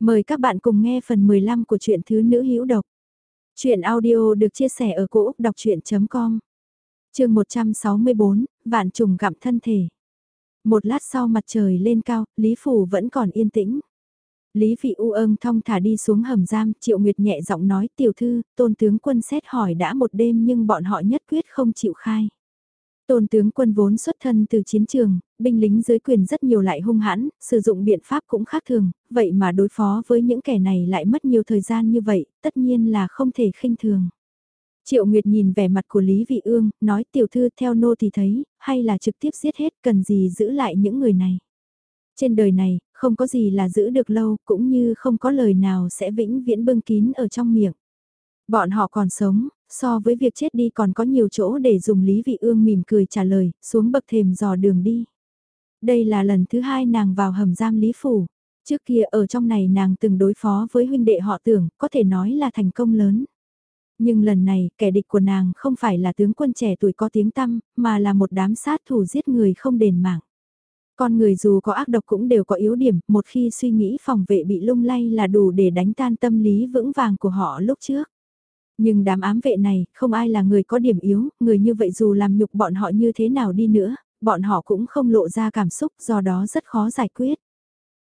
Mời các bạn cùng nghe phần 15 của truyện Thứ Nữ Hữu Độc. Chuyện audio được chia sẻ ở cỗ đọc chuyện.com Trường 164, Vạn trùng gặm thân thể. Một lát sau mặt trời lên cao, Lý Phủ vẫn còn yên tĩnh. Lý Vị U âng thong thả đi xuống hầm giam, Triệu Nguyệt nhẹ giọng nói tiểu thư, tôn tướng quân xét hỏi đã một đêm nhưng bọn họ nhất quyết không chịu khai. Tôn tướng quân vốn xuất thân từ chiến trường, binh lính dưới quyền rất nhiều lại hung hãn, sử dụng biện pháp cũng khác thường, vậy mà đối phó với những kẻ này lại mất nhiều thời gian như vậy, tất nhiên là không thể khinh thường. Triệu Nguyệt nhìn vẻ mặt của Lý Vị Ương, nói tiểu thư theo nô thì thấy, hay là trực tiếp giết hết cần gì giữ lại những người này. Trên đời này, không có gì là giữ được lâu, cũng như không có lời nào sẽ vĩnh viễn bưng kín ở trong miệng. Bọn họ còn sống, so với việc chết đi còn có nhiều chỗ để dùng Lý Vị Ương mỉm cười trả lời, xuống bậc thềm dò đường đi. Đây là lần thứ hai nàng vào hầm giam Lý Phủ. Trước kia ở trong này nàng từng đối phó với huynh đệ họ tưởng, có thể nói là thành công lớn. Nhưng lần này, kẻ địch của nàng không phải là tướng quân trẻ tuổi có tiếng tăm, mà là một đám sát thủ giết người không đền mạng. Con người dù có ác độc cũng đều có yếu điểm, một khi suy nghĩ phòng vệ bị lung lay là đủ để đánh tan tâm lý vững vàng của họ lúc trước. Nhưng đám ám vệ này, không ai là người có điểm yếu, người như vậy dù làm nhục bọn họ như thế nào đi nữa, bọn họ cũng không lộ ra cảm xúc, do đó rất khó giải quyết.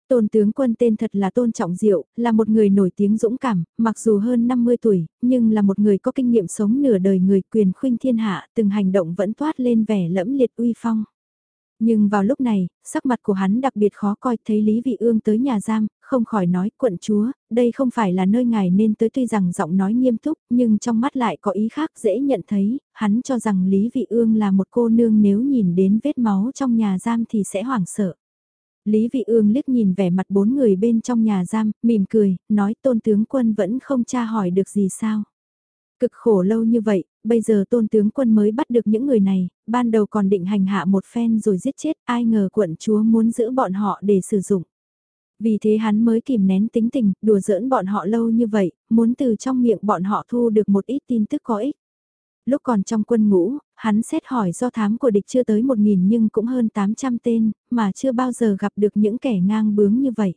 Tôn tướng quân tên thật là Tôn Trọng Diệu, là một người nổi tiếng dũng cảm, mặc dù hơn 50 tuổi, nhưng là một người có kinh nghiệm sống nửa đời người quyền khuynh thiên hạ, từng hành động vẫn toát lên vẻ lẫm liệt uy phong. Nhưng vào lúc này, sắc mặt của hắn đặc biệt khó coi thấy Lý Vị Ương tới nhà giam, không khỏi nói quận chúa, đây không phải là nơi ngài nên tới tuy rằng giọng nói nghiêm túc nhưng trong mắt lại có ý khác dễ nhận thấy, hắn cho rằng Lý Vị Ương là một cô nương nếu nhìn đến vết máu trong nhà giam thì sẽ hoảng sợ. Lý Vị Ương liếc nhìn vẻ mặt bốn người bên trong nhà giam, mỉm cười, nói tôn tướng quân vẫn không tra hỏi được gì sao. Cực khổ lâu như vậy, bây giờ tôn tướng quân mới bắt được những người này, ban đầu còn định hành hạ một phen rồi giết chết, ai ngờ quận chúa muốn giữ bọn họ để sử dụng. Vì thế hắn mới kìm nén tính tình, đùa giỡn bọn họ lâu như vậy, muốn từ trong miệng bọn họ thu được một ít tin tức có ích. Lúc còn trong quân ngũ, hắn xét hỏi do thám của địch chưa tới 1.000 nhưng cũng hơn 800 tên, mà chưa bao giờ gặp được những kẻ ngang bướng như vậy.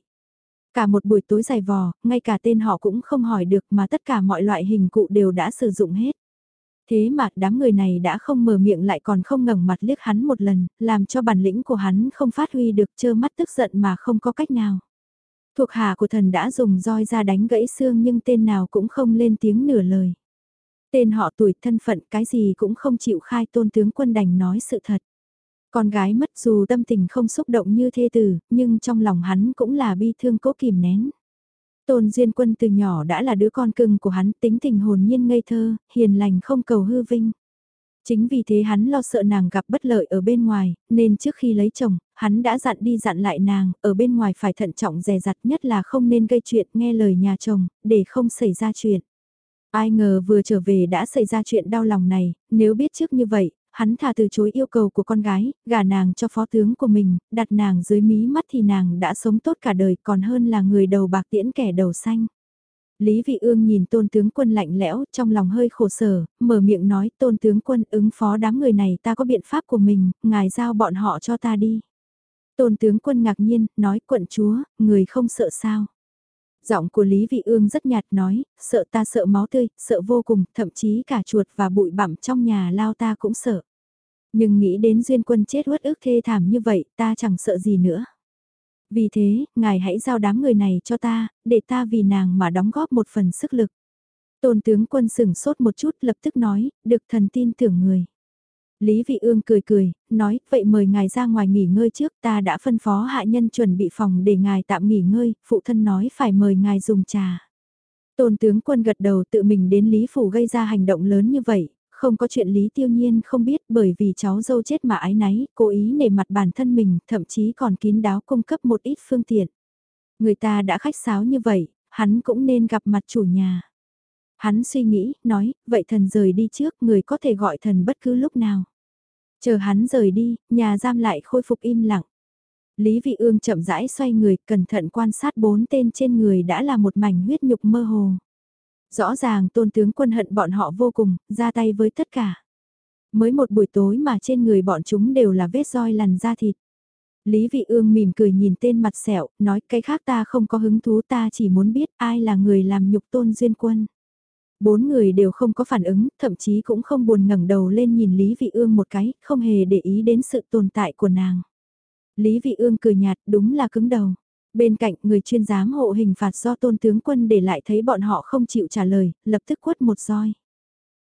Cả một buổi tối dài vò, ngay cả tên họ cũng không hỏi được mà tất cả mọi loại hình cụ đều đã sử dụng hết. Thế mà đám người này đã không mở miệng lại còn không ngẩng mặt liếc hắn một lần, làm cho bản lĩnh của hắn không phát huy được trơ mắt tức giận mà không có cách nào. Thuộc hạ của thần đã dùng roi ra đánh gãy xương nhưng tên nào cũng không lên tiếng nửa lời. Tên họ tuổi thân phận cái gì cũng không chịu khai tôn tướng quân đành nói sự thật. Con gái mất dù tâm tình không xúc động như thê tử, nhưng trong lòng hắn cũng là bi thương cố kìm nén. Tôn Duyên Quân từ nhỏ đã là đứa con cưng của hắn, tính tình hồn nhiên ngây thơ, hiền lành không cầu hư vinh. Chính vì thế hắn lo sợ nàng gặp bất lợi ở bên ngoài, nên trước khi lấy chồng, hắn đã dặn đi dặn lại nàng, ở bên ngoài phải thận trọng dè dặt nhất là không nên gây chuyện nghe lời nhà chồng, để không xảy ra chuyện. Ai ngờ vừa trở về đã xảy ra chuyện đau lòng này, nếu biết trước như vậy, hắn thà từ chối yêu cầu của con gái, gả nàng cho phó tướng của mình, đặt nàng dưới mí mắt thì nàng đã sống tốt cả đời còn hơn là người đầu bạc tiễn kẻ đầu xanh. Lý Vị Ương nhìn tôn tướng quân lạnh lẽo, trong lòng hơi khổ sở, mở miệng nói tôn tướng quân ứng phó đám người này ta có biện pháp của mình, ngài giao bọn họ cho ta đi. Tôn tướng quân ngạc nhiên, nói quận chúa, người không sợ sao. Giọng của Lý Vị Ương rất nhạt nói, sợ ta sợ máu tươi, sợ vô cùng, thậm chí cả chuột và bụi bặm trong nhà lao ta cũng sợ. Nhưng nghĩ đến duyên quân chết uất ức thê thảm như vậy, ta chẳng sợ gì nữa. Vì thế, ngài hãy giao đám người này cho ta, để ta vì nàng mà đóng góp một phần sức lực. Tôn tướng quân sừng sốt một chút lập tức nói, được thần tin tưởng người. Lý Vị Ương cười cười, nói, vậy mời ngài ra ngoài nghỉ ngơi trước, ta đã phân phó hạ nhân chuẩn bị phòng để ngài tạm nghỉ ngơi, phụ thân nói phải mời ngài dùng trà. Tôn tướng quân gật đầu tự mình đến Lý Phủ gây ra hành động lớn như vậy, không có chuyện Lý Tiêu Nhiên không biết bởi vì cháu dâu chết mà ái náy, cố ý nể mặt bản thân mình, thậm chí còn kín đáo cung cấp một ít phương tiện. Người ta đã khách sáo như vậy, hắn cũng nên gặp mặt chủ nhà. Hắn suy nghĩ, nói, vậy thần rời đi trước, người có thể gọi thần bất cứ lúc nào. Chờ hắn rời đi, nhà giam lại khôi phục im lặng. Lý Vị Ương chậm rãi xoay người, cẩn thận quan sát bốn tên trên người đã là một mảnh huyết nhục mơ hồ. Rõ ràng tôn tướng quân hận bọn họ vô cùng, ra tay với tất cả. Mới một buổi tối mà trên người bọn chúng đều là vết roi lằn da thịt. Lý Vị Ương mỉm cười nhìn tên mặt sẹo, nói cái khác ta không có hứng thú ta chỉ muốn biết ai là người làm nhục tôn duyên quân. Bốn người đều không có phản ứng, thậm chí cũng không buồn ngẩng đầu lên nhìn Lý Vị Ương một cái, không hề để ý đến sự tồn tại của nàng. Lý Vị Ương cười nhạt đúng là cứng đầu. Bên cạnh người chuyên giám hộ hình phạt do tôn tướng quân để lại thấy bọn họ không chịu trả lời, lập tức quất một roi.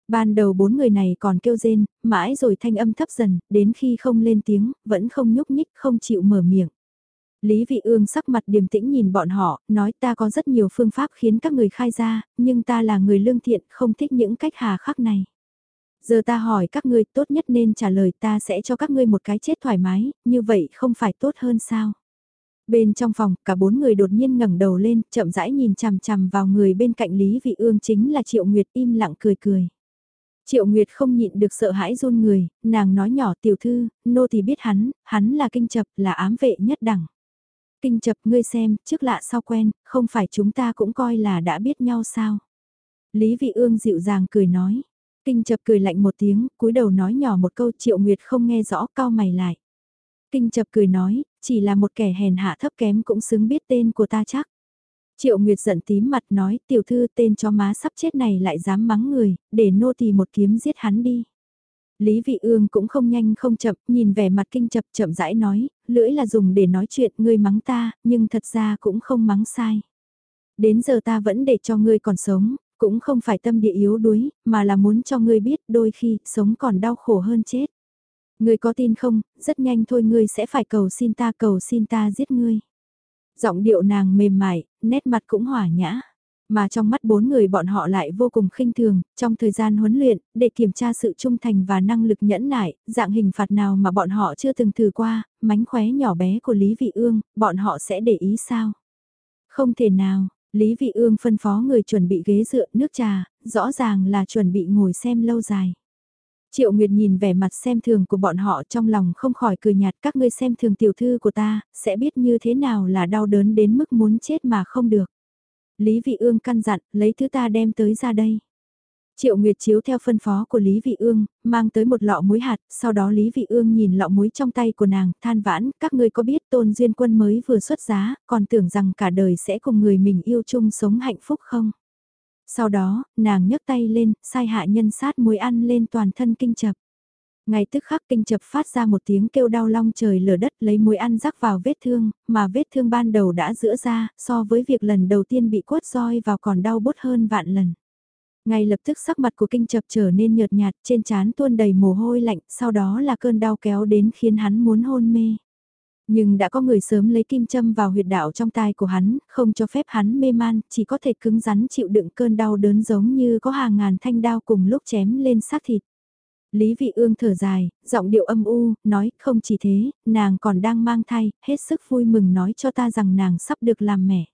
Ban đầu bốn người này còn kêu rên, mãi rồi thanh âm thấp dần, đến khi không lên tiếng, vẫn không nhúc nhích, không chịu mở miệng. Lý Vị Ương sắc mặt điềm tĩnh nhìn bọn họ, nói ta có rất nhiều phương pháp khiến các người khai ra, nhưng ta là người lương thiện, không thích những cách hà khắc này. Giờ ta hỏi các ngươi tốt nhất nên trả lời ta sẽ cho các ngươi một cái chết thoải mái, như vậy không phải tốt hơn sao? Bên trong phòng, cả bốn người đột nhiên ngẩng đầu lên, chậm rãi nhìn chằm chằm vào người bên cạnh Lý Vị Ương chính là Triệu Nguyệt im lặng cười cười. Triệu Nguyệt không nhịn được sợ hãi run người, nàng nói nhỏ tiểu thư, nô thì biết hắn, hắn là kinh chập, là ám vệ nhất đẳng. Kinh chập ngươi xem, trước lạ sau quen, không phải chúng ta cũng coi là đã biết nhau sao. Lý Vị Ương dịu dàng cười nói. Kinh chập cười lạnh một tiếng, cúi đầu nói nhỏ một câu Triệu Nguyệt không nghe rõ cao mày lại. Kinh chập cười nói, chỉ là một kẻ hèn hạ thấp kém cũng xứng biết tên của ta chắc. Triệu Nguyệt giận tím mặt nói tiểu thư tên cho má sắp chết này lại dám mắng người, để nô tỳ một kiếm giết hắn đi. Lý Vị Ương cũng không nhanh không chậm, nhìn vẻ mặt kinh chập chậm rãi nói, lưỡi là dùng để nói chuyện ngươi mắng ta, nhưng thật ra cũng không mắng sai. Đến giờ ta vẫn để cho ngươi còn sống, cũng không phải tâm địa yếu đuối, mà là muốn cho ngươi biết đôi khi sống còn đau khổ hơn chết. Ngươi có tin không, rất nhanh thôi ngươi sẽ phải cầu xin ta cầu xin ta giết ngươi. Giọng điệu nàng mềm mại, nét mặt cũng hỏa nhã. Mà trong mắt bốn người bọn họ lại vô cùng khinh thường, trong thời gian huấn luyện, để kiểm tra sự trung thành và năng lực nhẫn nại, dạng hình phạt nào mà bọn họ chưa từng thử qua, mánh khóe nhỏ bé của Lý Vị Ương, bọn họ sẽ để ý sao? Không thể nào, Lý Vị Ương phân phó người chuẩn bị ghế dựa nước trà, rõ ràng là chuẩn bị ngồi xem lâu dài. Triệu Nguyệt nhìn vẻ mặt xem thường của bọn họ trong lòng không khỏi cười nhạt các ngươi xem thường tiểu thư của ta, sẽ biết như thế nào là đau đớn đến mức muốn chết mà không được. Lý Vị Ương căn dặn, lấy thứ ta đem tới ra đây. Triệu Nguyệt chiếu theo phân phó của Lý Vị Ương, mang tới một lọ muối hạt, sau đó Lý Vị Ương nhìn lọ muối trong tay của nàng, than vãn, các ngươi có biết Tôn Duyên Quân mới vừa xuất giá, còn tưởng rằng cả đời sẽ cùng người mình yêu chung sống hạnh phúc không? Sau đó, nàng nhấc tay lên, sai hạ nhân sát muối ăn lên toàn thân kinh chập. Ngay tức khắc kinh chập phát ra một tiếng kêu đau long trời lở đất lấy muối ăn rắc vào vết thương, mà vết thương ban đầu đã giữa ra, so với việc lần đầu tiên bị quất roi vào còn đau bốt hơn vạn lần. Ngay lập tức sắc mặt của kinh chập trở nên nhợt nhạt trên trán tuôn đầy mồ hôi lạnh, sau đó là cơn đau kéo đến khiến hắn muốn hôn mê. Nhưng đã có người sớm lấy kim châm vào huyệt đạo trong tai của hắn, không cho phép hắn mê man, chỉ có thể cứng rắn chịu đựng cơn đau đớn giống như có hàng ngàn thanh đao cùng lúc chém lên xác thịt. Lý Vị Ương thở dài, giọng điệu âm u, nói không chỉ thế, nàng còn đang mang thai, hết sức vui mừng nói cho ta rằng nàng sắp được làm mẹ.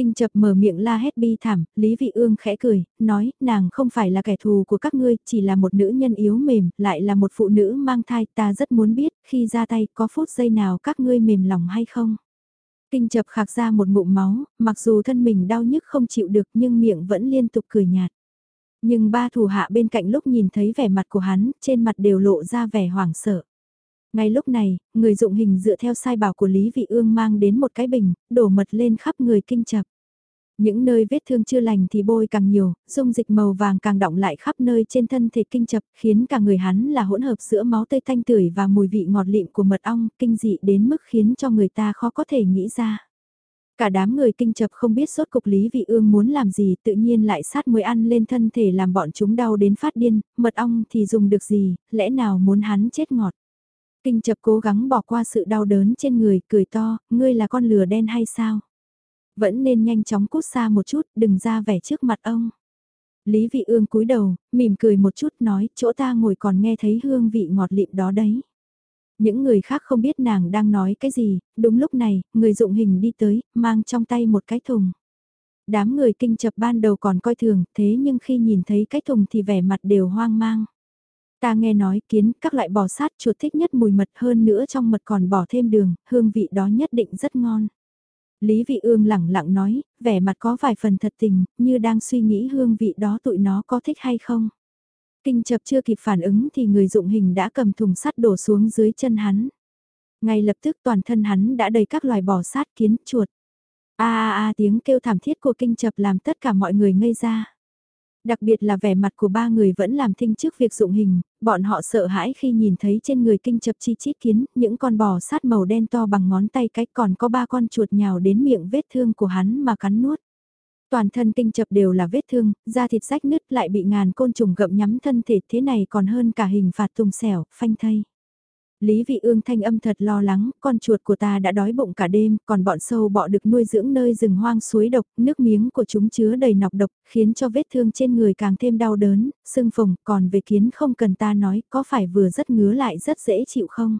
Kinh chập mở miệng la hét bi thảm, Lý Vị Ương khẽ cười, nói, nàng không phải là kẻ thù của các ngươi, chỉ là một nữ nhân yếu mềm, lại là một phụ nữ mang thai, ta rất muốn biết, khi ra tay, có phút giây nào các ngươi mềm lòng hay không? Kinh chập khạc ra một ngụm máu, mặc dù thân mình đau nhức không chịu được nhưng miệng vẫn liên tục cười nhạt. Nhưng ba thủ hạ bên cạnh lúc nhìn thấy vẻ mặt của hắn, trên mặt đều lộ ra vẻ hoảng sợ. Ngay lúc này, người dụng hình dựa theo sai bảo của Lý Vị Ương mang đến một cái bình, đổ mật lên khắp người kinh chập. Những nơi vết thương chưa lành thì bôi càng nhiều, dung dịch màu vàng càng động lại khắp nơi trên thân thể kinh chập, khiến cả người hắn là hỗn hợp giữa máu tươi thanh tưởi và mùi vị ngọt lịm của mật ong, kinh dị đến mức khiến cho người ta khó có thể nghĩ ra. Cả đám người kinh chập không biết sốt cục Lý Vị Ương muốn làm gì tự nhiên lại sát muối ăn lên thân thể làm bọn chúng đau đến phát điên, mật ong thì dùng được gì, lẽ nào muốn hắn chết ngọt. Kinh chập cố gắng bỏ qua sự đau đớn trên người, cười to, ngươi là con lừa đen hay sao? Vẫn nên nhanh chóng cút xa một chút, đừng ra vẻ trước mặt ông. Lý vị ương cúi đầu, mỉm cười một chút nói, chỗ ta ngồi còn nghe thấy hương vị ngọt lịm đó đấy. Những người khác không biết nàng đang nói cái gì, đúng lúc này, người dụng hình đi tới, mang trong tay một cái thùng. Đám người kinh chập ban đầu còn coi thường, thế nhưng khi nhìn thấy cái thùng thì vẻ mặt đều hoang mang. Ta nghe nói kiến các loại bò sát chuột thích nhất mùi mật hơn nữa trong mật còn bỏ thêm đường, hương vị đó nhất định rất ngon. Lý Vị Ương lẳng lặng nói, vẻ mặt có vài phần thật tình, như đang suy nghĩ hương vị đó tụi nó có thích hay không. Kinh chập chưa kịp phản ứng thì người dụng hình đã cầm thùng sắt đổ xuống dưới chân hắn. Ngay lập tức toàn thân hắn đã đầy các loài bò sát kiến chuột. A a a tiếng kêu thảm thiết của kinh chập làm tất cả mọi người ngây ra. Đặc biệt là vẻ mặt của ba người vẫn làm thinh trước việc dụng hình, bọn họ sợ hãi khi nhìn thấy trên người kinh chập chi chít kiến, những con bò sát màu đen to bằng ngón tay cái còn có ba con chuột nhào đến miệng vết thương của hắn mà cắn nuốt. Toàn thân kinh chập đều là vết thương, da thịt rách nứt lại bị ngàn côn trùng gậm nhắm thân thể thế này còn hơn cả hình phạt tùng xẻo, phanh thây. Lý vị ương thanh âm thật lo lắng, con chuột của ta đã đói bụng cả đêm, còn bọn sâu bọ được nuôi dưỡng nơi rừng hoang suối độc, nước miếng của chúng chứa đầy nọc độc, khiến cho vết thương trên người càng thêm đau đớn, sưng phồng, còn về kiến không cần ta nói, có phải vừa rất ngứa lại rất dễ chịu không?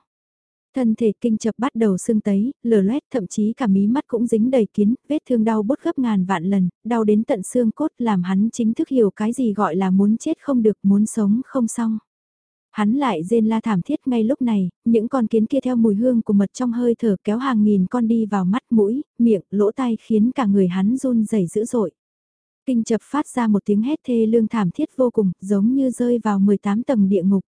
Thân thể kinh chập bắt đầu sưng tấy, lờ loét thậm chí cả mí mắt cũng dính đầy kiến, vết thương đau bút gấp ngàn vạn lần, đau đến tận xương cốt làm hắn chính thức hiểu cái gì gọi là muốn chết không được, muốn sống không xong. Hắn lại rên la thảm thiết ngay lúc này, những con kiến kia theo mùi hương của mật trong hơi thở kéo hàng nghìn con đi vào mắt mũi, miệng, lỗ tai khiến cả người hắn run rẩy dữ dội. Kinh chập phát ra một tiếng hét thê lương thảm thiết vô cùng, giống như rơi vào 18 tầng địa ngục.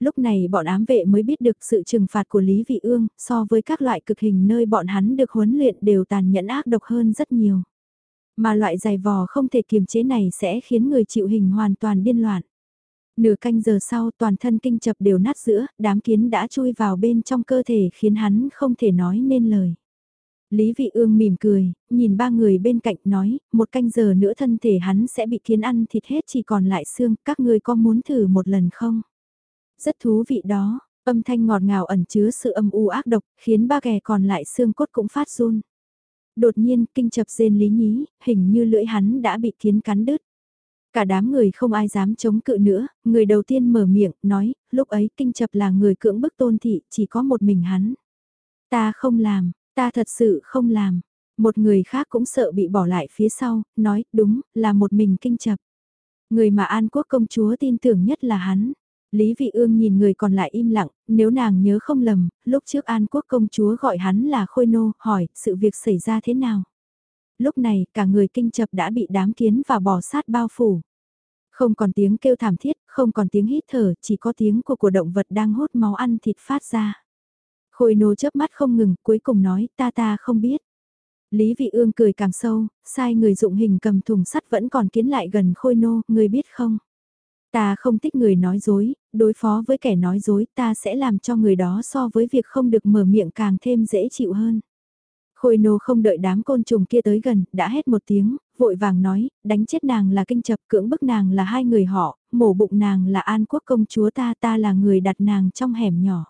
Lúc này bọn ám vệ mới biết được sự trừng phạt của Lý Vị Ương so với các loại cực hình nơi bọn hắn được huấn luyện đều tàn nhẫn ác độc hơn rất nhiều. Mà loại dày vò không thể kiềm chế này sẽ khiến người chịu hình hoàn toàn điên loạn. Nửa canh giờ sau toàn thân kinh chập đều nát giữa, đám kiến đã chui vào bên trong cơ thể khiến hắn không thể nói nên lời. Lý Vị Ương mỉm cười, nhìn ba người bên cạnh nói, một canh giờ nữa thân thể hắn sẽ bị kiến ăn thịt hết chỉ còn lại xương, các ngươi có muốn thử một lần không? Rất thú vị đó, âm thanh ngọt ngào ẩn chứa sự âm u ác độc, khiến ba kẻ còn lại xương cốt cũng phát run. Đột nhiên, kinh chập rên lý nhí, hình như lưỡi hắn đã bị kiến cắn đứt. Cả đám người không ai dám chống cự nữa, người đầu tiên mở miệng, nói, lúc ấy kinh chập là người cưỡng bức tôn thị, chỉ có một mình hắn. Ta không làm, ta thật sự không làm. Một người khác cũng sợ bị bỏ lại phía sau, nói, đúng, là một mình kinh chập. Người mà An Quốc công chúa tin tưởng nhất là hắn. Lý Vị Ương nhìn người còn lại im lặng, nếu nàng nhớ không lầm, lúc trước An Quốc công chúa gọi hắn là Khôi Nô, hỏi, sự việc xảy ra thế nào? Lúc này, cả người kinh chập đã bị đám kiến và bò sát bao phủ. Không còn tiếng kêu thảm thiết, không còn tiếng hít thở, chỉ có tiếng của của động vật đang hút máu ăn thịt phát ra. Khôi nô chớp mắt không ngừng, cuối cùng nói, ta ta không biết. Lý Vị Ương cười càng sâu, sai người dụng hình cầm thùng sắt vẫn còn kiến lại gần khôi nô, người biết không? Ta không thích người nói dối, đối phó với kẻ nói dối ta sẽ làm cho người đó so với việc không được mở miệng càng thêm dễ chịu hơn. Khôi nô không đợi đám côn trùng kia tới gần, đã hét một tiếng, vội vàng nói, đánh chết nàng là kinh chập, cưỡng bức nàng là hai người họ, mổ bụng nàng là an quốc công chúa ta, ta là người đặt nàng trong hẻm nhỏ.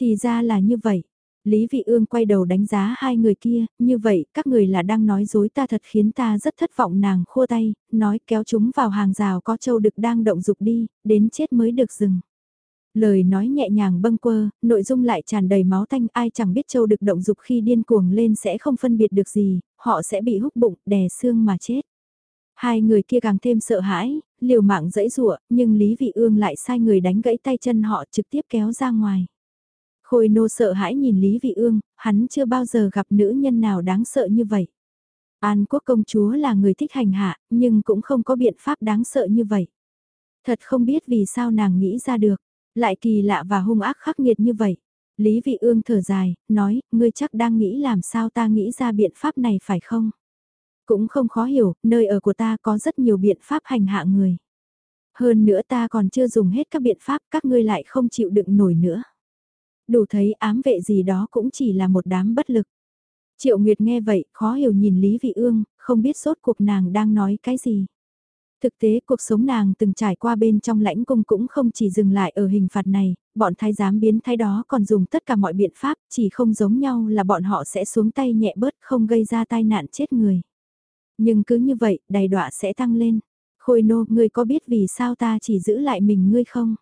Thì ra là như vậy. Lý Vị Ương quay đầu đánh giá hai người kia, như vậy các người là đang nói dối ta thật khiến ta rất thất vọng nàng khua tay, nói kéo chúng vào hàng rào có châu đực đang động dục đi, đến chết mới được dừng. Lời nói nhẹ nhàng bâng quơ, nội dung lại tràn đầy máu thanh ai chẳng biết châu được động dục khi điên cuồng lên sẽ không phân biệt được gì, họ sẽ bị húc bụng, đè xương mà chết. Hai người kia càng thêm sợ hãi, liều mạng dẫy rụa, nhưng Lý Vị Ương lại sai người đánh gãy tay chân họ trực tiếp kéo ra ngoài. Khôi nô sợ hãi nhìn Lý Vị Ương, hắn chưa bao giờ gặp nữ nhân nào đáng sợ như vậy. An quốc công chúa là người thích hành hạ, nhưng cũng không có biện pháp đáng sợ như vậy. Thật không biết vì sao nàng nghĩ ra được. Lại kỳ lạ và hung ác khắc nghiệt như vậy. Lý Vị Ương thở dài, nói, ngươi chắc đang nghĩ làm sao ta nghĩ ra biện pháp này phải không? Cũng không khó hiểu, nơi ở của ta có rất nhiều biện pháp hành hạ người. Hơn nữa ta còn chưa dùng hết các biện pháp, các ngươi lại không chịu đựng nổi nữa. Đủ thấy ám vệ gì đó cũng chỉ là một đám bất lực. Triệu Nguyệt nghe vậy, khó hiểu nhìn Lý Vị Ương, không biết sốt cuộc nàng đang nói cái gì. Thực tế cuộc sống nàng từng trải qua bên trong lãnh cung cũng không chỉ dừng lại ở hình phạt này, bọn thái giám biến thái đó còn dùng tất cả mọi biện pháp, chỉ không giống nhau là bọn họ sẽ xuống tay nhẹ bớt không gây ra tai nạn chết người. Nhưng cứ như vậy, đầy đọa sẽ tăng lên. Khôi nô, ngươi có biết vì sao ta chỉ giữ lại mình ngươi không?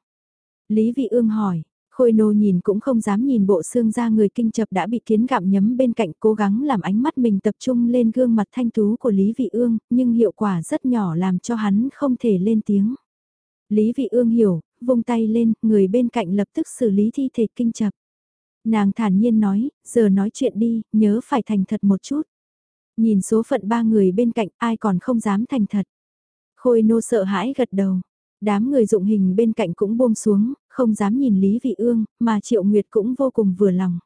Lý Vị Ương hỏi, Khôi nô nhìn cũng không dám nhìn bộ xương da người kinh chập đã bị kiến gặm nhấm bên cạnh cố gắng làm ánh mắt mình tập trung lên gương mặt thanh tú của Lý Vị Ương, nhưng hiệu quả rất nhỏ làm cho hắn không thể lên tiếng. Lý Vị Ương hiểu, vung tay lên, người bên cạnh lập tức xử lý thi thể kinh chập. Nàng thản nhiên nói, giờ nói chuyện đi, nhớ phải thành thật một chút. Nhìn số phận ba người bên cạnh ai còn không dám thành thật. Khôi nô sợ hãi gật đầu. Đám người dụng hình bên cạnh cũng buông xuống, không dám nhìn Lý Vị Ương, mà Triệu Nguyệt cũng vô cùng vừa lòng.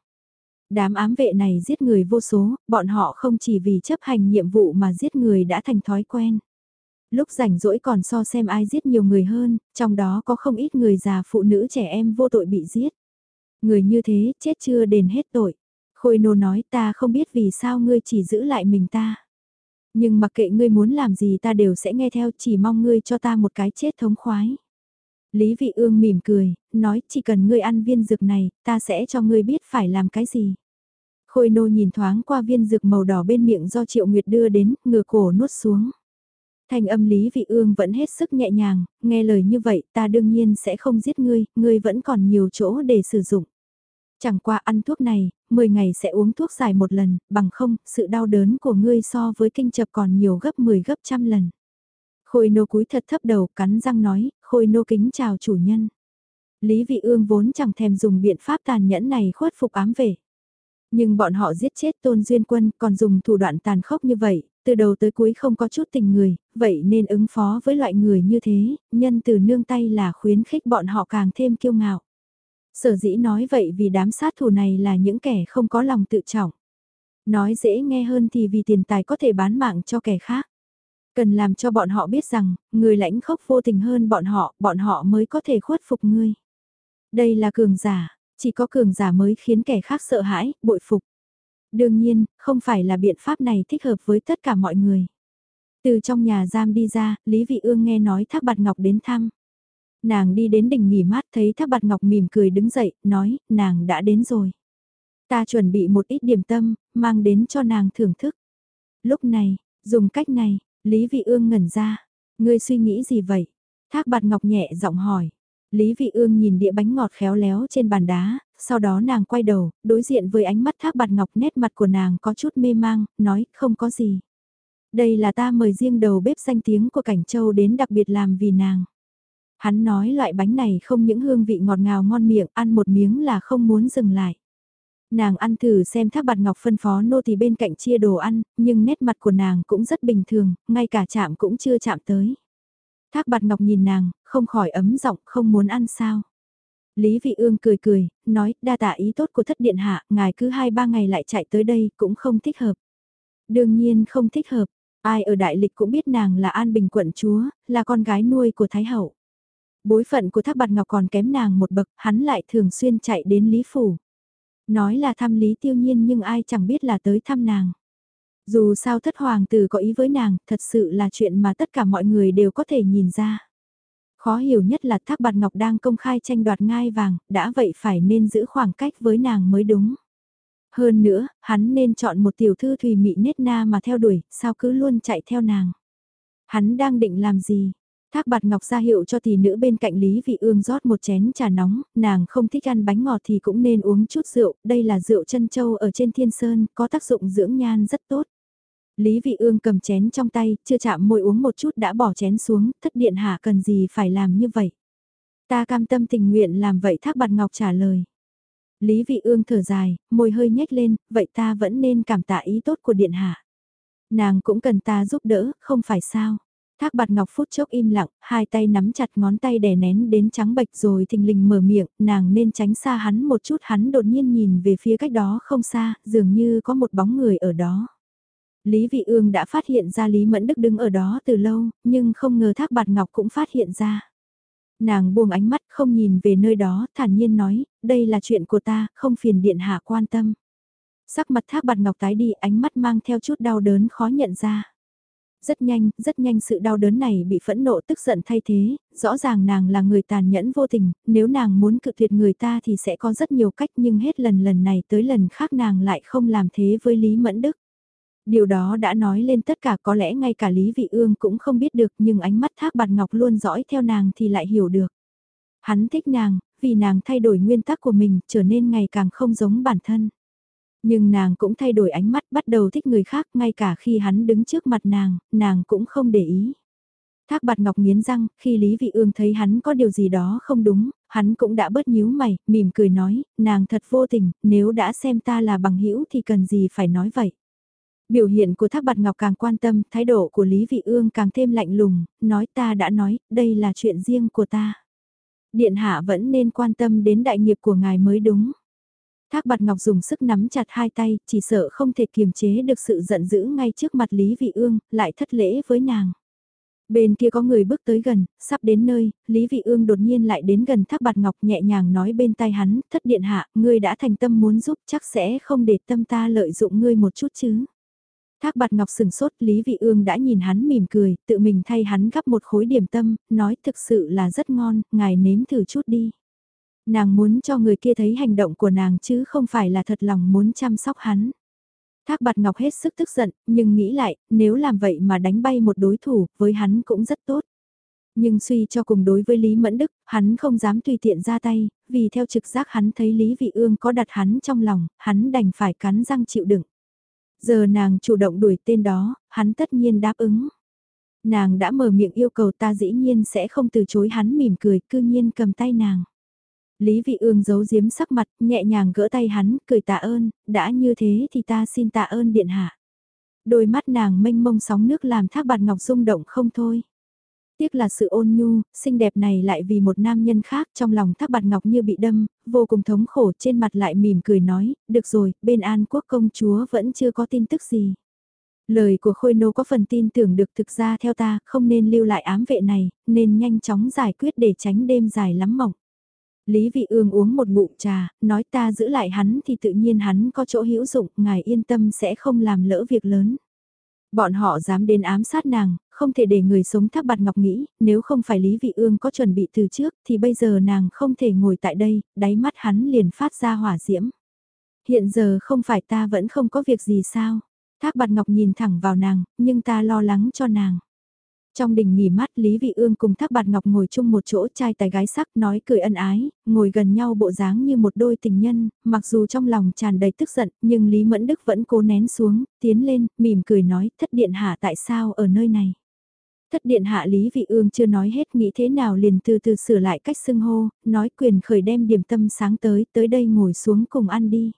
Đám ám vệ này giết người vô số, bọn họ không chỉ vì chấp hành nhiệm vụ mà giết người đã thành thói quen. Lúc rảnh rỗi còn so xem ai giết nhiều người hơn, trong đó có không ít người già phụ nữ trẻ em vô tội bị giết. Người như thế, chết chưa đền hết tội. Khôi nô nói ta không biết vì sao ngươi chỉ giữ lại mình ta. Nhưng mặc kệ ngươi muốn làm gì ta đều sẽ nghe theo chỉ mong ngươi cho ta một cái chết thống khoái. Lý Vị Ương mỉm cười, nói chỉ cần ngươi ăn viên dược này, ta sẽ cho ngươi biết phải làm cái gì. Khôi nô nhìn thoáng qua viên dược màu đỏ bên miệng do Triệu Nguyệt đưa đến, ngửa cổ nuốt xuống. Thành âm Lý Vị Ương vẫn hết sức nhẹ nhàng, nghe lời như vậy ta đương nhiên sẽ không giết ngươi, ngươi vẫn còn nhiều chỗ để sử dụng. Chẳng qua ăn thuốc này, 10 ngày sẽ uống thuốc dài một lần, bằng không, sự đau đớn của ngươi so với kinh chập còn nhiều gấp 10 gấp trăm lần. Khôi nô cúi thật thấp đầu, cắn răng nói, khôi nô kính chào chủ nhân. Lý Vị Ương vốn chẳng thèm dùng biện pháp tàn nhẫn này khuất phục ám về. Nhưng bọn họ giết chết Tôn Duyên Quân còn dùng thủ đoạn tàn khốc như vậy, từ đầu tới cuối không có chút tình người, vậy nên ứng phó với loại người như thế, nhân từ nương tay là khuyến khích bọn họ càng thêm kiêu ngạo. Sở dĩ nói vậy vì đám sát thủ này là những kẻ không có lòng tự trọng. Nói dễ nghe hơn thì vì tiền tài có thể bán mạng cho kẻ khác. Cần làm cho bọn họ biết rằng, người lãnh khốc vô tình hơn bọn họ, bọn họ mới có thể khuất phục ngươi. Đây là cường giả, chỉ có cường giả mới khiến kẻ khác sợ hãi, bội phục. Đương nhiên, không phải là biện pháp này thích hợp với tất cả mọi người. Từ trong nhà giam đi ra, Lý Vị Ương nghe nói Thác Bạt Ngọc đến thăm. Nàng đi đến đỉnh nghỉ mát thấy Thác Bạt Ngọc mỉm cười đứng dậy, nói, nàng đã đến rồi. Ta chuẩn bị một ít điểm tâm, mang đến cho nàng thưởng thức. Lúc này, dùng cách này, Lý Vị Ương ngẩn ra. Ngươi suy nghĩ gì vậy? Thác Bạt Ngọc nhẹ giọng hỏi. Lý Vị Ương nhìn đĩa bánh ngọt khéo léo trên bàn đá, sau đó nàng quay đầu, đối diện với ánh mắt Thác Bạt Ngọc nét mặt của nàng có chút mê mang, nói không có gì. Đây là ta mời riêng đầu bếp danh tiếng của Cảnh Châu đến đặc biệt làm vì nàng. Hắn nói loại bánh này không những hương vị ngọt ngào ngon miệng, ăn một miếng là không muốn dừng lại. Nàng ăn thử xem thác bạt ngọc phân phó nô thì bên cạnh chia đồ ăn, nhưng nét mặt của nàng cũng rất bình thường, ngay cả chạm cũng chưa chạm tới. Thác bạt ngọc nhìn nàng, không khỏi ấm giọng không muốn ăn sao. Lý Vị Ương cười cười, nói, đa tạ ý tốt của thất điện hạ, ngài cứ hai ba ngày lại chạy tới đây, cũng không thích hợp. Đương nhiên không thích hợp, ai ở đại lịch cũng biết nàng là An Bình quận chúa, là con gái nuôi của Thái Hậu. Bối phận của Thác Bạt Ngọc còn kém nàng một bậc, hắn lại thường xuyên chạy đến Lý Phủ. Nói là thăm Lý Tiêu Nhiên nhưng ai chẳng biết là tới thăm nàng. Dù sao thất hoàng tử có ý với nàng, thật sự là chuyện mà tất cả mọi người đều có thể nhìn ra. Khó hiểu nhất là Thác Bạt Ngọc đang công khai tranh đoạt ngai vàng, đã vậy phải nên giữ khoảng cách với nàng mới đúng. Hơn nữa, hắn nên chọn một tiểu thư thùy mị nết na mà theo đuổi, sao cứ luôn chạy theo nàng. Hắn đang định làm gì, Thác bạt ngọc ra hiệu cho tỷ nữ bên cạnh Lý Vị Ương rót một chén trà nóng, nàng không thích ăn bánh ngọt thì cũng nên uống chút rượu, đây là rượu chân châu ở trên thiên sơn, có tác dụng dưỡng nhan rất tốt. Lý Vị Ương cầm chén trong tay, chưa chạm môi uống một chút đã bỏ chén xuống, thất điện hạ cần gì phải làm như vậy. Ta cam tâm tình nguyện làm vậy thác bạt ngọc trả lời. Lý Vị Ương thở dài, môi hơi nhếch lên, vậy ta vẫn nên cảm tạ ý tốt của điện hạ. Nàng cũng cần ta giúp đỡ, không phải sao. Thác bạt ngọc phút chốc im lặng, hai tay nắm chặt ngón tay đè nén đến trắng bệch rồi thình lình mở miệng, nàng nên tránh xa hắn một chút hắn đột nhiên nhìn về phía cách đó không xa, dường như có một bóng người ở đó. Lý Vị Ương đã phát hiện ra Lý Mẫn Đức đứng ở đó từ lâu, nhưng không ngờ Thác Bạt Ngọc cũng phát hiện ra. Nàng buông ánh mắt không nhìn về nơi đó, thản nhiên nói, đây là chuyện của ta, không phiền điện hạ quan tâm. Sắc mặt Thác Bạt Ngọc tái đi, ánh mắt mang theo chút đau đớn khó nhận ra. Rất nhanh, rất nhanh sự đau đớn này bị phẫn nộ tức giận thay thế, rõ ràng nàng là người tàn nhẫn vô tình, nếu nàng muốn cự tuyệt người ta thì sẽ có rất nhiều cách nhưng hết lần lần này tới lần khác nàng lại không làm thế với Lý Mẫn Đức. Điều đó đã nói lên tất cả có lẽ ngay cả Lý Vị Ương cũng không biết được nhưng ánh mắt thác bạt ngọc luôn dõi theo nàng thì lại hiểu được. Hắn thích nàng, vì nàng thay đổi nguyên tắc của mình trở nên ngày càng không giống bản thân. Nhưng nàng cũng thay đổi ánh mắt bắt đầu thích người khác ngay cả khi hắn đứng trước mặt nàng, nàng cũng không để ý. Thác bạt ngọc nghiến răng, khi Lý Vị Ương thấy hắn có điều gì đó không đúng, hắn cũng đã bớt nhíu mày, mỉm cười nói, nàng thật vô tình, nếu đã xem ta là bằng hữu thì cần gì phải nói vậy. Biểu hiện của Thác bạt ngọc càng quan tâm, thái độ của Lý Vị Ương càng thêm lạnh lùng, nói ta đã nói, đây là chuyện riêng của ta. Điện hạ vẫn nên quan tâm đến đại nghiệp của ngài mới đúng. Thác bạt ngọc dùng sức nắm chặt hai tay, chỉ sợ không thể kiềm chế được sự giận dữ ngay trước mặt Lý Vị Ương, lại thất lễ với nàng. Bên kia có người bước tới gần, sắp đến nơi, Lý Vị Ương đột nhiên lại đến gần Thác Bạt Ngọc nhẹ nhàng nói bên tai hắn, thất điện hạ, ngươi đã thành tâm muốn giúp chắc sẽ không để tâm ta lợi dụng ngươi một chút chứ. Thác bạt ngọc sừng sốt, Lý Vị Ương đã nhìn hắn mỉm cười, tự mình thay hắn gắp một khối điểm tâm, nói thực sự là rất ngon, ngài nếm thử chút đi. Nàng muốn cho người kia thấy hành động của nàng chứ không phải là thật lòng muốn chăm sóc hắn. Thác bạt ngọc hết sức tức giận, nhưng nghĩ lại, nếu làm vậy mà đánh bay một đối thủ, với hắn cũng rất tốt. Nhưng suy cho cùng đối với Lý Mẫn Đức, hắn không dám tùy tiện ra tay, vì theo trực giác hắn thấy Lý Vị Ương có đặt hắn trong lòng, hắn đành phải cắn răng chịu đựng. Giờ nàng chủ động đuổi tên đó, hắn tất nhiên đáp ứng. Nàng đã mở miệng yêu cầu ta dĩ nhiên sẽ không từ chối hắn mỉm cười, cư nhiên cầm tay nàng. Lý vị ương giấu giếm sắc mặt, nhẹ nhàng gỡ tay hắn, cười tạ ơn, đã như thế thì ta xin tạ ơn điện hạ. Đôi mắt nàng mênh mông sóng nước làm thác bạt ngọc rung động không thôi. Tiếc là sự ôn nhu, xinh đẹp này lại vì một nam nhân khác trong lòng thác bạt ngọc như bị đâm, vô cùng thống khổ trên mặt lại mỉm cười nói, được rồi, bên An Quốc công chúa vẫn chưa có tin tức gì. Lời của Khôi Nô có phần tin tưởng được thực ra theo ta, không nên lưu lại ám vệ này, nên nhanh chóng giải quyết để tránh đêm dài lắm mộng. Lý Vị Ương uống một ngụm trà, nói ta giữ lại hắn thì tự nhiên hắn có chỗ hữu dụng, ngài yên tâm sẽ không làm lỡ việc lớn. Bọn họ dám đến ám sát nàng, không thể để người sống Thác bạt ngọc nghĩ, nếu không phải Lý Vị Ương có chuẩn bị từ trước thì bây giờ nàng không thể ngồi tại đây, đáy mắt hắn liền phát ra hỏa diễm. Hiện giờ không phải ta vẫn không có việc gì sao? Thác bạt ngọc nhìn thẳng vào nàng, nhưng ta lo lắng cho nàng. Trong đình nghỉ mát Lý Vị Ương cùng Thác Bạt Ngọc ngồi chung một chỗ trai tài gái sắc nói cười ân ái, ngồi gần nhau bộ dáng như một đôi tình nhân, mặc dù trong lòng tràn đầy tức giận, nhưng Lý Mẫn Đức vẫn cố nén xuống, tiến lên, mỉm cười nói, thất điện hạ tại sao ở nơi này. Thất điện hạ Lý Vị Ương chưa nói hết nghĩ thế nào liền từ từ sửa lại cách xưng hô, nói quyền khởi đem điểm tâm sáng tới, tới đây ngồi xuống cùng ăn đi.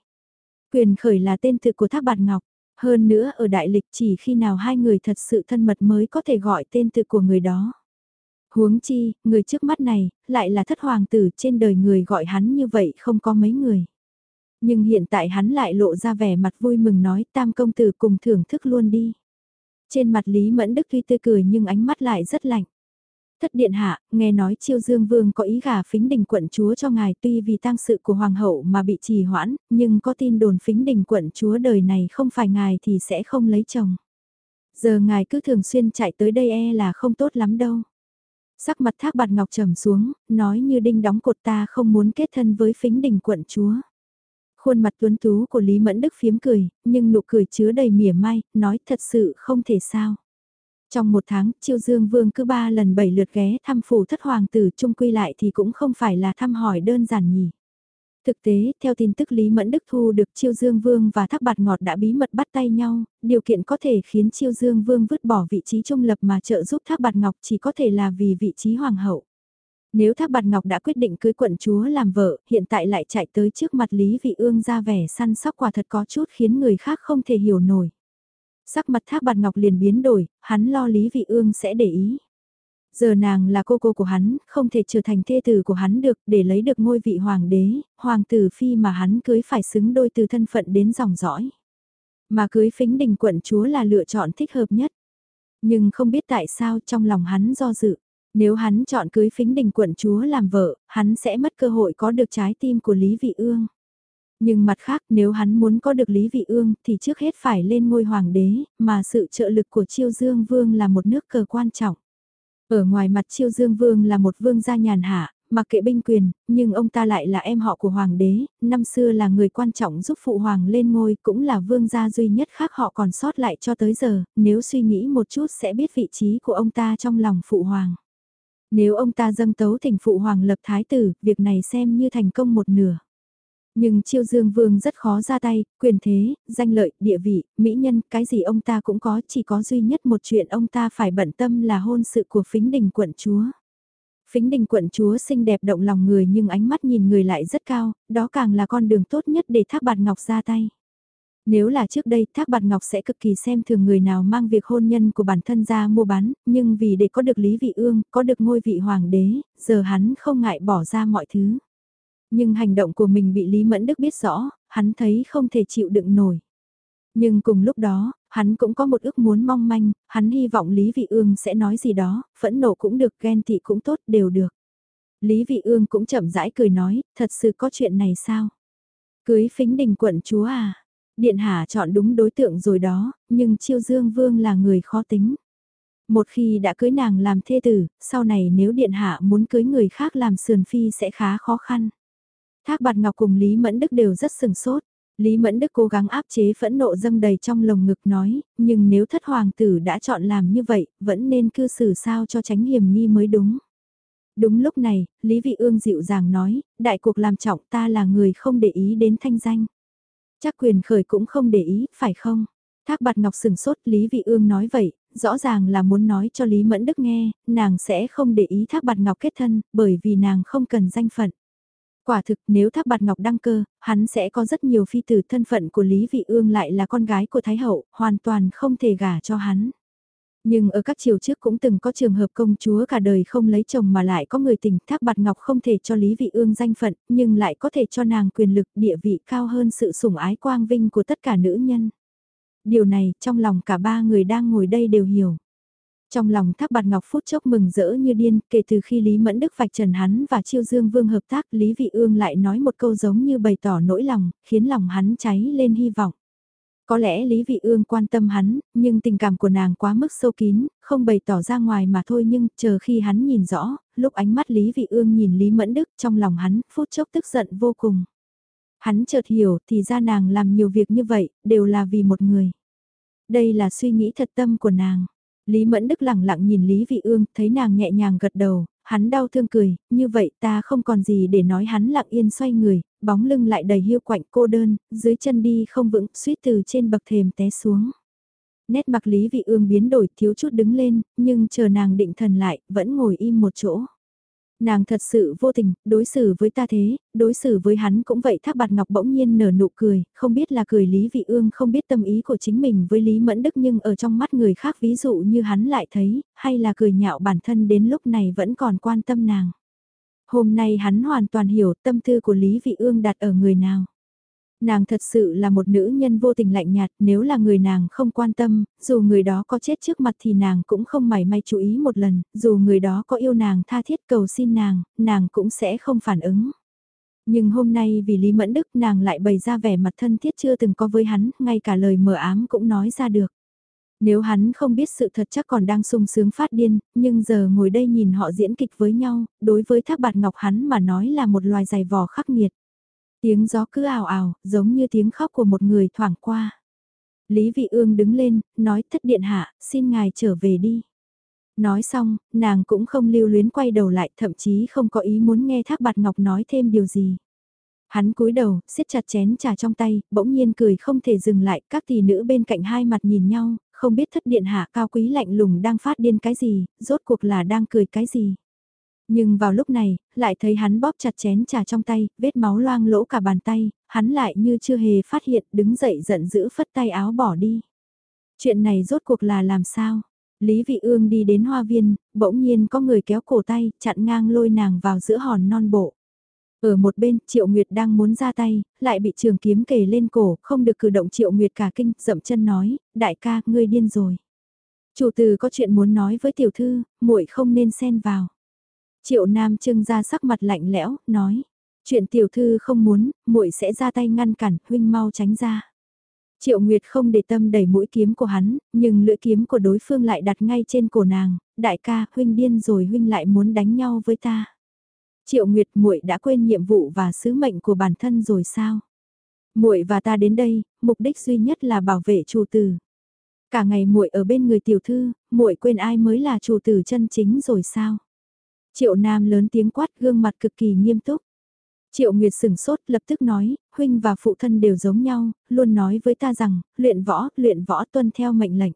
Quyền khởi là tên tự của Thác Bạt Ngọc. Hơn nữa ở đại lịch chỉ khi nào hai người thật sự thân mật mới có thể gọi tên tự của người đó. Huống chi, người trước mắt này, lại là thất hoàng tử trên đời người gọi hắn như vậy không có mấy người. Nhưng hiện tại hắn lại lộ ra vẻ mặt vui mừng nói tam công tử cùng thưởng thức luôn đi. Trên mặt Lý Mẫn Đức tuy tươi cười nhưng ánh mắt lại rất lạnh. Thất điện hạ, nghe nói chiêu dương vương có ý gả phính đình quận chúa cho ngài tuy vì tang sự của hoàng hậu mà bị trì hoãn, nhưng có tin đồn phính đình quận chúa đời này không phải ngài thì sẽ không lấy chồng. Giờ ngài cứ thường xuyên chạy tới đây e là không tốt lắm đâu. Sắc mặt thác bạt ngọc trầm xuống, nói như đinh đóng cột ta không muốn kết thân với phính đình quận chúa. Khuôn mặt tuấn tú của Lý Mẫn Đức phiếm cười, nhưng nụ cười chứa đầy mỉa mai, nói thật sự không thể sao. Trong một tháng, Chiêu Dương Vương cứ ba lần bảy lượt ghé thăm phủ thất hoàng tử trung quy lại thì cũng không phải là thăm hỏi đơn giản nhỉ. Thực tế, theo tin tức Lý Mẫn Đức thu được Chiêu Dương Vương và Thác Bạt Ngọt đã bí mật bắt tay nhau, điều kiện có thể khiến Chiêu Dương Vương vứt bỏ vị trí trung lập mà trợ giúp Thác Bạt Ngọc chỉ có thể là vì vị trí hoàng hậu. Nếu Thác Bạt Ngọc đã quyết định cưới quận chúa làm vợ, hiện tại lại chạy tới trước mặt Lý Vị Ương ra vẻ săn sóc quả thật có chút khiến người khác không thể hiểu nổi. Sắc mặt thác bạt ngọc liền biến đổi, hắn lo Lý Vị Ương sẽ để ý. Giờ nàng là cô cô của hắn, không thể trở thành thê tử của hắn được để lấy được ngôi vị hoàng đế, hoàng tử phi mà hắn cưới phải xứng đôi từ thân phận đến dòng dõi. Mà cưới phính đình quận chúa là lựa chọn thích hợp nhất. Nhưng không biết tại sao trong lòng hắn do dự. Nếu hắn chọn cưới phính đình quận chúa làm vợ, hắn sẽ mất cơ hội có được trái tim của Lý Vị Ương. Nhưng mặt khác nếu hắn muốn có được Lý Vị Ương thì trước hết phải lên ngôi hoàng đế, mà sự trợ lực của Chiêu Dương Vương là một nước cờ quan trọng. Ở ngoài mặt Chiêu Dương Vương là một vương gia nhàn hạ, mặc kệ binh quyền, nhưng ông ta lại là em họ của hoàng đế, năm xưa là người quan trọng giúp phụ hoàng lên ngôi, cũng là vương gia duy nhất khác họ còn sót lại cho tới giờ, nếu suy nghĩ một chút sẽ biết vị trí của ông ta trong lòng phụ hoàng. Nếu ông ta dâng tấu thỉnh phụ hoàng lập thái tử, việc này xem như thành công một nửa. Nhưng chiêu dương vương rất khó ra tay, quyền thế, danh lợi, địa vị, mỹ nhân, cái gì ông ta cũng có, chỉ có duy nhất một chuyện ông ta phải bận tâm là hôn sự của phính đình quận chúa. Phính đình quận chúa xinh đẹp động lòng người nhưng ánh mắt nhìn người lại rất cao, đó càng là con đường tốt nhất để thác bạt ngọc ra tay. Nếu là trước đây Thác Bạt Ngọc sẽ cực kỳ xem thường người nào mang việc hôn nhân của bản thân ra mua bán, nhưng vì để có được Lý Vị Ương, có được ngôi vị hoàng đế, giờ hắn không ngại bỏ ra mọi thứ. Nhưng hành động của mình bị Lý Mẫn Đức biết rõ, hắn thấy không thể chịu đựng nổi. Nhưng cùng lúc đó, hắn cũng có một ước muốn mong manh, hắn hy vọng Lý Vị Ương sẽ nói gì đó, phẫn nộ cũng được, ghen tị cũng tốt, đều được. Lý Vị Ương cũng chậm rãi cười nói, thật sự có chuyện này sao? Cưới phính đình quận chúa à? Điện hạ chọn đúng đối tượng rồi đó, nhưng Chiêu Dương Vương là người khó tính. Một khi đã cưới nàng làm thê tử, sau này nếu điện hạ muốn cưới người khác làm sườn phi sẽ khá khó khăn. Thác Bạt Ngọc cùng Lý Mẫn Đức đều rất sừng sốt. Lý Mẫn Đức cố gắng áp chế phẫn nộ dâng đầy trong lồng ngực nói, nhưng nếu thất hoàng tử đã chọn làm như vậy, vẫn nên cư xử sao cho tránh hiểm nghi mới đúng. Đúng lúc này, Lý Vị Ương dịu dàng nói, đại cuộc làm trọng ta là người không để ý đến thanh danh. Chắc quyền khởi cũng không để ý, phải không? Thác bạt ngọc sừng sốt Lý Vị Ương nói vậy, rõ ràng là muốn nói cho Lý Mẫn Đức nghe, nàng sẽ không để ý thác bạt ngọc kết thân, bởi vì nàng không cần danh phận. Quả thực nếu thác bạt ngọc đăng cơ, hắn sẽ có rất nhiều phi tử thân phận của Lý Vị Ương lại là con gái của Thái Hậu, hoàn toàn không thể gả cho hắn. Nhưng ở các triều trước cũng từng có trường hợp công chúa cả đời không lấy chồng mà lại có người tình thác bạt ngọc không thể cho Lý Vị Ương danh phận, nhưng lại có thể cho nàng quyền lực địa vị cao hơn sự sủng ái quang vinh của tất cả nữ nhân. Điều này trong lòng cả ba người đang ngồi đây đều hiểu. Trong lòng Thác Bạt Ngọc phút chốc mừng rỡ như điên, kể từ khi Lý Mẫn Đức vạch trần hắn và Chiêu Dương Vương hợp tác, Lý Vị Ương lại nói một câu giống như bày tỏ nỗi lòng, khiến lòng hắn cháy lên hy vọng. Có lẽ Lý Vị Ương quan tâm hắn, nhưng tình cảm của nàng quá mức sâu kín, không bày tỏ ra ngoài mà thôi nhưng chờ khi hắn nhìn rõ, lúc ánh mắt Lý Vị Ương nhìn Lý Mẫn Đức trong lòng hắn, phút chốc tức giận vô cùng. Hắn chợt hiểu thì ra nàng làm nhiều việc như vậy, đều là vì một người. Đây là suy nghĩ thật tâm của nàng. Lý Mẫn Đức lẳng lặng nhìn Lý Vị Ương, thấy nàng nhẹ nhàng gật đầu, hắn đau thương cười, như vậy ta không còn gì để nói hắn lặng yên xoay người, bóng lưng lại đầy hiu quạnh cô đơn, dưới chân đi không vững, suýt từ trên bậc thềm té xuống. Nét mặt Lý Vị Ương biến đổi thiếu chút đứng lên, nhưng chờ nàng định thần lại, vẫn ngồi im một chỗ. Nàng thật sự vô tình, đối xử với ta thế, đối xử với hắn cũng vậy thác bạt ngọc bỗng nhiên nở nụ cười, không biết là cười Lý Vị Ương không biết tâm ý của chính mình với Lý Mẫn Đức nhưng ở trong mắt người khác ví dụ như hắn lại thấy, hay là cười nhạo bản thân đến lúc này vẫn còn quan tâm nàng. Hôm nay hắn hoàn toàn hiểu tâm tư của Lý Vị Ương đặt ở người nào. Nàng thật sự là một nữ nhân vô tình lạnh nhạt, nếu là người nàng không quan tâm, dù người đó có chết trước mặt thì nàng cũng không mảy may chú ý một lần, dù người đó có yêu nàng tha thiết cầu xin nàng, nàng cũng sẽ không phản ứng. Nhưng hôm nay vì Lý Mẫn Đức nàng lại bày ra vẻ mặt thân thiết chưa từng có với hắn, ngay cả lời mờ ám cũng nói ra được. Nếu hắn không biết sự thật chắc còn đang sung sướng phát điên, nhưng giờ ngồi đây nhìn họ diễn kịch với nhau, đối với thác bạt ngọc hắn mà nói là một loài giày vò khắc nghiệt. Tiếng gió cứ ảo ảo, giống như tiếng khóc của một người thoảng qua. Lý Vị Ương đứng lên, nói thất điện hạ, xin ngài trở về đi. Nói xong, nàng cũng không lưu luyến quay đầu lại, thậm chí không có ý muốn nghe Thác Bạt Ngọc nói thêm điều gì. Hắn cúi đầu, siết chặt chén trà trong tay, bỗng nhiên cười không thể dừng lại, các tỷ nữ bên cạnh hai mặt nhìn nhau, không biết thất điện hạ cao quý lạnh lùng đang phát điên cái gì, rốt cuộc là đang cười cái gì. Nhưng vào lúc này, lại thấy hắn bóp chặt chén trà trong tay, vết máu loang lỗ cả bàn tay, hắn lại như chưa hề phát hiện đứng dậy giận dữ phất tay áo bỏ đi. Chuyện này rốt cuộc là làm sao? Lý Vị Ương đi đến hoa viên, bỗng nhiên có người kéo cổ tay, chặn ngang lôi nàng vào giữa hòn non bộ. Ở một bên, Triệu Nguyệt đang muốn ra tay, lại bị trường kiếm kề lên cổ, không được cử động Triệu Nguyệt cả kinh, dậm chân nói, đại ca, ngươi điên rồi. Chủ từ có chuyện muốn nói với tiểu thư, muội không nên xen vào. Triệu Nam trưng ra sắc mặt lạnh lẽo, nói, chuyện tiểu thư không muốn, muội sẽ ra tay ngăn cản, huynh mau tránh ra. Triệu Nguyệt không để tâm đẩy mũi kiếm của hắn, nhưng lưỡi kiếm của đối phương lại đặt ngay trên cổ nàng, đại ca, huynh điên rồi huynh lại muốn đánh nhau với ta. Triệu Nguyệt muội đã quên nhiệm vụ và sứ mệnh của bản thân rồi sao? Muội và ta đến đây, mục đích duy nhất là bảo vệ chủ tử. Cả ngày muội ở bên người tiểu thư, muội quên ai mới là chủ tử chân chính rồi sao? Triệu Nam lớn tiếng quát gương mặt cực kỳ nghiêm túc. Triệu Nguyệt sừng sốt lập tức nói, huynh và phụ thân đều giống nhau, luôn nói với ta rằng, luyện võ, luyện võ tuân theo mệnh lệnh.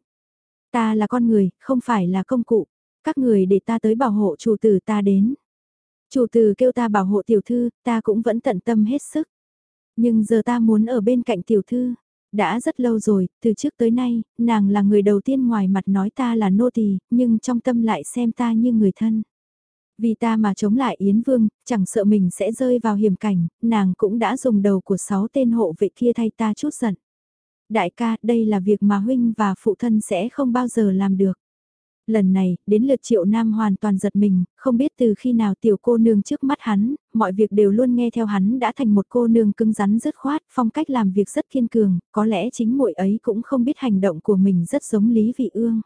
Ta là con người, không phải là công cụ. Các người để ta tới bảo hộ chủ tử ta đến. Chủ tử kêu ta bảo hộ tiểu thư, ta cũng vẫn tận tâm hết sức. Nhưng giờ ta muốn ở bên cạnh tiểu thư. Đã rất lâu rồi, từ trước tới nay, nàng là người đầu tiên ngoài mặt nói ta là nô tỳ, nhưng trong tâm lại xem ta như người thân. Vì ta mà chống lại Yến Vương, chẳng sợ mình sẽ rơi vào hiểm cảnh, nàng cũng đã dùng đầu của sáu tên hộ vệ kia thay ta chút giận. Đại ca, đây là việc mà huynh và phụ thân sẽ không bao giờ làm được. Lần này, đến lượt triệu nam hoàn toàn giật mình, không biết từ khi nào tiểu cô nương trước mắt hắn, mọi việc đều luôn nghe theo hắn đã thành một cô nương cứng rắn dứt khoát, phong cách làm việc rất kiên cường, có lẽ chính muội ấy cũng không biết hành động của mình rất giống Lý Vị Ương.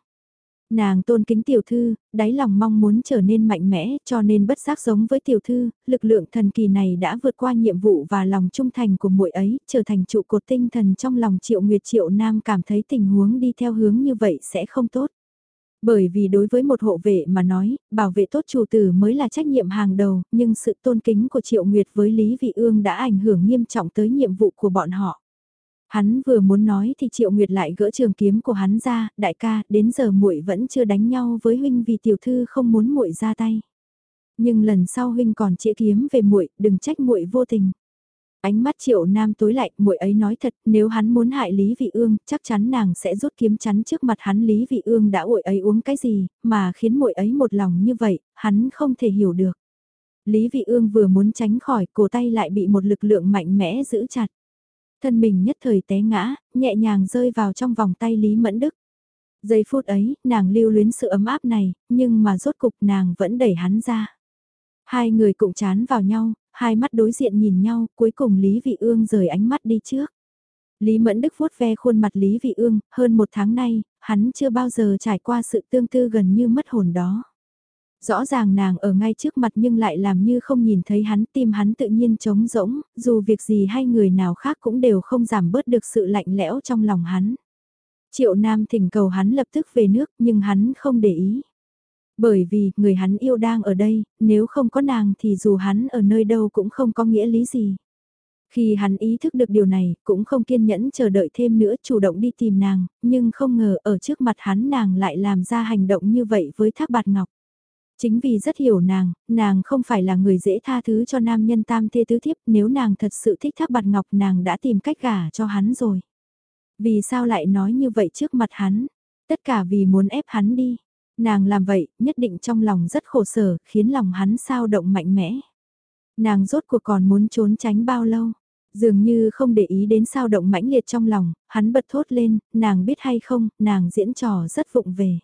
Nàng tôn kính tiểu thư, đáy lòng mong muốn trở nên mạnh mẽ cho nên bất giác giống với tiểu thư, lực lượng thần kỳ này đã vượt qua nhiệm vụ và lòng trung thành của muội ấy, trở thành trụ cột tinh thần trong lòng triệu nguyệt triệu nam cảm thấy tình huống đi theo hướng như vậy sẽ không tốt. Bởi vì đối với một hộ vệ mà nói, bảo vệ tốt chủ tử mới là trách nhiệm hàng đầu, nhưng sự tôn kính của Triệu Nguyệt với Lý Vị Ương đã ảnh hưởng nghiêm trọng tới nhiệm vụ của bọn họ. Hắn vừa muốn nói thì Triệu Nguyệt lại gỡ trường kiếm của hắn ra, đại ca, đến giờ muội vẫn chưa đánh nhau với huynh vì tiểu thư không muốn muội ra tay. Nhưng lần sau huynh còn chĩa kiếm về muội, đừng trách muội vô tình. Ánh mắt Triệu Nam tối lạnh muội ấy nói thật, nếu hắn muốn hại Lý Vị Ương, chắc chắn nàng sẽ rút kiếm chắn trước mặt hắn Lý Vị Ương đã muội ấy uống cái gì, mà khiến muội ấy một lòng như vậy, hắn không thể hiểu được. Lý Vị Ương vừa muốn tránh khỏi, cổ tay lại bị một lực lượng mạnh mẽ giữ chặt thân mình nhất thời té ngã, nhẹ nhàng rơi vào trong vòng tay Lý Mẫn Đức. Giây phút ấy, nàng lưu luyến sự ấm áp này, nhưng mà rốt cục nàng vẫn đẩy hắn ra. Hai người cũng chán vào nhau, hai mắt đối diện nhìn nhau, cuối cùng Lý Vị Ương rời ánh mắt đi trước. Lý Mẫn Đức vuốt ve khuôn mặt Lý Vị Ương, hơn một tháng nay, hắn chưa bao giờ trải qua sự tương tư gần như mất hồn đó. Rõ ràng nàng ở ngay trước mặt nhưng lại làm như không nhìn thấy hắn tim hắn tự nhiên trống rỗng, dù việc gì hay người nào khác cũng đều không giảm bớt được sự lạnh lẽo trong lòng hắn. Triệu Nam thỉnh cầu hắn lập tức về nước nhưng hắn không để ý. Bởi vì người hắn yêu đang ở đây, nếu không có nàng thì dù hắn ở nơi đâu cũng không có nghĩa lý gì. Khi hắn ý thức được điều này, cũng không kiên nhẫn chờ đợi thêm nữa chủ động đi tìm nàng, nhưng không ngờ ở trước mặt hắn nàng lại làm ra hành động như vậy với thác bạt ngọc. Chính vì rất hiểu nàng, nàng không phải là người dễ tha thứ cho nam nhân tam thê tứ thiếp nếu nàng thật sự thích thác bạt ngọc nàng đã tìm cách gả cho hắn rồi. Vì sao lại nói như vậy trước mặt hắn? Tất cả vì muốn ép hắn đi. Nàng làm vậy, nhất định trong lòng rất khổ sở, khiến lòng hắn sao động mạnh mẽ. Nàng rốt cuộc còn muốn trốn tránh bao lâu? Dường như không để ý đến sao động mãnh liệt trong lòng, hắn bật thốt lên, nàng biết hay không, nàng diễn trò rất vụng về.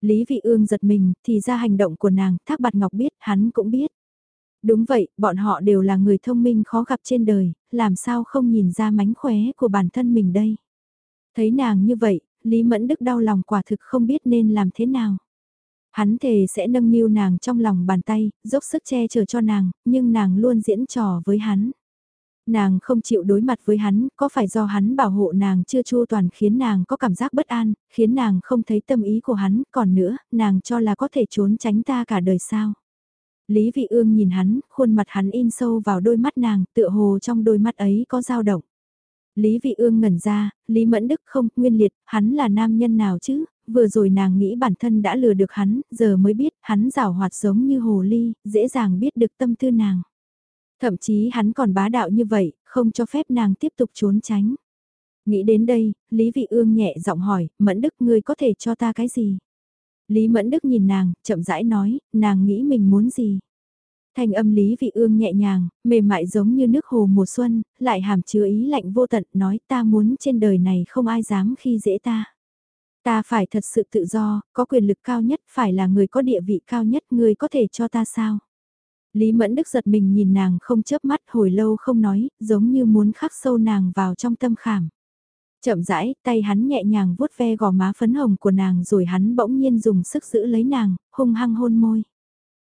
Lý Vị Ương giật mình, thì ra hành động của nàng, Thác Bạt Ngọc biết, hắn cũng biết. Đúng vậy, bọn họ đều là người thông minh khó gặp trên đời, làm sao không nhìn ra mánh khóe của bản thân mình đây. Thấy nàng như vậy, Lý Mẫn Đức đau lòng quả thực không biết nên làm thế nào. Hắn thề sẽ nâng niu nàng trong lòng bàn tay, dốc sức che chở cho nàng, nhưng nàng luôn diễn trò với hắn. Nàng không chịu đối mặt với hắn, có phải do hắn bảo hộ nàng chưa chu toàn khiến nàng có cảm giác bất an, khiến nàng không thấy tâm ý của hắn, còn nữa, nàng cho là có thể trốn tránh ta cả đời sao. Lý Vị Ương nhìn hắn, khuôn mặt hắn in sâu vào đôi mắt nàng, tựa hồ trong đôi mắt ấy có dao động. Lý Vị Ương ngẩn ra, Lý Mẫn Đức không, nguyên liệt, hắn là nam nhân nào chứ, vừa rồi nàng nghĩ bản thân đã lừa được hắn, giờ mới biết hắn rào hoạt giống như hồ ly, dễ dàng biết được tâm tư nàng. Thậm chí hắn còn bá đạo như vậy, không cho phép nàng tiếp tục trốn tránh. Nghĩ đến đây, Lý Vị Ương nhẹ giọng hỏi, Mẫn Đức ngươi có thể cho ta cái gì? Lý Mẫn Đức nhìn nàng, chậm rãi nói, nàng nghĩ mình muốn gì? Thanh âm Lý Vị Ương nhẹ nhàng, mềm mại giống như nước hồ mùa xuân, lại hàm chứa ý lạnh vô tận, nói ta muốn trên đời này không ai dám khi dễ ta. Ta phải thật sự tự do, có quyền lực cao nhất, phải là người có địa vị cao nhất, người có thể cho ta sao? Lý Mẫn Đức giật mình nhìn nàng không chớp mắt hồi lâu không nói, giống như muốn khắc sâu nàng vào trong tâm khảm. Chậm rãi, tay hắn nhẹ nhàng vuốt ve gò má phấn hồng của nàng rồi hắn bỗng nhiên dùng sức giữ lấy nàng, hung hăng hôn môi.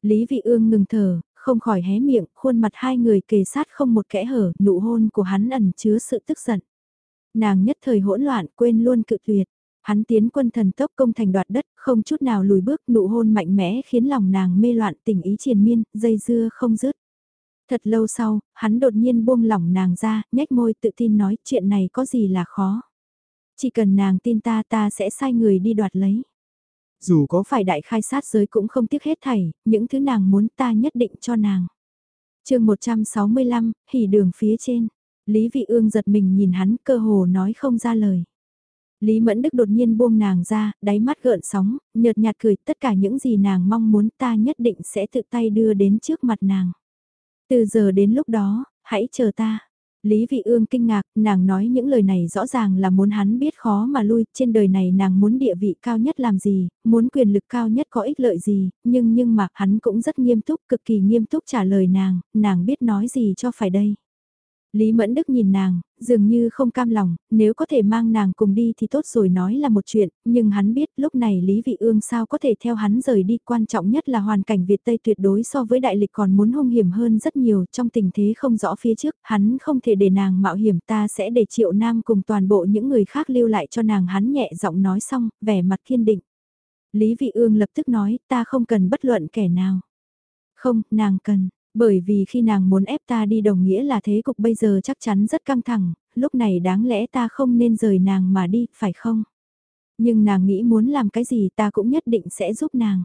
Lý Vị Ương ngừng thở, không khỏi hé miệng, khuôn mặt hai người kề sát không một kẽ hở, nụ hôn của hắn ẩn chứa sự tức giận. Nàng nhất thời hỗn loạn quên luôn cự tuyệt. Hắn tiến quân thần tốc công thành đoạt đất, không chút nào lùi bước, nụ hôn mạnh mẽ khiến lòng nàng mê loạn tình ý triền miên, dây dưa không dứt. Thật lâu sau, hắn đột nhiên buông lỏng nàng ra, nhếch môi tự tin nói chuyện này có gì là khó. Chỉ cần nàng tin ta ta sẽ sai người đi đoạt lấy. Dù có phải đại khai sát giới cũng không tiếc hết thảy, những thứ nàng muốn ta nhất định cho nàng. chương 165, hỉ đường phía trên. Lý Vị Ương giật mình nhìn hắn cơ hồ nói không ra lời. Lý Mẫn Đức đột nhiên buông nàng ra, đáy mắt gợn sóng, nhợt nhạt cười tất cả những gì nàng mong muốn ta nhất định sẽ tự tay đưa đến trước mặt nàng. Từ giờ đến lúc đó, hãy chờ ta. Lý Vị Ương kinh ngạc, nàng nói những lời này rõ ràng là muốn hắn biết khó mà lui, trên đời này nàng muốn địa vị cao nhất làm gì, muốn quyền lực cao nhất có ích lợi gì, nhưng nhưng mà hắn cũng rất nghiêm túc, cực kỳ nghiêm túc trả lời nàng, nàng biết nói gì cho phải đây. Lý Mẫn Đức nhìn nàng, dường như không cam lòng, nếu có thể mang nàng cùng đi thì tốt rồi nói là một chuyện, nhưng hắn biết lúc này Lý Vị Ương sao có thể theo hắn rời đi, quan trọng nhất là hoàn cảnh Việt Tây tuyệt đối so với đại lịch còn muốn hung hiểm hơn rất nhiều, trong tình thế không rõ phía trước, hắn không thể để nàng mạo hiểm ta sẽ để Triệu Nam cùng toàn bộ những người khác lưu lại cho nàng hắn nhẹ giọng nói xong, vẻ mặt kiên định. Lý Vị Ương lập tức nói, ta không cần bất luận kẻ nào. Không, nàng cần, bởi vì khi nàng muốn ép ta đi đồng nghĩa là thế cục bây giờ chắc chắn rất căng thẳng, lúc này đáng lẽ ta không nên rời nàng mà đi, phải không? Nhưng nàng nghĩ muốn làm cái gì ta cũng nhất định sẽ giúp nàng.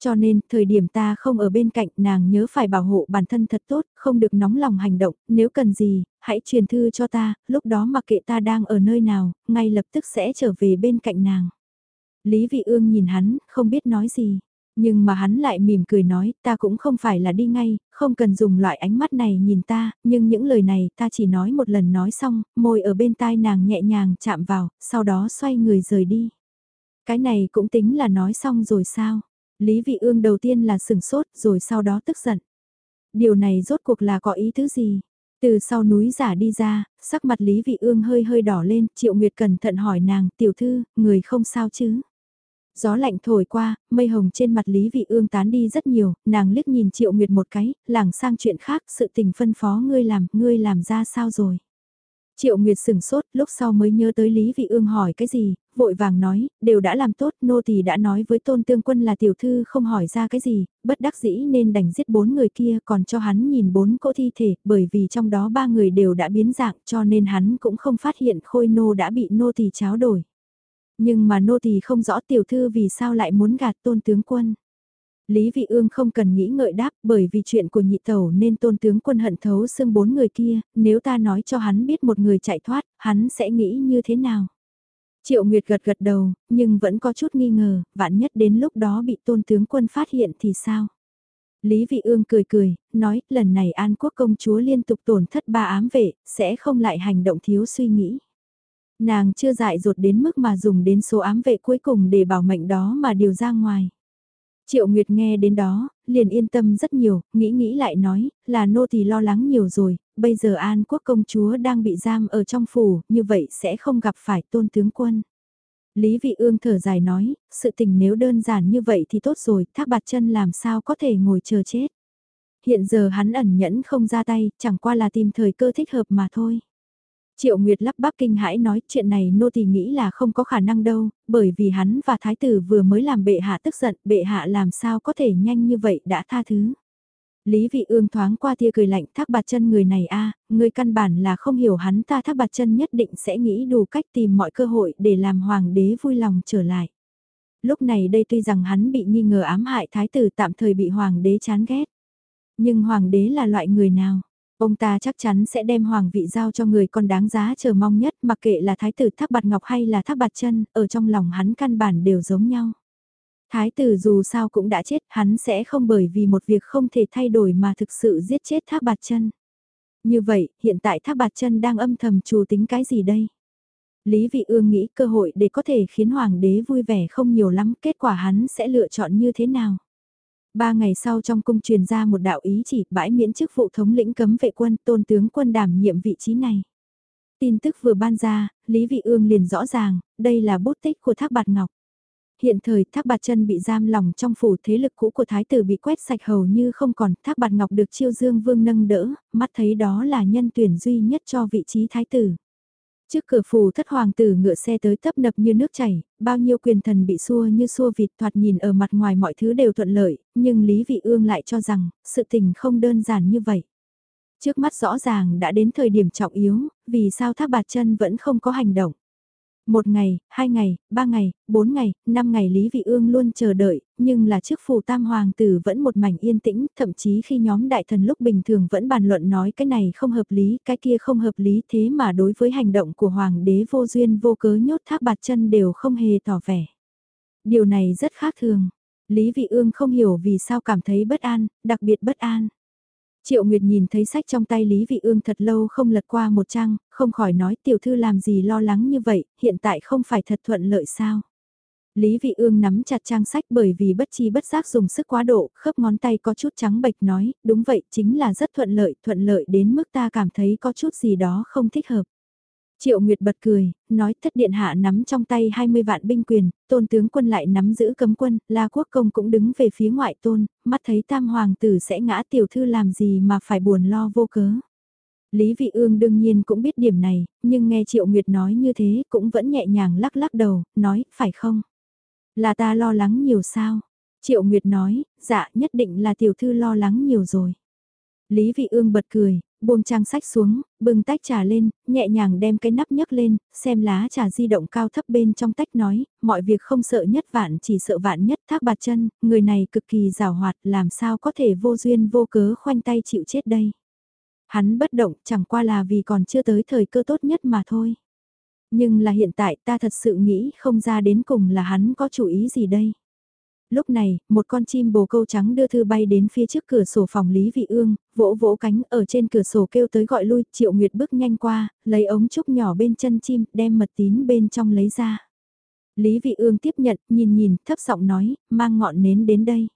Cho nên, thời điểm ta không ở bên cạnh nàng nhớ phải bảo hộ bản thân thật tốt, không được nóng lòng hành động, nếu cần gì, hãy truyền thư cho ta, lúc đó mặc kệ ta đang ở nơi nào, ngay lập tức sẽ trở về bên cạnh nàng. Lý Vị Ương nhìn hắn, không biết nói gì. Nhưng mà hắn lại mỉm cười nói, ta cũng không phải là đi ngay, không cần dùng loại ánh mắt này nhìn ta, nhưng những lời này ta chỉ nói một lần nói xong, môi ở bên tai nàng nhẹ nhàng chạm vào, sau đó xoay người rời đi. Cái này cũng tính là nói xong rồi sao? Lý Vị Ương đầu tiên là sừng sốt rồi sau đó tức giận. Điều này rốt cuộc là có ý thứ gì? Từ sau núi giả đi ra, sắc mặt Lý Vị Ương hơi hơi đỏ lên, Triệu Nguyệt cẩn thận hỏi nàng, tiểu thư, người không sao chứ? Gió lạnh thổi qua, mây hồng trên mặt Lý Vị Ương tán đi rất nhiều, nàng liếc nhìn Triệu Nguyệt một cái, lảng sang chuyện khác, sự tình phân phó ngươi làm, ngươi làm ra sao rồi. Triệu Nguyệt sừng sốt, lúc sau mới nhớ tới Lý Vị Ương hỏi cái gì, vội vàng nói, đều đã làm tốt, nô tỳ đã nói với tôn tương quân là tiểu thư không hỏi ra cái gì, bất đắc dĩ nên đành giết bốn người kia còn cho hắn nhìn bốn cỗ thi thể, bởi vì trong đó ba người đều đã biến dạng cho nên hắn cũng không phát hiện khôi nô đã bị nô tỳ cháo đổi. Nhưng mà nô tỳ không rõ tiểu thư vì sao lại muốn gạt tôn tướng quân. Lý Vị Ương không cần nghĩ ngợi đáp bởi vì chuyện của nhị tẩu nên tôn tướng quân hận thấu xương bốn người kia, nếu ta nói cho hắn biết một người chạy thoát, hắn sẽ nghĩ như thế nào? Triệu Nguyệt gật gật đầu, nhưng vẫn có chút nghi ngờ, vạn nhất đến lúc đó bị tôn tướng quân phát hiện thì sao? Lý Vị Ương cười cười, nói, lần này An Quốc công chúa liên tục tổn thất ba ám vệ, sẽ không lại hành động thiếu suy nghĩ. Nàng chưa dại dột đến mức mà dùng đến số ám vệ cuối cùng để bảo mệnh đó mà điều ra ngoài. Triệu Nguyệt nghe đến đó, liền yên tâm rất nhiều, nghĩ nghĩ lại nói, là nô thì lo lắng nhiều rồi, bây giờ An Quốc công chúa đang bị giam ở trong phủ, như vậy sẽ không gặp phải tôn tướng quân. Lý Vị Ương thở dài nói, sự tình nếu đơn giản như vậy thì tốt rồi, thác bạt chân làm sao có thể ngồi chờ chết. Hiện giờ hắn ẩn nhẫn không ra tay, chẳng qua là tìm thời cơ thích hợp mà thôi. Triệu Nguyệt lắp bắp kinh hãi nói chuyện này nô tỳ nghĩ là không có khả năng đâu, bởi vì hắn và thái tử vừa mới làm bệ hạ tức giận, bệ hạ làm sao có thể nhanh như vậy đã tha thứ. Lý vị ương thoáng qua tia cười lạnh thác bạt chân người này a người căn bản là không hiểu hắn ta thác bạt chân nhất định sẽ nghĩ đủ cách tìm mọi cơ hội để làm hoàng đế vui lòng trở lại. Lúc này đây tuy rằng hắn bị nghi ngờ ám hại thái tử tạm thời bị hoàng đế chán ghét. Nhưng hoàng đế là loại người nào? Ông ta chắc chắn sẽ đem hoàng vị giao cho người con đáng giá chờ mong nhất mặc kệ là thái tử thác bạt ngọc hay là thác bạt chân, ở trong lòng hắn căn bản đều giống nhau. Thái tử dù sao cũng đã chết, hắn sẽ không bởi vì một việc không thể thay đổi mà thực sự giết chết thác bạt chân. Như vậy, hiện tại thác bạt chân đang âm thầm chủ tính cái gì đây? Lý Vị Ương nghĩ cơ hội để có thể khiến hoàng đế vui vẻ không nhiều lắm, kết quả hắn sẽ lựa chọn như thế nào? Ba ngày sau trong cung truyền ra một đạo ý chỉ bãi miễn chức vụ thống lĩnh cấm vệ quân tôn tướng quân đảm nhiệm vị trí này. Tin tức vừa ban ra, Lý Vị Ương liền rõ ràng, đây là bút tích của Thác Bạt Ngọc. Hiện thời Thác Bạt Chân bị giam lòng trong phủ thế lực cũ của Thái tử bị quét sạch hầu như không còn, Thác Bạt Ngọc được Chiêu Dương Vương nâng đỡ, mắt thấy đó là nhân tuyển duy nhất cho vị trí Thái tử. Trước cửa phủ thất hoàng tử ngựa xe tới tấp nập như nước chảy, bao nhiêu quyền thần bị xua như xua vịt thoạt nhìn ở mặt ngoài mọi thứ đều thuận lợi, nhưng Lý Vị Ương lại cho rằng, sự tình không đơn giản như vậy. Trước mắt rõ ràng đã đến thời điểm trọng yếu, vì sao thác bạt chân vẫn không có hành động. Một ngày, hai ngày, ba ngày, bốn ngày, năm ngày Lý Vị Ương luôn chờ đợi, nhưng là trước phủ tam hoàng tử vẫn một mảnh yên tĩnh, thậm chí khi nhóm đại thần lúc bình thường vẫn bàn luận nói cái này không hợp lý, cái kia không hợp lý thế mà đối với hành động của hoàng đế vô duyên vô cớ nhốt thác bạt chân đều không hề tỏ vẻ. Điều này rất khác thường. Lý Vị Ương không hiểu vì sao cảm thấy bất an, đặc biệt bất an. Triệu Nguyệt nhìn thấy sách trong tay Lý Vị Ương thật lâu không lật qua một trang, không khỏi nói tiểu thư làm gì lo lắng như vậy, hiện tại không phải thật thuận lợi sao. Lý Vị Ương nắm chặt trang sách bởi vì bất chi bất giác dùng sức quá độ, khớp ngón tay có chút trắng bệch nói, đúng vậy, chính là rất thuận lợi, thuận lợi đến mức ta cảm thấy có chút gì đó không thích hợp. Triệu Nguyệt bật cười, nói thất điện hạ nắm trong tay 20 vạn binh quyền, tôn tướng quân lại nắm giữ cấm quân, la quốc công cũng đứng về phía ngoại tôn, mắt thấy tam hoàng tử sẽ ngã tiểu thư làm gì mà phải buồn lo vô cớ. Lý Vị Ương đương nhiên cũng biết điểm này, nhưng nghe Triệu Nguyệt nói như thế cũng vẫn nhẹ nhàng lắc lắc đầu, nói, phải không? Là ta lo lắng nhiều sao? Triệu Nguyệt nói, dạ nhất định là tiểu thư lo lắng nhiều rồi. Lý Vị Ương bật cười, buông trang sách xuống, bưng tách trà lên, nhẹ nhàng đem cái nắp nhấc lên, xem lá trà di động cao thấp bên trong tách nói, mọi việc không sợ nhất vạn chỉ sợ vạn nhất thác bạt chân, người này cực kỳ rào hoạt làm sao có thể vô duyên vô cớ khoanh tay chịu chết đây. Hắn bất động chẳng qua là vì còn chưa tới thời cơ tốt nhất mà thôi. Nhưng là hiện tại ta thật sự nghĩ không ra đến cùng là hắn có chủ ý gì đây. Lúc này, một con chim bồ câu trắng đưa thư bay đến phía trước cửa sổ phòng Lý Vị Ương, vỗ vỗ cánh ở trên cửa sổ kêu tới gọi lui, Triệu Nguyệt bước nhanh qua, lấy ống trúc nhỏ bên chân chim, đem mật tín bên trong lấy ra. Lý Vị Ương tiếp nhận, nhìn nhìn, thấp giọng nói, mang ngọn nến đến đây.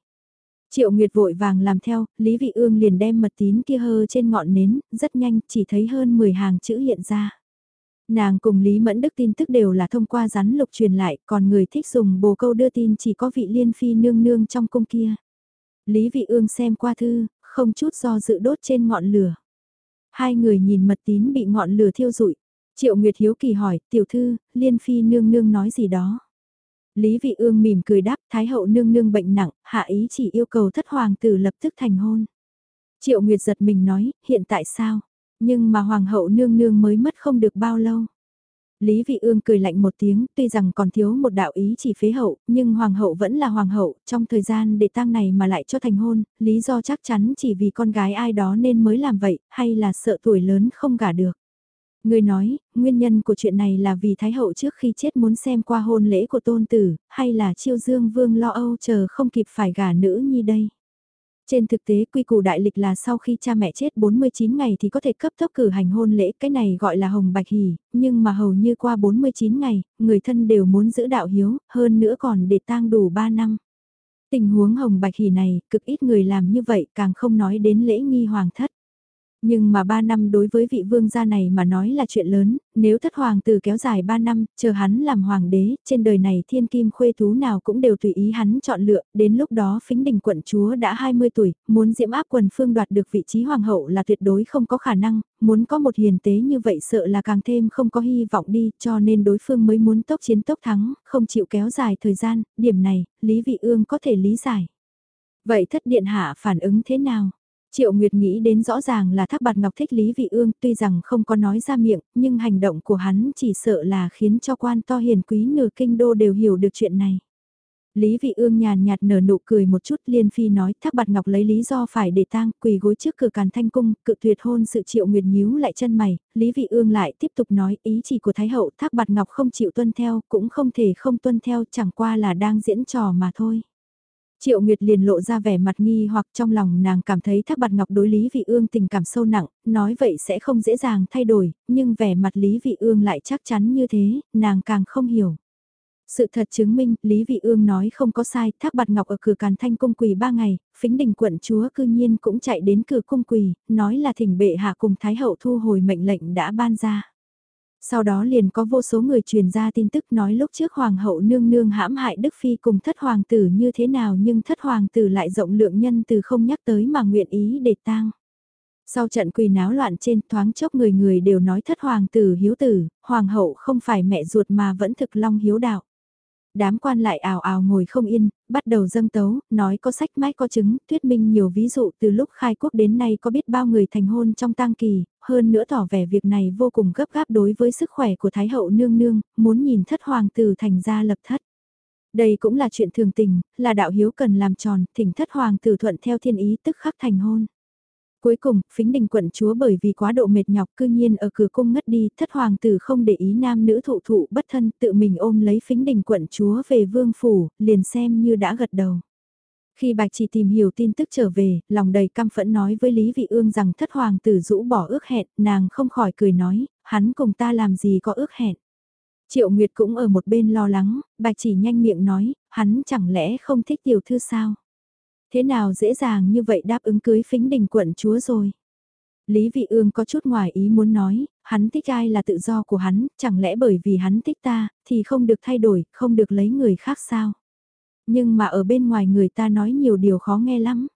Triệu Nguyệt vội vàng làm theo, Lý Vị Ương liền đem mật tín kia hơ trên ngọn nến, rất nhanh, chỉ thấy hơn 10 hàng chữ hiện ra. Nàng cùng Lý Mẫn Đức tin tức đều là thông qua rắn lục truyền lại, còn người thích dùng bồ câu đưa tin chỉ có vị liên phi nương nương trong cung kia. Lý Vị Ương xem qua thư, không chút do dự đốt trên ngọn lửa. Hai người nhìn mật tín bị ngọn lửa thiêu rụi. Triệu Nguyệt Hiếu kỳ hỏi, tiểu thư, liên phi nương nương nói gì đó. Lý Vị Ương mỉm cười đáp, Thái hậu nương nương bệnh nặng, hạ ý chỉ yêu cầu thất hoàng tử lập tức thành hôn. Triệu Nguyệt giật mình nói, hiện tại sao? Nhưng mà hoàng hậu nương nương mới mất không được bao lâu. Lý Vị Ương cười lạnh một tiếng, tuy rằng còn thiếu một đạo ý chỉ phế hậu, nhưng hoàng hậu vẫn là hoàng hậu, trong thời gian để tang này mà lại cho thành hôn, lý do chắc chắn chỉ vì con gái ai đó nên mới làm vậy, hay là sợ tuổi lớn không gả được. Người nói, nguyên nhân của chuyện này là vì Thái hậu trước khi chết muốn xem qua hôn lễ của tôn tử, hay là chiêu dương vương lo âu chờ không kịp phải gả nữ nhi đây. Trên thực tế quy củ đại lịch là sau khi cha mẹ chết 49 ngày thì có thể cấp tốc cử hành hôn lễ, cái này gọi là hồng bạch hỷ, nhưng mà hầu như qua 49 ngày, người thân đều muốn giữ đạo hiếu, hơn nữa còn để tang đủ 3 năm. Tình huống hồng bạch hỷ này, cực ít người làm như vậy, càng không nói đến lễ nghi hoàng thất. Nhưng mà 3 năm đối với vị vương gia này mà nói là chuyện lớn, nếu thất hoàng tử kéo dài 3 năm, chờ hắn làm hoàng đế, trên đời này thiên kim khuê thú nào cũng đều tùy ý hắn chọn lựa, đến lúc đó phính đình quận chúa đã 20 tuổi, muốn diễm áp quần phương đoạt được vị trí hoàng hậu là tuyệt đối không có khả năng, muốn có một hiền tế như vậy sợ là càng thêm không có hy vọng đi, cho nên đối phương mới muốn tốc chiến tốc thắng, không chịu kéo dài thời gian, điểm này, Lý Vị Ương có thể lý giải. Vậy thất điện hạ phản ứng thế nào? Triệu Nguyệt nghĩ đến rõ ràng là Thác Bạt Ngọc thích Lý Vị Ương tuy rằng không có nói ra miệng, nhưng hành động của hắn chỉ sợ là khiến cho quan to hiền quý nửa kinh đô đều hiểu được chuyện này. Lý Vị Ương nhàn nhạt nở nụ cười một chút liên phi nói Thác Bạt Ngọc lấy lý do phải để tang quỳ gối trước cửa càn thanh cung, cự tuyệt hôn sự Triệu Nguyệt nhíu lại chân mày, Lý Vị Ương lại tiếp tục nói ý chỉ của Thái Hậu Thác Bạt Ngọc không chịu tuân theo, cũng không thể không tuân theo chẳng qua là đang diễn trò mà thôi. Triệu Nguyệt liền lộ ra vẻ mặt nghi hoặc trong lòng nàng cảm thấy Thác Bạt Ngọc đối Lý Vị Ương tình cảm sâu nặng, nói vậy sẽ không dễ dàng thay đổi, nhưng vẻ mặt Lý Vị Ương lại chắc chắn như thế, nàng càng không hiểu. Sự thật chứng minh, Lý Vị Ương nói không có sai, Thác Bạt Ngọc ở cửa Càn Thanh cung quỳ ba ngày, phính đình quận chúa cư nhiên cũng chạy đến cửa cung quỳ, nói là thỉnh bệ hạ cùng Thái hậu thu hồi mệnh lệnh đã ban ra. Sau đó liền có vô số người truyền ra tin tức nói lúc trước hoàng hậu nương nương hãm hại Đức Phi cùng thất hoàng tử như thế nào nhưng thất hoàng tử lại rộng lượng nhân từ không nhắc tới mà nguyện ý để tang. Sau trận quỳ náo loạn trên thoáng chốc người người đều nói thất hoàng tử hiếu tử, hoàng hậu không phải mẹ ruột mà vẫn thực long hiếu đạo. Đám quan lại ảo ảo ngồi không yên, bắt đầu dâng tấu, nói có sách mách có chứng, thuyết minh nhiều ví dụ từ lúc khai quốc đến nay có biết bao người thành hôn trong tang kỳ, hơn nữa tỏ vẻ việc này vô cùng gấp gáp đối với sức khỏe của Thái hậu nương nương, muốn nhìn thất hoàng tử thành ra lập thất. Đây cũng là chuyện thường tình, là đạo hiếu cần làm tròn, thỉnh thất hoàng tử thuận theo thiên ý tức khắc thành hôn. Cuối cùng, phính đình quận chúa bởi vì quá độ mệt nhọc cư nhiên ở cửa cung ngất đi, thất hoàng tử không để ý nam nữ thụ thụ bất thân, tự mình ôm lấy phính đình quận chúa về vương phủ, liền xem như đã gật đầu. Khi bạch chỉ tìm hiểu tin tức trở về, lòng đầy căm phẫn nói với Lý Vị Ương rằng thất hoàng tử rũ bỏ ước hẹn, nàng không khỏi cười nói, hắn cùng ta làm gì có ước hẹn. Triệu Nguyệt cũng ở một bên lo lắng, bạch chỉ nhanh miệng nói, hắn chẳng lẽ không thích tiểu thư sao? Thế nào dễ dàng như vậy đáp ứng cưới phính đình quận chúa rồi? Lý Vị Ương có chút ngoài ý muốn nói, hắn thích ai là tự do của hắn, chẳng lẽ bởi vì hắn thích ta, thì không được thay đổi, không được lấy người khác sao? Nhưng mà ở bên ngoài người ta nói nhiều điều khó nghe lắm.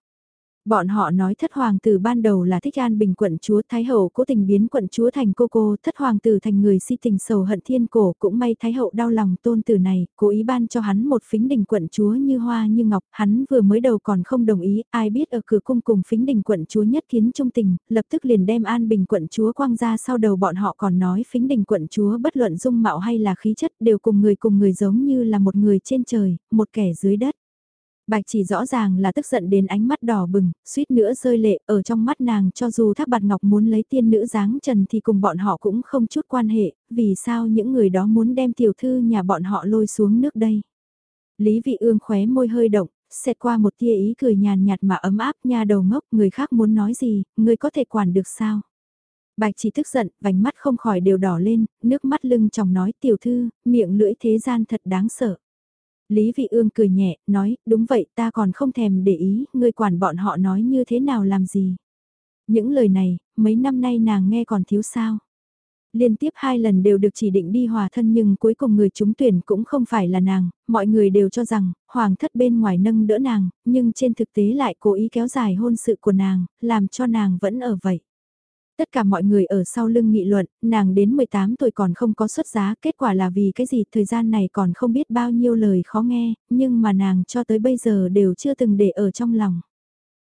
Bọn họ nói thất hoàng tử ban đầu là thích an bình quận chúa Thái hậu cố tình biến quận chúa thành cô cô, thất hoàng tử thành người si tình sầu hận thiên cổ, cũng may Thái hậu đau lòng tôn tử này, cố ý ban cho hắn một phính đình quận chúa như hoa như ngọc, hắn vừa mới đầu còn không đồng ý, ai biết ở cửa cung cùng phính đình quận chúa nhất kiến trung tình, lập tức liền đem an bình quận chúa quang ra sau đầu bọn họ còn nói phính đình quận chúa bất luận dung mạo hay là khí chất đều cùng người cùng người giống như là một người trên trời, một kẻ dưới đất. Bạch chỉ rõ ràng là tức giận đến ánh mắt đỏ bừng, suýt nữa rơi lệ, ở trong mắt nàng cho dù Thác Bạt Ngọc muốn lấy tiên nữ dáng trần thì cùng bọn họ cũng không chút quan hệ, vì sao những người đó muốn đem tiểu thư nhà bọn họ lôi xuống nước đây. Lý Vị Ương khóe môi hơi động, xẹt qua một tia ý cười nhàn nhạt mà ấm áp nha đầu ngốc, người khác muốn nói gì, người có thể quản được sao. Bạch chỉ tức giận, vành mắt không khỏi đều đỏ lên, nước mắt lưng chồng nói tiểu thư, miệng lưỡi thế gian thật đáng sợ. Lý Vị Ương cười nhẹ, nói, đúng vậy ta còn không thèm để ý, ngươi quản bọn họ nói như thế nào làm gì. Những lời này, mấy năm nay nàng nghe còn thiếu sao. Liên tiếp hai lần đều được chỉ định đi hòa thân nhưng cuối cùng người trúng tuyển cũng không phải là nàng, mọi người đều cho rằng, hoàng thất bên ngoài nâng đỡ nàng, nhưng trên thực tế lại cố ý kéo dài hôn sự của nàng, làm cho nàng vẫn ở vậy. Tất cả mọi người ở sau lưng nghị luận, nàng đến 18 tuổi còn không có xuất giá, kết quả là vì cái gì thời gian này còn không biết bao nhiêu lời khó nghe, nhưng mà nàng cho tới bây giờ đều chưa từng để ở trong lòng.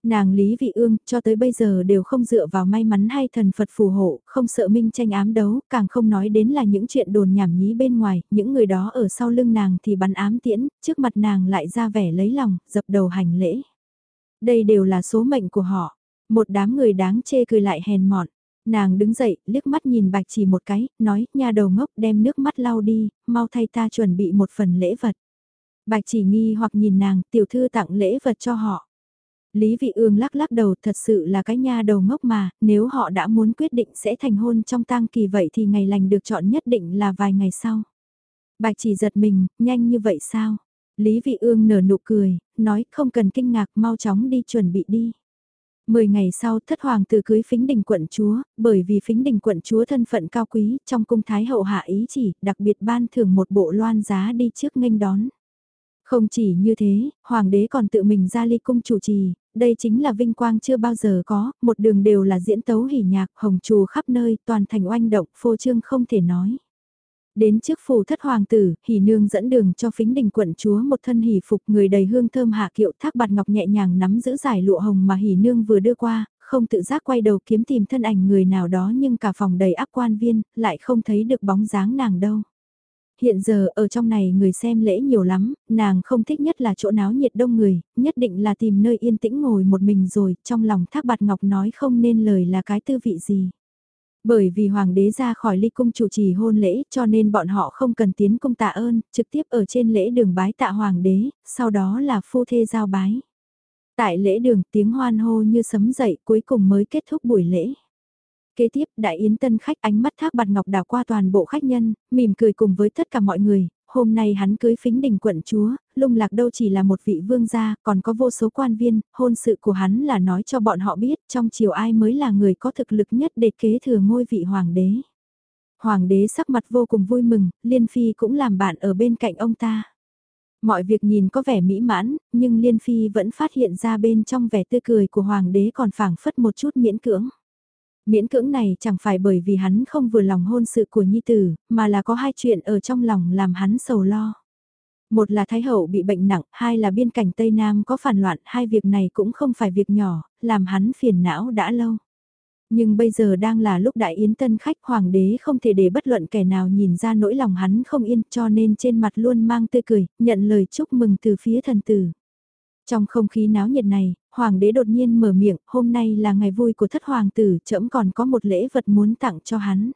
Nàng Lý Vị Ương cho tới bây giờ đều không dựa vào may mắn hay thần Phật phù hộ, không sợ minh tranh ám đấu, càng không nói đến là những chuyện đồn nhảm nhí bên ngoài, những người đó ở sau lưng nàng thì bắn ám tiễn, trước mặt nàng lại ra vẻ lấy lòng, dập đầu hành lễ. Đây đều là số mệnh của họ. Một đám người đáng chê cười lại hèn mọn. Nàng đứng dậy, liếc mắt nhìn bạch chỉ một cái, nói, nhà đầu ngốc đem nước mắt lau đi, mau thay ta chuẩn bị một phần lễ vật. Bạch chỉ nghi hoặc nhìn nàng, tiểu thư tặng lễ vật cho họ. Lý vị ương lắc lắc đầu thật sự là cái nha đầu ngốc mà, nếu họ đã muốn quyết định sẽ thành hôn trong tang kỳ vậy thì ngày lành được chọn nhất định là vài ngày sau. Bạch chỉ giật mình, nhanh như vậy sao? Lý vị ương nở nụ cười, nói không cần kinh ngạc mau chóng đi chuẩn bị đi. Mười ngày sau thất hoàng tử cưới phính đình quận chúa, bởi vì phính đình quận chúa thân phận cao quý, trong cung thái hậu hạ ý chỉ, đặc biệt ban thưởng một bộ loan giá đi trước nghênh đón. Không chỉ như thế, hoàng đế còn tự mình ra ly cung chủ trì, đây chính là vinh quang chưa bao giờ có, một đường đều là diễn tấu hỉ nhạc, hồng trù khắp nơi, toàn thành oanh động, phô trương không thể nói. Đến trước phủ thất hoàng tử, hỉ nương dẫn đường cho phính đình quận chúa một thân hỉ phục người đầy hương thơm hạ kiệu thác bạt ngọc nhẹ nhàng nắm giữ giải lụa hồng mà hỉ nương vừa đưa qua, không tự giác quay đầu kiếm tìm thân ảnh người nào đó nhưng cả phòng đầy áp quan viên, lại không thấy được bóng dáng nàng đâu. Hiện giờ ở trong này người xem lễ nhiều lắm, nàng không thích nhất là chỗ náo nhiệt đông người, nhất định là tìm nơi yên tĩnh ngồi một mình rồi, trong lòng thác bạt ngọc nói không nên lời là cái tư vị gì. Bởi vì hoàng đế ra khỏi ly cung chủ trì hôn lễ cho nên bọn họ không cần tiến cung tạ ơn, trực tiếp ở trên lễ đường bái tạ hoàng đế, sau đó là phu thê giao bái. Tại lễ đường tiếng hoan hô như sấm dậy cuối cùng mới kết thúc buổi lễ. Kế tiếp đại yến tân khách ánh mắt thác bạt ngọc đảo qua toàn bộ khách nhân, mỉm cười cùng với tất cả mọi người, hôm nay hắn cưới phính đình quận chúa, lung lạc đâu chỉ là một vị vương gia, còn có vô số quan viên, hôn sự của hắn là nói cho bọn họ biết trong chiều ai mới là người có thực lực nhất để kế thừa ngôi vị hoàng đế. Hoàng đế sắc mặt vô cùng vui mừng, Liên Phi cũng làm bạn ở bên cạnh ông ta. Mọi việc nhìn có vẻ mỹ mãn, nhưng Liên Phi vẫn phát hiện ra bên trong vẻ tươi cười của Hoàng đế còn phảng phất một chút miễn cưỡng. Miễn cưỡng này chẳng phải bởi vì hắn không vừa lòng hôn sự của Nhi Tử, mà là có hai chuyện ở trong lòng làm hắn sầu lo. Một là Thái Hậu bị bệnh nặng, hai là biên cảnh Tây Nam có phản loạn, hai việc này cũng không phải việc nhỏ, làm hắn phiền não đã lâu. Nhưng bây giờ đang là lúc đại yến tân khách hoàng đế không thể để bất luận kẻ nào nhìn ra nỗi lòng hắn không yên cho nên trên mặt luôn mang tươi cười, nhận lời chúc mừng từ phía thần tử. Trong không khí náo nhiệt này, hoàng đế đột nhiên mở miệng, hôm nay là ngày vui của thất hoàng tử, trẫm còn có một lễ vật muốn tặng cho hắn.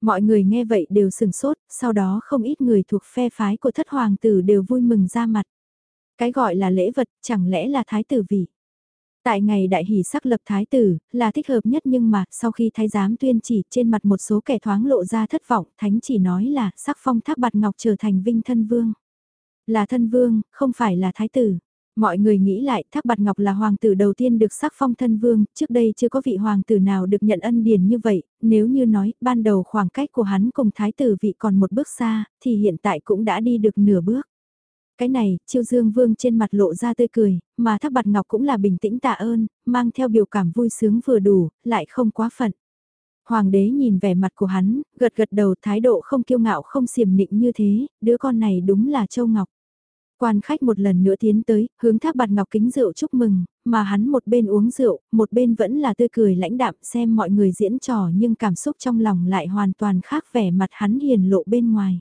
Mọi người nghe vậy đều sừng sốt, sau đó không ít người thuộc phe phái của thất hoàng tử đều vui mừng ra mặt. Cái gọi là lễ vật, chẳng lẽ là thái tử vị. Tại ngày đại hỷ sắc lập thái tử, là thích hợp nhất nhưng mà, sau khi thái giám tuyên chỉ trên mặt một số kẻ thoáng lộ ra thất vọng, thánh chỉ nói là sắc phong thác bạt ngọc trở thành vinh thân vương. Là thân vương, không phải là thái tử. Mọi người nghĩ lại Thác Bạt Ngọc là hoàng tử đầu tiên được sắc phong thân vương, trước đây chưa có vị hoàng tử nào được nhận ân điển như vậy, nếu như nói ban đầu khoảng cách của hắn cùng thái tử vị còn một bước xa, thì hiện tại cũng đã đi được nửa bước. Cái này, Chiêu Dương Vương trên mặt lộ ra tươi cười, mà Thác Bạt Ngọc cũng là bình tĩnh tạ ơn, mang theo biểu cảm vui sướng vừa đủ, lại không quá phận. Hoàng đế nhìn vẻ mặt của hắn, gật gật đầu thái độ không kiêu ngạo không xiềm nịnh như thế, đứa con này đúng là Châu Ngọc. Quan khách một lần nữa tiến tới, hướng thác bạt ngọc kính rượu chúc mừng, mà hắn một bên uống rượu, một bên vẫn là tươi cười lãnh đạm xem mọi người diễn trò nhưng cảm xúc trong lòng lại hoàn toàn khác vẻ mặt hắn hiền lộ bên ngoài.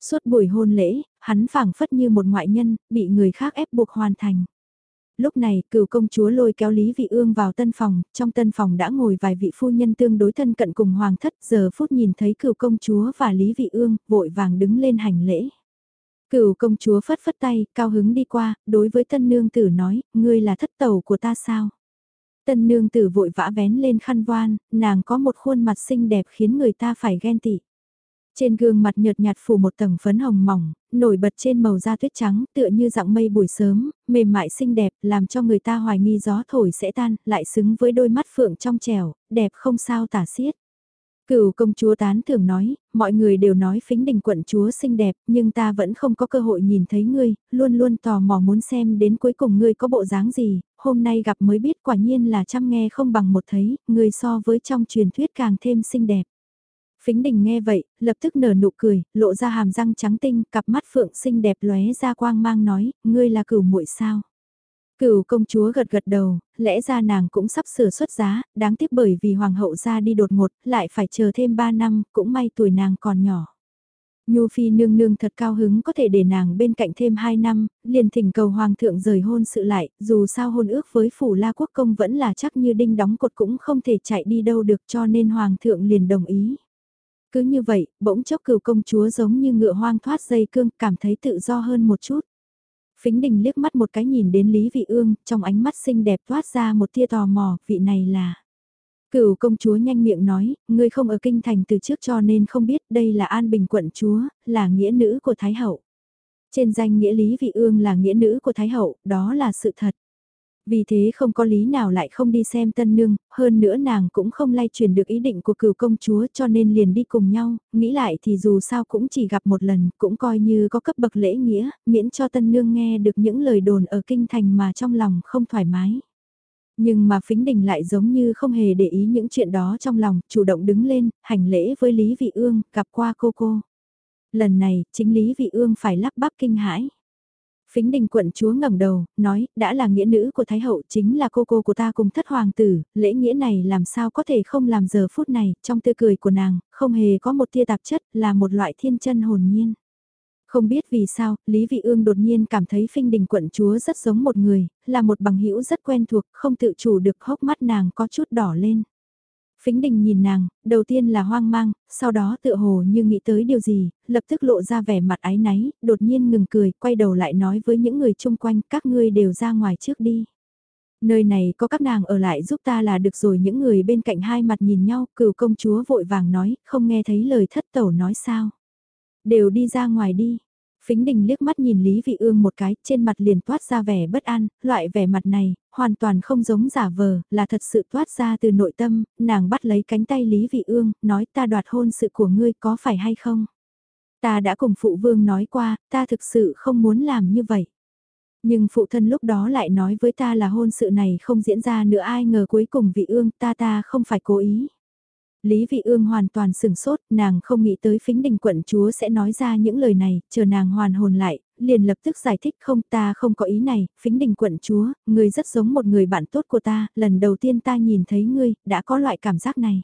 Suốt buổi hôn lễ, hắn phảng phất như một ngoại nhân, bị người khác ép buộc hoàn thành. Lúc này, cựu công chúa lôi kéo Lý Vị Ương vào tân phòng, trong tân phòng đã ngồi vài vị phu nhân tương đối thân cận cùng hoàng thất, giờ phút nhìn thấy cựu công chúa và Lý Vị Ương, vội vàng đứng lên hành lễ. Cửu công chúa phất phất tay, cao hứng đi qua, đối với tân nương tử nói, ngươi là thất tẩu của ta sao? Tân nương tử vội vã vén lên khăn voan, nàng có một khuôn mặt xinh đẹp khiến người ta phải ghen tị. Trên gương mặt nhợt nhạt phủ một tầng phấn hồng mỏng, nổi bật trên màu da tuyết trắng, tựa như dạng mây buổi sớm, mềm mại xinh đẹp, làm cho người ta hoài nghi gió thổi sẽ tan, lại xứng với đôi mắt phượng trong trẻo, đẹp không sao tả xiết. Cựu công chúa tán thường nói, mọi người đều nói phính đình quận chúa xinh đẹp, nhưng ta vẫn không có cơ hội nhìn thấy ngươi, luôn luôn tò mò muốn xem đến cuối cùng ngươi có bộ dáng gì, hôm nay gặp mới biết quả nhiên là chăm nghe không bằng một thấy, ngươi so với trong truyền thuyết càng thêm xinh đẹp. Phính đình nghe vậy, lập tức nở nụ cười, lộ ra hàm răng trắng tinh, cặp mắt phượng xinh đẹp lóe ra quang mang nói, ngươi là cửu muội sao. Cựu công chúa gật gật đầu, lẽ ra nàng cũng sắp sửa xuất giá, đáng tiếc bởi vì hoàng hậu ra đi đột ngột, lại phải chờ thêm 3 năm, cũng may tuổi nàng còn nhỏ. Nhu Phi nương nương thật cao hứng có thể để nàng bên cạnh thêm 2 năm, liền thỉnh cầu hoàng thượng rời hôn sự lại, dù sao hôn ước với phủ la quốc công vẫn là chắc như đinh đóng cột cũng không thể chạy đi đâu được cho nên hoàng thượng liền đồng ý. Cứ như vậy, bỗng chốc cửu công chúa giống như ngựa hoang thoát dây cương, cảm thấy tự do hơn một chút. Phính đình liếc mắt một cái nhìn đến Lý Vị Ương, trong ánh mắt xinh đẹp thoát ra một tia tò mò, vị này là... Cửu công chúa nhanh miệng nói, ngươi không ở kinh thành từ trước cho nên không biết đây là An Bình quận chúa, là nghĩa nữ của Thái Hậu. Trên danh nghĩa Lý Vị Ương là nghĩa nữ của Thái Hậu, đó là sự thật. Vì thế không có lý nào lại không đi xem tân nương, hơn nữa nàng cũng không lay truyền được ý định của cựu công chúa cho nên liền đi cùng nhau, nghĩ lại thì dù sao cũng chỉ gặp một lần, cũng coi như có cấp bậc lễ nghĩa, miễn cho tân nương nghe được những lời đồn ở kinh thành mà trong lòng không thoải mái. Nhưng mà phính đình lại giống như không hề để ý những chuyện đó trong lòng, chủ động đứng lên, hành lễ với Lý Vị Ương, gặp qua cô cô. Lần này, chính Lý Vị Ương phải lắp bắp kinh hãi. Phính đình quận chúa ngẩng đầu, nói, đã là nghĩa nữ của Thái Hậu chính là cô cô của ta cùng thất hoàng tử, lễ nghĩa này làm sao có thể không làm giờ phút này, trong tươi cười của nàng, không hề có một tia tạp chất, là một loại thiên chân hồn nhiên. Không biết vì sao, Lý Vị Ương đột nhiên cảm thấy phinh đình quận chúa rất giống một người, là một bằng hữu rất quen thuộc, không tự chủ được hốc mắt nàng có chút đỏ lên. Phính đình nhìn nàng, đầu tiên là hoang mang, sau đó tựa hồ như nghĩ tới điều gì, lập tức lộ ra vẻ mặt ái náy, đột nhiên ngừng cười, quay đầu lại nói với những người chung quanh, các ngươi đều ra ngoài trước đi. Nơi này có các nàng ở lại giúp ta là được rồi những người bên cạnh hai mặt nhìn nhau, cửu công chúa vội vàng nói, không nghe thấy lời thất tẩu nói sao. Đều đi ra ngoài đi, Phính đình liếc mắt nhìn Lý Vị Ương một cái, trên mặt liền toát ra vẻ bất an, loại vẻ mặt này, hoàn toàn không giống giả vờ, là thật sự toát ra từ nội tâm, nàng bắt lấy cánh tay Lý Vị Ương, nói ta đoạt hôn sự của ngươi có phải hay không? Ta đã cùng phụ vương nói qua, ta thực sự không muốn làm như vậy. Nhưng phụ thân lúc đó lại nói với ta là hôn sự này không diễn ra nữa ai ngờ cuối cùng vị ương ta ta không phải cố ý. Lý Vị Ương hoàn toàn sừng sốt, nàng không nghĩ tới phính đình quận chúa sẽ nói ra những lời này, chờ nàng hoàn hồn lại, liền lập tức giải thích không ta không có ý này, phính đình quận chúa, ngươi rất giống một người bạn tốt của ta, lần đầu tiên ta nhìn thấy ngươi, đã có loại cảm giác này.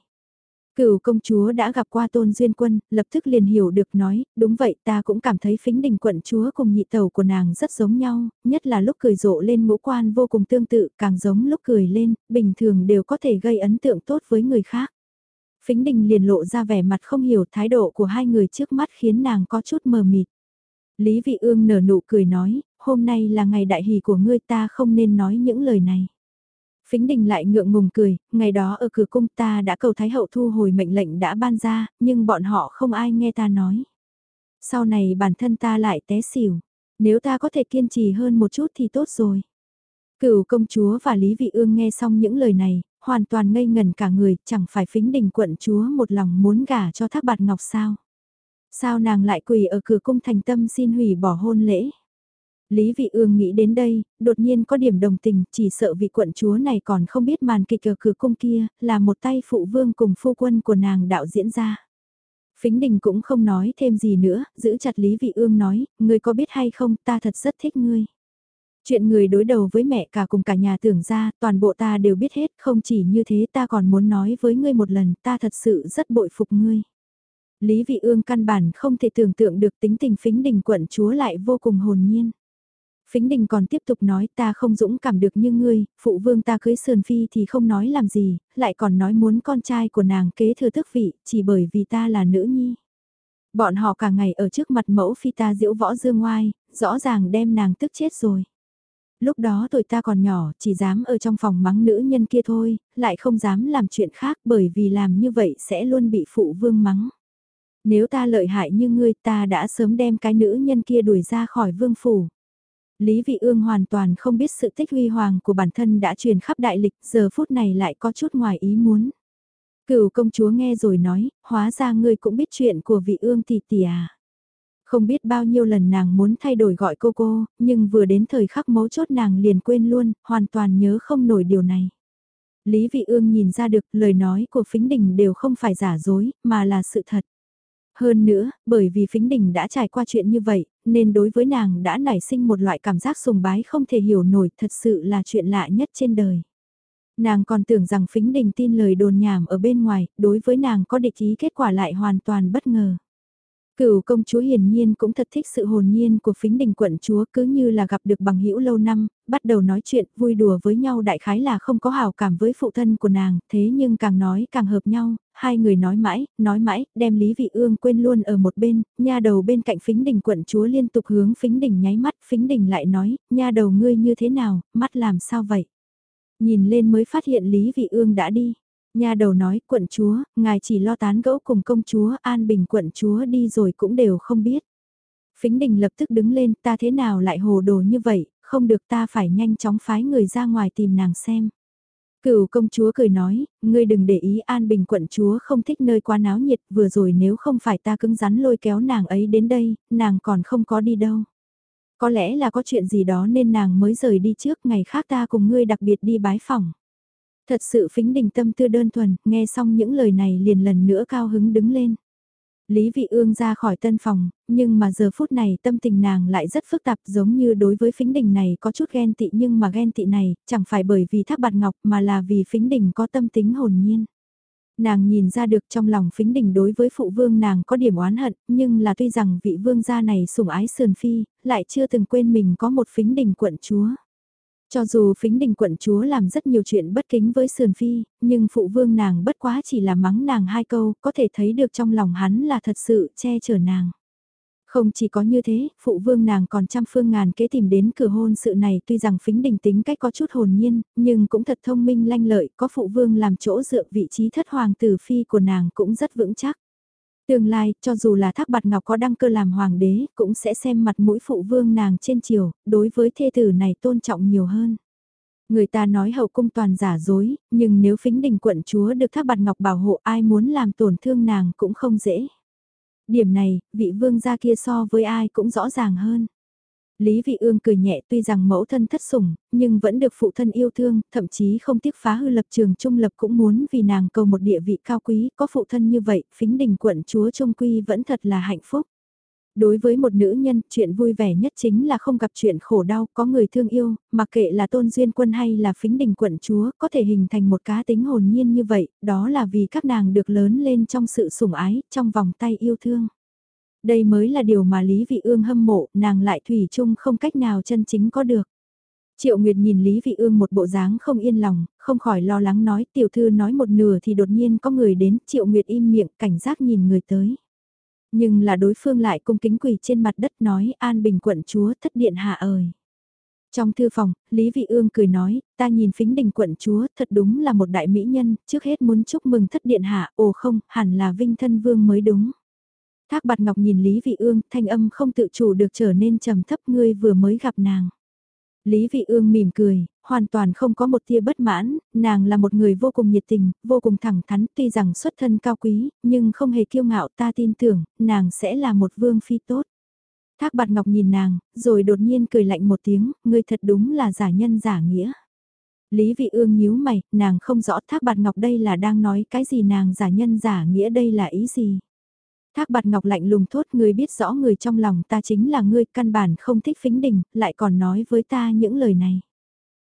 Cựu công chúa đã gặp qua tôn duyên quân, lập tức liền hiểu được nói, đúng vậy ta cũng cảm thấy phính đình quận chúa cùng nhị tàu của nàng rất giống nhau, nhất là lúc cười rộ lên ngũ quan vô cùng tương tự, càng giống lúc cười lên, bình thường đều có thể gây ấn tượng tốt với người khác. Phính đình liền lộ ra vẻ mặt không hiểu thái độ của hai người trước mắt khiến nàng có chút mờ mịt. Lý Vị Ương nở nụ cười nói, hôm nay là ngày đại hỷ của ngươi ta không nên nói những lời này. Phính đình lại ngượng ngùng cười, ngày đó ở cửa cung ta đã cầu Thái Hậu thu hồi mệnh lệnh đã ban ra, nhưng bọn họ không ai nghe ta nói. Sau này bản thân ta lại té xỉu, nếu ta có thể kiên trì hơn một chút thì tốt rồi. Cửu công chúa và Lý Vị Ương nghe xong những lời này, hoàn toàn ngây ngần cả người, chẳng phải phính đình quận chúa một lòng muốn gả cho thác bạt ngọc sao. Sao nàng lại quỳ ở cửa cung thành tâm xin hủy bỏ hôn lễ. Lý Vị Ương nghĩ đến đây, đột nhiên có điểm đồng tình, chỉ sợ vị quận chúa này còn không biết màn kịch ở cửa cung kia, là một tay phụ vương cùng phu quân của nàng đạo diễn ra. Phính đình cũng không nói thêm gì nữa, giữ chặt Lý Vị Ương nói, ngươi có biết hay không, ta thật rất thích ngươi. Chuyện người đối đầu với mẹ cả cùng cả nhà tưởng ra, toàn bộ ta đều biết hết, không chỉ như thế ta còn muốn nói với ngươi một lần, ta thật sự rất bội phục ngươi. Lý Vị Ương căn bản không thể tưởng tượng được tính tình phính đình quận chúa lại vô cùng hồn nhiên. Phính đình còn tiếp tục nói ta không dũng cảm được như ngươi, phụ vương ta cưới sườn phi thì không nói làm gì, lại còn nói muốn con trai của nàng kế thừa tước vị, chỉ bởi vì ta là nữ nhi. Bọn họ cả ngày ở trước mặt mẫu phi ta diễu võ dương ngoai, rõ ràng đem nàng tức chết rồi. Lúc đó tuổi ta còn nhỏ, chỉ dám ở trong phòng mắng nữ nhân kia thôi, lại không dám làm chuyện khác bởi vì làm như vậy sẽ luôn bị phụ vương mắng. Nếu ta lợi hại như ngươi ta đã sớm đem cái nữ nhân kia đuổi ra khỏi vương phủ. Lý Vị Ương hoàn toàn không biết sự tích huy hoàng của bản thân đã truyền khắp đại lịch, giờ phút này lại có chút ngoài ý muốn. Cửu công chúa nghe rồi nói, hóa ra ngươi cũng biết chuyện của vị ương tỷ tỷ à. Không biết bao nhiêu lần nàng muốn thay đổi gọi cô cô, nhưng vừa đến thời khắc mấu chốt nàng liền quên luôn, hoàn toàn nhớ không nổi điều này. Lý Vị Ương nhìn ra được lời nói của phính đình đều không phải giả dối, mà là sự thật. Hơn nữa, bởi vì phính đình đã trải qua chuyện như vậy, nên đối với nàng đã nảy sinh một loại cảm giác sùng bái không thể hiểu nổi thật sự là chuyện lạ nhất trên đời. Nàng còn tưởng rằng phính đình tin lời đồn nhảm ở bên ngoài, đối với nàng có địch ý kết quả lại hoàn toàn bất ngờ. Cửu công chúa hiển nhiên cũng thật thích sự hồn nhiên của phính đình quận chúa cứ như là gặp được bằng hữu lâu năm, bắt đầu nói chuyện vui đùa với nhau đại khái là không có hào cảm với phụ thân của nàng, thế nhưng càng nói càng hợp nhau, hai người nói mãi, nói mãi, đem Lý Vị Ương quên luôn ở một bên, nha đầu bên cạnh phính đình quận chúa liên tục hướng phính đình nháy mắt, phính đình lại nói, nha đầu ngươi như thế nào, mắt làm sao vậy? Nhìn lên mới phát hiện Lý Vị Ương đã đi. Nhà đầu nói, quận chúa, ngài chỉ lo tán gẫu cùng công chúa, An Bình quận chúa đi rồi cũng đều không biết. Phính đình lập tức đứng lên, ta thế nào lại hồ đồ như vậy, không được ta phải nhanh chóng phái người ra ngoài tìm nàng xem. Cửu công chúa cười nói, ngươi đừng để ý An Bình quận chúa không thích nơi quá náo nhiệt, vừa rồi nếu không phải ta cứng rắn lôi kéo nàng ấy đến đây, nàng còn không có đi đâu. Có lẽ là có chuyện gì đó nên nàng mới rời đi trước ngày khác ta cùng ngươi đặc biệt đi bái phòng. Thật sự phính đình tâm tư đơn thuần, nghe xong những lời này liền lần nữa cao hứng đứng lên. Lý Vị Ương ra khỏi tân phòng, nhưng mà giờ phút này tâm tình nàng lại rất phức tạp giống như đối với phính đình này có chút ghen tị nhưng mà ghen tị này chẳng phải bởi vì thác bạt ngọc mà là vì phính đình có tâm tính hồn nhiên. Nàng nhìn ra được trong lòng phính đình đối với phụ vương nàng có điểm oán hận nhưng là tuy rằng vị vương gia này sủng ái sườn phi lại chưa từng quên mình có một phính đình quận chúa. Cho dù phính đình quận chúa làm rất nhiều chuyện bất kính với Sườn Phi, nhưng phụ vương nàng bất quá chỉ là mắng nàng hai câu, có thể thấy được trong lòng hắn là thật sự che chở nàng. Không chỉ có như thế, phụ vương nàng còn trăm phương ngàn kế tìm đến cửa hôn sự này tuy rằng phính đình tính cách có chút hồn nhiên, nhưng cũng thật thông minh lanh lợi, có phụ vương làm chỗ dựa vị trí thất hoàng tử phi của nàng cũng rất vững chắc. Tương lai, cho dù là Thác Bạt Ngọc có đăng cơ làm hoàng đế, cũng sẽ xem mặt mũi phụ vương nàng trên chiều, đối với thê tử này tôn trọng nhiều hơn. Người ta nói hậu cung toàn giả dối, nhưng nếu phính đình quận chúa được Thác Bạt Ngọc bảo hộ ai muốn làm tổn thương nàng cũng không dễ. Điểm này, vị vương gia kia so với ai cũng rõ ràng hơn. Lý Vị Ương cười nhẹ tuy rằng mẫu thân thất sủng, nhưng vẫn được phụ thân yêu thương, thậm chí không tiếc phá hư lập trường trung lập cũng muốn vì nàng cầu một địa vị cao quý, có phụ thân như vậy, phính đình quận chúa trung quy vẫn thật là hạnh phúc. Đối với một nữ nhân, chuyện vui vẻ nhất chính là không gặp chuyện khổ đau, có người thương yêu, mặc kệ là tôn duyên quân hay là phính đình quận chúa, có thể hình thành một cá tính hồn nhiên như vậy, đó là vì các nàng được lớn lên trong sự sủng ái, trong vòng tay yêu thương. Đây mới là điều mà Lý Vị Ương hâm mộ, nàng lại thủy chung không cách nào chân chính có được. Triệu Nguyệt nhìn Lý Vị Ương một bộ dáng không yên lòng, không khỏi lo lắng nói tiểu thư nói một nửa thì đột nhiên có người đến, Triệu Nguyệt im miệng cảnh giác nhìn người tới. Nhưng là đối phương lại cung kính quỳ trên mặt đất nói an bình quận chúa thất điện hạ ơi. Trong thư phòng, Lý Vị Ương cười nói, ta nhìn phính đình quận chúa thật đúng là một đại mỹ nhân, trước hết muốn chúc mừng thất điện hạ, ồ không, hẳn là vinh thân vương mới đúng. Thác bạt ngọc nhìn Lý Vị Ương, thanh âm không tự chủ được trở nên trầm thấp ngươi vừa mới gặp nàng. Lý Vị Ương mỉm cười, hoàn toàn không có một tia bất mãn, nàng là một người vô cùng nhiệt tình, vô cùng thẳng thắn, tuy rằng xuất thân cao quý, nhưng không hề kiêu ngạo ta tin tưởng, nàng sẽ là một vương phi tốt. Thác bạt ngọc nhìn nàng, rồi đột nhiên cười lạnh một tiếng, ngươi thật đúng là giả nhân giả nghĩa. Lý vị ương nhíu mày, nàng không rõ thác bạt ngọc đây là đang nói cái gì nàng giả nhân giả nghĩa đây là ý gì. Thác bạt ngọc lạnh lùng thốt người biết rõ người trong lòng ta chính là ngươi căn bản không thích phính đình, lại còn nói với ta những lời này.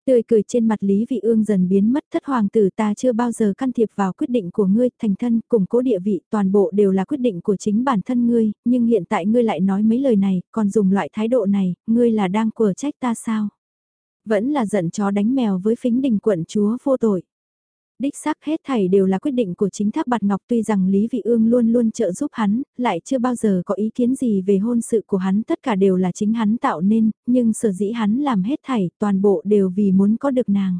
Tươi cười trên mặt Lý Vị Ương dần biến mất thất hoàng tử ta chưa bao giờ can thiệp vào quyết định của ngươi, thành thân, củng cố địa vị, toàn bộ đều là quyết định của chính bản thân ngươi, nhưng hiện tại ngươi lại nói mấy lời này, còn dùng loại thái độ này, ngươi là đang quở trách ta sao? Vẫn là giận chó đánh mèo với phính đình quận chúa vô tội. Đích xác hết thảy đều là quyết định của chính Thác Bạt Ngọc tuy rằng Lý Vị Ương luôn luôn trợ giúp hắn, lại chưa bao giờ có ý kiến gì về hôn sự của hắn tất cả đều là chính hắn tạo nên, nhưng sở dĩ hắn làm hết thảy toàn bộ đều vì muốn có được nàng.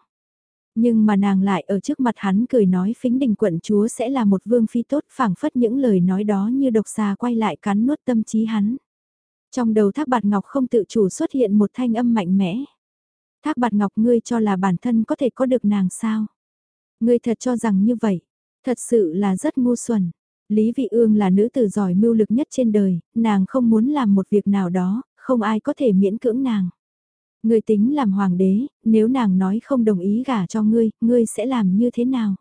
Nhưng mà nàng lại ở trước mặt hắn cười nói phính đình quận chúa sẽ là một vương phi tốt phảng phất những lời nói đó như độc xà quay lại cắn nuốt tâm trí hắn. Trong đầu Thác Bạt Ngọc không tự chủ xuất hiện một thanh âm mạnh mẽ. Thác Bạt Ngọc ngươi cho là bản thân có thể có được nàng sao? Ngươi thật cho rằng như vậy, thật sự là rất ngu xuẩn. Lý Vị Ương là nữ tử giỏi mưu lực nhất trên đời, nàng không muốn làm một việc nào đó, không ai có thể miễn cưỡng nàng. Ngươi tính làm hoàng đế, nếu nàng nói không đồng ý gả cho ngươi, ngươi sẽ làm như thế nào?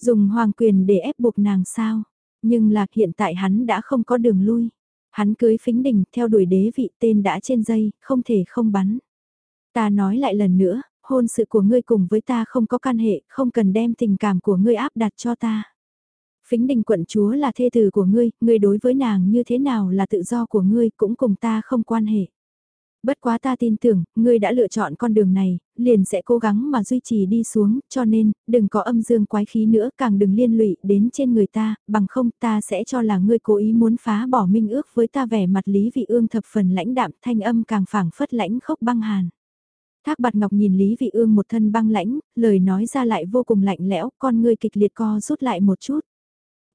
Dùng hoàng quyền để ép buộc nàng sao? Nhưng là hiện tại hắn đã không có đường lui. Hắn cưới phính đình theo đuổi đế vị tên đã trên dây, không thể không bắn. Ta nói lại lần nữa, hôn sự của ngươi cùng với ta không có can hệ, không cần đem tình cảm của ngươi áp đặt cho ta. Phính đình quận chúa là thê tử của ngươi, ngươi đối với nàng như thế nào là tự do của ngươi cũng cùng ta không quan hệ. Bất quá ta tin tưởng, ngươi đã lựa chọn con đường này, liền sẽ cố gắng mà duy trì đi xuống, cho nên, đừng có âm dương quái khí nữa, càng đừng liên lụy đến trên người ta, bằng không ta sẽ cho là ngươi cố ý muốn phá bỏ minh ước với ta vẻ mặt lý vị ương thập phần lãnh đạm thanh âm càng phảng phất lãnh khốc băng hàn. Thác bạt ngọc nhìn Lý Vị Ương một thân băng lãnh, lời nói ra lại vô cùng lạnh lẽo, con ngươi kịch liệt co rút lại một chút.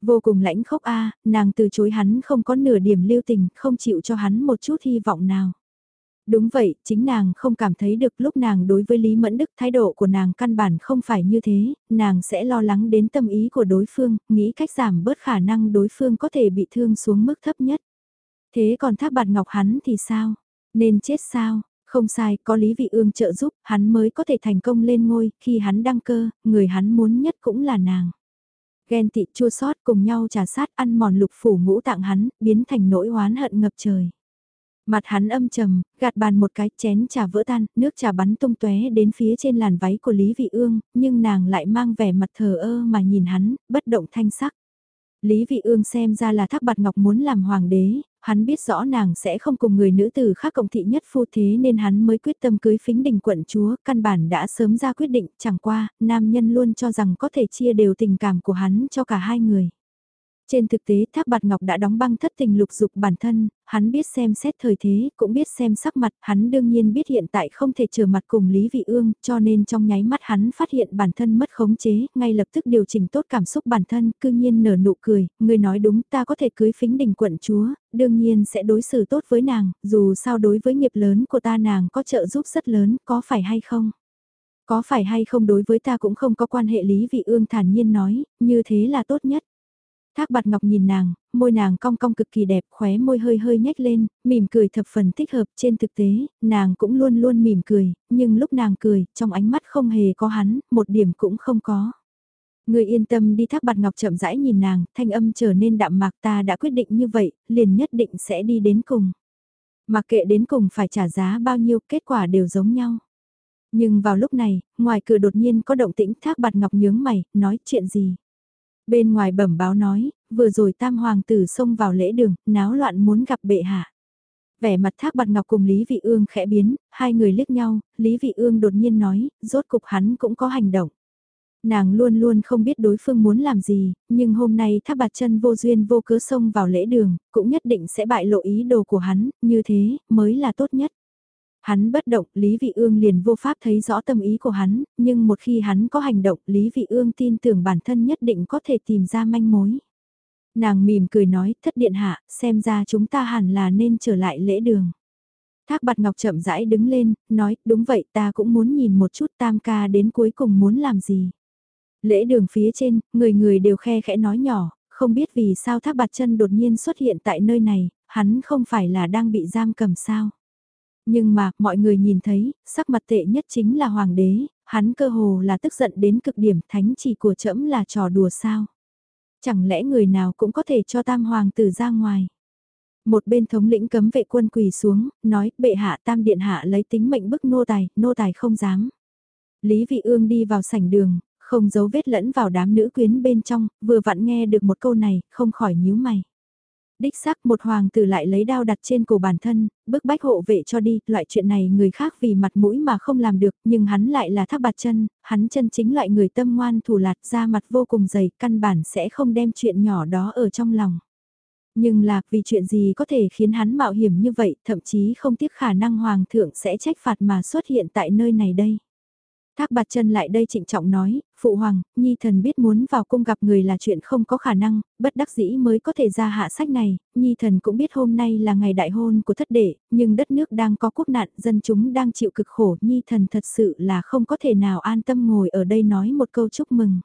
Vô cùng lãnh khốc a, nàng từ chối hắn không có nửa điểm lưu tình, không chịu cho hắn một chút hy vọng nào. Đúng vậy, chính nàng không cảm thấy được lúc nàng đối với Lý Mẫn Đức thái độ của nàng căn bản không phải như thế, nàng sẽ lo lắng đến tâm ý của đối phương, nghĩ cách giảm bớt khả năng đối phương có thể bị thương xuống mức thấp nhất. Thế còn thác bạt ngọc hắn thì sao? Nên chết sao? Không sai, có Lý Vị Ương trợ giúp, hắn mới có thể thành công lên ngôi, khi hắn đăng cơ, người hắn muốn nhất cũng là nàng. Ghen tị chua xót cùng nhau trà sát ăn mòn lục phủ ngũ tạng hắn, biến thành nỗi oán hận ngập trời. Mặt hắn âm trầm, gạt bàn một cái chén trà vỡ tan, nước trà bắn tung tóe đến phía trên làn váy của Lý Vị Ương, nhưng nàng lại mang vẻ mặt thờ ơ mà nhìn hắn, bất động thanh sắc. Lý Vị Ương xem ra là Thác Bạt Ngọc muốn làm hoàng đế, hắn biết rõ nàng sẽ không cùng người nữ tử khác cộng thị nhất phu thế nên hắn mới quyết tâm cưới phính đình quận chúa, căn bản đã sớm ra quyết định, chẳng qua, nam nhân luôn cho rằng có thể chia đều tình cảm của hắn cho cả hai người. Trên thực tế Thác Bạt Ngọc đã đóng băng thất tình lục dục bản thân, hắn biết xem xét thời thế, cũng biết xem sắc mặt, hắn đương nhiên biết hiện tại không thể trở mặt cùng Lý Vị Ương, cho nên trong nháy mắt hắn phát hiện bản thân mất khống chế, ngay lập tức điều chỉnh tốt cảm xúc bản thân, cư nhiên nở nụ cười, người nói đúng ta có thể cưới phính đình quận chúa, đương nhiên sẽ đối xử tốt với nàng, dù sao đối với nghiệp lớn của ta nàng có trợ giúp rất lớn, có phải hay không? Có phải hay không đối với ta cũng không có quan hệ Lý Vị Ương thản nhiên nói, như thế là tốt nhất. Thác bạt ngọc nhìn nàng, môi nàng cong cong cực kỳ đẹp, khóe môi hơi hơi nhếch lên, mỉm cười thập phần thích hợp. Trên thực tế, nàng cũng luôn luôn mỉm cười, nhưng lúc nàng cười, trong ánh mắt không hề có hắn, một điểm cũng không có. Người yên tâm đi thác bạt ngọc chậm rãi nhìn nàng, thanh âm trở nên đạm mạc ta đã quyết định như vậy, liền nhất định sẽ đi đến cùng. Mặc kệ đến cùng phải trả giá bao nhiêu, kết quả đều giống nhau. Nhưng vào lúc này, ngoài cửa đột nhiên có động tĩnh thác bạt ngọc nhướng mày, nói chuyện gì. Bên ngoài bẩm báo nói, vừa rồi tam hoàng tử xông vào lễ đường, náo loạn muốn gặp bệ hạ. Vẻ mặt thác bạt ngọc cùng Lý Vị Ương khẽ biến, hai người liếc nhau, Lý Vị Ương đột nhiên nói, rốt cục hắn cũng có hành động. Nàng luôn luôn không biết đối phương muốn làm gì, nhưng hôm nay thác bạt chân vô duyên vô cớ xông vào lễ đường, cũng nhất định sẽ bại lộ ý đồ của hắn, như thế, mới là tốt nhất. Hắn bất động, Lý Vị Ương liền vô pháp thấy rõ tâm ý của hắn, nhưng một khi hắn có hành động, Lý Vị Ương tin tưởng bản thân nhất định có thể tìm ra manh mối. Nàng mỉm cười nói, thất điện hạ, xem ra chúng ta hẳn là nên trở lại lễ đường. Thác bạt ngọc chậm rãi đứng lên, nói, đúng vậy ta cũng muốn nhìn một chút tam ca đến cuối cùng muốn làm gì. Lễ đường phía trên, người người đều khe khẽ nói nhỏ, không biết vì sao thác bạt chân đột nhiên xuất hiện tại nơi này, hắn không phải là đang bị giam cầm sao. Nhưng mà, mọi người nhìn thấy, sắc mặt tệ nhất chính là hoàng đế, hắn cơ hồ là tức giận đến cực điểm thánh chỉ của trẫm là trò đùa sao. Chẳng lẽ người nào cũng có thể cho tam hoàng tử ra ngoài. Một bên thống lĩnh cấm vệ quân quỳ xuống, nói, bệ hạ tam điện hạ lấy tính mệnh bức nô tài, nô tài không dám. Lý Vị Ương đi vào sảnh đường, không giấu vết lẫn vào đám nữ quyến bên trong, vừa vặn nghe được một câu này, không khỏi nhíu mày. Đích xác một hoàng tử lại lấy đao đặt trên cổ bản thân, bức bách hộ vệ cho đi, loại chuyện này người khác vì mặt mũi mà không làm được, nhưng hắn lại là thác bạt chân, hắn chân chính loại người tâm ngoan thủ lạt ra mặt vô cùng dày, căn bản sẽ không đem chuyện nhỏ đó ở trong lòng. Nhưng là vì chuyện gì có thể khiến hắn mạo hiểm như vậy, thậm chí không tiếc khả năng hoàng thượng sẽ trách phạt mà xuất hiện tại nơi này đây. Thác bạt chân lại đây trịnh trọng nói, phụ hoàng, nhi thần biết muốn vào cung gặp người là chuyện không có khả năng, bất đắc dĩ mới có thể ra hạ sách này, nhi thần cũng biết hôm nay là ngày đại hôn của thất đệ, nhưng đất nước đang có quốc nạn, dân chúng đang chịu cực khổ, nhi thần thật sự là không có thể nào an tâm ngồi ở đây nói một câu chúc mừng.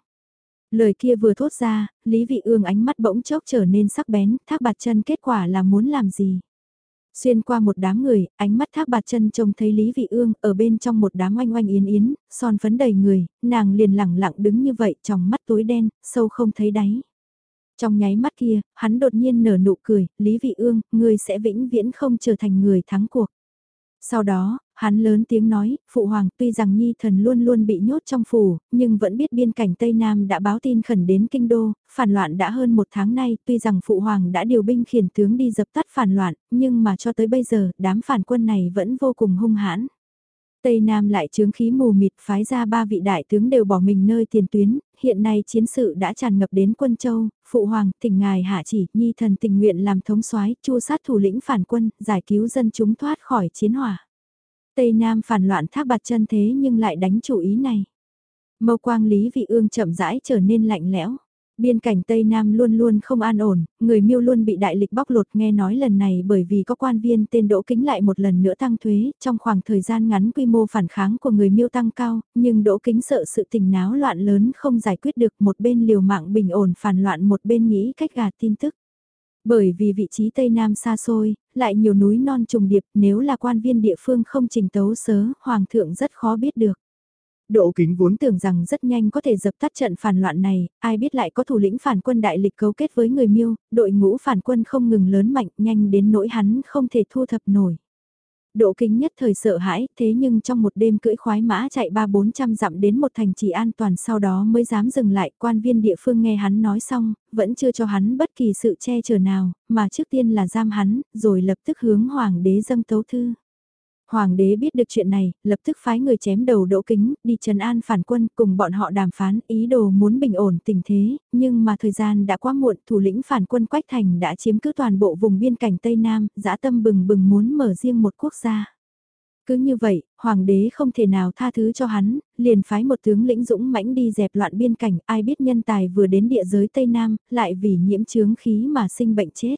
Lời kia vừa thốt ra, Lý Vị Ương ánh mắt bỗng chốc trở nên sắc bén, thác bạt chân kết quả là muốn làm gì? Xuyên qua một đám người, ánh mắt thác bạt chân trông thấy Lý Vị Ương ở bên trong một đám oanh oanh yến yến, son phấn đầy người, nàng liền lẳng lặng đứng như vậy trong mắt tối đen, sâu không thấy đáy. Trong nháy mắt kia, hắn đột nhiên nở nụ cười, Lý Vị Ương, ngươi sẽ vĩnh viễn không trở thành người thắng cuộc. Sau đó, hắn lớn tiếng nói, Phụ Hoàng tuy rằng Nhi thần luôn luôn bị nhốt trong phủ, nhưng vẫn biết biên cảnh Tây Nam đã báo tin khẩn đến kinh đô, phản loạn đã hơn một tháng nay, tuy rằng Phụ Hoàng đã điều binh khiển tướng đi dập tắt phản loạn, nhưng mà cho tới bây giờ, đám phản quân này vẫn vô cùng hung hãn. Tây Nam lại chướng khí mù mịt phái ra ba vị đại tướng đều bỏ mình nơi tiền tuyến, hiện nay chiến sự đã tràn ngập đến quân châu, phụ hoàng, thỉnh ngài hạ chỉ, nhi thần tình nguyện làm thống soái chua sát thủ lĩnh phản quân, giải cứu dân chúng thoát khỏi chiến hỏa. Tây Nam phản loạn thác bạt chân thế nhưng lại đánh chủ ý này. Mâu quang Lý Vị Ương chậm rãi trở nên lạnh lẽo. Biên cảnh Tây Nam luôn luôn không an ổn, người miêu luôn bị đại lịch bóc lột nghe nói lần này bởi vì có quan viên tên Đỗ Kính lại một lần nữa tăng thuế, trong khoảng thời gian ngắn quy mô phản kháng của người miêu tăng cao, nhưng Đỗ Kính sợ sự tình náo loạn lớn không giải quyết được một bên liều mạng bình ổn phản loạn một bên nghĩ cách gạt tin tức. Bởi vì vị trí Tây Nam xa xôi, lại nhiều núi non trùng điệp nếu là quan viên địa phương không trình tấu sớ, Hoàng thượng rất khó biết được. Đỗ Kính vốn tưởng rằng rất nhanh có thể dập tắt trận phản loạn này, ai biết lại có thủ lĩnh phản quân đại lịch cấu kết với người miêu, đội ngũ phản quân không ngừng lớn mạnh nhanh đến nỗi hắn không thể thu thập nổi độ Kính nhất thời sợ hãi, thế nhưng trong một đêm cưỡi khoái mã chạy ba bốn trăm dặm đến một thành trì an toàn sau đó mới dám dừng lại, quan viên địa phương nghe hắn nói xong, vẫn chưa cho hắn bất kỳ sự che chở nào, mà trước tiên là giam hắn, rồi lập tức hướng hoàng đế dâng tấu thư. Hoàng đế biết được chuyện này, lập tức phái người chém đầu đỗ kính, đi trần an phản quân cùng bọn họ đàm phán ý đồ muốn bình ổn tình thế, nhưng mà thời gian đã quá muộn, thủ lĩnh phản quân Quách Thành đã chiếm cứ toàn bộ vùng biên cảnh Tây Nam, dã tâm bừng bừng muốn mở riêng một quốc gia. Cứ như vậy, hoàng đế không thể nào tha thứ cho hắn, liền phái một tướng lĩnh dũng mãnh đi dẹp loạn biên cảnh, ai biết nhân tài vừa đến địa giới Tây Nam, lại vì nhiễm chướng khí mà sinh bệnh chết.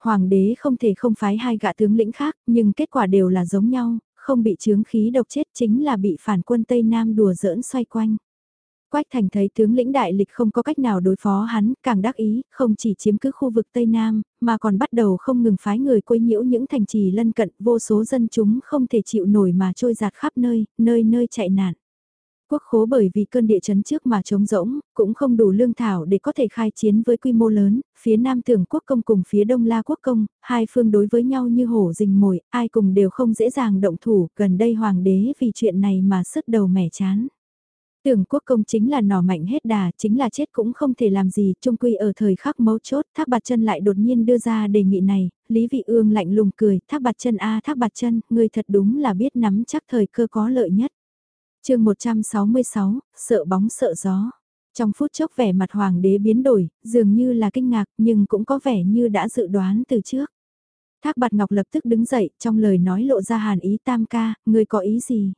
Hoàng đế không thể không phái hai gã tướng lĩnh khác, nhưng kết quả đều là giống nhau, không bị chướng khí độc chết chính là bị phản quân Tây Nam đùa giỡn xoay quanh. Quách Thành thấy tướng lĩnh đại lịch không có cách nào đối phó hắn, càng đắc ý, không chỉ chiếm cứ khu vực Tây Nam, mà còn bắt đầu không ngừng phái người quấy nhiễu những thành trì lân cận, vô số dân chúng không thể chịu nổi mà trôi giạt khắp nơi, nơi nơi chạy nạn. Quốc khố bởi vì cơn địa chấn trước mà trống rỗng, cũng không đủ lương thảo để có thể khai chiến với quy mô lớn, phía Nam Tưởng Quốc Công cùng phía Đông La Quốc Công, hai phương đối với nhau như hổ rình mồi, ai cùng đều không dễ dàng động thủ, gần đây Hoàng đế vì chuyện này mà sứt đầu mẻ chán. Tưởng quốc công chính là nỏ mạnh hết đà, chính là chết cũng không thể làm gì, trung quy ở thời khắc mấu chốt, thác bạt chân lại đột nhiên đưa ra đề nghị này, Lý Vị Ương lạnh lùng cười, thác bạt chân a thác bạt chân, ngươi thật đúng là biết nắm chắc thời cơ có lợi nhất chương 166, sợ bóng sợ gió. Trong phút chốc vẻ mặt hoàng đế biến đổi, dường như là kinh ngạc nhưng cũng có vẻ như đã dự đoán từ trước. Thác bạt ngọc lập tức đứng dậy, trong lời nói lộ ra hàn ý tam ca, ngươi có ý gì?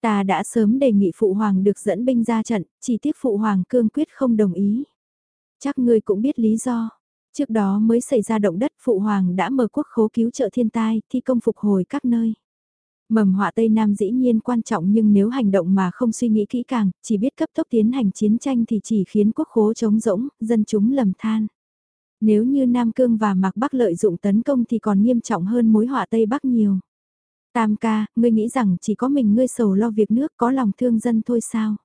Ta đã sớm đề nghị Phụ Hoàng được dẫn binh ra trận, chỉ tiếc Phụ Hoàng cương quyết không đồng ý. Chắc ngươi cũng biết lý do. Trước đó mới xảy ra động đất Phụ Hoàng đã mở quốc khố cứu trợ thiên tai, thi công phục hồi các nơi. Mầm họa Tây Nam dĩ nhiên quan trọng nhưng nếu hành động mà không suy nghĩ kỹ càng, chỉ biết cấp tốc tiến hành chiến tranh thì chỉ khiến quốc khố trống rỗng, dân chúng lầm than. Nếu như Nam Cương và Mạc Bắc lợi dụng tấn công thì còn nghiêm trọng hơn mối họa Tây Bắc nhiều. Tam ca, ngươi nghĩ rằng chỉ có mình ngươi sầu lo việc nước có lòng thương dân thôi sao?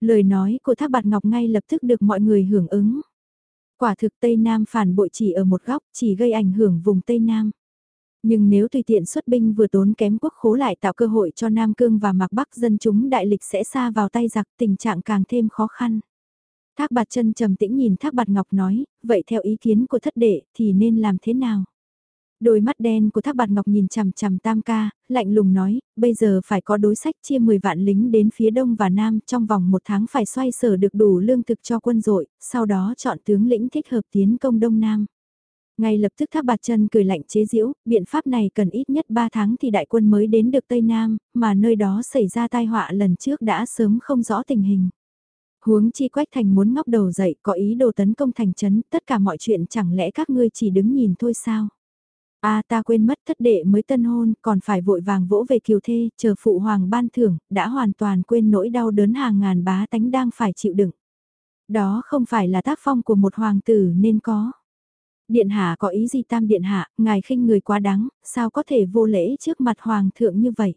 Lời nói của Thác Bạt Ngọc ngay lập tức được mọi người hưởng ứng. Quả thực Tây Nam phản bội chỉ ở một góc, chỉ gây ảnh hưởng vùng Tây Nam. Nhưng nếu tùy tiện xuất binh vừa tốn kém quốc khố lại tạo cơ hội cho Nam Cương và Mạc Bắc dân chúng đại lịch sẽ xa vào tay giặc tình trạng càng thêm khó khăn. Thác bạt chân trầm tĩnh nhìn Thác bạt Ngọc nói, vậy theo ý kiến của thất đệ thì nên làm thế nào? Đôi mắt đen của Thác Bạt Ngọc nhìn chằm chằm Tam ca, lạnh lùng nói, bây giờ phải có đối sách chia 10 vạn lính đến phía đông và nam, trong vòng một tháng phải xoay sở được đủ lương thực cho quân đội, sau đó chọn tướng lĩnh thích hợp tiến công đông nam. Ngay lập tức Thác Bạt Chân cười lạnh chế giễu, biện pháp này cần ít nhất 3 tháng thì đại quân mới đến được Tây Nam, mà nơi đó xảy ra tai họa lần trước đã sớm không rõ tình hình. Huống chi Quách Thành muốn ngóc đầu dậy, có ý đồ tấn công thành trấn, tất cả mọi chuyện chẳng lẽ các ngươi chỉ đứng nhìn thôi sao? a ta quên mất thất đệ mới tân hôn, còn phải vội vàng vỗ về kiều thê, chờ phụ hoàng ban thưởng, đã hoàn toàn quên nỗi đau đớn hàng ngàn bá tánh đang phải chịu đựng. Đó không phải là tác phong của một hoàng tử nên có. Điện hạ có ý gì tam điện hạ, ngài khinh người quá đáng, sao có thể vô lễ trước mặt hoàng thượng như vậy?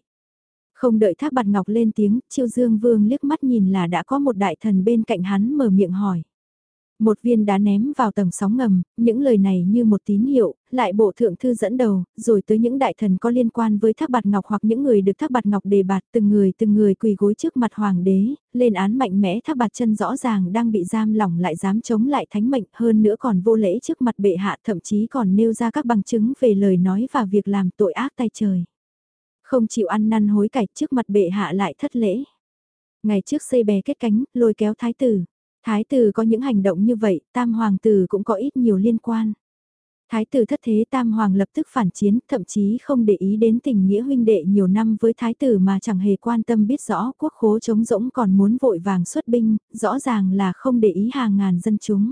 Không đợi thác bạt ngọc lên tiếng, chiêu dương vương liếc mắt nhìn là đã có một đại thần bên cạnh hắn mở miệng hỏi. Một viên đá ném vào tầng sóng ngầm, những lời này như một tín hiệu, lại bộ thượng thư dẫn đầu, rồi tới những đại thần có liên quan với thác bạt ngọc hoặc những người được thác bạt ngọc đề bạt từng người từng người quỳ gối trước mặt hoàng đế, lên án mạnh mẽ thác bạt chân rõ ràng đang bị giam lỏng lại dám chống lại thánh mệnh hơn nữa còn vô lễ trước mặt bệ hạ thậm chí còn nêu ra các bằng chứng về lời nói và việc làm tội ác tay trời. Không chịu ăn năn hối cải trước mặt bệ hạ lại thất lễ. Ngày trước xây bè kết cánh, lôi kéo thái tử, Thái tử có những hành động như vậy, tam hoàng tử cũng có ít nhiều liên quan. Thái tử thất thế tam hoàng lập tức phản chiến, thậm chí không để ý đến tình nghĩa huynh đệ nhiều năm với thái tử mà chẳng hề quan tâm biết rõ quốc khố trống rỗng còn muốn vội vàng xuất binh, rõ ràng là không để ý hàng ngàn dân chúng.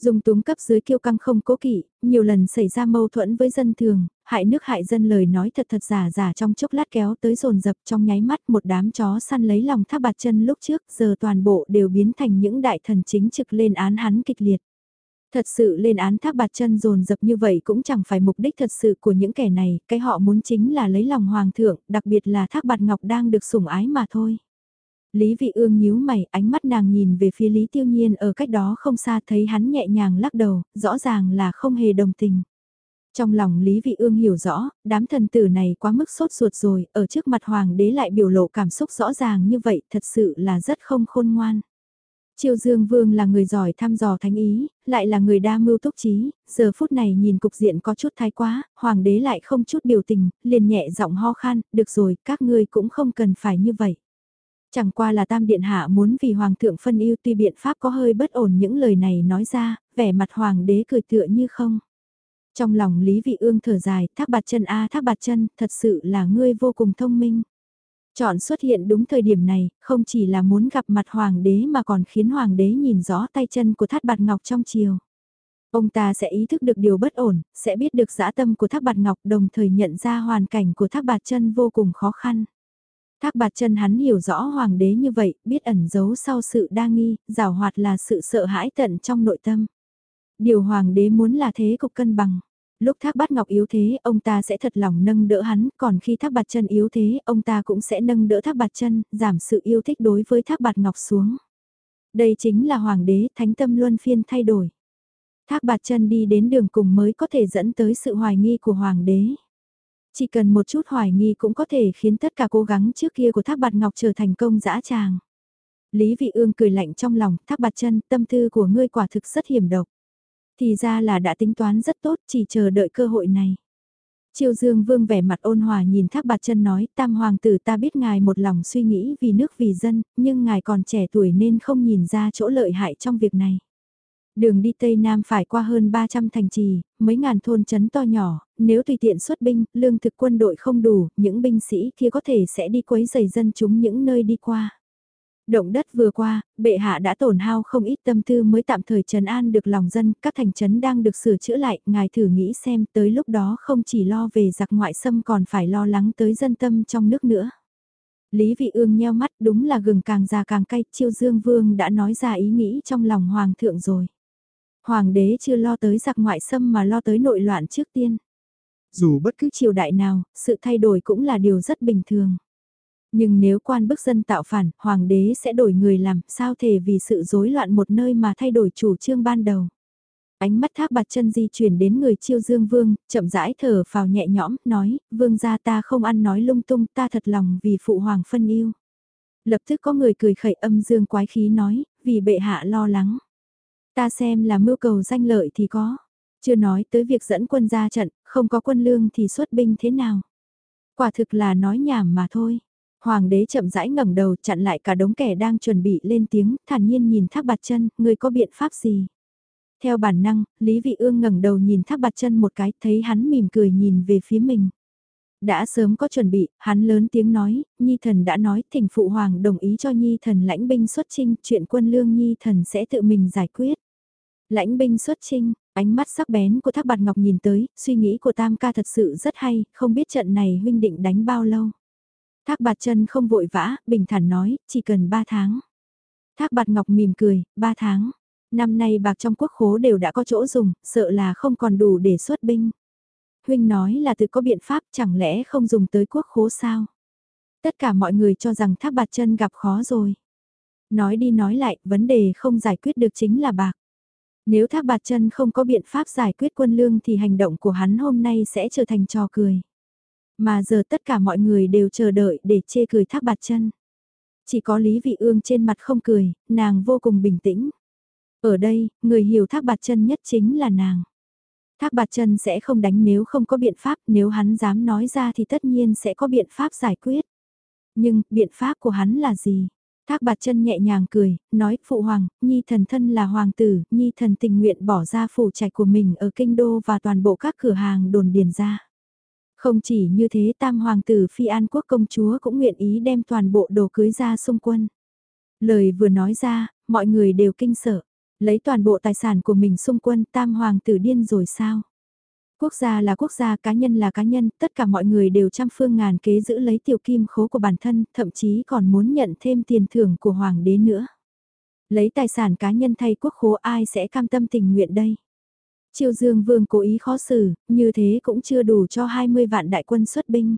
Dùng túng cấp dưới kiêu căng không cố kỵ, nhiều lần xảy ra mâu thuẫn với dân thường, hại nước hại dân lời nói thật thật giả giả trong chốc lát kéo tới rồn dập trong nháy mắt một đám chó săn lấy lòng thác bạt chân lúc trước giờ toàn bộ đều biến thành những đại thần chính trực lên án hắn kịch liệt. Thật sự lên án thác bạt chân dồn dập như vậy cũng chẳng phải mục đích thật sự của những kẻ này, cái họ muốn chính là lấy lòng hoàng thượng, đặc biệt là thác bạt ngọc đang được sủng ái mà thôi. Lý Vị Ương nhíu mày, ánh mắt nàng nhìn về phía Lý Tiêu Nhiên ở cách đó không xa thấy hắn nhẹ nhàng lắc đầu, rõ ràng là không hề đồng tình. Trong lòng Lý Vị Ương hiểu rõ, đám thần tử này quá mức sốt ruột rồi, ở trước mặt hoàng đế lại biểu lộ cảm xúc rõ ràng như vậy, thật sự là rất không khôn ngoan. Triều Dương Vương là người giỏi thăm dò thánh ý, lại là người đa mưu túc trí, giờ phút này nhìn cục diện có chút thái quá, hoàng đế lại không chút biểu tình, liền nhẹ giọng ho khan, được rồi, các ngươi cũng không cần phải như vậy. Chẳng qua là tam điện hạ muốn vì hoàng thượng phân ưu tuy biện pháp có hơi bất ổn những lời này nói ra, vẻ mặt hoàng đế cười tựa như không. Trong lòng Lý Vị Ương thở dài, thác bạt chân a thác bạt chân, thật sự là ngươi vô cùng thông minh. Chọn xuất hiện đúng thời điểm này, không chỉ là muốn gặp mặt hoàng đế mà còn khiến hoàng đế nhìn rõ tay chân của thác bạt ngọc trong chiều. Ông ta sẽ ý thức được điều bất ổn, sẽ biết được dã tâm của thác bạt ngọc đồng thời nhận ra hoàn cảnh của thác bạt chân vô cùng khó khăn. Thác bạt chân hắn hiểu rõ hoàng đế như vậy, biết ẩn giấu sau sự đa nghi, rào hoạt là sự sợ hãi tận trong nội tâm. Điều hoàng đế muốn là thế cục cân bằng. Lúc thác bát ngọc yếu thế, ông ta sẽ thật lòng nâng đỡ hắn, còn khi thác bạt chân yếu thế, ông ta cũng sẽ nâng đỡ thác bạt chân, giảm sự yêu thích đối với thác bạt ngọc xuống. Đây chính là hoàng đế, thánh tâm luân phiên thay đổi. Thác bạt chân đi đến đường cùng mới có thể dẫn tới sự hoài nghi của hoàng đế. Chỉ cần một chút hoài nghi cũng có thể khiến tất cả cố gắng trước kia của thác bạt ngọc trở thành công dã tràng. Lý vị ương cười lạnh trong lòng, thác bạt chân, tâm tư của ngươi quả thực rất hiểm độc. Thì ra là đã tính toán rất tốt, chỉ chờ đợi cơ hội này. Triều Dương Vương vẻ mặt ôn hòa nhìn Thác Bạt Chân nói, Tam Hoàng tử ta biết ngài một lòng suy nghĩ vì nước vì dân, nhưng ngài còn trẻ tuổi nên không nhìn ra chỗ lợi hại trong việc này. Đường đi Tây Nam phải qua hơn 300 thành trì, mấy ngàn thôn trấn to nhỏ, nếu tùy tiện xuất binh, lương thực quân đội không đủ, những binh sĩ kia có thể sẽ đi quấy rầy dân chúng những nơi đi qua. Động đất vừa qua, bệ hạ đã tổn hao không ít tâm tư mới tạm thời trấn an được lòng dân, các thành trấn đang được sửa chữa lại, ngài thử nghĩ xem tới lúc đó không chỉ lo về giặc ngoại xâm còn phải lo lắng tới dân tâm trong nước nữa. Lý vị ương nheo mắt đúng là gừng càng già càng cay, chiêu dương vương đã nói ra ý nghĩ trong lòng hoàng thượng rồi. Hoàng đế chưa lo tới giặc ngoại xâm mà lo tới nội loạn trước tiên. Dù bất cứ triều đại nào, sự thay đổi cũng là điều rất bình thường. Nhưng nếu quan bức dân tạo phản, hoàng đế sẽ đổi người làm, sao thể vì sự rối loạn một nơi mà thay đổi chủ trương ban đầu. Ánh mắt thác bạt chân di chuyển đến người chiêu dương vương, chậm rãi thở vào nhẹ nhõm, nói, vương gia ta không ăn nói lung tung, ta thật lòng vì phụ hoàng phân yêu. Lập tức có người cười khẩy âm dương quái khí nói, vì bệ hạ lo lắng. Ta xem là mưu cầu danh lợi thì có. Chưa nói tới việc dẫn quân ra trận, không có quân lương thì xuất binh thế nào. Quả thực là nói nhảm mà thôi. Hoàng đế chậm rãi ngẩng đầu chặn lại cả đống kẻ đang chuẩn bị lên tiếng, thản nhiên nhìn thác bạt chân, người có biện pháp gì? Theo bản năng, Lý Vị Ương ngẩng đầu nhìn thác bạt chân một cái, thấy hắn mỉm cười nhìn về phía mình. Đã sớm có chuẩn bị, hắn lớn tiếng nói, Nhi thần đã nói, thỉnh phụ hoàng đồng ý cho Nhi thần lãnh binh xuất chinh, chuyện quân lương Nhi thần sẽ tự mình giải quyết. Lãnh binh xuất chinh, ánh mắt sắc bén của Thác Bạt Ngọc nhìn tới, suy nghĩ của Tam ca thật sự rất hay, không biết trận này huynh định đánh bao lâu. Thác Bạt chân không vội vã, bình thản nói, chỉ cần 3 tháng. Thác Bạt Ngọc mỉm cười, 3 tháng. Năm nay bạc trong quốc khố đều đã có chỗ dùng, sợ là không còn đủ để xuất binh. Huynh nói là tự có biện pháp chẳng lẽ không dùng tới quốc khố sao? Tất cả mọi người cho rằng Thác Bạt chân gặp khó rồi. Nói đi nói lại, vấn đề không giải quyết được chính là bạc. Nếu Thác Bạt Chân không có biện pháp giải quyết quân lương thì hành động của hắn hôm nay sẽ trở thành trò cười. Mà giờ tất cả mọi người đều chờ đợi để chê cười Thác Bạt Chân. Chỉ có Lý Vị Ương trên mặt không cười, nàng vô cùng bình tĩnh. Ở đây, người hiểu Thác Bạt Chân nhất chính là nàng. Thác Bạt Chân sẽ không đánh nếu không có biện pháp, nếu hắn dám nói ra thì tất nhiên sẽ có biện pháp giải quyết. Nhưng, biện pháp của hắn là gì? Thác bạt chân nhẹ nhàng cười, nói, Phụ Hoàng, Nhi thần thân là Hoàng tử, Nhi thần tình nguyện bỏ ra phủ trạch của mình ở Kinh Đô và toàn bộ các cửa hàng đồn điền ra. Không chỉ như thế tam hoàng tử Phi An Quốc công chúa cũng nguyện ý đem toàn bộ đồ cưới ra xung quân. Lời vừa nói ra, mọi người đều kinh sợ, lấy toàn bộ tài sản của mình xung quân tam hoàng tử điên rồi sao? Quốc gia là quốc gia, cá nhân là cá nhân, tất cả mọi người đều trăm phương ngàn kế giữ lấy tiểu kim khố của bản thân, thậm chí còn muốn nhận thêm tiền thưởng của hoàng đế nữa. Lấy tài sản cá nhân thay quốc khố ai sẽ cam tâm tình nguyện đây? Triều Dương Vương cố ý khó xử, như thế cũng chưa đủ cho 20 vạn đại quân xuất binh.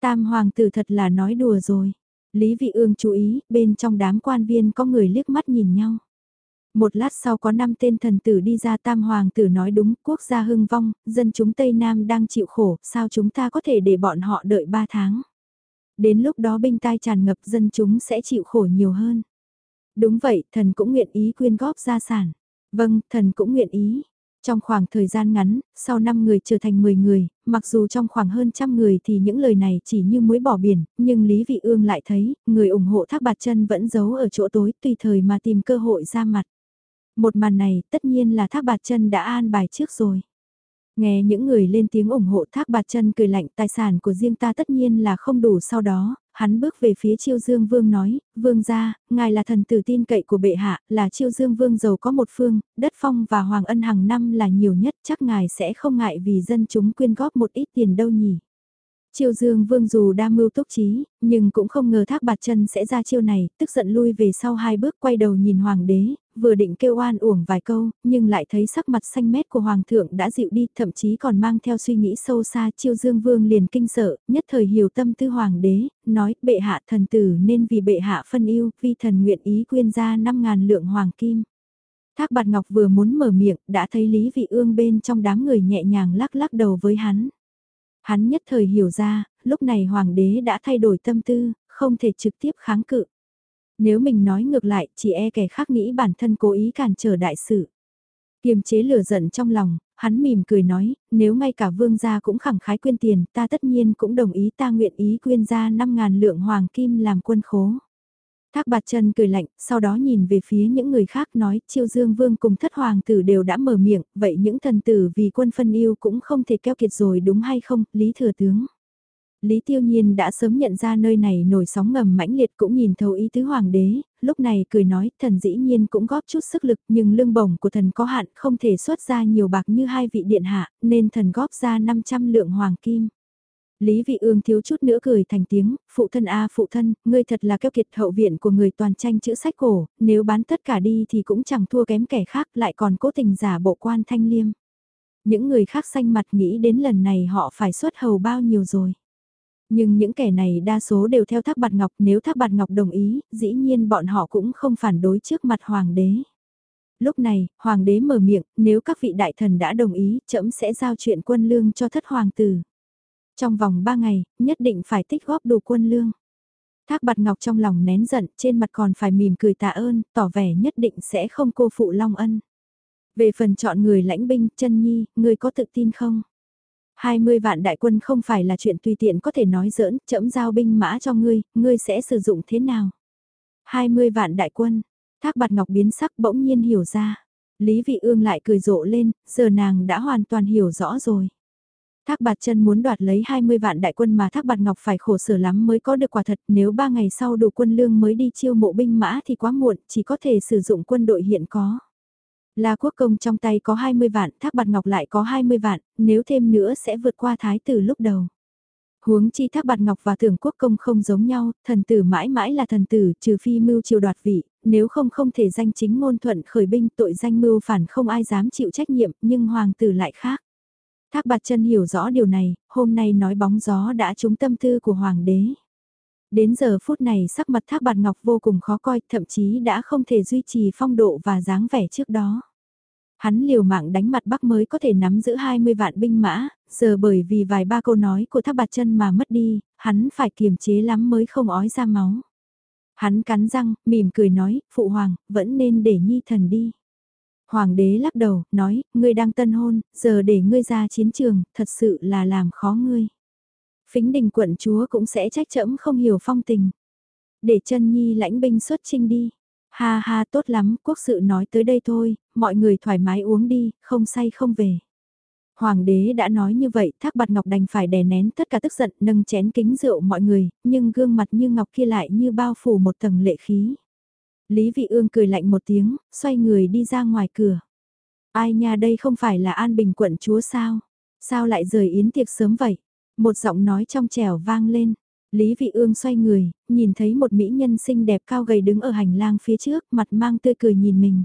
Tam hoàng tử thật là nói đùa rồi. Lý Vị Ương chú ý, bên trong đám quan viên có người liếc mắt nhìn nhau. Một lát sau có năm tên thần tử đi ra tam hoàng tử nói đúng, quốc gia hưng vong, dân chúng Tây Nam đang chịu khổ, sao chúng ta có thể để bọn họ đợi ba tháng. Đến lúc đó binh tai tràn ngập dân chúng sẽ chịu khổ nhiều hơn. Đúng vậy, thần cũng nguyện ý quyên góp gia sản. Vâng, thần cũng nguyện ý. Trong khoảng thời gian ngắn, sau 5 người trở thành 10 người, mặc dù trong khoảng hơn trăm người thì những lời này chỉ như muối bỏ biển, nhưng Lý Vị Ương lại thấy, người ủng hộ Thác Bạt Chân vẫn giấu ở chỗ tối tùy thời mà tìm cơ hội ra mặt. Một màn này tất nhiên là Thác Bạt Chân đã an bài trước rồi. Nghe những người lên tiếng ủng hộ Thác Bạt Chân cười lạnh tài sản của riêng ta tất nhiên là không đủ sau đó, hắn bước về phía Chiêu Dương Vương nói, Vương gia, ngài là thần tử tin cậy của bệ hạ, là Chiêu Dương Vương giàu có một phương, đất phong và hoàng ân hàng năm là nhiều nhất, chắc ngài sẽ không ngại vì dân chúng quyên góp một ít tiền đâu nhỉ. Chiêu dương vương dù đa mưu túc trí, nhưng cũng không ngờ thác bạt chân sẽ ra chiêu này, tức giận lui về sau hai bước quay đầu nhìn hoàng đế, vừa định kêu oan uổng vài câu, nhưng lại thấy sắc mặt xanh mét của hoàng thượng đã dịu đi, thậm chí còn mang theo suy nghĩ sâu xa chiêu dương vương liền kinh sợ, nhất thời hiểu tâm tư hoàng đế, nói bệ hạ thần tử nên vì bệ hạ phân yêu, vi thần nguyện ý quyên ra 5.000 lượng hoàng kim. Thác bạt ngọc vừa muốn mở miệng, đã thấy Lý Vị Ương bên trong đám người nhẹ nhàng lắc lắc đầu với hắn. Hắn nhất thời hiểu ra, lúc này hoàng đế đã thay đổi tâm tư, không thể trực tiếp kháng cự. Nếu mình nói ngược lại, chỉ e kẻ khác nghĩ bản thân cố ý cản trở đại sự. Kiềm chế lửa giận trong lòng, hắn mỉm cười nói, nếu ngay cả vương gia cũng khẳng khái quyên tiền, ta tất nhiên cũng đồng ý ta nguyện ý quyên ra 5.000 lượng hoàng kim làm quân khố. Thác bạt chân cười lạnh, sau đó nhìn về phía những người khác nói, chiêu dương vương cùng thất hoàng tử đều đã mở miệng, vậy những thần tử vì quân phân yêu cũng không thể keo kiệt rồi đúng hay không, lý thừa tướng. Lý Tiêu Nhiên đã sớm nhận ra nơi này nổi sóng ngầm mãnh liệt cũng nhìn thấu ý tứ hoàng đế, lúc này cười nói thần dĩ nhiên cũng góp chút sức lực nhưng lương bổng của thần có hạn không thể xuất ra nhiều bạc như hai vị điện hạ nên thần góp ra 500 lượng hoàng kim. Lý Vị Ương thiếu chút nữa cười thành tiếng, phụ thân a phụ thân, ngươi thật là keo kiệt hậu viện của người toàn tranh chữ sách cổ, nếu bán tất cả đi thì cũng chẳng thua kém kẻ khác lại còn cố tình giả bộ quan thanh liêm. Những người khác xanh mặt nghĩ đến lần này họ phải xuất hầu bao nhiêu rồi. Nhưng những kẻ này đa số đều theo Thác Bạt Ngọc, nếu Thác Bạt Ngọc đồng ý, dĩ nhiên bọn họ cũng không phản đối trước mặt Hoàng đế. Lúc này, Hoàng đế mở miệng, nếu các vị đại thần đã đồng ý, trẫm sẽ giao chuyện quân lương cho thất hoàng tử. Trong vòng 3 ngày, nhất định phải tích góp đủ quân lương. Thác Bạt Ngọc trong lòng nén giận, trên mặt còn phải mỉm cười tạ ơn, tỏ vẻ nhất định sẽ không cô phụ Long Ân. Về phần chọn người lãnh binh, chân nhi, người có tự tin không? 20 vạn đại quân không phải là chuyện tùy tiện có thể nói giỡn, chậm giao binh mã cho ngươi, ngươi sẽ sử dụng thế nào? 20 vạn đại quân, thác bạt ngọc biến sắc bỗng nhiên hiểu ra. Lý vị ương lại cười rộ lên, giờ nàng đã hoàn toàn hiểu rõ rồi. Thác bạt chân muốn đoạt lấy 20 vạn đại quân mà thác bạt ngọc phải khổ sở lắm mới có được quả thật nếu 3 ngày sau đủ quân lương mới đi chiêu mộ binh mã thì quá muộn, chỉ có thể sử dụng quân đội hiện có. La Quốc Công trong tay có 20 vạn, Thác Bạt Ngọc lại có 20 vạn, nếu thêm nữa sẽ vượt qua thái tử lúc đầu. Huống chi Thác Bạt Ngọc và Tưởng Quốc Công không giống nhau, thần tử mãi mãi là thần tử, trừ phi mưu triều đoạt vị, nếu không không thể danh chính ngôn thuận khởi binh tội danh mưu phản không ai dám chịu trách nhiệm, nhưng hoàng tử lại khác. Thác Bạt Chân hiểu rõ điều này, hôm nay nói bóng gió đã trúng tâm tư của hoàng đế. Đến giờ phút này sắc mặt Thác Bạt Ngọc vô cùng khó coi, thậm chí đã không thể duy trì phong độ và dáng vẻ trước đó. Hắn liều mạng đánh mặt Bắc mới có thể nắm giữ 20 vạn binh mã, giờ bởi vì vài ba câu nói của thác bạt chân mà mất đi, hắn phải kiềm chế lắm mới không ói ra máu. Hắn cắn răng, mỉm cười nói, phụ hoàng, vẫn nên để nhi thần đi. Hoàng đế lắc đầu, nói, ngươi đang tân hôn, giờ để ngươi ra chiến trường, thật sự là làm khó ngươi. Phính đình quận chúa cũng sẽ trách trẫm không hiểu phong tình. Để chân nhi lãnh binh xuất chinh đi. Ha ha tốt lắm, quốc sự nói tới đây thôi, mọi người thoải mái uống đi, không say không về. Hoàng đế đã nói như vậy, thác bạt ngọc đành phải đè nén tất cả tức giận, nâng chén kính rượu mọi người, nhưng gương mặt như ngọc kia lại như bao phủ một tầng lệ khí. Lý vị ương cười lạnh một tiếng, xoay người đi ra ngoài cửa. Ai nha đây không phải là an bình quận chúa sao? Sao lại rời yến tiệc sớm vậy? Một giọng nói trong trẻo vang lên, Lý Vị Ương xoay người, nhìn thấy một mỹ nhân xinh đẹp cao gầy đứng ở hành lang phía trước, mặt mang tươi cười nhìn mình.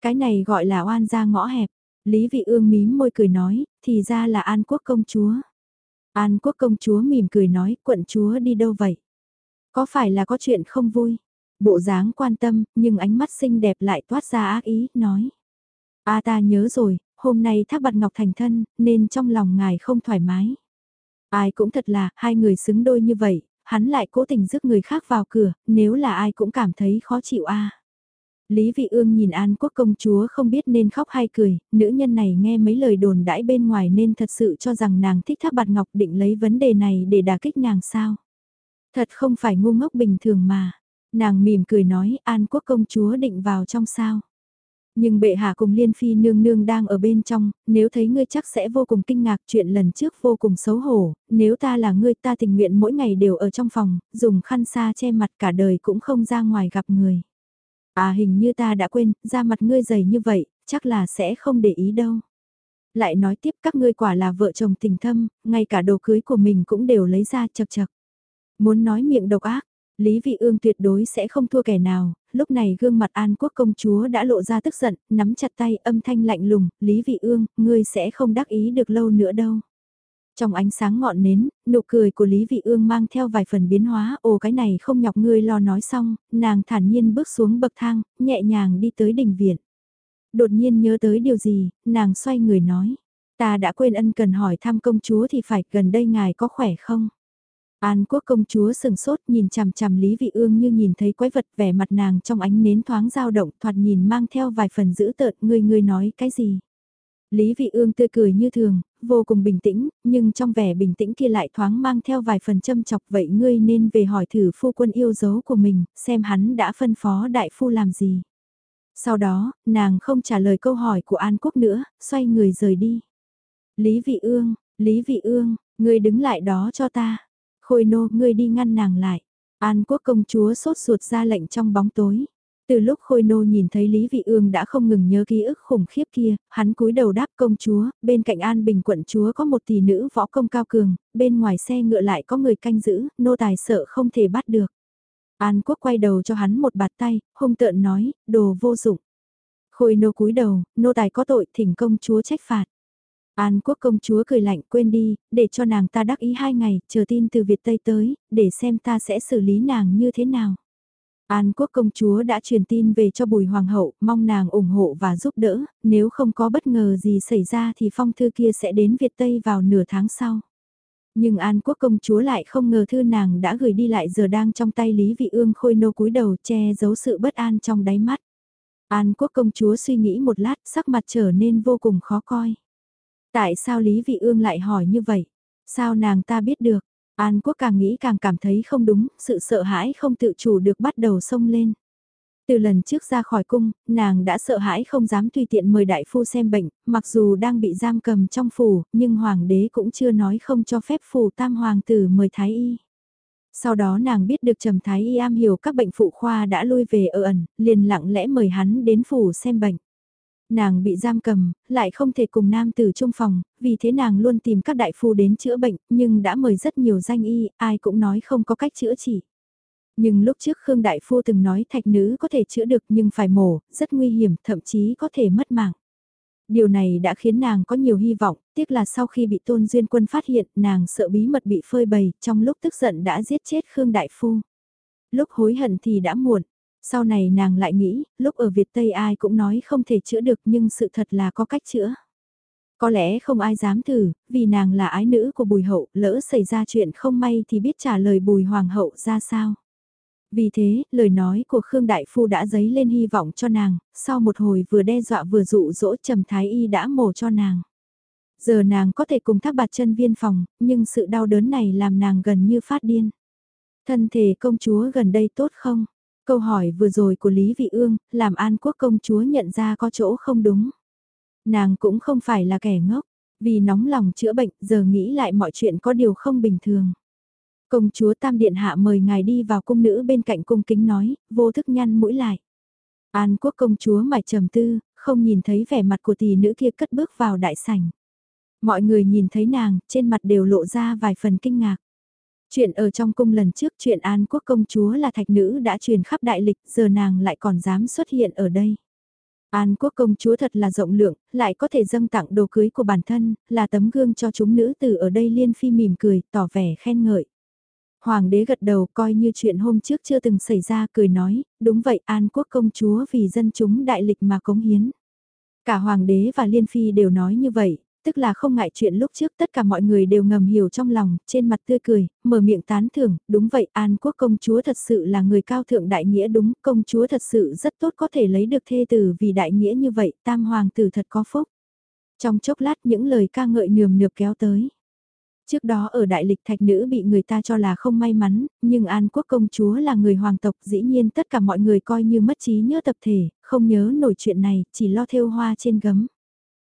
Cái này gọi là oan gia ngõ hẹp. Lý Vị Ương mím môi cười nói, thì ra là An Quốc công chúa. An Quốc công chúa mỉm cười nói, quận chúa đi đâu vậy? Có phải là có chuyện không vui? Bộ dáng quan tâm, nhưng ánh mắt xinh đẹp lại toát ra ác ý, nói. A ta nhớ rồi, hôm nay thác bạt ngọc thành thân, nên trong lòng ngài không thoải mái. Ai cũng thật là, hai người xứng đôi như vậy, hắn lại cố tình rước người khác vào cửa, nếu là ai cũng cảm thấy khó chịu a. Lý Vị Ương nhìn An Quốc công chúa không biết nên khóc hay cười, nữ nhân này nghe mấy lời đồn đãi bên ngoài nên thật sự cho rằng nàng thích thác bạt ngọc định lấy vấn đề này để đả kích nàng sao. Thật không phải ngu ngốc bình thường mà. Nàng mỉm cười nói An Quốc công chúa định vào trong sao. Nhưng bệ hạ cùng Liên Phi nương nương đang ở bên trong, nếu thấy ngươi chắc sẽ vô cùng kinh ngạc chuyện lần trước vô cùng xấu hổ, nếu ta là ngươi ta tình nguyện mỗi ngày đều ở trong phòng, dùng khăn xa che mặt cả đời cũng không ra ngoài gặp người. À hình như ta đã quên, da mặt ngươi dày như vậy, chắc là sẽ không để ý đâu. Lại nói tiếp các ngươi quả là vợ chồng tình thâm, ngay cả đồ cưới của mình cũng đều lấy ra chật chật. Muốn nói miệng độc ác, Lý Vị Ương tuyệt đối sẽ không thua kẻ nào, lúc này gương mặt An Quốc công chúa đã lộ ra tức giận, nắm chặt tay âm thanh lạnh lùng, Lý Vị Ương, ngươi sẽ không đắc ý được lâu nữa đâu. Trong ánh sáng ngọn nến, nụ cười của Lý Vị Ương mang theo vài phần biến hóa, ồ cái này không nhọc ngươi lo nói xong, nàng thản nhiên bước xuống bậc thang, nhẹ nhàng đi tới đỉnh viện. Đột nhiên nhớ tới điều gì, nàng xoay người nói, ta đã quên ân cần hỏi thăm công chúa thì phải gần đây ngài có khỏe không? An quốc công chúa sừng sốt nhìn chằm chằm Lý Vị Ương như nhìn thấy quái vật vẻ mặt nàng trong ánh nến thoáng dao động thoạt nhìn mang theo vài phần dữ tợn ngươi người nói cái gì. Lý Vị Ương tươi cười như thường, vô cùng bình tĩnh, nhưng trong vẻ bình tĩnh kia lại thoáng mang theo vài phần châm chọc vậy ngươi nên về hỏi thử phu quân yêu dấu của mình, xem hắn đã phân phó đại phu làm gì. Sau đó, nàng không trả lời câu hỏi của An Quốc nữa, xoay người rời đi. Lý Vị Ương, Lý Vị Ương, ngươi đứng lại đó cho ta. Khôi nô, ngươi đi ngăn nàng lại. An quốc công chúa sốt ruột ra lệnh trong bóng tối. Từ lúc Khôi Nô nhìn thấy Lý Vị Ương đã không ngừng nhớ ký ức khủng khiếp kia, hắn cúi đầu đáp công chúa, bên cạnh An Bình quận chúa có một tỷ nữ võ công cao cường, bên ngoài xe ngựa lại có người canh giữ, nô tài sợ không thể bắt được. An Quốc quay đầu cho hắn một bạt tay, hung tợn nói, đồ vô dụng. Khôi Nô cúi đầu, nô tài có tội thỉnh công chúa trách phạt. An quốc công chúa cười lạnh quên đi, để cho nàng ta đắc ý hai ngày, chờ tin từ Việt Tây tới, để xem ta sẽ xử lý nàng như thế nào. An quốc công chúa đã truyền tin về cho bùi hoàng hậu, mong nàng ủng hộ và giúp đỡ, nếu không có bất ngờ gì xảy ra thì phong thư kia sẽ đến Việt Tây vào nửa tháng sau. Nhưng An quốc công chúa lại không ngờ thư nàng đã gửi đi lại giờ đang trong tay Lý Vị Ương khôi nô cúi đầu che giấu sự bất an trong đáy mắt. An quốc công chúa suy nghĩ một lát sắc mặt trở nên vô cùng khó coi. Tại sao Lý Vị Ương lại hỏi như vậy? Sao nàng ta biết được? An Quốc càng nghĩ càng cảm thấy không đúng, sự sợ hãi không tự chủ được bắt đầu sông lên. Từ lần trước ra khỏi cung, nàng đã sợ hãi không dám tùy tiện mời đại phu xem bệnh, mặc dù đang bị giam cầm trong phủ, nhưng hoàng đế cũng chưa nói không cho phép phủ tam hoàng tử mời thái y. Sau đó nàng biết được trầm thái y am hiểu các bệnh phụ khoa đã lui về ở ẩn, liền lặng lẽ mời hắn đến phủ xem bệnh. Nàng bị giam cầm, lại không thể cùng nam tử chung phòng, vì thế nàng luôn tìm các đại phu đến chữa bệnh, nhưng đã mời rất nhiều danh y, ai cũng nói không có cách chữa trị. Nhưng lúc trước Khương Đại Phu từng nói thạch nữ có thể chữa được nhưng phải mổ, rất nguy hiểm, thậm chí có thể mất mạng. Điều này đã khiến nàng có nhiều hy vọng, tiếc là sau khi bị Tôn Duyên Quân phát hiện, nàng sợ bí mật bị phơi bày, trong lúc tức giận đã giết chết Khương Đại Phu. Lúc hối hận thì đã muộn, sau này nàng lại nghĩ, lúc ở Việt Tây ai cũng nói không thể chữa được nhưng sự thật là có cách chữa. Có lẽ không ai dám thử, vì nàng là ái nữ của bùi hậu, lỡ xảy ra chuyện không may thì biết trả lời bùi hoàng hậu ra sao. Vì thế, lời nói của Khương Đại Phu đã dấy lên hy vọng cho nàng, sau một hồi vừa đe dọa vừa dụ dỗ Trầm Thái Y đã mổ cho nàng. Giờ nàng có thể cùng thác bạt chân viên phòng, nhưng sự đau đớn này làm nàng gần như phát điên. Thân thể công chúa gần đây tốt không? Câu hỏi vừa rồi của Lý Vị Ương, làm An Quốc công chúa nhận ra có chỗ không đúng. Nàng cũng không phải là kẻ ngốc, vì nóng lòng chữa bệnh, giờ nghĩ lại mọi chuyện có điều không bình thường. Công chúa Tam Điện Hạ mời ngài đi vào cung nữ bên cạnh cung kính nói, vô thức nhăn mũi lại. An Quốc công chúa mải trầm tư, không nhìn thấy vẻ mặt của tỷ nữ kia cất bước vào đại sảnh. Mọi người nhìn thấy nàng, trên mặt đều lộ ra vài phần kinh ngạc. Chuyện ở trong cung lần trước chuyện An Quốc công chúa là thạch nữ đã truyền khắp đại lịch, giờ nàng lại còn dám xuất hiện ở đây. An Quốc công chúa thật là rộng lượng, lại có thể dâng tặng đồ cưới của bản thân, là tấm gương cho chúng nữ tử ở đây liên phi mỉm cười, tỏ vẻ khen ngợi. Hoàng đế gật đầu coi như chuyện hôm trước chưa từng xảy ra cười nói, đúng vậy An Quốc công chúa vì dân chúng đại lịch mà cống hiến. Cả hoàng đế và liên phi đều nói như vậy, tức là không ngại chuyện lúc trước tất cả mọi người đều ngầm hiểu trong lòng, trên mặt tươi cười, mở miệng tán thưởng, đúng vậy An Quốc công chúa thật sự là người cao thượng đại nghĩa đúng, công chúa thật sự rất tốt có thể lấy được thê tử vì đại nghĩa như vậy, tam hoàng tử thật có phúc. Trong chốc lát những lời ca ngợi nườm nượp kéo tới. Trước đó ở đại lịch thạch nữ bị người ta cho là không may mắn, nhưng An Quốc công chúa là người hoàng tộc dĩ nhiên tất cả mọi người coi như mất trí nhớ tập thể, không nhớ nổi chuyện này, chỉ lo theo hoa trên gấm.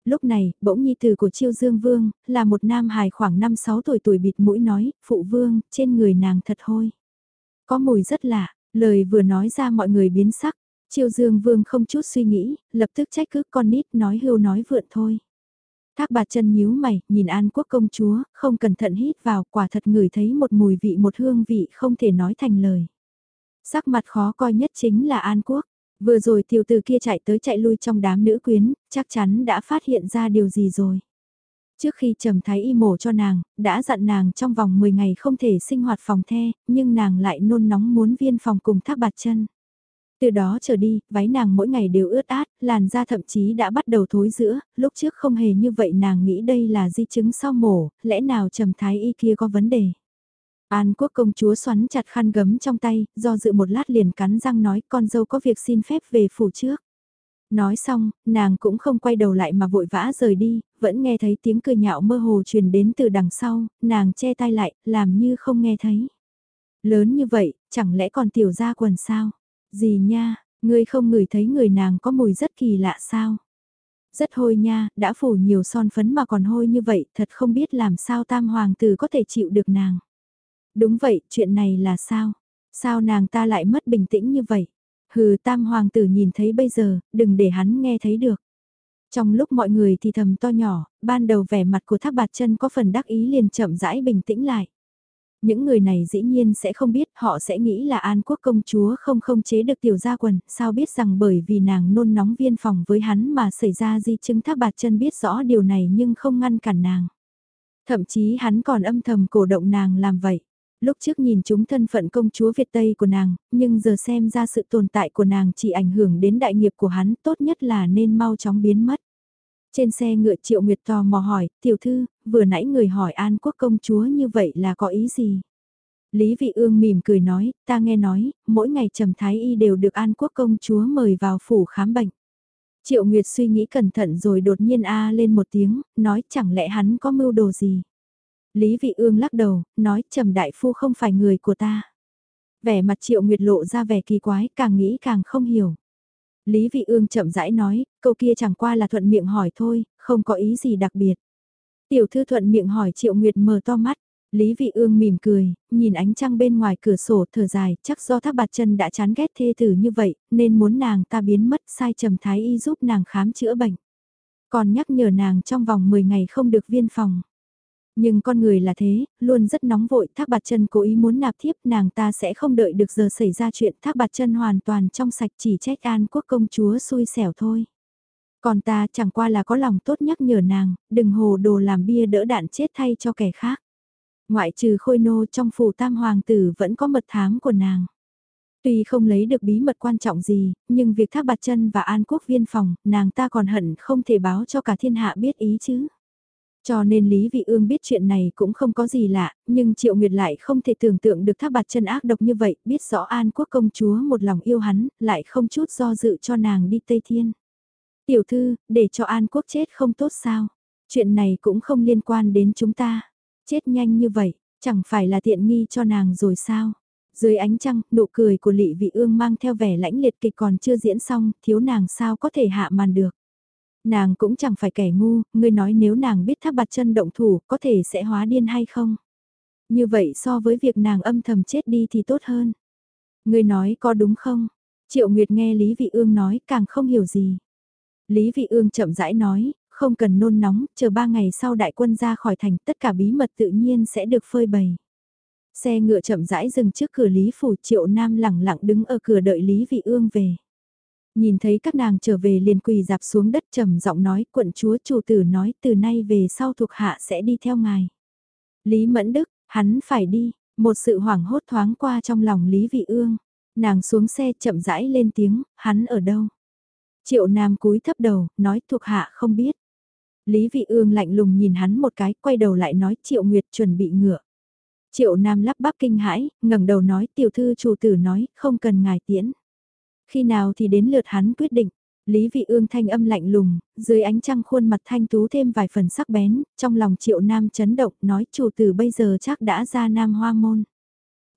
Lúc này, bỗng nhi từ của Chiêu Dương Vương, là một nam hài khoảng 5-6 tuổi tuổi bịt mũi nói, phụ vương, trên người nàng thật hôi. Có mùi rất lạ, lời vừa nói ra mọi người biến sắc, Chiêu Dương Vương không chút suy nghĩ, lập tức trách cứ con nít nói hưu nói vượn thôi. Thác bạt chân nhíu mày, nhìn An Quốc công chúa, không cẩn thận hít vào, quả thật ngửi thấy một mùi vị một hương vị không thể nói thành lời. Sắc mặt khó coi nhất chính là An Quốc. Vừa rồi tiểu tử kia chạy tới chạy lui trong đám nữ quyến, chắc chắn đã phát hiện ra điều gì rồi. Trước khi trầm thái y mổ cho nàng, đã dặn nàng trong vòng 10 ngày không thể sinh hoạt phòng the, nhưng nàng lại nôn nóng muốn viên phòng cùng thác bạt chân. Từ đó trở đi, váy nàng mỗi ngày đều ướt át, làn da thậm chí đã bắt đầu thối giữa, lúc trước không hề như vậy nàng nghĩ đây là di chứng sau mổ, lẽ nào trầm thái y kia có vấn đề. An quốc công chúa xoắn chặt khăn gấm trong tay, do dự một lát liền cắn răng nói con dâu có việc xin phép về phủ trước. Nói xong, nàng cũng không quay đầu lại mà vội vã rời đi, vẫn nghe thấy tiếng cười nhạo mơ hồ truyền đến từ đằng sau, nàng che tay lại, làm như không nghe thấy. Lớn như vậy, chẳng lẽ còn tiểu ra quần sao? Gì nha, ngươi không ngửi thấy người nàng có mùi rất kỳ lạ sao? Rất hôi nha, đã phủ nhiều son phấn mà còn hôi như vậy, thật không biết làm sao tam hoàng tử có thể chịu được nàng. Đúng vậy, chuyện này là sao? Sao nàng ta lại mất bình tĩnh như vậy? Hừ tam hoàng tử nhìn thấy bây giờ, đừng để hắn nghe thấy được. Trong lúc mọi người thì thầm to nhỏ, ban đầu vẻ mặt của thác bạt chân có phần đắc ý liền chậm rãi bình tĩnh lại. Những người này dĩ nhiên sẽ không biết, họ sẽ nghĩ là An Quốc công chúa không không chế được tiểu gia quần, sao biết rằng bởi vì nàng nôn nóng viên phòng với hắn mà xảy ra di chứng thác bạt chân biết rõ điều này nhưng không ngăn cản nàng. Thậm chí hắn còn âm thầm cổ động nàng làm vậy lúc trước nhìn chúng thân phận công chúa Việt Tây của nàng, nhưng giờ xem ra sự tồn tại của nàng chỉ ảnh hưởng đến đại nghiệp của hắn, tốt nhất là nên mau chóng biến mất. Trên xe ngựa Triệu Nguyệt tò mò hỏi, tiểu thư, vừa nãy người hỏi An Quốc công chúa như vậy là có ý gì? Lý Vị Ương mỉm cười nói, ta nghe nói, mỗi ngày Trầm Thái Y đều được An Quốc công chúa mời vào phủ khám bệnh. Triệu Nguyệt suy nghĩ cẩn thận rồi đột nhiên a lên một tiếng, nói chẳng lẽ hắn có mưu đồ gì? Lý Vị Ương lắc đầu, nói Trầm Đại Phu không phải người của ta. Vẻ mặt Triệu Nguyệt lộ ra vẻ kỳ quái, càng nghĩ càng không hiểu. Lý Vị Ương chậm rãi nói, câu kia chẳng qua là thuận miệng hỏi thôi, không có ý gì đặc biệt. Tiểu thư thuận miệng hỏi Triệu Nguyệt mở to mắt, Lý Vị Ương mỉm cười, nhìn ánh trăng bên ngoài cửa sổ thở dài, chắc do thác bạt chân đã chán ghét thê tử như vậy, nên muốn nàng ta biến mất sai trầm thái y giúp nàng khám chữa bệnh. Còn nhắc nhở nàng trong vòng 10 ngày không được viên phòng. Nhưng con người là thế, luôn rất nóng vội, thác bạt chân cố ý muốn nạp thiếp, nàng ta sẽ không đợi được giờ xảy ra chuyện, thác bạt chân hoàn toàn trong sạch chỉ trách an quốc công chúa xui xẻo thôi. Còn ta chẳng qua là có lòng tốt nhắc nhở nàng, đừng hồ đồ làm bia đỡ đạn chết thay cho kẻ khác. Ngoại trừ khôi nô trong phủ tam hoàng tử vẫn có mật thám của nàng. Tuy không lấy được bí mật quan trọng gì, nhưng việc thác bạt chân và an quốc viên phòng, nàng ta còn hận không thể báo cho cả thiên hạ biết ý chứ. Cho nên Lý Vị Ương biết chuyện này cũng không có gì lạ, nhưng Triệu Nguyệt lại không thể tưởng tượng được thác bạt chân ác độc như vậy, biết rõ An Quốc công chúa một lòng yêu hắn, lại không chút do dự cho nàng đi Tây Thiên. Tiểu thư, để cho An Quốc chết không tốt sao? Chuyện này cũng không liên quan đến chúng ta. Chết nhanh như vậy, chẳng phải là tiện nghi cho nàng rồi sao? Dưới ánh trăng, nụ cười của Lị Vị Ương mang theo vẻ lãnh liệt kịch còn chưa diễn xong, thiếu nàng sao có thể hạ màn được. Nàng cũng chẳng phải kẻ ngu, ngươi nói nếu nàng biết tháp bạt chân động thủ có thể sẽ hóa điên hay không? Như vậy so với việc nàng âm thầm chết đi thì tốt hơn. Ngươi nói có đúng không? Triệu Nguyệt nghe Lý Vị Ương nói càng không hiểu gì. Lý Vị Ương chậm rãi nói, không cần nôn nóng, chờ ba ngày sau đại quân ra khỏi thành tất cả bí mật tự nhiên sẽ được phơi bày. Xe ngựa chậm rãi dừng trước cửa Lý Phủ Triệu Nam lẳng lặng đứng ở cửa đợi Lý Vị Ương về. Nhìn thấy các nàng trở về liền quỳ dạp xuống đất trầm giọng nói quận chúa chủ tử nói từ nay về sau thuộc hạ sẽ đi theo ngài. Lý Mẫn Đức, hắn phải đi, một sự hoảng hốt thoáng qua trong lòng Lý Vị Ương. Nàng xuống xe chậm rãi lên tiếng, hắn ở đâu? Triệu Nam cúi thấp đầu, nói thuộc hạ không biết. Lý Vị Ương lạnh lùng nhìn hắn một cái, quay đầu lại nói Triệu Nguyệt chuẩn bị ngựa. Triệu Nam lắp bắp kinh hãi, ngẩng đầu nói tiểu thư chủ tử nói, không cần ngài tiễn. Khi nào thì đến lượt hắn quyết định. Lý vị ương thanh âm lạnh lùng, dưới ánh trăng khuôn mặt thanh tú thêm vài phần sắc bén, trong lòng triệu nam chấn động nói chủ tử bây giờ chắc đã ra nam hoa môn.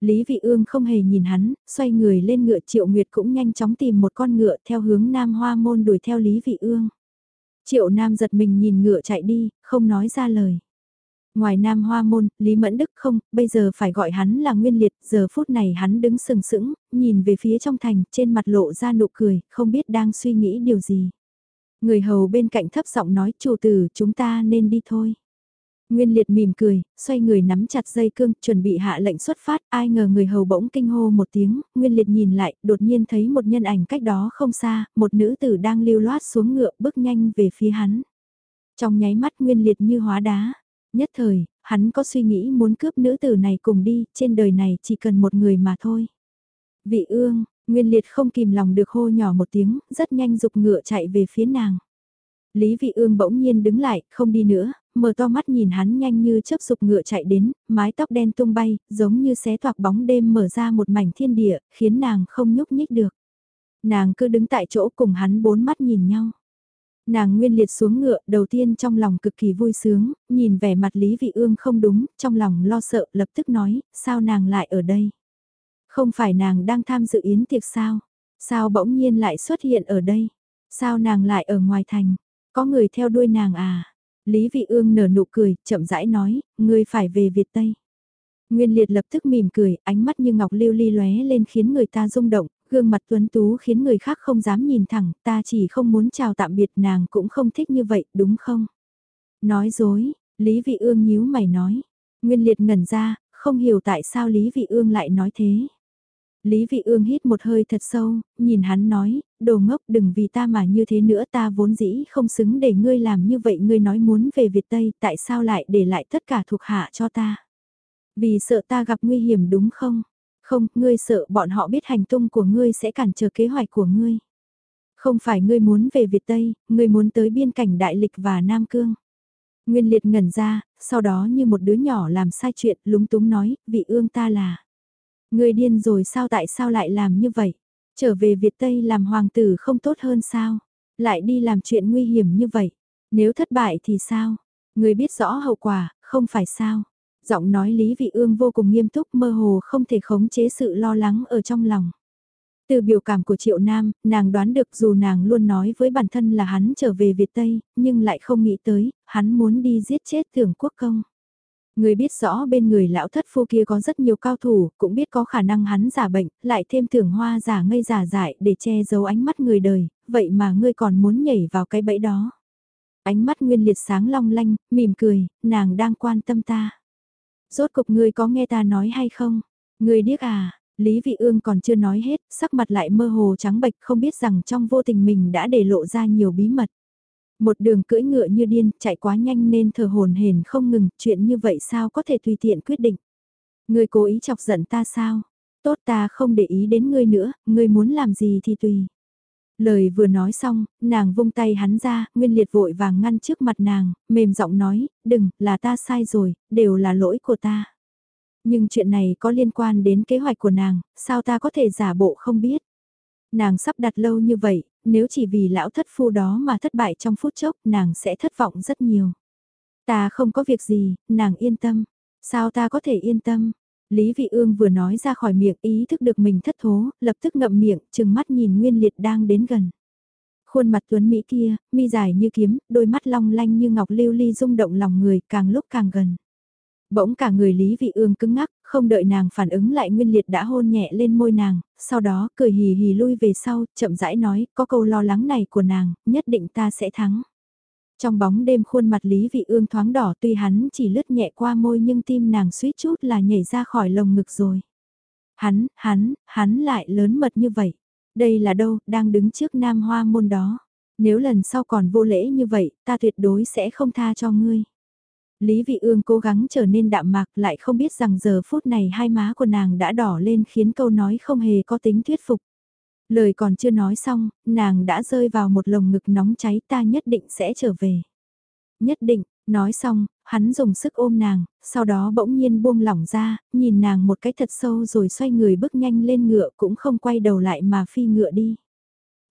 Lý vị ương không hề nhìn hắn, xoay người lên ngựa triệu nguyệt cũng nhanh chóng tìm một con ngựa theo hướng nam hoa môn đuổi theo Lý vị ương. Triệu nam giật mình nhìn ngựa chạy đi, không nói ra lời. Ngoài Nam Hoa Môn, Lý Mẫn Đức không, bây giờ phải gọi hắn là Nguyên Liệt, giờ phút này hắn đứng sừng sững, nhìn về phía trong thành, trên mặt lộ ra nụ cười, không biết đang suy nghĩ điều gì. Người hầu bên cạnh thấp giọng nói chủ tử chúng ta nên đi thôi. Nguyên liệt mỉm cười, xoay người nắm chặt dây cương, chuẩn bị hạ lệnh xuất phát, ai ngờ người hầu bỗng kinh hô một tiếng, Nguyên liệt nhìn lại, đột nhiên thấy một nhân ảnh cách đó không xa, một nữ tử đang lưu loát xuống ngựa bước nhanh về phía hắn. Trong nháy mắt Nguyên liệt như hóa đá, nhất thời, hắn có suy nghĩ muốn cướp nữ tử này cùng đi, trên đời này chỉ cần một người mà thôi. Vị ương, Nguyên liệt không kìm lòng được hô nhỏ một tiếng, rất nhanh dục ngựa chạy về phía nàng. Lý vị ương bỗng nhiên đứng lại, không đi nữa, mở to mắt nhìn hắn nhanh như chớp dục ngựa chạy đến, mái tóc đen tung bay, giống như xé toạc bóng đêm mở ra một mảnh thiên địa, khiến nàng không nhúc nhích được. Nàng cứ đứng tại chỗ cùng hắn bốn mắt nhìn nhau. Nàng nguyên liệt xuống ngựa, đầu tiên trong lòng cực kỳ vui sướng, nhìn vẻ mặt Lý Vị Ương không đúng, trong lòng lo sợ, lập tức nói, sao nàng lại ở đây? Không phải nàng đang tham dự yến tiệc sao? Sao bỗng nhiên lại xuất hiện ở đây? Sao nàng lại ở ngoài thành? Có người theo đuôi nàng à? Lý Vị Ương nở nụ cười, chậm rãi nói, ngươi phải về Việt Tây. Nguyên Liệt lập tức mỉm cười, ánh mắt như ngọc lưu ly lóe lên khiến người ta rung động, gương mặt tuấn tú khiến người khác không dám nhìn thẳng, ta chỉ không muốn chào tạm biệt nàng cũng không thích như vậy, đúng không? Nói dối, Lý Vị Ương nhíu mày nói. Nguyên Liệt ngẩn ra, không hiểu tại sao Lý Vị Ương lại nói thế. Lý Vị Ương hít một hơi thật sâu, nhìn hắn nói, đồ ngốc đừng vì ta mà như thế nữa ta vốn dĩ không xứng để ngươi làm như vậy ngươi nói muốn về Việt Tây tại sao lại để lại tất cả thuộc hạ cho ta. Vì sợ ta gặp nguy hiểm đúng không? Không, ngươi sợ bọn họ biết hành tung của ngươi sẽ cản trở kế hoạch của ngươi. Không phải ngươi muốn về Việt Tây, ngươi muốn tới biên cảnh Đại Lịch và Nam Cương. Nguyên liệt ngẩn ra, sau đó như một đứa nhỏ làm sai chuyện lúng túng nói, vị ương ta là. Ngươi điên rồi sao tại sao lại làm như vậy? Trở về Việt Tây làm hoàng tử không tốt hơn sao? Lại đi làm chuyện nguy hiểm như vậy? Nếu thất bại thì sao? Ngươi biết rõ hậu quả, không phải sao? Giọng nói Lý Vị Ương vô cùng nghiêm túc mơ hồ không thể khống chế sự lo lắng ở trong lòng. Từ biểu cảm của Triệu Nam, nàng đoán được dù nàng luôn nói với bản thân là hắn trở về Việt Tây, nhưng lại không nghĩ tới, hắn muốn đi giết chết thưởng quốc công. Người biết rõ bên người lão thất phu kia có rất nhiều cao thủ, cũng biết có khả năng hắn giả bệnh, lại thêm tưởng hoa giả ngây giả dại để che giấu ánh mắt người đời, vậy mà ngươi còn muốn nhảy vào cái bẫy đó. Ánh mắt nguyên liệt sáng long lanh, mỉm cười, nàng đang quan tâm ta. Rốt cục ngươi có nghe ta nói hay không? Ngươi điếc à? Lý Vị Ương còn chưa nói hết, sắc mặt lại mơ hồ trắng bệch không biết rằng trong vô tình mình đã để lộ ra nhiều bí mật. Một đường cưỡi ngựa như điên, chạy quá nhanh nên thở hồn hển không ngừng, chuyện như vậy sao có thể tùy tiện quyết định. Ngươi cố ý chọc giận ta sao? Tốt ta không để ý đến ngươi nữa, ngươi muốn làm gì thì tùy. Lời vừa nói xong, nàng vung tay hắn ra, Nguyên Liệt vội vàng ngăn trước mặt nàng, mềm giọng nói, đừng, là ta sai rồi, đều là lỗi của ta. Nhưng chuyện này có liên quan đến kế hoạch của nàng, sao ta có thể giả bộ không biết. Nàng sắp đặt lâu như vậy, nếu chỉ vì lão thất phu đó mà thất bại trong phút chốc, nàng sẽ thất vọng rất nhiều. Ta không có việc gì, nàng yên tâm. Sao ta có thể yên tâm? Lý Vị Ương vừa nói ra khỏi miệng ý thức được mình thất thố, lập tức ngậm miệng, chừng mắt nhìn Nguyên Liệt đang đến gần. Khuôn mặt tuấn Mỹ kia, mi dài như kiếm, đôi mắt long lanh như ngọc lưu ly rung động lòng người càng lúc càng gần. Bỗng cả người Lý Vị Ương cứng ngắc, không đợi nàng phản ứng lại Nguyên Liệt đã hôn nhẹ lên môi nàng, sau đó cười hì hì lui về sau, chậm rãi nói, có câu lo lắng này của nàng, nhất định ta sẽ thắng. Trong bóng đêm khuôn mặt Lý Vị Ương thoáng đỏ tuy hắn chỉ lướt nhẹ qua môi nhưng tim nàng suýt chút là nhảy ra khỏi lồng ngực rồi. Hắn, hắn, hắn lại lớn mật như vậy. Đây là đâu, đang đứng trước nam hoa môn đó. Nếu lần sau còn vô lễ như vậy, ta tuyệt đối sẽ không tha cho ngươi. Lý Vị Ương cố gắng trở nên đạm mạc lại không biết rằng giờ phút này hai má của nàng đã đỏ lên khiến câu nói không hề có tính thuyết phục. Lời còn chưa nói xong, nàng đã rơi vào một lồng ngực nóng cháy ta nhất định sẽ trở về. Nhất định, nói xong, hắn dùng sức ôm nàng, sau đó bỗng nhiên buông lỏng ra, nhìn nàng một cái thật sâu rồi xoay người bước nhanh lên ngựa cũng không quay đầu lại mà phi ngựa đi.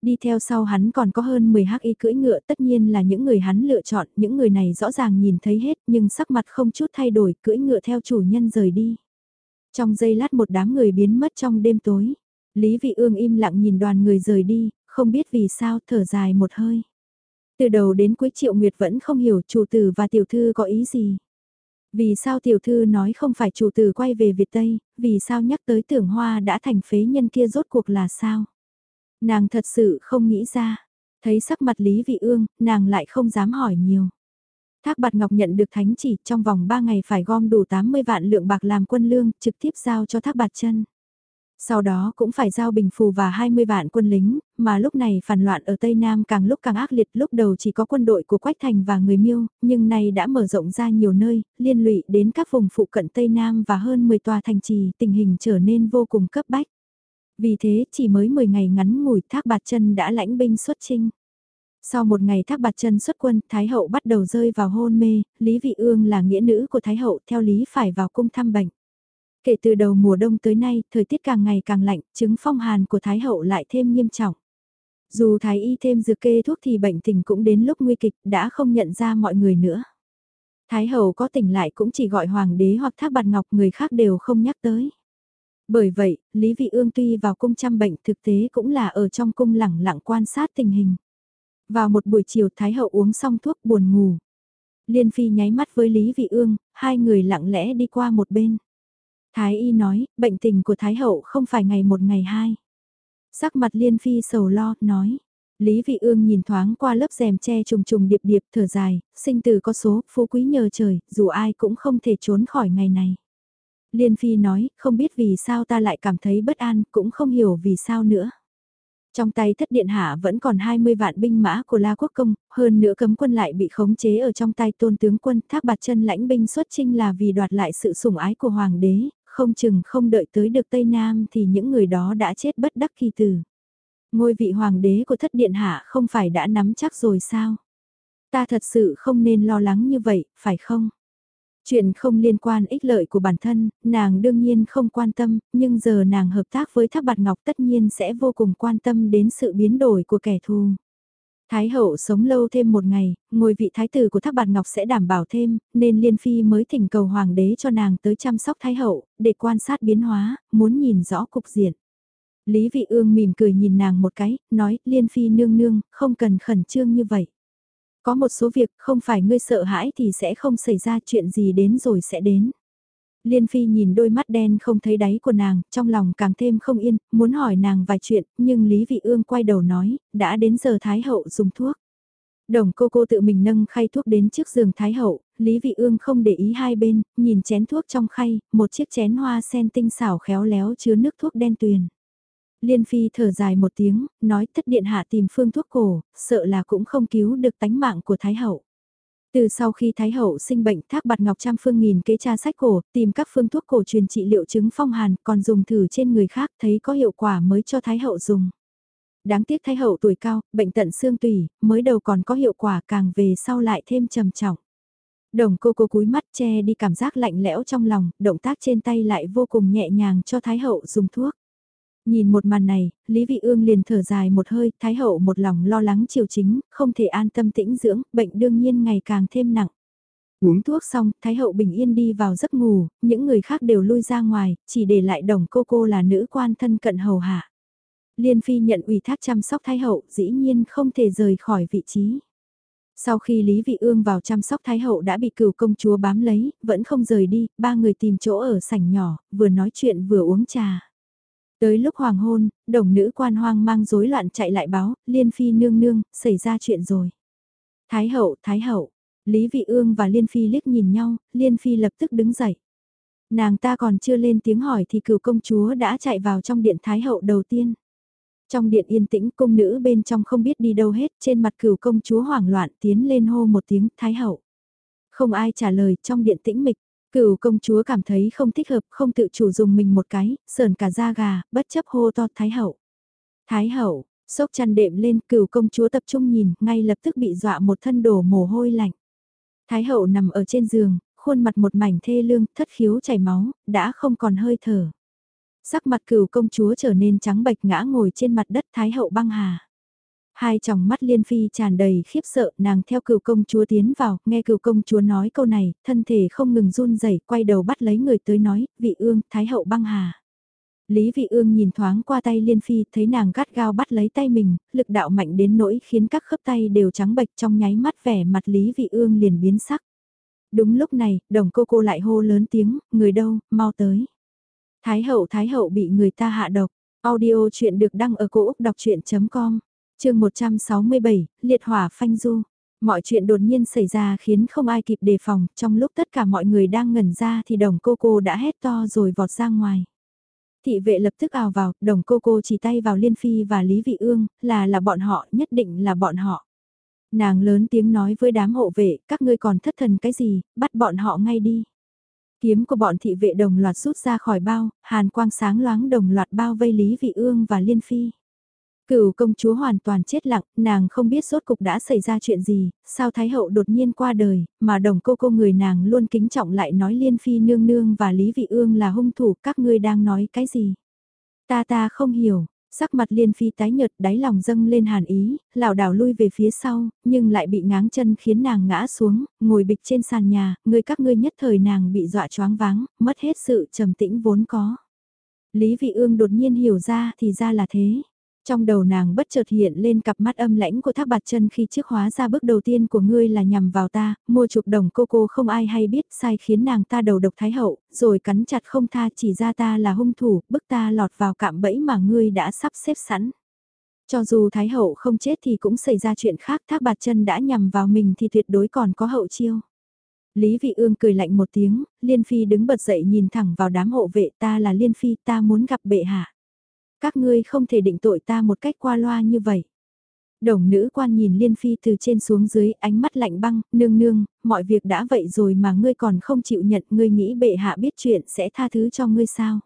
Đi theo sau hắn còn có hơn 10 hắc y cưỡi ngựa tất nhiên là những người hắn lựa chọn, những người này rõ ràng nhìn thấy hết nhưng sắc mặt không chút thay đổi cưỡi ngựa theo chủ nhân rời đi. Trong giây lát một đám người biến mất trong đêm tối. Lý Vị Ương im lặng nhìn đoàn người rời đi, không biết vì sao thở dài một hơi. Từ đầu đến cuối Triệu Nguyệt vẫn không hiểu chủ tử và tiểu thư có ý gì. Vì sao tiểu thư nói không phải chủ tử quay về Việt Tây, vì sao nhắc tới tưởng hoa đã thành phế nhân kia rốt cuộc là sao? Nàng thật sự không nghĩ ra. Thấy sắc mặt Lý Vị Ương, nàng lại không dám hỏi nhiều. Thác Bạt Ngọc nhận được thánh chỉ trong vòng 3 ngày phải gom đủ 80 vạn lượng bạc làm quân lương, trực tiếp giao cho Thác Bạt Chân. Sau đó cũng phải giao bình phù và 20 vạn quân lính, mà lúc này phản loạn ở Tây Nam càng lúc càng ác liệt lúc đầu chỉ có quân đội của Quách Thành và người miêu, nhưng nay đã mở rộng ra nhiều nơi, liên lụy đến các vùng phụ cận Tây Nam và hơn 10 tòa thành trì, tình hình trở nên vô cùng cấp bách. Vì thế, chỉ mới 10 ngày ngắn ngủi thác bạt chân đã lãnh binh xuất chinh. Sau một ngày thác bạt chân xuất quân, Thái hậu bắt đầu rơi vào hôn mê, Lý Vị Ương là nghĩa nữ của Thái hậu, theo Lý phải vào cung thăm bệnh. Kể từ đầu mùa đông tới nay, thời tiết càng ngày càng lạnh, chứng phong hàn của Thái hậu lại thêm nghiêm trọng. Dù Thái y thêm dược kê thuốc thì bệnh tình cũng đến lúc nguy kịch, đã không nhận ra mọi người nữa. Thái hậu có tỉnh lại cũng chỉ gọi hoàng đế hoặc thác bạt ngọc người khác đều không nhắc tới. Bởi vậy, Lý Vị Ương tuy vào cung chăm bệnh thực tế cũng là ở trong cung lẳng lặng quan sát tình hình. Vào một buổi chiều Thái hậu uống xong thuốc buồn ngủ. Liên Phi nháy mắt với Lý Vị Ương, hai người lặng lẽ đi qua một bên. Thái y nói, bệnh tình của Thái hậu không phải ngày một ngày hai. Sắc mặt Liên Phi sầu lo, nói. Lý Vị Ương nhìn thoáng qua lớp rèm che trùng trùng điệp điệp thở dài, sinh tử có số, phú quý nhờ trời, dù ai cũng không thể trốn khỏi ngày này. Liên Phi nói, không biết vì sao ta lại cảm thấy bất an, cũng không hiểu vì sao nữa. Trong tay thất điện hạ vẫn còn 20 vạn binh mã của La Quốc Công, hơn nữa cấm quân lại bị khống chế ở trong tay tôn tướng quân thác bạt chân lãnh binh xuất chinh là vì đoạt lại sự sủng ái của hoàng đế, không chừng không đợi tới được Tây Nam thì những người đó đã chết bất đắc kỳ tử. Ngôi vị hoàng đế của thất điện hạ không phải đã nắm chắc rồi sao? Ta thật sự không nên lo lắng như vậy, phải không? Chuyện không liên quan ích lợi của bản thân, nàng đương nhiên không quan tâm, nhưng giờ nàng hợp tác với Tháp Bạt Ngọc tất nhiên sẽ vô cùng quan tâm đến sự biến đổi của kẻ thù. Thái hậu sống lâu thêm một ngày, ngôi vị thái tử của Thác Bạt Ngọc sẽ đảm bảo thêm, nên Liên Phi mới thỉnh cầu hoàng đế cho nàng tới chăm sóc thái hậu, để quan sát biến hóa, muốn nhìn rõ cục diện. Lý Vị Ương mỉm cười nhìn nàng một cái, nói, Liên Phi nương nương, không cần khẩn trương như vậy. Có một số việc không phải ngươi sợ hãi thì sẽ không xảy ra chuyện gì đến rồi sẽ đến. Liên Phi nhìn đôi mắt đen không thấy đáy của nàng, trong lòng càng thêm không yên, muốn hỏi nàng vài chuyện, nhưng Lý Vị Ương quay đầu nói, đã đến giờ Thái Hậu dùng thuốc. Đồng cô cô tự mình nâng khay thuốc đến trước giường Thái Hậu, Lý Vị Ương không để ý hai bên, nhìn chén thuốc trong khay, một chiếc chén hoa sen tinh xảo khéo léo chứa nước thuốc đen tuyền. Liên Phi thở dài một tiếng, nói thất điện hạ tìm phương thuốc cổ, sợ là cũng không cứu được tánh mạng của Thái Hậu. Từ sau khi Thái Hậu sinh bệnh thác bạt ngọc trăm phương nghìn kế tra sách cổ, tìm các phương thuốc cổ truyền trị liệu chứng phong hàn, còn dùng thử trên người khác thấy có hiệu quả mới cho Thái Hậu dùng. Đáng tiếc Thái Hậu tuổi cao, bệnh tận xương tủy, mới đầu còn có hiệu quả càng về sau lại thêm trầm trọng. Đồng cô cô cúi mắt che đi cảm giác lạnh lẽo trong lòng, động tác trên tay lại vô cùng nhẹ nhàng cho Thái Hậu dùng thuốc. Nhìn một màn này, Lý Vị Ương liền thở dài một hơi, Thái Hậu một lòng lo lắng triều chính, không thể an tâm tĩnh dưỡng, bệnh đương nhiên ngày càng thêm nặng. Uống thuốc xong, Thái Hậu bình yên đi vào giấc ngủ, những người khác đều lui ra ngoài, chỉ để lại đồng cô cô là nữ quan thân cận hầu hạ. Liên Phi nhận ủy thác chăm sóc Thái Hậu, dĩ nhiên không thể rời khỏi vị trí. Sau khi Lý Vị Ương vào chăm sóc Thái Hậu đã bị cửu công chúa bám lấy, vẫn không rời đi, ba người tìm chỗ ở sảnh nhỏ, vừa nói chuyện vừa uống trà. Tới lúc hoàng hôn, đồng nữ quan hoang mang rối loạn chạy lại báo, Liên Phi nương nương, xảy ra chuyện rồi. Thái hậu, Thái hậu, Lý Vị Ương và Liên Phi liếc nhìn nhau, Liên Phi lập tức đứng dậy. Nàng ta còn chưa lên tiếng hỏi thì cựu công chúa đã chạy vào trong điện Thái hậu đầu tiên. Trong điện yên tĩnh cung nữ bên trong không biết đi đâu hết, trên mặt cửu công chúa hoảng loạn tiến lên hô một tiếng Thái hậu. Không ai trả lời trong điện tĩnh mịch, Cửu công chúa cảm thấy không thích hợp, không tự chủ dùng mình một cái, sờn cả da gà, bất chấp hô to Thái hậu. Thái hậu, sốc chăn đệm lên, cửu công chúa tập trung nhìn, ngay lập tức bị dọa một thân đổ mồ hôi lạnh. Thái hậu nằm ở trên giường, khuôn mặt một mảnh thê lương, thất khiếu chảy máu, đã không còn hơi thở. Sắc mặt cửu công chúa trở nên trắng bệch ngã ngồi trên mặt đất Thái hậu băng hà. Hai tròng mắt liên phi tràn đầy khiếp sợ, nàng theo cựu công chúa tiến vào, nghe cựu công chúa nói câu này, thân thể không ngừng run rẩy quay đầu bắt lấy người tới nói, vị ương, thái hậu băng hà. Lý vị ương nhìn thoáng qua tay liên phi, thấy nàng gắt gao bắt lấy tay mình, lực đạo mạnh đến nỗi khiến các khớp tay đều trắng bệch trong nháy mắt vẻ mặt Lý vị ương liền biến sắc. Đúng lúc này, đồng cô cô lại hô lớn tiếng, người đâu, mau tới. Thái hậu thái hậu bị người ta hạ độc, audio chuyện được đăng ở cổ Úc đọc chuyện.com chương 167, liệt hỏa phanh du. Mọi chuyện đột nhiên xảy ra khiến không ai kịp đề phòng, trong lúc tất cả mọi người đang ngẩn ra thì đồng cô cô đã hét to rồi vọt ra ngoài. Thị vệ lập tức ào vào, đồng cô cô chỉ tay vào Liên Phi và Lý Vị Ương, là là bọn họ, nhất định là bọn họ. Nàng lớn tiếng nói với đám hộ vệ, các ngươi còn thất thần cái gì, bắt bọn họ ngay đi. Kiếm của bọn thị vệ đồng loạt rút ra khỏi bao, hàn quang sáng loáng đồng loạt bao vây Lý Vị Ương và Liên Phi. Cửu công chúa hoàn toàn chết lặng, nàng không biết rốt cục đã xảy ra chuyện gì, sao Thái hậu đột nhiên qua đời, mà đồng cô cô người nàng luôn kính trọng lại nói Liên Phi nương nương và Lý Vị Ương là hung thủ, các ngươi đang nói cái gì? Ta ta không hiểu, sắc mặt Liên Phi tái nhợt đáy lòng dâng lên hàn ý, lảo đảo lui về phía sau, nhưng lại bị ngáng chân khiến nàng ngã xuống, ngồi bịch trên sàn nhà, người các ngươi nhất thời nàng bị dọa choáng váng, mất hết sự trầm tĩnh vốn có. Lý Vị Ương đột nhiên hiểu ra thì ra là thế. Trong đầu nàng bất chợt hiện lên cặp mắt âm lãnh của thác bạt chân khi chiếc hóa ra bước đầu tiên của ngươi là nhằm vào ta, mua chục đồng cô cô không ai hay biết sai khiến nàng ta đầu độc thái hậu, rồi cắn chặt không tha chỉ ra ta là hung thủ, bức ta lọt vào cạm bẫy mà ngươi đã sắp xếp sẵn. Cho dù thái hậu không chết thì cũng xảy ra chuyện khác thác bạt chân đã nhằm vào mình thì tuyệt đối còn có hậu chiêu. Lý Vị Ương cười lạnh một tiếng, Liên Phi đứng bật dậy nhìn thẳng vào đám hộ vệ ta là Liên Phi ta muốn gặp bệ hạ. Các ngươi không thể định tội ta một cách qua loa như vậy. Đồng nữ quan nhìn Liên Phi từ trên xuống dưới ánh mắt lạnh băng, nương nương, mọi việc đã vậy rồi mà ngươi còn không chịu nhận, ngươi nghĩ bệ hạ biết chuyện sẽ tha thứ cho ngươi sao.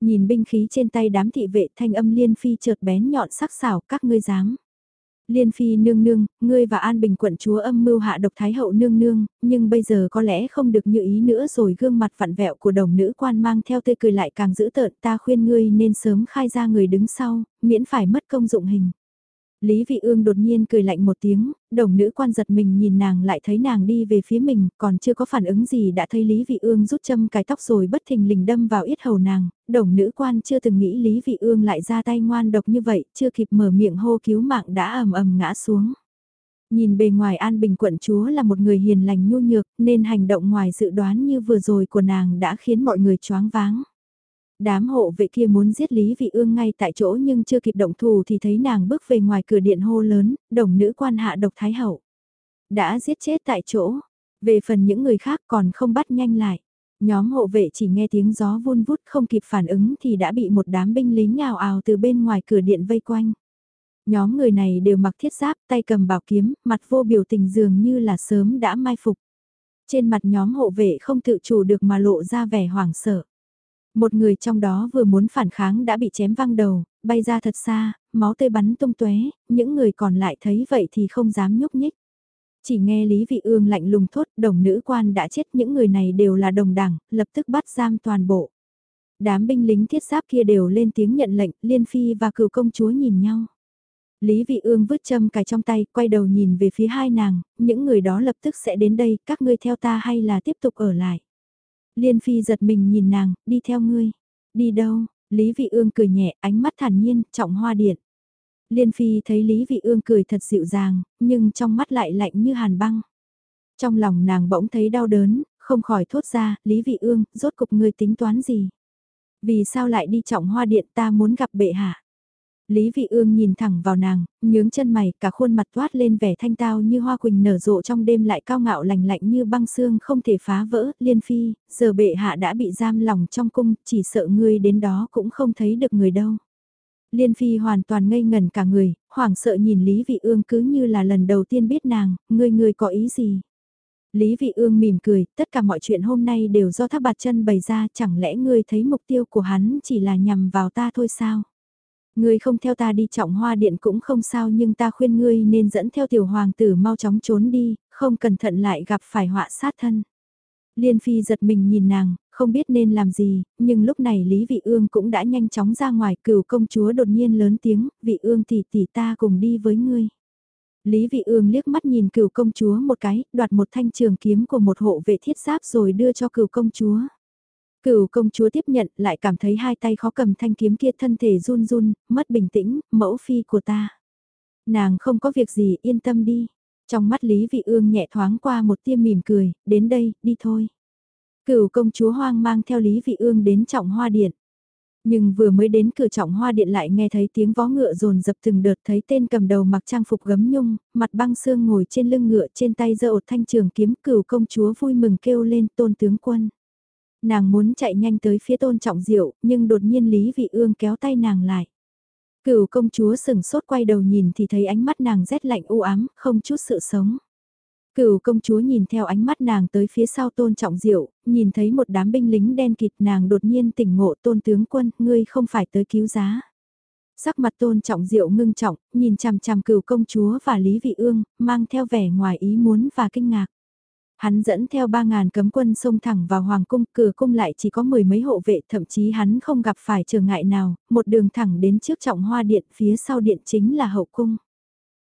Nhìn binh khí trên tay đám thị vệ thanh âm Liên Phi chợt bén nhọn sắc sảo các ngươi dám. Liên Phi nương nương, ngươi và An Bình quận chúa âm mưu hạ độc Thái hậu nương nương, nhưng bây giờ có lẽ không được như ý nữa rồi gương mặt vặn vẹo của đồng nữ quan mang theo tươi cười lại càng dữ tợn ta khuyên ngươi nên sớm khai ra người đứng sau, miễn phải mất công dụng hình. Lý Vị Ương đột nhiên cười lạnh một tiếng, đồng nữ quan giật mình nhìn nàng lại thấy nàng đi về phía mình, còn chưa có phản ứng gì đã thấy Lý Vị Ương rút châm cài tóc rồi bất thình lình đâm vào yết hầu nàng, đồng nữ quan chưa từng nghĩ Lý Vị Ương lại ra tay ngoan độc như vậy, chưa kịp mở miệng hô cứu mạng đã ầm ầm ngã xuống. Nhìn bề ngoài An Bình quận chúa là một người hiền lành nhu nhược, nên hành động ngoài dự đoán như vừa rồi của nàng đã khiến mọi người choáng váng. Đám hộ vệ kia muốn giết Lý Vị Ương ngay tại chỗ nhưng chưa kịp động thủ thì thấy nàng bước về ngoài cửa điện hô lớn, đồng nữ quan hạ độc thái hậu. Đã giết chết tại chỗ, về phần những người khác còn không bắt nhanh lại. Nhóm hộ vệ chỉ nghe tiếng gió vun vút không kịp phản ứng thì đã bị một đám binh lính ngào ào từ bên ngoài cửa điện vây quanh. Nhóm người này đều mặc thiết giáp, tay cầm bảo kiếm, mặt vô biểu tình dường như là sớm đã mai phục. Trên mặt nhóm hộ vệ không tự chủ được mà lộ ra vẻ hoảng sợ. Một người trong đó vừa muốn phản kháng đã bị chém văng đầu, bay ra thật xa, máu tươi bắn tung tóe, những người còn lại thấy vậy thì không dám nhúc nhích. Chỉ nghe Lý Vị Ương lạnh lùng thốt, đồng nữ quan đã chết những người này đều là đồng đảng, lập tức bắt giam toàn bộ. Đám binh lính thiết giáp kia đều lên tiếng nhận lệnh, Liên Phi và cựu công chúa nhìn nhau. Lý Vị Ương vứt châm cài trong tay, quay đầu nhìn về phía hai nàng, những người đó lập tức sẽ đến đây, các ngươi theo ta hay là tiếp tục ở lại. Liên Phi giật mình nhìn nàng, đi theo ngươi. Đi đâu? Lý Vị Ương cười nhẹ, ánh mắt thản nhiên, trọng hoa điện. Liên Phi thấy Lý Vị Ương cười thật dịu dàng, nhưng trong mắt lại lạnh như hàn băng. Trong lòng nàng bỗng thấy đau đớn, không khỏi thốt ra, Lý Vị Ương, rốt cục ngươi tính toán gì? Vì sao lại đi trọng hoa điện ta muốn gặp bệ hạ? Lý Vị Ương nhìn thẳng vào nàng, nhướng chân mày, cả khuôn mặt toát lên vẻ thanh tao như hoa quỳnh nở rộ trong đêm lại cao ngạo lành lạnh như băng xương không thể phá vỡ, liên phi, giờ bệ hạ đã bị giam lòng trong cung, chỉ sợ ngươi đến đó cũng không thấy được người đâu. Liên phi hoàn toàn ngây ngẩn cả người, hoảng sợ nhìn Lý Vị Ương cứ như là lần đầu tiên biết nàng, ngươi ngươi có ý gì? Lý Vị Ương mỉm cười, tất cả mọi chuyện hôm nay đều do thác bạt chân bày ra, chẳng lẽ ngươi thấy mục tiêu của hắn chỉ là nhằm vào ta thôi sao? Ngươi không theo ta đi trọng hoa điện cũng không sao nhưng ta khuyên ngươi nên dẫn theo tiểu hoàng tử mau chóng trốn đi, không cẩn thận lại gặp phải họa sát thân. Liên Phi giật mình nhìn nàng, không biết nên làm gì, nhưng lúc này Lý Vị Ương cũng đã nhanh chóng ra ngoài cửu công chúa đột nhiên lớn tiếng, Vị Ương tỷ tỷ ta cùng đi với ngươi. Lý Vị Ương liếc mắt nhìn cửu công chúa một cái, đoạt một thanh trường kiếm của một hộ vệ thiết giáp rồi đưa cho cửu công chúa. Cửu công chúa tiếp nhận lại cảm thấy hai tay khó cầm thanh kiếm kia thân thể run run, mất bình tĩnh, mẫu phi của ta. Nàng không có việc gì yên tâm đi. Trong mắt Lý Vị Ương nhẹ thoáng qua một tia mỉm cười, đến đây, đi thôi. Cửu công chúa hoang mang theo Lý Vị Ương đến trọng hoa điện. Nhưng vừa mới đến cửa trọng hoa điện lại nghe thấy tiếng vó ngựa rồn dập từng đợt thấy tên cầm đầu mặc trang phục gấm nhung, mặt băng xương ngồi trên lưng ngựa trên tay giơ ột thanh trường kiếm cửu công chúa vui mừng kêu lên tôn tướng quân. Nàng muốn chạy nhanh tới phía tôn trọng diệu, nhưng đột nhiên Lý Vị Ương kéo tay nàng lại. Cửu công chúa sừng sốt quay đầu nhìn thì thấy ánh mắt nàng rét lạnh u ám, không chút sự sống. Cửu công chúa nhìn theo ánh mắt nàng tới phía sau tôn trọng diệu, nhìn thấy một đám binh lính đen kịt nàng đột nhiên tỉnh ngộ tôn tướng quân, ngươi không phải tới cứu giá. Sắc mặt tôn trọng diệu ngưng trọng, nhìn chằm chằm cửu công chúa và Lý Vị Ương, mang theo vẻ ngoài ý muốn và kinh ngạc. Hắn dẫn theo ba ngàn cấm quân xông thẳng vào hoàng cung, cửa cung lại chỉ có mười mấy hộ vệ, thậm chí hắn không gặp phải trở ngại nào, một đường thẳng đến trước trọng hoa điện, phía sau điện chính là hậu cung.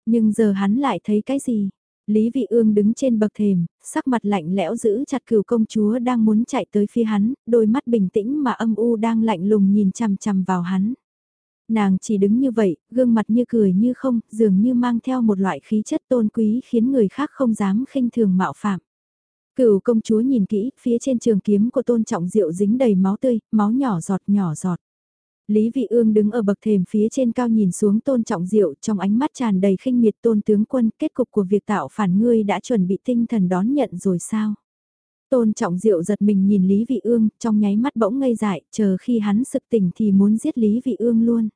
Nhưng giờ hắn lại thấy cái gì? Lý Vị Ương đứng trên bậc thềm, sắc mặt lạnh lẽo giữ chặt cửu công chúa đang muốn chạy tới phía hắn, đôi mắt bình tĩnh mà âm u đang lạnh lùng nhìn chằm chằm vào hắn. Nàng chỉ đứng như vậy, gương mặt như cười như không, dường như mang theo một loại khí chất tôn quý khiến người khác không dám khinh thường mạo phạm. Cửu công chúa nhìn kỹ, phía trên trường kiếm của tôn trọng diệu dính đầy máu tươi, máu nhỏ giọt nhỏ giọt. Lý Vị Ương đứng ở bậc thềm phía trên cao nhìn xuống tôn trọng diệu trong ánh mắt tràn đầy khinh miệt tôn tướng quân kết cục của việc tạo phản ngươi đã chuẩn bị tinh thần đón nhận rồi sao? Tôn trọng diệu giật mình nhìn Lý Vị Ương trong nháy mắt bỗng ngây dại chờ khi hắn sực tỉnh thì muốn giết Lý Vị Ương luôn.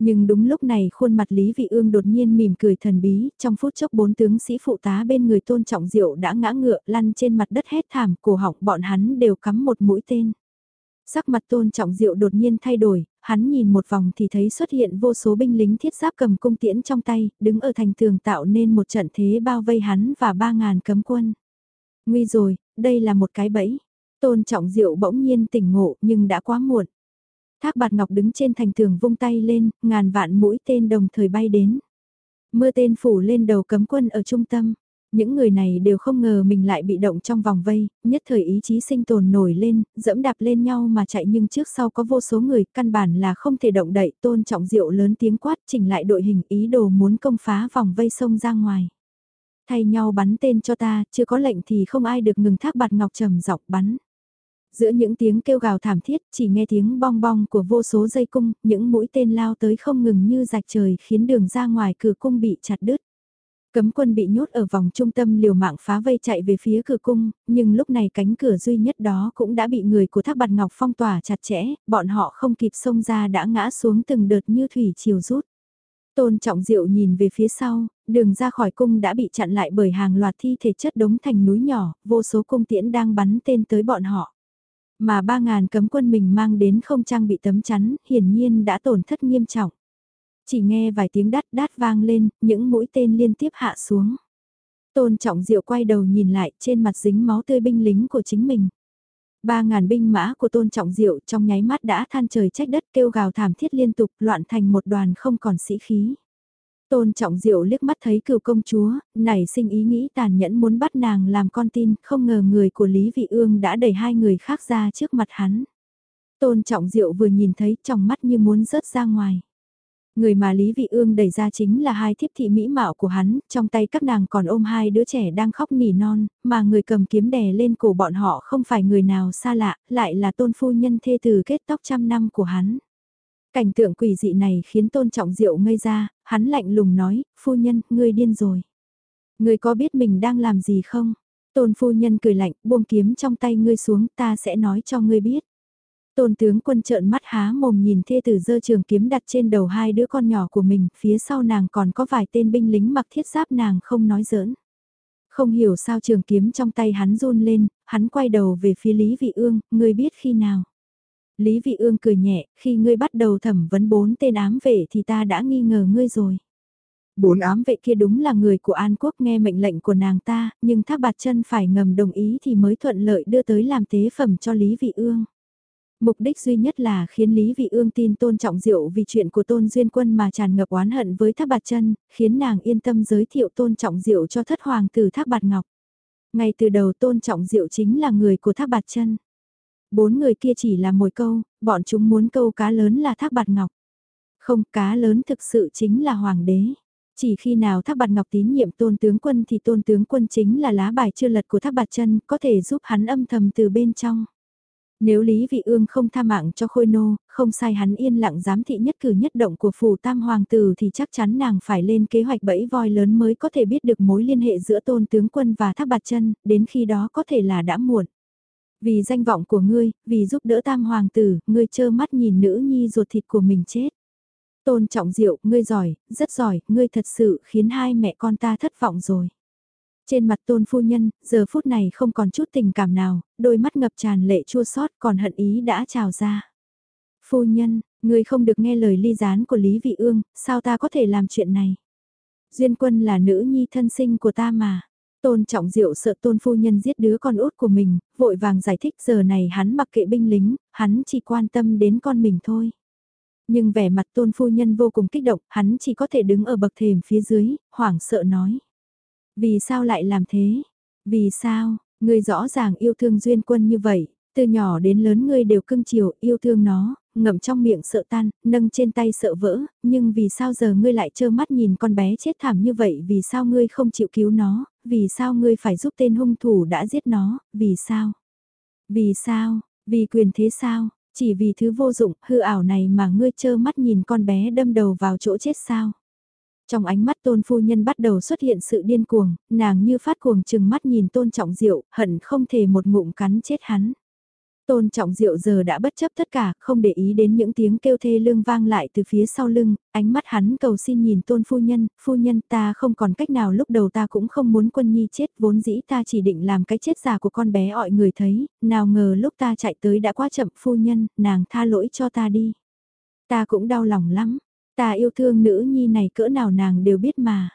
Nhưng đúng lúc này khuôn mặt Lý Vị Ương đột nhiên mỉm cười thần bí, trong phút chốc bốn tướng sĩ phụ tá bên người tôn trọng diệu đã ngã ngựa lăn trên mặt đất hét thảm cổ họng bọn hắn đều cắm một mũi tên. Sắc mặt tôn trọng diệu đột nhiên thay đổi, hắn nhìn một vòng thì thấy xuất hiện vô số binh lính thiết giáp cầm cung tiễn trong tay, đứng ở thành tường tạo nên một trận thế bao vây hắn và ba ngàn cấm quân. Nguy rồi, đây là một cái bẫy. Tôn trọng diệu bỗng nhiên tỉnh ngộ nhưng đã quá muộn. Thác bạt ngọc đứng trên thành tường vung tay lên, ngàn vạn mũi tên đồng thời bay đến. Mưa tên phủ lên đầu cấm quân ở trung tâm. Những người này đều không ngờ mình lại bị động trong vòng vây, nhất thời ý chí sinh tồn nổi lên, dẫm đạp lên nhau mà chạy nhưng trước sau có vô số người, căn bản là không thể động đậy, tôn trọng diệu lớn tiếng quát chỉnh lại đội hình ý đồ muốn công phá vòng vây sông ra ngoài. Thay nhau bắn tên cho ta, chưa có lệnh thì không ai được ngừng thác bạt ngọc trầm dọc bắn. Giữa những tiếng kêu gào thảm thiết, chỉ nghe tiếng bong bong của vô số dây cung, những mũi tên lao tới không ngừng như rạch trời khiến đường ra ngoài cửa cung bị chặt đứt. Cấm quân bị nhốt ở vòng trung tâm liều mạng phá vây chạy về phía cửa cung, nhưng lúc này cánh cửa duy nhất đó cũng đã bị người của thác bạt ngọc phong tỏa chặt chẽ, bọn họ không kịp xông ra đã ngã xuống từng đợt như thủy chiều rút. Tôn trọng diệu nhìn về phía sau, đường ra khỏi cung đã bị chặn lại bởi hàng loạt thi thể chất đống thành núi nhỏ, vô số cung tiễn đang bắn tên tới bọn họ. Mà ba ngàn cấm quân mình mang đến không trang bị tấm chắn, hiển nhiên đã tổn thất nghiêm trọng. Chỉ nghe vài tiếng đắt đát vang lên, những mũi tên liên tiếp hạ xuống. Tôn trọng diệu quay đầu nhìn lại trên mặt dính máu tươi binh lính của chính mình. Ba ngàn binh mã của tôn trọng diệu trong nháy mắt đã than trời trách đất kêu gào thảm thiết liên tục loạn thành một đoàn không còn sĩ khí. Tôn trọng diệu liếc mắt thấy cựu công chúa, nảy sinh ý nghĩ tàn nhẫn muốn bắt nàng làm con tin, không ngờ người của Lý Vị Ương đã đẩy hai người khác ra trước mặt hắn. Tôn trọng diệu vừa nhìn thấy trong mắt như muốn rớt ra ngoài. Người mà Lý Vị Ương đẩy ra chính là hai thiếp thị mỹ mạo của hắn, trong tay các nàng còn ôm hai đứa trẻ đang khóc nỉ non, mà người cầm kiếm đè lên cổ bọn họ không phải người nào xa lạ, lại là tôn phu nhân thê từ kết tóc trăm năm của hắn. Cảnh tượng quỷ dị này khiến tôn trọng diệu ngây ra, hắn lạnh lùng nói, phu nhân, ngươi điên rồi. Ngươi có biết mình đang làm gì không? Tôn phu nhân cười lạnh, buông kiếm trong tay ngươi xuống, ta sẽ nói cho ngươi biết. Tôn tướng quân trợn mắt há mồm nhìn thê tử dơ trường kiếm đặt trên đầu hai đứa con nhỏ của mình, phía sau nàng còn có vài tên binh lính mặc thiết giáp nàng không nói giỡn. Không hiểu sao trường kiếm trong tay hắn run lên, hắn quay đầu về phía Lý Vị Ương, ngươi biết khi nào. Lý Vị Ương cười nhẹ, khi ngươi bắt đầu thẩm vấn bốn tên ám vệ thì ta đã nghi ngờ ngươi rồi. Bốn ám vệ kia đúng là người của An Quốc nghe mệnh lệnh của nàng ta, nhưng Thác Bạt Chân phải ngầm đồng ý thì mới thuận lợi đưa tới làm tế phẩm cho Lý Vị Ương. Mục đích duy nhất là khiến Lý Vị Ương tin tôn trọng diệu vì chuyện của tôn duyên quân mà tràn ngập oán hận với Thác Bạt Chân, khiến nàng yên tâm giới thiệu tôn trọng diệu cho thất hoàng tử Thác Bạt Ngọc. Ngay từ đầu tôn trọng diệu chính là người của Thác Bạt Chân. Bốn người kia chỉ là mồi câu, bọn chúng muốn câu cá lớn là Thác Bạt Ngọc. Không, cá lớn thực sự chính là hoàng đế. Chỉ khi nào Thác Bạt Ngọc tín nhiệm tôn tướng quân thì tôn tướng quân chính là lá bài chưa lật của Thác Bạt Chân có thể giúp hắn âm thầm từ bên trong. Nếu Lý Vị Ương không tha mạng cho Khôi Nô, không sai hắn yên lặng giám thị nhất cử nhất động của phủ tam hoàng tử thì chắc chắn nàng phải lên kế hoạch bẫy voi lớn mới có thể biết được mối liên hệ giữa tôn tướng quân và thác bạt chân, đến khi đó có thể là đã muộn. Vì danh vọng của ngươi, vì giúp đỡ tam hoàng tử, ngươi trơ mắt nhìn nữ nhi ruột thịt của mình chết. Tôn trọng diệu, ngươi giỏi, rất giỏi, ngươi thật sự khiến hai mẹ con ta thất vọng rồi. Trên mặt tôn phu nhân, giờ phút này không còn chút tình cảm nào, đôi mắt ngập tràn lệ chua xót còn hận ý đã trào ra. Phu nhân, ngươi không được nghe lời ly gián của Lý Vị Ương, sao ta có thể làm chuyện này? Duyên quân là nữ nhi thân sinh của ta mà. Tôn trọng diệu sợ tôn phu nhân giết đứa con út của mình, vội vàng giải thích giờ này hắn mặc kệ binh lính, hắn chỉ quan tâm đến con mình thôi. Nhưng vẻ mặt tôn phu nhân vô cùng kích động, hắn chỉ có thể đứng ở bậc thềm phía dưới, hoảng sợ nói. Vì sao lại làm thế? Vì sao, ngươi rõ ràng yêu thương duyên quân như vậy, từ nhỏ đến lớn ngươi đều cưng chiều, yêu thương nó, ngậm trong miệng sợ tan, nâng trên tay sợ vỡ, nhưng vì sao giờ ngươi lại trơ mắt nhìn con bé chết thảm như vậy, vì sao ngươi không chịu cứu nó, vì sao ngươi phải giúp tên hung thủ đã giết nó, vì sao? Vì sao? Vì quyền thế sao? Chỉ vì thứ vô dụng, hư ảo này mà ngươi trơ mắt nhìn con bé đâm đầu vào chỗ chết sao? Trong ánh mắt tôn phu nhân bắt đầu xuất hiện sự điên cuồng, nàng như phát cuồng chừng mắt nhìn tôn trọng diệu, hận không thể một ngụm cắn chết hắn. Tôn trọng diệu giờ đã bất chấp tất cả, không để ý đến những tiếng kêu thê lương vang lại từ phía sau lưng, ánh mắt hắn cầu xin nhìn tôn phu nhân, phu nhân ta không còn cách nào lúc đầu ta cũng không muốn quân nhi chết, vốn dĩ ta chỉ định làm cái chết già của con bé ọi người thấy, nào ngờ lúc ta chạy tới đã quá chậm phu nhân, nàng tha lỗi cho ta đi. Ta cũng đau lòng lắm, ta yêu thương nữ nhi này cỡ nào nàng đều biết mà.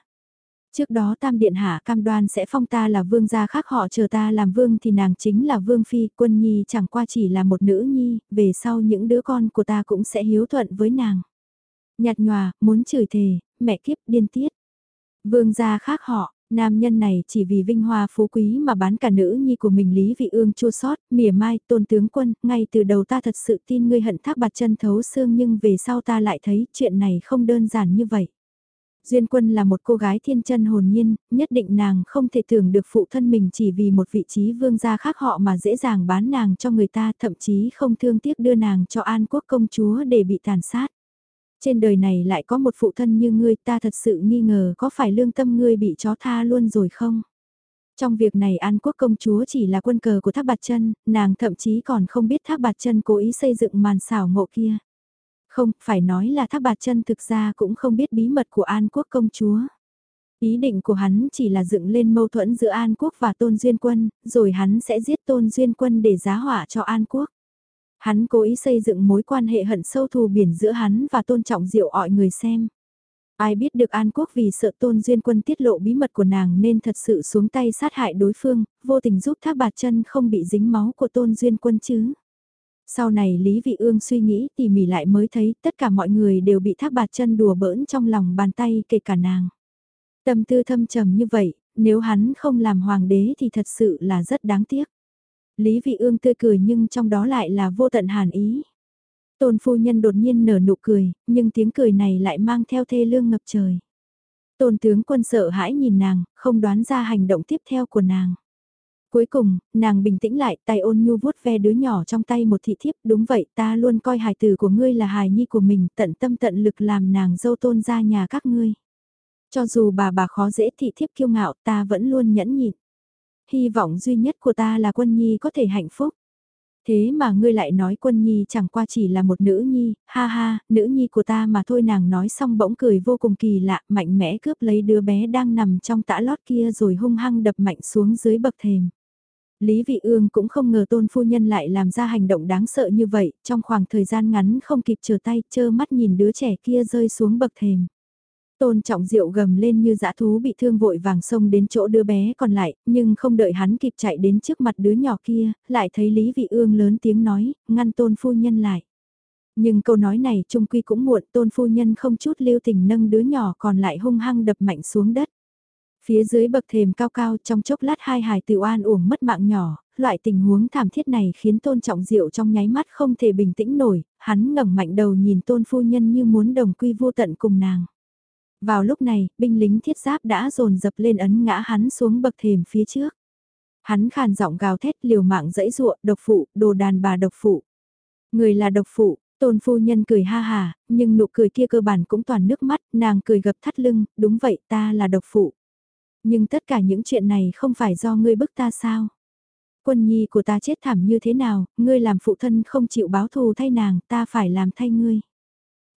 Trước đó tam điện hạ cam đoan sẽ phong ta là vương gia khác họ chờ ta làm vương thì nàng chính là vương phi, quân nhi chẳng qua chỉ là một nữ nhi, về sau những đứa con của ta cũng sẽ hiếu thuận với nàng. Nhạt nhòa, muốn chửi thề, mẹ kiếp điên tiết. Vương gia khác họ, nam nhân này chỉ vì vinh hoa phú quý mà bán cả nữ nhi của mình Lý Vị Ương chua sót, mỉa mai, tôn tướng quân, ngay từ đầu ta thật sự tin ngươi hận thác bạt chân thấu xương nhưng về sau ta lại thấy chuyện này không đơn giản như vậy. Duyên Quân là một cô gái thiên chân hồn nhiên, nhất định nàng không thể tưởng được phụ thân mình chỉ vì một vị trí vương gia khác họ mà dễ dàng bán nàng cho người ta thậm chí không thương tiếc đưa nàng cho An Quốc công chúa để bị tàn sát. Trên đời này lại có một phụ thân như ngươi ta thật sự nghi ngờ có phải lương tâm ngươi bị chó tha luôn rồi không? Trong việc này An Quốc công chúa chỉ là quân cờ của Thác Bạt Chân, nàng thậm chí còn không biết Thác Bạt Chân cố ý xây dựng màn xảo ngộ kia. Không, phải nói là Thác Bạt Chân thực ra cũng không biết bí mật của An Quốc công chúa. Ý định của hắn chỉ là dựng lên mâu thuẫn giữa An Quốc và Tôn Duyên Quân, rồi hắn sẽ giết Tôn Duyên Quân để giá hỏa cho An Quốc. Hắn cố ý xây dựng mối quan hệ hận sâu thù biển giữa hắn và Tôn Trọng Diệu ọi người xem. Ai biết được An Quốc vì sợ Tôn Duyên Quân tiết lộ bí mật của nàng nên thật sự xuống tay sát hại đối phương, vô tình giúp Thác Bạt Chân không bị dính máu của Tôn Duyên Quân chứ. Sau này Lý Vị Ương suy nghĩ tỉ mỉ lại mới thấy tất cả mọi người đều bị thác bạt chân đùa bỡn trong lòng bàn tay kể cả nàng. Tâm tư thâm trầm như vậy, nếu hắn không làm hoàng đế thì thật sự là rất đáng tiếc. Lý Vị Ương tươi cười nhưng trong đó lại là vô tận hàn ý. Tôn phu nhân đột nhiên nở nụ cười, nhưng tiếng cười này lại mang theo thê lương ngập trời. Tôn tướng quân sợ hãi nhìn nàng, không đoán ra hành động tiếp theo của nàng. Cuối cùng, nàng bình tĩnh lại, tay ôn nhu vuốt ve đứa nhỏ trong tay một thị thiếp, đúng vậy, ta luôn coi hài tử của ngươi là hài nhi của mình, tận tâm tận lực làm nàng dâu tôn ra nhà các ngươi. Cho dù bà bà khó dễ thị thiếp kiêu ngạo, ta vẫn luôn nhẫn nhịn. Hy vọng duy nhất của ta là quân nhi có thể hạnh phúc. Thế mà ngươi lại nói quân nhi chẳng qua chỉ là một nữ nhi, ha ha, nữ nhi của ta mà thôi nàng nói xong bỗng cười vô cùng kỳ lạ, mạnh mẽ cướp lấy đứa bé đang nằm trong tã lót kia rồi hung hăng đập mạnh xuống dưới bậc thềm. Lý Vị Ương cũng không ngờ tôn phu nhân lại làm ra hành động đáng sợ như vậy, trong khoảng thời gian ngắn không kịp chờ tay, chơ mắt nhìn đứa trẻ kia rơi xuống bậc thềm. Tôn trọng diệu gầm lên như dã thú bị thương vội vàng xông đến chỗ đứa bé còn lại, nhưng không đợi hắn kịp chạy đến trước mặt đứa nhỏ kia, lại thấy Lý Vị Ương lớn tiếng nói, ngăn tôn phu nhân lại. Nhưng câu nói này trung quy cũng muộn, tôn phu nhân không chút lưu tình nâng đứa nhỏ còn lại hung hăng đập mạnh xuống đất. Phía dưới bậc thềm cao cao trong chốc lát hai hài tự oan uổng mất mạng nhỏ, loại tình huống thảm thiết này khiến tôn trọng diệu trong nháy mắt không thể bình tĩnh nổi, hắn ngẩng mạnh đầu nhìn tôn phu nhân như muốn đồng quy vô tận cùng nàng. Vào lúc này, binh lính thiết giáp đã dồn dập lên ấn ngã hắn xuống bậc thềm phía trước. Hắn khàn giọng gào thét liều mạng dẫy ruộng, độc phụ, đồ đàn bà độc phụ. Người là độc phụ, tôn phu nhân cười ha hà, nhưng nụ cười kia cơ bản cũng toàn nước mắt, nàng cười gập thắt lưng, đúng vậy ta là độc phụ. Nhưng tất cả những chuyện này không phải do ngươi bức ta sao? Quân nhi của ta chết thảm như thế nào, ngươi làm phụ thân không chịu báo thù thay nàng, ta phải làm thay ngươi.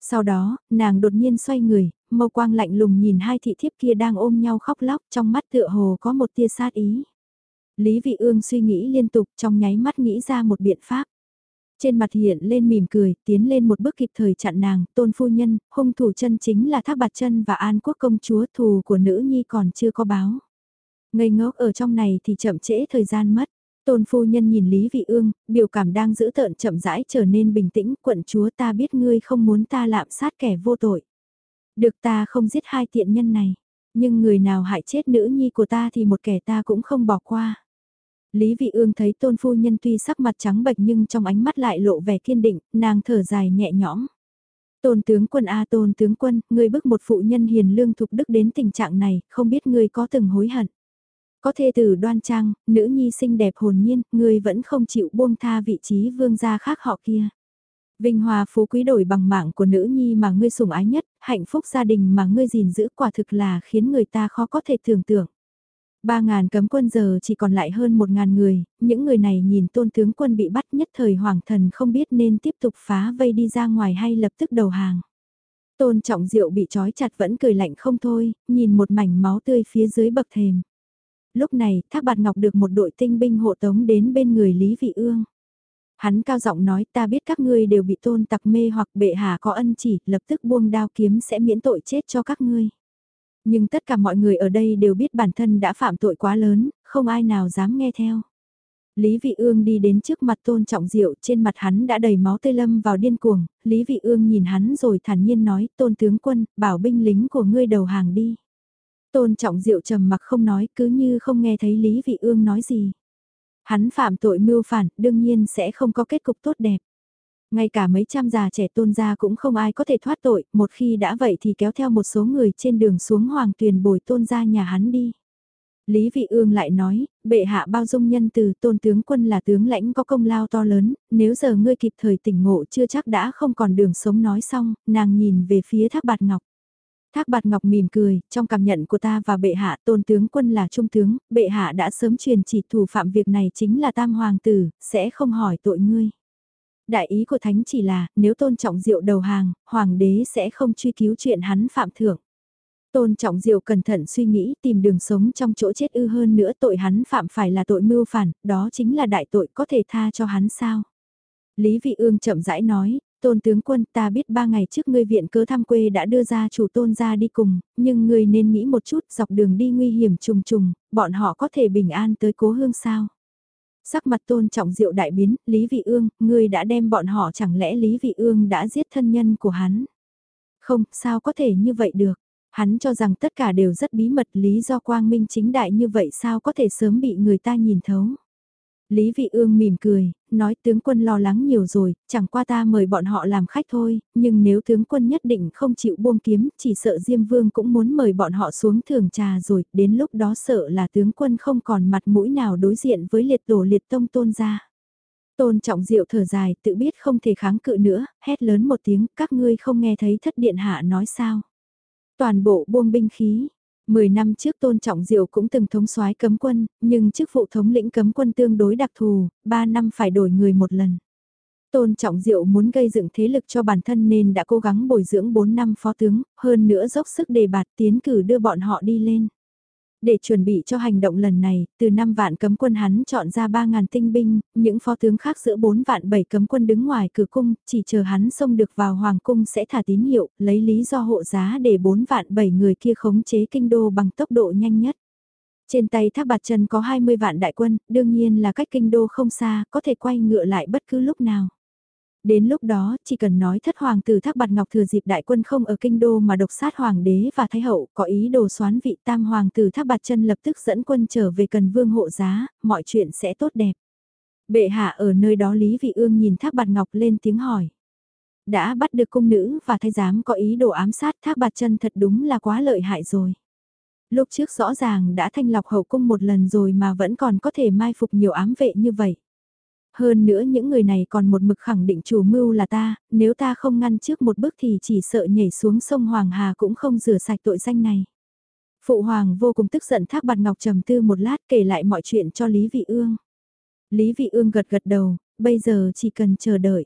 Sau đó, nàng đột nhiên xoay người, mâu quang lạnh lùng nhìn hai thị thiếp kia đang ôm nhau khóc lóc trong mắt tựa hồ có một tia sát ý. Lý Vị Ương suy nghĩ liên tục trong nháy mắt nghĩ ra một biện pháp. Trên mặt hiện lên mỉm cười, tiến lên một bước kịp thời chặn nàng, tôn phu nhân, hung thủ chân chính là Thác Bạt chân và An Quốc công chúa thù của nữ nhi còn chưa có báo. Ngây ngốc ở trong này thì chậm trễ thời gian mất. Tôn phu nhân nhìn Lý Vị Ương, biểu cảm đang giữ tợn chậm rãi trở nên bình tĩnh, quận chúa ta biết ngươi không muốn ta lạm sát kẻ vô tội. Được ta không giết hai tiện nhân này, nhưng người nào hại chết nữ nhi của ta thì một kẻ ta cũng không bỏ qua. Lý Vị Ương thấy tôn phu nhân tuy sắc mặt trắng bệch nhưng trong ánh mắt lại lộ vẻ kiên định, nàng thở dài nhẹ nhõm. Tôn tướng quân A tôn tướng quân, ngươi bức một phụ nhân hiền lương thục đức đến tình trạng này, không biết ngươi có từng hối hận. Có thê tử đoan trang, nữ nhi xinh đẹp hồn nhiên, ngươi vẫn không chịu buông tha vị trí vương gia khác họ kia. Vinh hòa phú quý đổi bằng mạng của nữ nhi mà ngươi sủng ái nhất, hạnh phúc gia đình mà ngươi gìn giữ quả thực là khiến người ta khó có thể tưởng tượng. Ba ngàn cấm quân giờ chỉ còn lại hơn một ngàn người, những người này nhìn tôn tướng quân bị bắt nhất thời hoàng thần không biết nên tiếp tục phá vây đi ra ngoài hay lập tức đầu hàng. Tôn trọng diệu bị trói chặt vẫn cười lạnh không thôi, nhìn một mảnh máu tươi phía dưới bậc thềm. Lúc này, Thác Bạt Ngọc được một đội tinh binh hộ tống đến bên người Lý Vị Ương. Hắn cao giọng nói ta biết các ngươi đều bị tôn tặc mê hoặc bệ hạ có ân chỉ, lập tức buông đao kiếm sẽ miễn tội chết cho các ngươi. Nhưng tất cả mọi người ở đây đều biết bản thân đã phạm tội quá lớn, không ai nào dám nghe theo. Lý Vị Ương đi đến trước mặt Tôn Trọng Diệu, trên mặt hắn đã đầy máu tê lâm vào điên cuồng, Lý Vị Ương nhìn hắn rồi thản nhiên nói, Tôn tướng quân, bảo binh lính của ngươi đầu hàng đi. Tôn Trọng Diệu trầm mặc không nói, cứ như không nghe thấy Lý Vị Ương nói gì. Hắn phạm tội mưu phản, đương nhiên sẽ không có kết cục tốt đẹp. Ngay cả mấy trăm già trẻ tôn gia cũng không ai có thể thoát tội, một khi đã vậy thì kéo theo một số người trên đường xuống hoàng tuyền bồi tôn gia nhà hắn đi. Lý Vị Ương lại nói, bệ hạ bao dung nhân từ tôn tướng quân là tướng lãnh có công lao to lớn, nếu giờ ngươi kịp thời tỉnh ngộ chưa chắc đã không còn đường sống nói xong, nàng nhìn về phía thác bạt ngọc. Thác bạt ngọc mỉm cười, trong cảm nhận của ta và bệ hạ tôn tướng quân là trung tướng, bệ hạ đã sớm truyền chỉ thủ phạm việc này chính là tam hoàng tử, sẽ không hỏi tội ngươi. Đại ý của thánh chỉ là, nếu tôn trọng diệu đầu hàng, hoàng đế sẽ không truy cứu chuyện hắn phạm thưởng. Tôn trọng diệu cẩn thận suy nghĩ tìm đường sống trong chỗ chết ư hơn nữa tội hắn phạm phải là tội mưu phản, đó chính là đại tội có thể tha cho hắn sao. Lý Vị Ương chậm rãi nói, tôn tướng quân ta biết ba ngày trước ngươi viện cớ thăm quê đã đưa ra chủ tôn ra đi cùng, nhưng ngươi nên nghĩ một chút dọc đường đi nguy hiểm trùng trùng, bọn họ có thể bình an tới cố hương sao. Sắc mặt tôn trọng diệu đại biến, Lý Vị Ương, ngươi đã đem bọn họ chẳng lẽ Lý Vị Ương đã giết thân nhân của hắn. Không, sao có thể như vậy được. Hắn cho rằng tất cả đều rất bí mật lý do quang minh chính đại như vậy sao có thể sớm bị người ta nhìn thấu. Lý Vị Ương mỉm cười, nói tướng quân lo lắng nhiều rồi, chẳng qua ta mời bọn họ làm khách thôi, nhưng nếu tướng quân nhất định không chịu buông kiếm, chỉ sợ Diêm Vương cũng muốn mời bọn họ xuống thưởng trà rồi, đến lúc đó sợ là tướng quân không còn mặt mũi nào đối diện với liệt tổ liệt tông tôn gia. Tôn trọng diệu thở dài, tự biết không thể kháng cự nữa, hét lớn một tiếng, các ngươi không nghe thấy thất điện hạ nói sao. Toàn bộ buông binh khí, Mười năm trước Tôn Trọng Diệu cũng từng thống soái cấm quân, nhưng chức vụ thống lĩnh cấm quân tương đối đặc thù, ba năm phải đổi người một lần. Tôn Trọng Diệu muốn gây dựng thế lực cho bản thân nên đã cố gắng bồi dưỡng 4 năm phó tướng, hơn nữa dốc sức đề bạt tiến cử đưa bọn họ đi lên. Để chuẩn bị cho hành động lần này, từ 5 vạn cấm quân hắn chọn ra 3.000 tinh binh, những phó tướng khác giữa 4 vạn 7 cấm quân đứng ngoài cửa cung, chỉ chờ hắn xông được vào hoàng cung sẽ thả tín hiệu, lấy lý do hộ giá để 4 vạn 7 người kia khống chế kinh đô bằng tốc độ nhanh nhất. Trên tay thác bạt chân có 20 vạn đại quân, đương nhiên là cách kinh đô không xa, có thể quay ngựa lại bất cứ lúc nào. Đến lúc đó, chỉ cần nói thất hoàng tử Thác Bạt Ngọc thừa dịp đại quân không ở kinh đô mà độc sát hoàng đế và thái hậu, có ý đồ xoán vị tam hoàng tử Thác Bạt chân lập tức dẫn quân trở về cần vương hộ giá, mọi chuyện sẽ tốt đẹp. Bệ hạ ở nơi đó Lý Vị Ương nhìn Thác Bạt Ngọc lên tiếng hỏi. Đã bắt được cung nữ và thái giám có ý đồ ám sát Thác Bạt chân thật đúng là quá lợi hại rồi. Lúc trước rõ ràng đã thanh lọc hậu cung một lần rồi mà vẫn còn có thể mai phục nhiều ám vệ như vậy. Hơn nữa những người này còn một mực khẳng định chủ mưu là ta, nếu ta không ngăn trước một bước thì chỉ sợ nhảy xuống sông Hoàng Hà cũng không rửa sạch tội danh này. Phụ Hoàng vô cùng tức giận thác bạt ngọc trầm tư một lát kể lại mọi chuyện cho Lý Vị Ương. Lý Vị Ương gật gật đầu, bây giờ chỉ cần chờ đợi.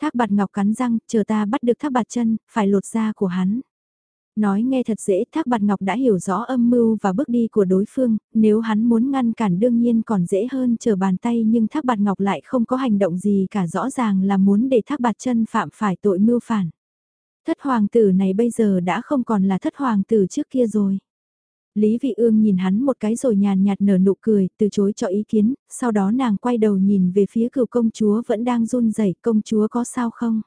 Thác bạt ngọc cắn răng, chờ ta bắt được thác bạt chân, phải lột da của hắn. Nói nghe thật dễ, Thác Bạt Ngọc đã hiểu rõ âm mưu và bước đi của đối phương, nếu hắn muốn ngăn cản đương nhiên còn dễ hơn chờ bàn tay nhưng Thác Bạt Ngọc lại không có hành động gì cả rõ ràng là muốn để Thác Bạt chân phạm phải tội mưu phản. Thất hoàng tử này bây giờ đã không còn là thất hoàng tử trước kia rồi. Lý Vị Ương nhìn hắn một cái rồi nhàn nhạt nở nụ cười, từ chối cho ý kiến, sau đó nàng quay đầu nhìn về phía cựu công chúa vẫn đang run rẩy, công chúa có sao không?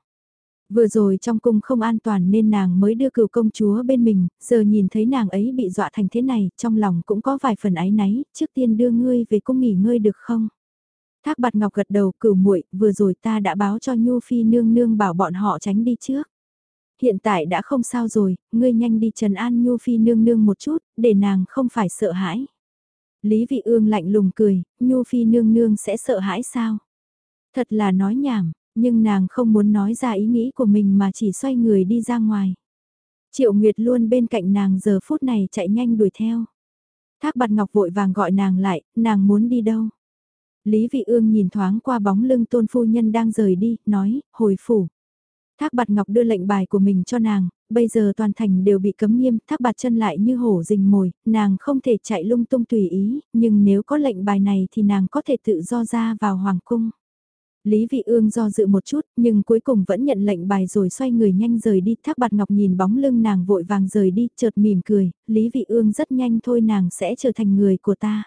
Vừa rồi trong cung không an toàn nên nàng mới đưa cựu công chúa bên mình, giờ nhìn thấy nàng ấy bị dọa thành thế này, trong lòng cũng có vài phần áy náy, trước tiên đưa ngươi về cung nghỉ ngơi được không? Thác bạt ngọc gật đầu cửu muội vừa rồi ta đã báo cho Nhu Phi nương nương bảo bọn họ tránh đi trước. Hiện tại đã không sao rồi, ngươi nhanh đi trần an Nhu Phi nương nương một chút, để nàng không phải sợ hãi. Lý Vị Ương lạnh lùng cười, Nhu Phi nương nương sẽ sợ hãi sao? Thật là nói nhảm, nhưng nàng không muốn nói ra ý nghĩ của mình mà chỉ xoay người đi ra ngoài. Triệu Nguyệt luôn bên cạnh nàng giờ phút này chạy nhanh đuổi theo. Thác bạt ngọc vội vàng gọi nàng lại, nàng muốn đi đâu? Lý Vị Ương nhìn thoáng qua bóng lưng tôn phu nhân đang rời đi, nói, hồi phủ. Thác bạt ngọc đưa lệnh bài của mình cho nàng, bây giờ toàn thành đều bị cấm nghiêm, thác bạt chân lại như hổ rình mồi, nàng không thể chạy lung tung tùy ý, nhưng nếu có lệnh bài này thì nàng có thể tự do ra vào hoàng cung. Lý Vị Ương do dự một chút, nhưng cuối cùng vẫn nhận lệnh bài rồi xoay người nhanh rời đi. Thác bạt ngọc nhìn bóng lưng nàng vội vàng rời đi, chợt mỉm cười, Lý Vị Ương rất nhanh thôi nàng sẽ trở thành người của ta.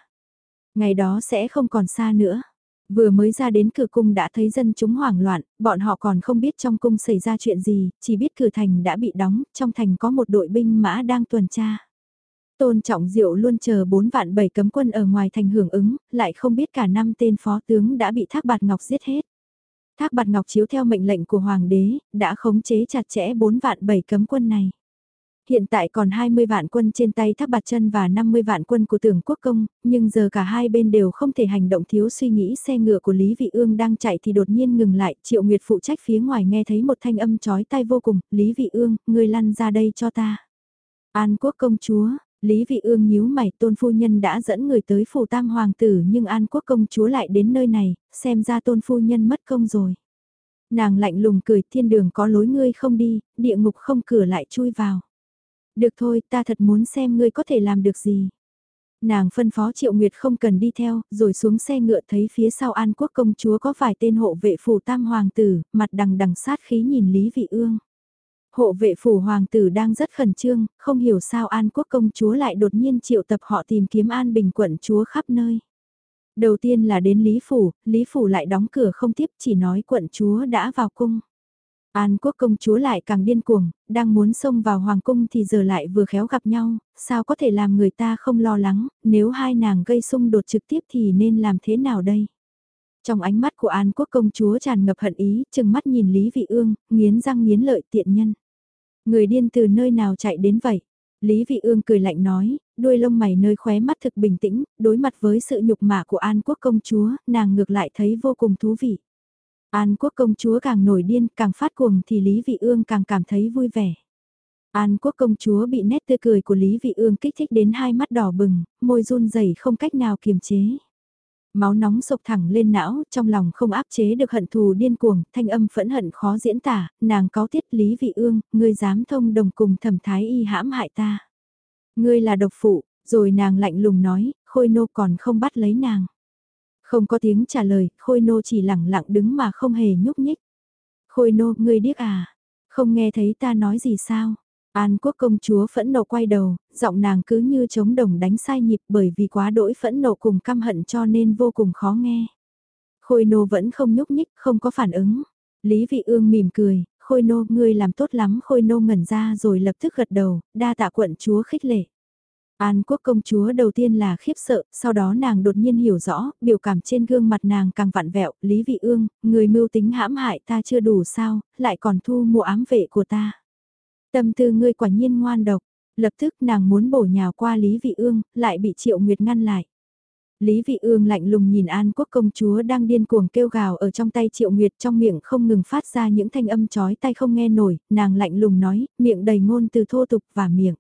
Ngày đó sẽ không còn xa nữa. Vừa mới ra đến cửa cung đã thấy dân chúng hoảng loạn, bọn họ còn không biết trong cung xảy ra chuyện gì, chỉ biết cửa thành đã bị đóng, trong thành có một đội binh mã đang tuần tra. Tôn Trọng Diệu luôn chờ 4 vạn 7 cấm quân ở ngoài thành hưởng ứng, lại không biết cả năm tên phó tướng đã bị Thác Bạt Ngọc giết hết. Thác Bạt Ngọc chiếu theo mệnh lệnh của Hoàng đế, đã khống chế chặt chẽ 4 vạn 7 cấm quân này. Hiện tại còn 20 vạn quân trên tay Thác Bạt Chân và 50 vạn quân của Tưởng Quốc Công, nhưng giờ cả hai bên đều không thể hành động thiếu suy nghĩ xe ngựa của Lý Vị Ương đang chạy thì đột nhiên ngừng lại, Triệu Nguyệt phụ trách phía ngoài nghe thấy một thanh âm chói tai vô cùng, "Lý Vị Ương, ngươi lăn ra đây cho ta." An Quốc công chúa, Lý Vị Ương nhíu mày tôn phu nhân đã dẫn người tới phủ tam hoàng tử nhưng An Quốc công chúa lại đến nơi này, xem ra tôn phu nhân mất công rồi. Nàng lạnh lùng cười thiên đường có lối ngươi không đi, địa ngục không cửa lại chui vào. Được thôi ta thật muốn xem ngươi có thể làm được gì. Nàng phân phó Triệu Nguyệt không cần đi theo, rồi xuống xe ngựa thấy phía sau An Quốc công chúa có vài tên hộ vệ phủ tam hoàng tử, mặt đằng đằng sát khí nhìn Lý Vị Ương. Hộ vệ phủ hoàng tử đang rất khẩn trương, không hiểu sao An Quốc công chúa lại đột nhiên triệu tập họ tìm kiếm An Bình quận chúa khắp nơi. Đầu tiên là đến Lý Phủ, Lý Phủ lại đóng cửa không tiếp chỉ nói quận chúa đã vào cung. An quốc công chúa lại càng điên cuồng, đang muốn xông vào hoàng cung thì giờ lại vừa khéo gặp nhau, sao có thể làm người ta không lo lắng, nếu hai nàng gây xung đột trực tiếp thì nên làm thế nào đây? Trong ánh mắt của An quốc công chúa tràn ngập hận ý, chừng mắt nhìn Lý Vị Ương, nghiến răng nghiến lợi tiện nhân. Người điên từ nơi nào chạy đến vậy? Lý Vị Ương cười lạnh nói, đuôi lông mày nơi khóe mắt thực bình tĩnh, đối mặt với sự nhục mạ của An Quốc công chúa, nàng ngược lại thấy vô cùng thú vị. An Quốc công chúa càng nổi điên, càng phát cuồng thì Lý Vị Ương càng cảm thấy vui vẻ. An Quốc công chúa bị nét tươi cười của Lý Vị Ương kích thích đến hai mắt đỏ bừng, môi run rẩy không cách nào kiềm chế. Máu nóng sộc thẳng lên não, trong lòng không áp chế được hận thù điên cuồng, thanh âm phẫn hận khó diễn tả, nàng cáo tiết Lý Vị Ương, ngươi dám thông đồng cùng thẩm thái y hãm hại ta. Ngươi là độc phụ, rồi nàng lạnh lùng nói, khôi nô còn không bắt lấy nàng. Không có tiếng trả lời, khôi nô chỉ lẳng lặng đứng mà không hề nhúc nhích. Khôi nô, ngươi điếc à? Không nghe thấy ta nói gì sao? An quốc công chúa phẫn nộ quay đầu, giọng nàng cứ như chống đồng đánh sai nhịp bởi vì quá đỗi phẫn nộ cùng căm hận cho nên vô cùng khó nghe. Khôi nô vẫn không nhúc nhích, không có phản ứng. Lý vị ương mỉm cười, khôi nô, ngươi làm tốt lắm, khôi nô ngẩn ra rồi lập tức gật đầu, đa tạ quận chúa khích lệ. An quốc công chúa đầu tiên là khiếp sợ, sau đó nàng đột nhiên hiểu rõ, biểu cảm trên gương mặt nàng càng vặn vẹo, Lý Vị Ương, người mưu tính hãm hại ta chưa đủ sao, lại còn thu mua ám vệ của ta. Tâm tư ngươi quả nhiên ngoan độc, Lập tức nàng muốn bổ nhào qua Lý Vị Ương, lại bị Triệu Nguyệt ngăn lại. Lý Vị Ương lạnh lùng nhìn An Quốc công chúa đang điên cuồng kêu gào ở trong tay Triệu Nguyệt trong miệng không ngừng phát ra những thanh âm chói tai không nghe nổi, nàng lạnh lùng nói, miệng đầy ngôn từ thô tục và miệng.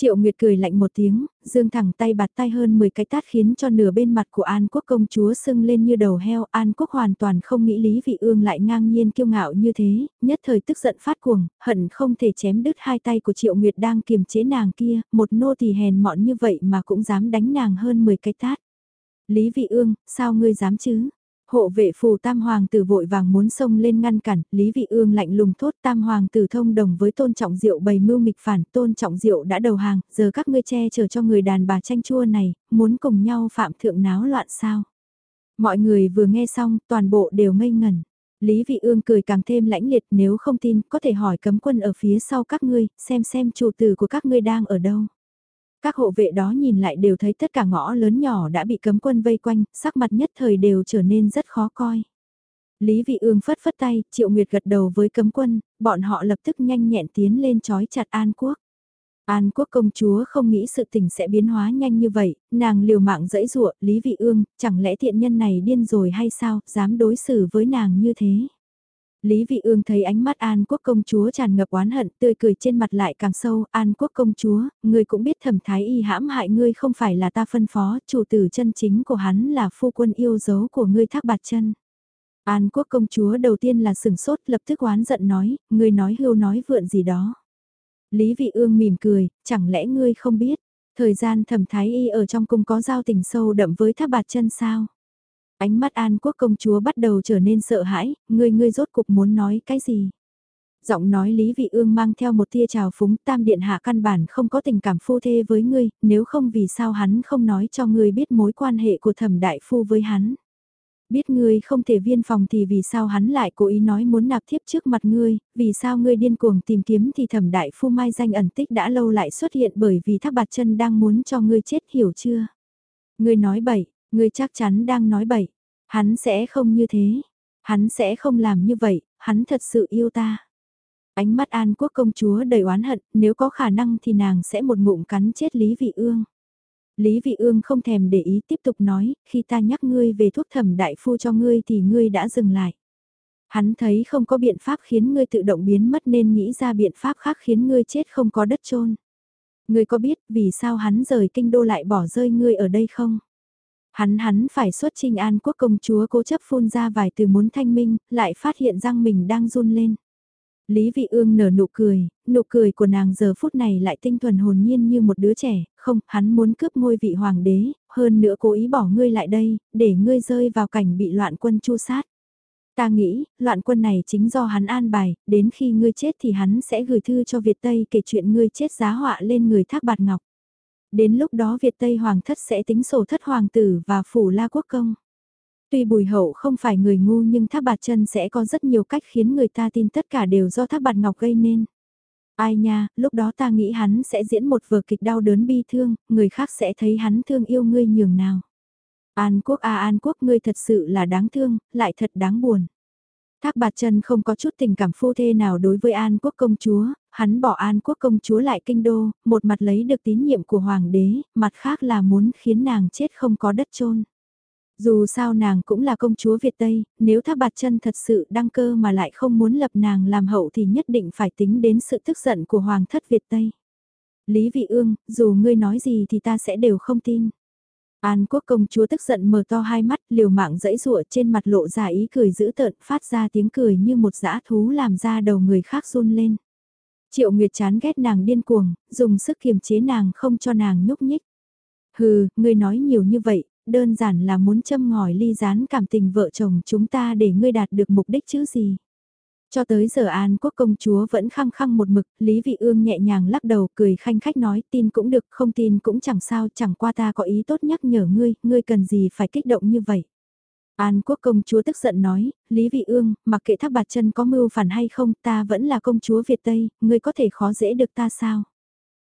Triệu Nguyệt cười lạnh một tiếng, dương thẳng tay bạt tay hơn 10 cái tát khiến cho nửa bên mặt của An Quốc công chúa sưng lên như đầu heo. An Quốc hoàn toàn không nghĩ Lý Vị Ương lại ngang nhiên kiêu ngạo như thế, nhất thời tức giận phát cuồng, hận không thể chém đứt hai tay của Triệu Nguyệt đang kiềm chế nàng kia, một nô tỳ hèn mọn như vậy mà cũng dám đánh nàng hơn 10 cái tát. Lý Vị Ương, sao ngươi dám chứ? Hộ vệ phù tam hoàng tử vội vàng muốn xông lên ngăn cản, Lý Vị Ương lạnh lùng thốt tam hoàng tử thông đồng với tôn trọng diệu bày mưu nghịch phản, tôn trọng diệu đã đầu hàng, giờ các ngươi che chở cho người đàn bà tranh chua này, muốn cùng nhau phạm thượng náo loạn sao. Mọi người vừa nghe xong, toàn bộ đều ngây ngẩn. Lý Vị Ương cười càng thêm lãnh liệt nếu không tin, có thể hỏi cấm quân ở phía sau các ngươi, xem xem chủ tử của các ngươi đang ở đâu. Các hộ vệ đó nhìn lại đều thấy tất cả ngõ lớn nhỏ đã bị cấm quân vây quanh, sắc mặt nhất thời đều trở nên rất khó coi. Lý Vị Ương phất phất tay, Triệu Nguyệt gật đầu với cấm quân, bọn họ lập tức nhanh nhẹn tiến lên chói chặt An Quốc. An Quốc công chúa không nghĩ sự tình sẽ biến hóa nhanh như vậy, nàng liều mạng dẫy dụa, Lý Vị Ương, chẳng lẽ thiện nhân này điên rồi hay sao, dám đối xử với nàng như thế. Lý Vị Ương thấy ánh mắt An Quốc công chúa tràn ngập oán hận, tươi cười trên mặt lại càng sâu, An Quốc công chúa, ngươi cũng biết thẩm thái y hãm hại ngươi không phải là ta phân phó, chủ tử chân chính của hắn là phu quân yêu dấu của ngươi thác bạt chân. An Quốc công chúa đầu tiên là sừng sốt lập tức oán giận nói, ngươi nói hưu nói vượn gì đó. Lý Vị Ương mỉm cười, chẳng lẽ ngươi không biết, thời gian thẩm thái y ở trong cung có giao tình sâu đậm với thác bạt chân sao? Ánh mắt An Quốc công chúa bắt đầu trở nên sợ hãi, ngươi ngươi rốt cục muốn nói cái gì? Giọng nói Lý Vị Ương mang theo một tia trào phúng tam điện hạ căn bản không có tình cảm phu thê với ngươi, nếu không vì sao hắn không nói cho ngươi biết mối quan hệ của thẩm đại phu với hắn. Biết ngươi không thể viên phòng thì vì sao hắn lại cố ý nói muốn nạp thiếp trước mặt ngươi, vì sao ngươi điên cuồng tìm kiếm thì thẩm đại phu mai danh ẩn tích đã lâu lại xuất hiện bởi vì thác bạt chân đang muốn cho ngươi chết hiểu chưa? Ngươi nói bậy, Ngươi chắc chắn đang nói bậy. Hắn sẽ không như thế. Hắn sẽ không làm như vậy, hắn thật sự yêu ta. Ánh mắt An Quốc công chúa đầy oán hận, nếu có khả năng thì nàng sẽ một ngụm cắn chết Lý Vị Ương. Lý Vị Ương không thèm để ý tiếp tục nói, khi ta nhắc ngươi về thuốc thẩm đại phu cho ngươi thì ngươi đã dừng lại. Hắn thấy không có biện pháp khiến ngươi tự động biến mất nên nghĩ ra biện pháp khác khiến ngươi chết không có đất chôn. Ngươi có biết vì sao hắn rời kinh đô lại bỏ rơi ngươi ở đây không? Hắn hắn phải xuất trình an quốc công chúa cố chấp phun ra vài từ muốn thanh minh, lại phát hiện răng mình đang run lên. Lý Vị Ương nở nụ cười, nụ cười của nàng giờ phút này lại tinh thuần hồn nhiên như một đứa trẻ, không, hắn muốn cướp ngôi vị hoàng đế, hơn nữa cố ý bỏ ngươi lại đây, để ngươi rơi vào cảnh bị loạn quân chu sát. Ta nghĩ, loạn quân này chính do hắn an bài, đến khi ngươi chết thì hắn sẽ gửi thư cho Việt Tây kể chuyện ngươi chết giá họa lên người thác bạt ngọc. Đến lúc đó Việt Tây Hoàng thất sẽ tính sổ thất hoàng tử và phủ la quốc công. Tuy bùi hậu không phải người ngu nhưng thác bạt chân sẽ có rất nhiều cách khiến người ta tin tất cả đều do thác bạt ngọc gây nên. Ai nha, lúc đó ta nghĩ hắn sẽ diễn một vở kịch đau đớn bi thương, người khác sẽ thấy hắn thương yêu ngươi nhường nào. An quốc a à, an quốc ngươi thật sự là đáng thương, lại thật đáng buồn. Thác bạt chân không có chút tình cảm phu thê nào đối với An quốc công chúa, hắn bỏ An quốc công chúa lại kinh đô, một mặt lấy được tín nhiệm của hoàng đế, mặt khác là muốn khiến nàng chết không có đất chôn. Dù sao nàng cũng là công chúa Việt Tây, nếu thác bạt chân thật sự đăng cơ mà lại không muốn lập nàng làm hậu thì nhất định phải tính đến sự tức giận của hoàng thất Việt Tây. Lý Vị Ương, dù ngươi nói gì thì ta sẽ đều không tin. An quốc công chúa tức giận mở to hai mắt liều mạng dẫy rụa trên mặt lộ ra ý cười dữ tợn phát ra tiếng cười như một dã thú làm ra đầu người khác run lên. Triệu Nguyệt chán ghét nàng điên cuồng, dùng sức kiềm chế nàng không cho nàng nhúc nhích. Hừ, ngươi nói nhiều như vậy, đơn giản là muốn châm ngòi ly gián cảm tình vợ chồng chúng ta để ngươi đạt được mục đích chứ gì. Cho tới giờ An Quốc công chúa vẫn khăng khăng một mực, Lý Vị Ương nhẹ nhàng lắc đầu cười khanh khách nói tin cũng được không tin cũng chẳng sao chẳng qua ta có ý tốt nhắc nhở ngươi, ngươi cần gì phải kích động như vậy. An Quốc công chúa tức giận nói, Lý Vị Ương, mặc kệ thác bạt chân có mưu phản hay không, ta vẫn là công chúa Việt Tây, ngươi có thể khó dễ được ta sao?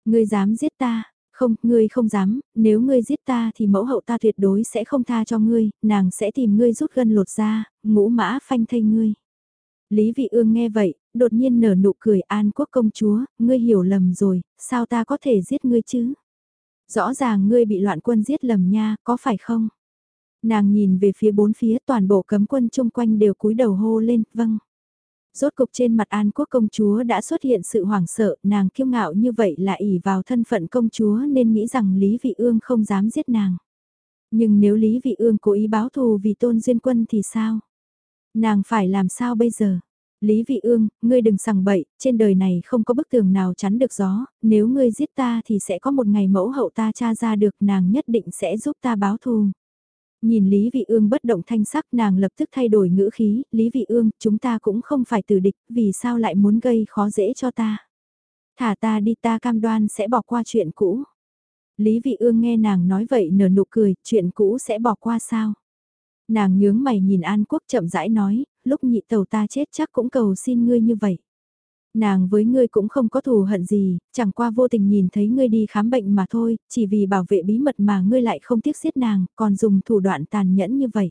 Ngươi dám giết ta, không, ngươi không dám, nếu ngươi giết ta thì mẫu hậu ta tuyệt đối sẽ không tha cho ngươi, nàng sẽ tìm ngươi rút gân lột ra, ngũ mã phanh thây ngươi. Lý Vị Ương nghe vậy, đột nhiên nở nụ cười an quốc công chúa, ngươi hiểu lầm rồi, sao ta có thể giết ngươi chứ? Rõ ràng ngươi bị loạn quân giết lầm nha, có phải không? Nàng nhìn về phía bốn phía toàn bộ cấm quân chung quanh đều cúi đầu hô lên, vâng. Rốt cục trên mặt An Quốc công chúa đã xuất hiện sự hoảng sợ, nàng kiêu ngạo như vậy là ỷ vào thân phận công chúa nên nghĩ rằng Lý Vị Ương không dám giết nàng. Nhưng nếu Lý Vị Ương cố ý báo thù vì tôn duyên quân thì sao? Nàng phải làm sao bây giờ? Lý Vị Ương, ngươi đừng sằng bậy, trên đời này không có bức tường nào chắn được gió, nếu ngươi giết ta thì sẽ có một ngày mẫu hậu ta tra ra được nàng nhất định sẽ giúp ta báo thù. Nhìn Lý Vị Ương bất động thanh sắc nàng lập tức thay đổi ngữ khí, Lý Vị Ương, chúng ta cũng không phải tử địch, vì sao lại muốn gây khó dễ cho ta. Thả ta đi ta cam đoan sẽ bỏ qua chuyện cũ. Lý Vị Ương nghe nàng nói vậy nở nụ cười, chuyện cũ sẽ bỏ qua sao. Nàng nhướng mày nhìn An Quốc chậm rãi nói, lúc nhị tàu ta chết chắc cũng cầu xin ngươi như vậy. Nàng với ngươi cũng không có thù hận gì, chẳng qua vô tình nhìn thấy ngươi đi khám bệnh mà thôi, chỉ vì bảo vệ bí mật mà ngươi lại không tiếc giết nàng, còn dùng thủ đoạn tàn nhẫn như vậy.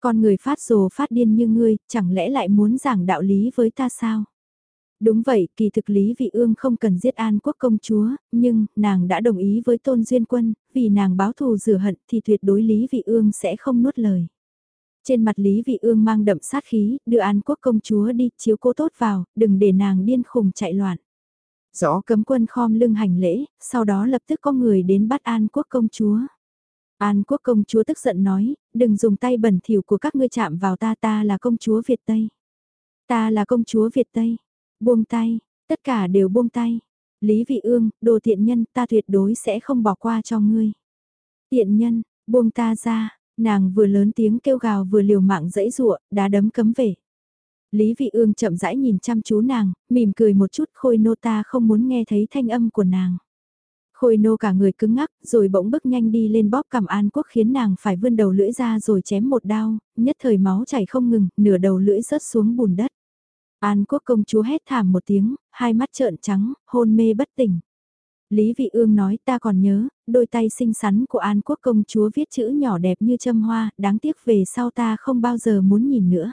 Con người phát rồ phát điên như ngươi, chẳng lẽ lại muốn giảng đạo lý với ta sao? Đúng vậy, kỳ thực Lý Vị Ương không cần giết An Quốc công chúa, nhưng, nàng đã đồng ý với Tôn Duyên Quân, vì nàng báo thù rửa hận thì tuyệt đối Lý Vị Ương sẽ không nuốt lời. Trên mặt Lý Vị Ương mang đậm sát khí, đưa An Quốc công chúa đi, chiếu cố tốt vào, đừng để nàng điên khùng chạy loạn. Rõ cấm quân khom lưng hành lễ, sau đó lập tức có người đến bắt An Quốc công chúa. An Quốc công chúa tức giận nói, đừng dùng tay bẩn thỉu của các ngươi chạm vào ta ta là công chúa Việt Tây. Ta là công chúa Việt Tây. Buông tay, tất cả đều buông tay. Lý Vị Ương, đồ tiện nhân ta tuyệt đối sẽ không bỏ qua cho ngươi. Tiện nhân, buông ta ra, Nàng vừa lớn tiếng kêu gào vừa liều mạng dẫy dụa, đá đấm cấm về. Lý Vị Ương chậm rãi nhìn chăm chú nàng, mỉm cười một chút khôi nô ta không muốn nghe thấy thanh âm của nàng. Khôi nô cả người cứng ngắc, rồi bỗng bước nhanh đi lên bóp cằm An Quốc khiến nàng phải vươn đầu lưỡi ra rồi chém một đao, nhất thời máu chảy không ngừng, nửa đầu lưỡi rớt xuống bùn đất. An Quốc công chúa hét thảm một tiếng, hai mắt trợn trắng, hôn mê bất tỉnh. Lý Vị Ương nói ta còn nhớ, đôi tay xinh xắn của An Quốc công chúa viết chữ nhỏ đẹp như châm hoa, đáng tiếc về sau ta không bao giờ muốn nhìn nữa.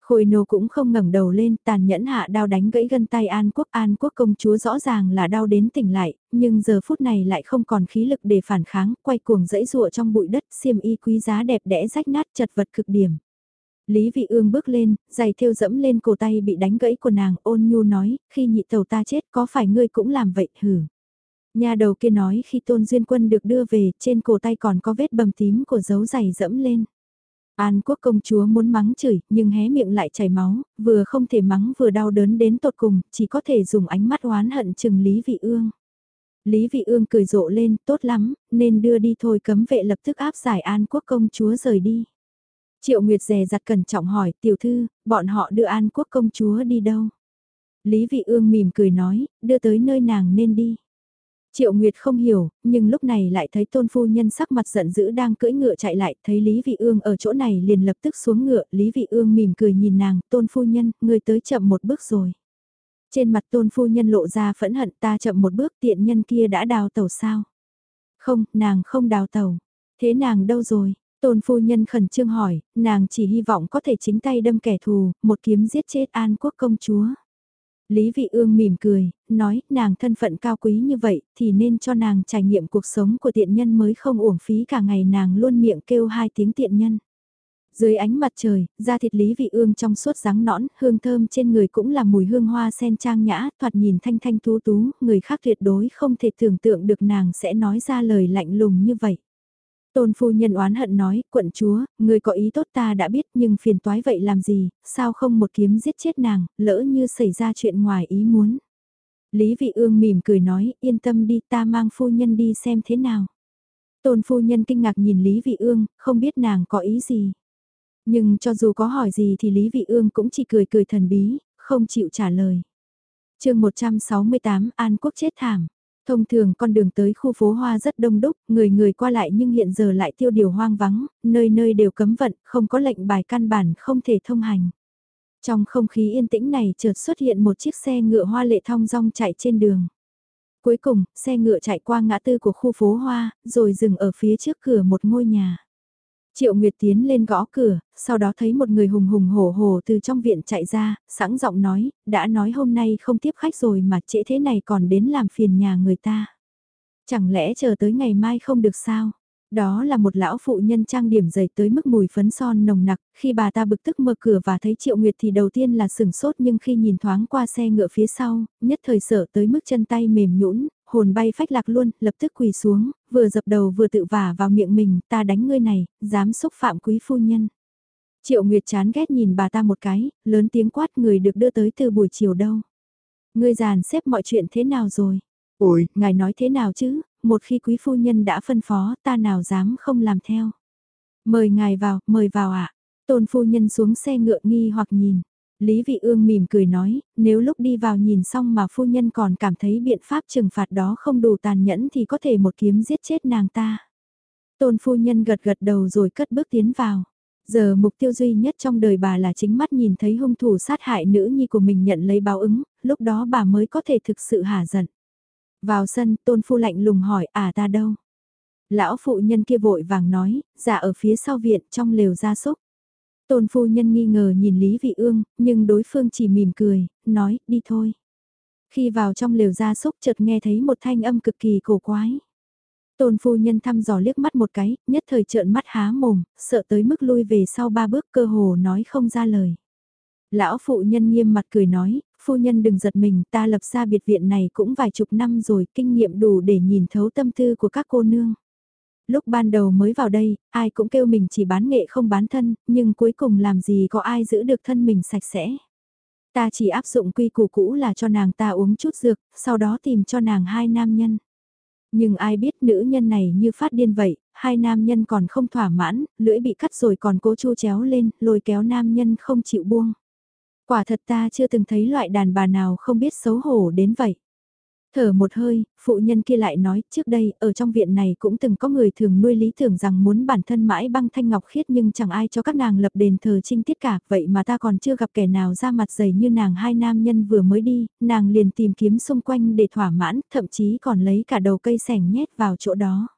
Khôi nô cũng không ngẩng đầu lên, tàn nhẫn hạ đao đánh gãy gân tay An Quốc. An Quốc công chúa rõ ràng là đau đến tỉnh lại, nhưng giờ phút này lại không còn khí lực để phản kháng, quay cuồng dẫy rụa trong bụi đất, xiêm y quý giá đẹp đẽ rách nát chật vật cực điểm. Lý Vị Ương bước lên, giày thêu dẫm lên cổ tay bị đánh gãy của nàng, ôn nhu nói, khi nhị tàu ta chết có phải ngươi cũng làm vậy hử? Nhà đầu kia nói khi Tôn Duyên Quân được đưa về, trên cổ tay còn có vết bầm tím của dấu giày dẫm lên. An quốc công chúa muốn mắng chửi, nhưng hé miệng lại chảy máu, vừa không thể mắng vừa đau đớn đến tột cùng, chỉ có thể dùng ánh mắt oán hận chừng Lý Vị Ương. Lý Vị Ương cười rộ lên, tốt lắm, nên đưa đi thôi cấm vệ lập tức áp giải An quốc công chúa rời đi. Triệu Nguyệt dè dặt cẩn trọng hỏi, tiểu thư, bọn họ đưa An quốc công chúa đi đâu? Lý Vị Ương mỉm cười nói, đưa tới nơi nàng nên đi. Triệu Nguyệt không hiểu, nhưng lúc này lại thấy tôn phu nhân sắc mặt giận dữ đang cưỡi ngựa chạy lại, thấy Lý Vị Ương ở chỗ này liền lập tức xuống ngựa, Lý Vị Ương mỉm cười nhìn nàng, tôn phu nhân, người tới chậm một bước rồi. Trên mặt tôn phu nhân lộ ra phẫn hận ta chậm một bước tiện nhân kia đã đào tàu sao. Không, nàng không đào tàu. Thế nàng đâu rồi? Tôn phu nhân khẩn trương hỏi, nàng chỉ hy vọng có thể chính tay đâm kẻ thù, một kiếm giết chết an quốc công chúa. Lý Vị Ương mỉm cười, nói nàng thân phận cao quý như vậy thì nên cho nàng trải nghiệm cuộc sống của tiện nhân mới không uổng phí cả ngày nàng luôn miệng kêu hai tiếng tiện nhân. Dưới ánh mặt trời, da thịt Lý Vị Ương trong suốt dáng nõn, hương thơm trên người cũng là mùi hương hoa sen trang nhã, thoạt nhìn thanh thanh tú tú, người khác tuyệt đối không thể tưởng tượng được nàng sẽ nói ra lời lạnh lùng như vậy. Tôn phu nhân oán hận nói, quận chúa, người có ý tốt ta đã biết nhưng phiền toái vậy làm gì, sao không một kiếm giết chết nàng, lỡ như xảy ra chuyện ngoài ý muốn. Lý vị ương mỉm cười nói, yên tâm đi ta mang phu nhân đi xem thế nào. Tôn phu nhân kinh ngạc nhìn Lý vị ương, không biết nàng có ý gì. Nhưng cho dù có hỏi gì thì Lý vị ương cũng chỉ cười cười thần bí, không chịu trả lời. chương 168 An Quốc chết thảm. Thông thường con đường tới khu phố hoa rất đông đúc, người người qua lại nhưng hiện giờ lại tiêu điều hoang vắng, nơi nơi đều cấm vận, không có lệnh bài căn bản không thể thông hành. Trong không khí yên tĩnh này chợt xuất hiện một chiếc xe ngựa hoa lệ thong dong chạy trên đường. Cuối cùng, xe ngựa chạy qua ngã tư của khu phố hoa, rồi dừng ở phía trước cửa một ngôi nhà. Triệu Nguyệt tiến lên gõ cửa, sau đó thấy một người hùng hùng hổ hổ từ trong viện chạy ra, sẵn giọng nói, đã nói hôm nay không tiếp khách rồi mà trễ thế này còn đến làm phiền nhà người ta. Chẳng lẽ chờ tới ngày mai không được sao? Đó là một lão phụ nhân trang điểm dày tới mức mùi phấn son nồng nặc, khi bà ta bực tức mở cửa và thấy Triệu Nguyệt thì đầu tiên là sửng sốt nhưng khi nhìn thoáng qua xe ngựa phía sau, nhất thời sợ tới mức chân tay mềm nhũn, hồn bay phách lạc luôn, lập tức quỳ xuống, vừa dập đầu vừa tự vả vào miệng mình, ta đánh ngươi này, dám xúc phạm quý phu nhân. Triệu Nguyệt chán ghét nhìn bà ta một cái, lớn tiếng quát người được đưa tới từ buổi chiều đâu. Ngươi giàn xếp mọi chuyện thế nào rồi? Ôi, ngài nói thế nào chứ, một khi quý phu nhân đã phân phó ta nào dám không làm theo. Mời ngài vào, mời vào ạ. Tôn phu nhân xuống xe ngựa nghi hoặc nhìn. Lý Vị Ương mỉm cười nói, nếu lúc đi vào nhìn xong mà phu nhân còn cảm thấy biện pháp trừng phạt đó không đủ tàn nhẫn thì có thể một kiếm giết chết nàng ta. Tôn phu nhân gật gật đầu rồi cất bước tiến vào. Giờ mục tiêu duy nhất trong đời bà là chính mắt nhìn thấy hung thủ sát hại nữ nhi của mình nhận lấy báo ứng, lúc đó bà mới có thể thực sự hả giận. Vào sân, tôn phu lạnh lùng hỏi, à ta đâu? Lão phụ nhân kia vội vàng nói, dạ ở phía sau viện trong lều gia súc. Tôn phu nhân nghi ngờ nhìn Lý Vị Ương, nhưng đối phương chỉ mỉm cười, nói, đi thôi. Khi vào trong lều gia súc chợt nghe thấy một thanh âm cực kỳ cổ quái. Tôn phu nhân thăm dò liếc mắt một cái, nhất thời trợn mắt há mồm, sợ tới mức lui về sau ba bước cơ hồ nói không ra lời. Lão phụ nhân nghiêm mặt cười nói, phu nhân đừng giật mình, ta lập ra biệt viện này cũng vài chục năm rồi, kinh nghiệm đủ để nhìn thấu tâm tư của các cô nương. Lúc ban đầu mới vào đây, ai cũng kêu mình chỉ bán nghệ không bán thân, nhưng cuối cùng làm gì có ai giữ được thân mình sạch sẽ. Ta chỉ áp dụng quy củ cũ là cho nàng ta uống chút dược, sau đó tìm cho nàng hai nam nhân. Nhưng ai biết nữ nhân này như phát điên vậy, hai nam nhân còn không thỏa mãn, lưỡi bị cắt rồi còn cố chu chéo lên, lôi kéo nam nhân không chịu buông. Quả thật ta chưa từng thấy loại đàn bà nào không biết xấu hổ đến vậy. Thở một hơi, phụ nhân kia lại nói, trước đây, ở trong viện này cũng từng có người thường nuôi lý tưởng rằng muốn bản thân mãi băng thanh ngọc khiết nhưng chẳng ai cho các nàng lập đền thờ trinh tiết cả, vậy mà ta còn chưa gặp kẻ nào ra mặt dày như nàng hai nam nhân vừa mới đi, nàng liền tìm kiếm xung quanh để thỏa mãn, thậm chí còn lấy cả đầu cây sẻng nhét vào chỗ đó.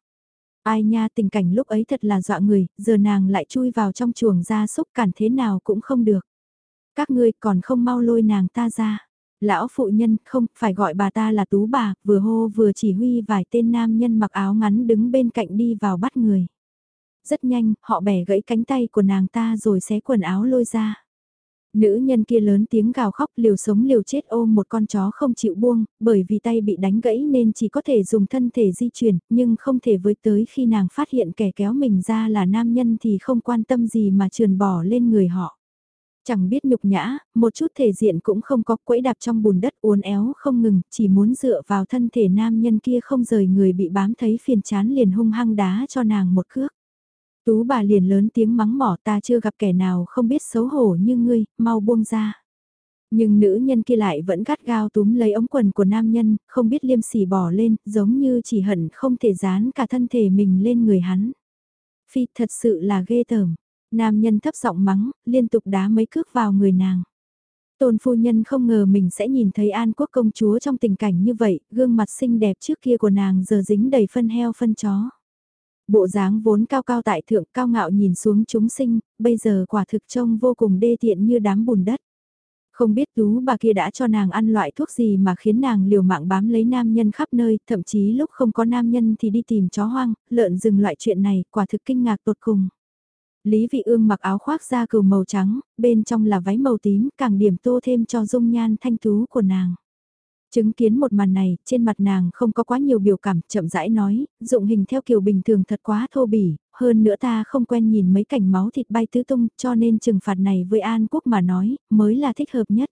Ai nha tình cảnh lúc ấy thật là dọa người, giờ nàng lại chui vào trong chuồng ra xúc cản thế nào cũng không được. Các ngươi còn không mau lôi nàng ta ra. Lão phụ nhân không phải gọi bà ta là tú bà, vừa hô vừa chỉ huy vài tên nam nhân mặc áo ngắn đứng bên cạnh đi vào bắt người. Rất nhanh, họ bẻ gãy cánh tay của nàng ta rồi xé quần áo lôi ra. Nữ nhân kia lớn tiếng gào khóc liều sống liều chết ôm một con chó không chịu buông, bởi vì tay bị đánh gãy nên chỉ có thể dùng thân thể di chuyển, nhưng không thể với tới khi nàng phát hiện kẻ kéo mình ra là nam nhân thì không quan tâm gì mà trườn bỏ lên người họ. Chẳng biết nhục nhã, một chút thể diện cũng không có quẫy đạp trong bùn đất uốn éo không ngừng, chỉ muốn dựa vào thân thể nam nhân kia không rời người bị bám thấy phiền chán liền hung hăng đá cho nàng một cước. Tú bà liền lớn tiếng mắng mỏ ta chưa gặp kẻ nào không biết xấu hổ như ngươi, mau buông ra. Nhưng nữ nhân kia lại vẫn gắt gao túm lấy ống quần của nam nhân, không biết liêm sỉ bỏ lên, giống như chỉ hận không thể dán cả thân thể mình lên người hắn. Phi thật sự là ghê tởm. Nam nhân thấp giọng mắng, liên tục đá mấy cước vào người nàng. Tôn phu nhân không ngờ mình sẽ nhìn thấy An Quốc công chúa trong tình cảnh như vậy, gương mặt xinh đẹp trước kia của nàng giờ dính đầy phân heo phân chó. Bộ dáng vốn cao cao tại thượng cao ngạo nhìn xuống chúng sinh, bây giờ quả thực trông vô cùng đê tiện như đám bùn đất. Không biết tú bà kia đã cho nàng ăn loại thuốc gì mà khiến nàng liều mạng bám lấy nam nhân khắp nơi, thậm chí lúc không có nam nhân thì đi tìm chó hoang, lợn rừng loại chuyện này, quả thực kinh ngạc tột cùng. Lý Vị Ương mặc áo khoác da cừu màu trắng, bên trong là váy màu tím, càng điểm tô thêm cho dung nhan thanh tú của nàng. Chứng kiến một màn này, trên mặt nàng không có quá nhiều biểu cảm, chậm rãi nói, dụng hình theo kiểu bình thường thật quá thô bỉ, hơn nữa ta không quen nhìn mấy cảnh máu thịt bay tứ tung, cho nên trừng phạt này với An Quốc mà nói, mới là thích hợp nhất.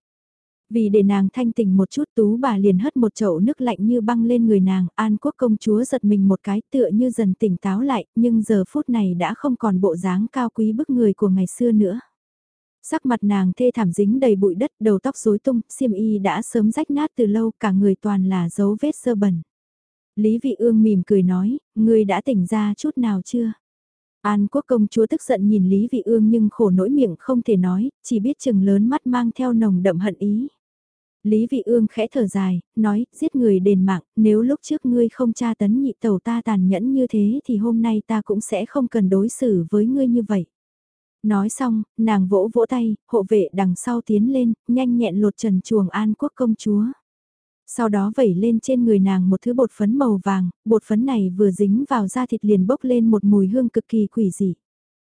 Vì để nàng thanh tỉnh một chút tú bà liền hất một chậu nước lạnh như băng lên người nàng, an quốc công chúa giật mình một cái tựa như dần tỉnh táo lại, nhưng giờ phút này đã không còn bộ dáng cao quý bức người của ngày xưa nữa. Sắc mặt nàng thê thảm dính đầy bụi đất, đầu tóc rối tung, xiêm y đã sớm rách nát từ lâu, cả người toàn là dấu vết sơ bẩn. Lý Vị Ương mỉm cười nói, ngươi đã tỉnh ra chút nào chưa? An quốc công chúa tức giận nhìn Lý Vị Ương nhưng khổ nỗi miệng không thể nói, chỉ biết chừng lớn mắt mang theo nồng đậm hận ý. Lý Vị Ương khẽ thở dài, nói, giết người đền mạng, nếu lúc trước ngươi không tra tấn nhị tẩu ta tàn nhẫn như thế thì hôm nay ta cũng sẽ không cần đối xử với ngươi như vậy. Nói xong, nàng vỗ vỗ tay, hộ vệ đằng sau tiến lên, nhanh nhẹn lột trần chuồng an quốc công chúa. Sau đó vẩy lên trên người nàng một thứ bột phấn màu vàng, bột phấn này vừa dính vào da thịt liền bốc lên một mùi hương cực kỳ quỷ dị.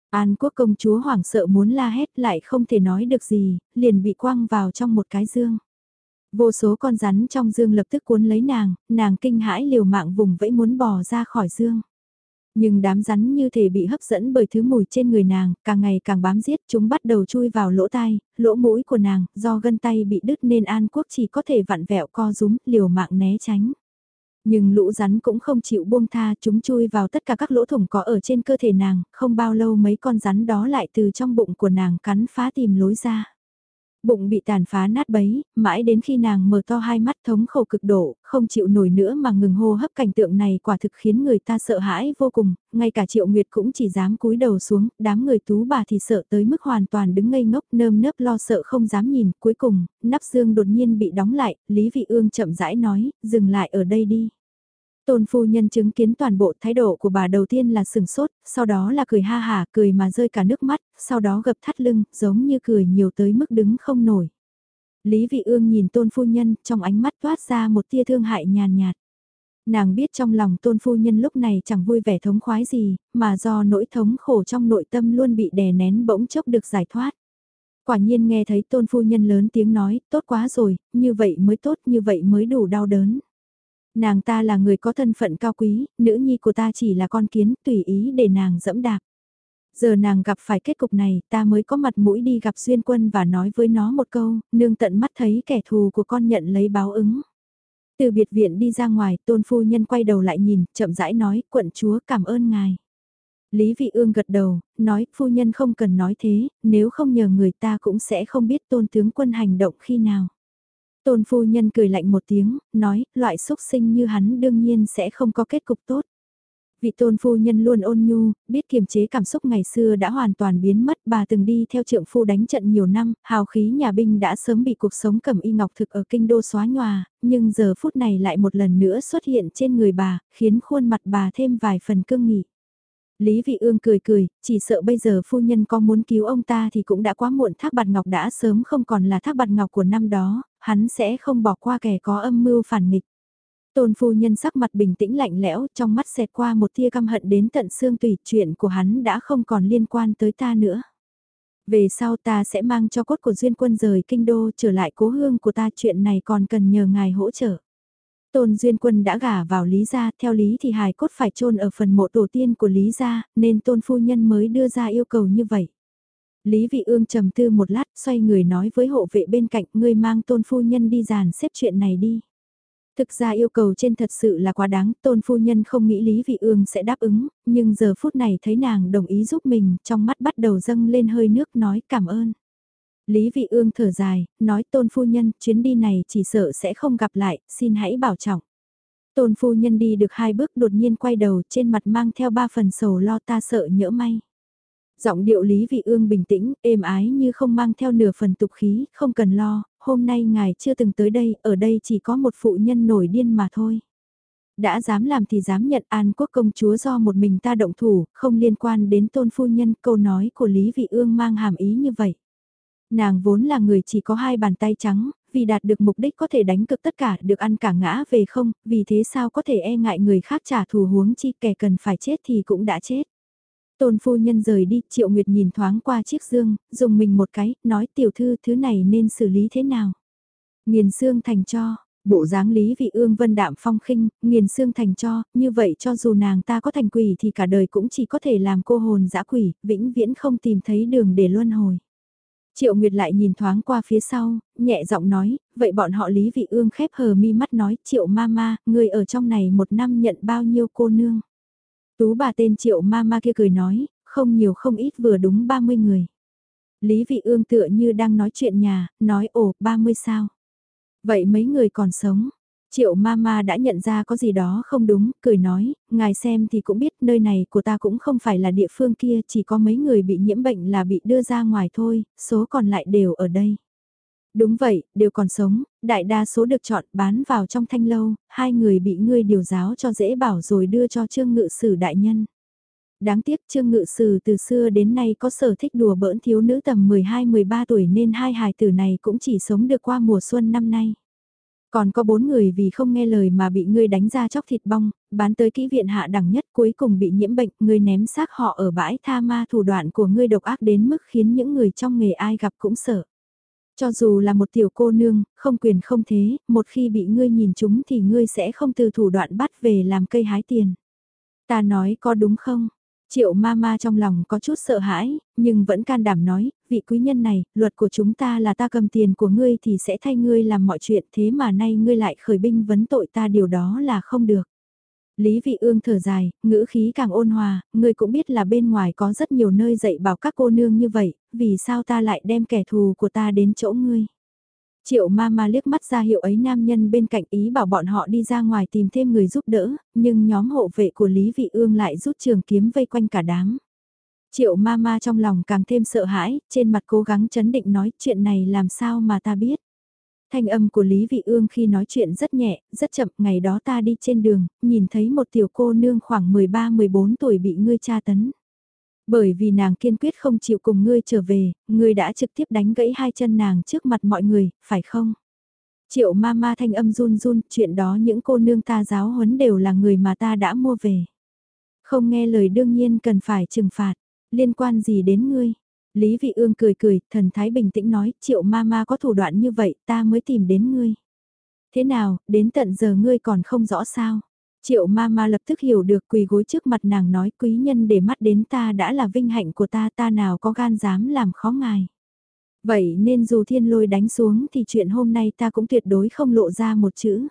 An quốc công chúa hoảng sợ muốn la hét lại không thể nói được gì, liền bị quăng vào trong một cái dương. Vô số con rắn trong dương lập tức cuốn lấy nàng, nàng kinh hãi liều mạng vùng vẫy muốn bò ra khỏi dương. Nhưng đám rắn như thể bị hấp dẫn bởi thứ mùi trên người nàng, càng ngày càng bám giết, chúng bắt đầu chui vào lỗ tai, lỗ mũi của nàng, do gân tay bị đứt nên An Quốc chỉ có thể vặn vẹo co rúm, liều mạng né tránh. Nhưng lũ rắn cũng không chịu buông tha, chúng chui vào tất cả các lỗ thủng có ở trên cơ thể nàng, không bao lâu mấy con rắn đó lại từ trong bụng của nàng cắn phá tìm lối ra. Bụng bị tàn phá nát bấy, mãi đến khi nàng mở to hai mắt thống khổ cực độ, không chịu nổi nữa mà ngừng hô hấp cảnh tượng này quả thực khiến người ta sợ hãi vô cùng, ngay cả triệu nguyệt cũng chỉ dám cúi đầu xuống, đám người tú bà thì sợ tới mức hoàn toàn đứng ngây ngốc nơm nớp lo sợ không dám nhìn, cuối cùng, nắp dương đột nhiên bị đóng lại, Lý Vị Ương chậm rãi nói, dừng lại ở đây đi. Tôn phu nhân chứng kiến toàn bộ thái độ của bà đầu tiên là sừng sốt, sau đó là cười ha hả, cười mà rơi cả nước mắt, sau đó gập thắt lưng, giống như cười nhiều tới mức đứng không nổi. Lý Vị Ương nhìn tôn phu nhân, trong ánh mắt toát ra một tia thương hại nhàn nhạt. Nàng biết trong lòng tôn phu nhân lúc này chẳng vui vẻ thống khoái gì, mà do nỗi thống khổ trong nội tâm luôn bị đè nén bỗng chốc được giải thoát. Quả nhiên nghe thấy tôn phu nhân lớn tiếng nói, tốt quá rồi, như vậy mới tốt, như vậy mới đủ đau đớn. Nàng ta là người có thân phận cao quý, nữ nhi của ta chỉ là con kiến, tùy ý để nàng dẫm đạp. Giờ nàng gặp phải kết cục này, ta mới có mặt mũi đi gặp Duyên Quân và nói với nó một câu, nương tận mắt thấy kẻ thù của con nhận lấy báo ứng. Từ biệt viện đi ra ngoài, tôn phu nhân quay đầu lại nhìn, chậm rãi nói, quận chúa cảm ơn ngài. Lý Vị Ương gật đầu, nói, phu nhân không cần nói thế, nếu không nhờ người ta cũng sẽ không biết tôn tướng quân hành động khi nào. Tôn phu nhân cười lạnh một tiếng, nói, loại xúc sinh như hắn đương nhiên sẽ không có kết cục tốt. Vị tôn phu nhân luôn ôn nhu, biết kiềm chế cảm xúc ngày xưa đã hoàn toàn biến mất, bà từng đi theo trượng phu đánh trận nhiều năm, hào khí nhà binh đã sớm bị cuộc sống cầm y ngọc thực ở kinh đô xóa nhòa, nhưng giờ phút này lại một lần nữa xuất hiện trên người bà, khiến khuôn mặt bà thêm vài phần cương nghị. Lý Vị Ương cười cười, chỉ sợ bây giờ phu nhân có muốn cứu ông ta thì cũng đã quá muộn thác bạt ngọc đã sớm không còn là thác bạt ngọc của năm đó, hắn sẽ không bỏ qua kẻ có âm mưu phản nghịch. Tôn phu nhân sắc mặt bình tĩnh lạnh lẽo trong mắt xẹt qua một tia căm hận đến tận xương tùy chuyện của hắn đã không còn liên quan tới ta nữa. Về sau ta sẽ mang cho cốt của duyên quân rời kinh đô trở lại cố hương của ta chuyện này còn cần nhờ ngài hỗ trợ. Tôn Duyên Quân đã gả vào Lý Gia, theo lý thì hài cốt phải chôn ở phần mộ tổ tiên của Lý Gia, nên Tôn Phu Nhân mới đưa ra yêu cầu như vậy. Lý Vị Ương trầm tư một lát, xoay người nói với hộ vệ bên cạnh, ngươi mang Tôn Phu Nhân đi dàn xếp chuyện này đi. Thực ra yêu cầu trên thật sự là quá đáng, Tôn Phu Nhân không nghĩ Lý Vị Ương sẽ đáp ứng, nhưng giờ phút này thấy nàng đồng ý giúp mình, trong mắt bắt đầu dâng lên hơi nước nói cảm ơn. Lý Vị Ương thở dài, nói tôn phu nhân, chuyến đi này chỉ sợ sẽ không gặp lại, xin hãy bảo trọng. Tôn phu nhân đi được hai bước đột nhiên quay đầu trên mặt mang theo ba phần sầu lo ta sợ nhỡ may. Giọng điệu Lý Vị Ương bình tĩnh, êm ái như không mang theo nửa phần tục khí, không cần lo, hôm nay ngài chưa từng tới đây, ở đây chỉ có một phụ nhân nổi điên mà thôi. Đã dám làm thì dám nhận an quốc công chúa do một mình ta động thủ, không liên quan đến tôn phu nhân, câu nói của Lý Vị Ương mang hàm ý như vậy. Nàng vốn là người chỉ có hai bàn tay trắng, vì đạt được mục đích có thể đánh cực tất cả được ăn cả ngã về không, vì thế sao có thể e ngại người khác trả thù huống chi kẻ cần phải chết thì cũng đã chết. Tôn phu nhân rời đi, Triệu Nguyệt nhìn thoáng qua chiếc dương, dùng mình một cái, nói tiểu thư thứ này nên xử lý thế nào. Nghiền xương thành cho, bộ dáng lý vị ương vân đạm phong khinh, nghiền xương thành cho, như vậy cho dù nàng ta có thành quỷ thì cả đời cũng chỉ có thể làm cô hồn dã quỷ, vĩnh viễn không tìm thấy đường để luân hồi. Triệu Nguyệt lại nhìn thoáng qua phía sau, nhẹ giọng nói, vậy bọn họ Lý Vị Ương khép hờ mi mắt nói, Triệu Mama, người ở trong này một năm nhận bao nhiêu cô nương. Tú bà tên Triệu Mama kia cười nói, không nhiều không ít vừa đúng 30 người. Lý Vị Ương tựa như đang nói chuyện nhà, nói ồ, 30 sao. Vậy mấy người còn sống, Triệu Mama đã nhận ra có gì đó không đúng, cười nói, ngài xem thì cũng biết nơi này của ta cũng không phải là địa phương kia, chỉ có mấy người bị nhiễm bệnh là bị đưa ra ngoài thôi, số còn lại đều ở đây. Đúng vậy, đều còn sống, đại đa số được chọn bán vào trong thanh lâu, hai người bị ngươi điều giáo cho dễ bảo rồi đưa cho trương ngự sử đại nhân. Đáng tiếc trương ngự sử từ xưa đến nay có sở thích đùa bỡn thiếu nữ tầm 12-13 tuổi nên hai hài tử này cũng chỉ sống được qua mùa xuân năm nay. Còn có bốn người vì không nghe lời mà bị ngươi đánh ra chóc thịt bong, bán tới kỹ viện hạ đẳng nhất cuối cùng bị nhiễm bệnh, ngươi ném xác họ ở bãi tha ma thủ đoạn của ngươi độc ác đến mức khiến những người trong nghề ai gặp cũng sợ. Cho dù là một tiểu cô nương, không quyền không thế, một khi bị ngươi nhìn chúng thì ngươi sẽ không từ thủ đoạn bắt về làm cây hái tiền. Ta nói có đúng không? Triệu ma ma trong lòng có chút sợ hãi, nhưng vẫn can đảm nói, vị quý nhân này, luật của chúng ta là ta cầm tiền của ngươi thì sẽ thay ngươi làm mọi chuyện thế mà nay ngươi lại khởi binh vấn tội ta điều đó là không được. Lý vị ương thở dài, ngữ khí càng ôn hòa, ngươi cũng biết là bên ngoài có rất nhiều nơi dạy bảo các cô nương như vậy, vì sao ta lại đem kẻ thù của ta đến chỗ ngươi. Triệu ma ma liếc mắt ra hiệu ấy nam nhân bên cạnh ý bảo bọn họ đi ra ngoài tìm thêm người giúp đỡ, nhưng nhóm hộ vệ của Lý Vị Ương lại rút trường kiếm vây quanh cả đám. Triệu ma ma trong lòng càng thêm sợ hãi, trên mặt cố gắng chấn định nói chuyện này làm sao mà ta biết. Thanh âm của Lý Vị Ương khi nói chuyện rất nhẹ, rất chậm, ngày đó ta đi trên đường, nhìn thấy một tiểu cô nương khoảng 13-14 tuổi bị ngươi tra tấn. Bởi vì nàng kiên quyết không chịu cùng ngươi trở về, ngươi đã trực tiếp đánh gãy hai chân nàng trước mặt mọi người, phải không? Triệu ma ma thanh âm run run, chuyện đó những cô nương ta giáo huấn đều là người mà ta đã mua về. Không nghe lời đương nhiên cần phải trừng phạt, liên quan gì đến ngươi? Lý Vị Ương cười cười, thần thái bình tĩnh nói, triệu ma ma có thủ đoạn như vậy ta mới tìm đến ngươi. Thế nào, đến tận giờ ngươi còn không rõ sao? Triệu ma ma lập tức hiểu được quỳ gối trước mặt nàng nói quý nhân để mắt đến ta đã là vinh hạnh của ta ta nào có gan dám làm khó ngài. Vậy nên dù thiên lôi đánh xuống thì chuyện hôm nay ta cũng tuyệt đối không lộ ra một chữ.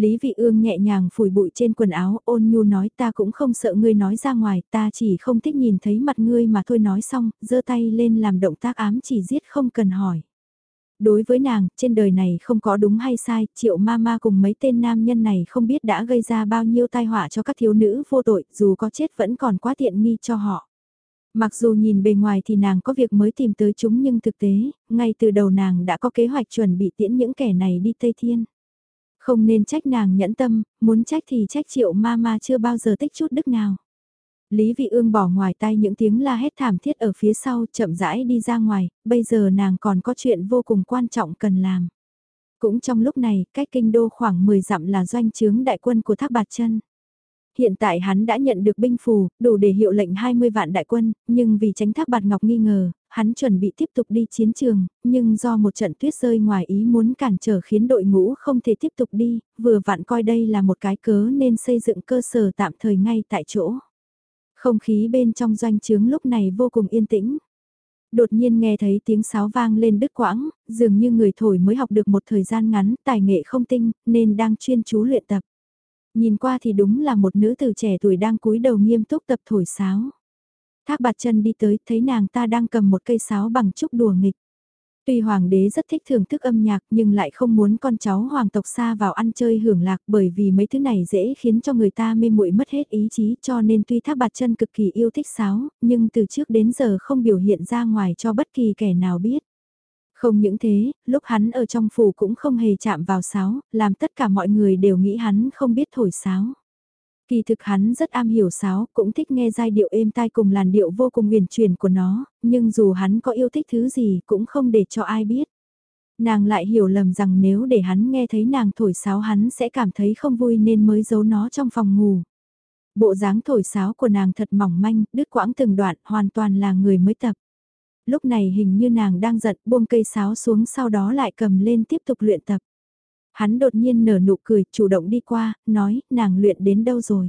Lý Vị Ương nhẹ nhàng phủi bụi trên quần áo ôn nhu nói ta cũng không sợ ngươi nói ra ngoài ta chỉ không thích nhìn thấy mặt ngươi mà thôi nói xong, giơ tay lên làm động tác ám chỉ giết không cần hỏi đối với nàng, trên đời này không có đúng hay sai, triệu ma ma cùng mấy tên nam nhân này không biết đã gây ra bao nhiêu tai họa cho các thiếu nữ vô tội, dù có chết vẫn còn quá tiện nghi cho họ. Mặc dù nhìn bề ngoài thì nàng có việc mới tìm tới chúng nhưng thực tế, ngay từ đầu nàng đã có kế hoạch chuẩn bị tiễn những kẻ này đi Tây Thiên. Không nên trách nàng nhẫn tâm, muốn trách thì trách triệu ma ma chưa bao giờ tích chút đức nào. Lý Vị Ương bỏ ngoài tay những tiếng la hét thảm thiết ở phía sau chậm rãi đi ra ngoài, bây giờ nàng còn có chuyện vô cùng quan trọng cần làm. Cũng trong lúc này, cách kinh đô khoảng 10 dặm là doanh trướng đại quân của Thác Bạt Chân. Hiện tại hắn đã nhận được binh phù, đủ để hiệu lệnh 20 vạn đại quân, nhưng vì tránh Thác Bạt Ngọc nghi ngờ, hắn chuẩn bị tiếp tục đi chiến trường, nhưng do một trận tuyết rơi ngoài ý muốn cản trở khiến đội ngũ không thể tiếp tục đi, vừa vặn coi đây là một cái cớ nên xây dựng cơ sở tạm thời ngay tại chỗ. Không khí bên trong doanh trướng lúc này vô cùng yên tĩnh. Đột nhiên nghe thấy tiếng sáo vang lên đứt quãng, dường như người thổi mới học được một thời gian ngắn, tài nghệ không tinh, nên đang chuyên chú luyện tập. Nhìn qua thì đúng là một nữ tử trẻ tuổi đang cúi đầu nghiêm túc tập thổi sáo. Thác bạt chân đi tới, thấy nàng ta đang cầm một cây sáo bằng trúc đùa nghịch. Tuy hoàng đế rất thích thưởng thức âm nhạc nhưng lại không muốn con cháu hoàng tộc xa vào ăn chơi hưởng lạc bởi vì mấy thứ này dễ khiến cho người ta mê muội mất hết ý chí cho nên tuy thác bạt chân cực kỳ yêu thích sáo, nhưng từ trước đến giờ không biểu hiện ra ngoài cho bất kỳ kẻ nào biết. Không những thế, lúc hắn ở trong phủ cũng không hề chạm vào sáo, làm tất cả mọi người đều nghĩ hắn không biết thổi sáo. Kỳ thực hắn rất am hiểu sáo, cũng thích nghe giai điệu êm tai cùng làn điệu vô cùng huyền truyền của nó, nhưng dù hắn có yêu thích thứ gì cũng không để cho ai biết. Nàng lại hiểu lầm rằng nếu để hắn nghe thấy nàng thổi sáo hắn sẽ cảm thấy không vui nên mới giấu nó trong phòng ngủ. Bộ dáng thổi sáo của nàng thật mỏng manh, đứt quãng từng đoạn, hoàn toàn là người mới tập. Lúc này hình như nàng đang giận buông cây sáo xuống sau đó lại cầm lên tiếp tục luyện tập. Hắn đột nhiên nở nụ cười, chủ động đi qua, nói, nàng luyện đến đâu rồi.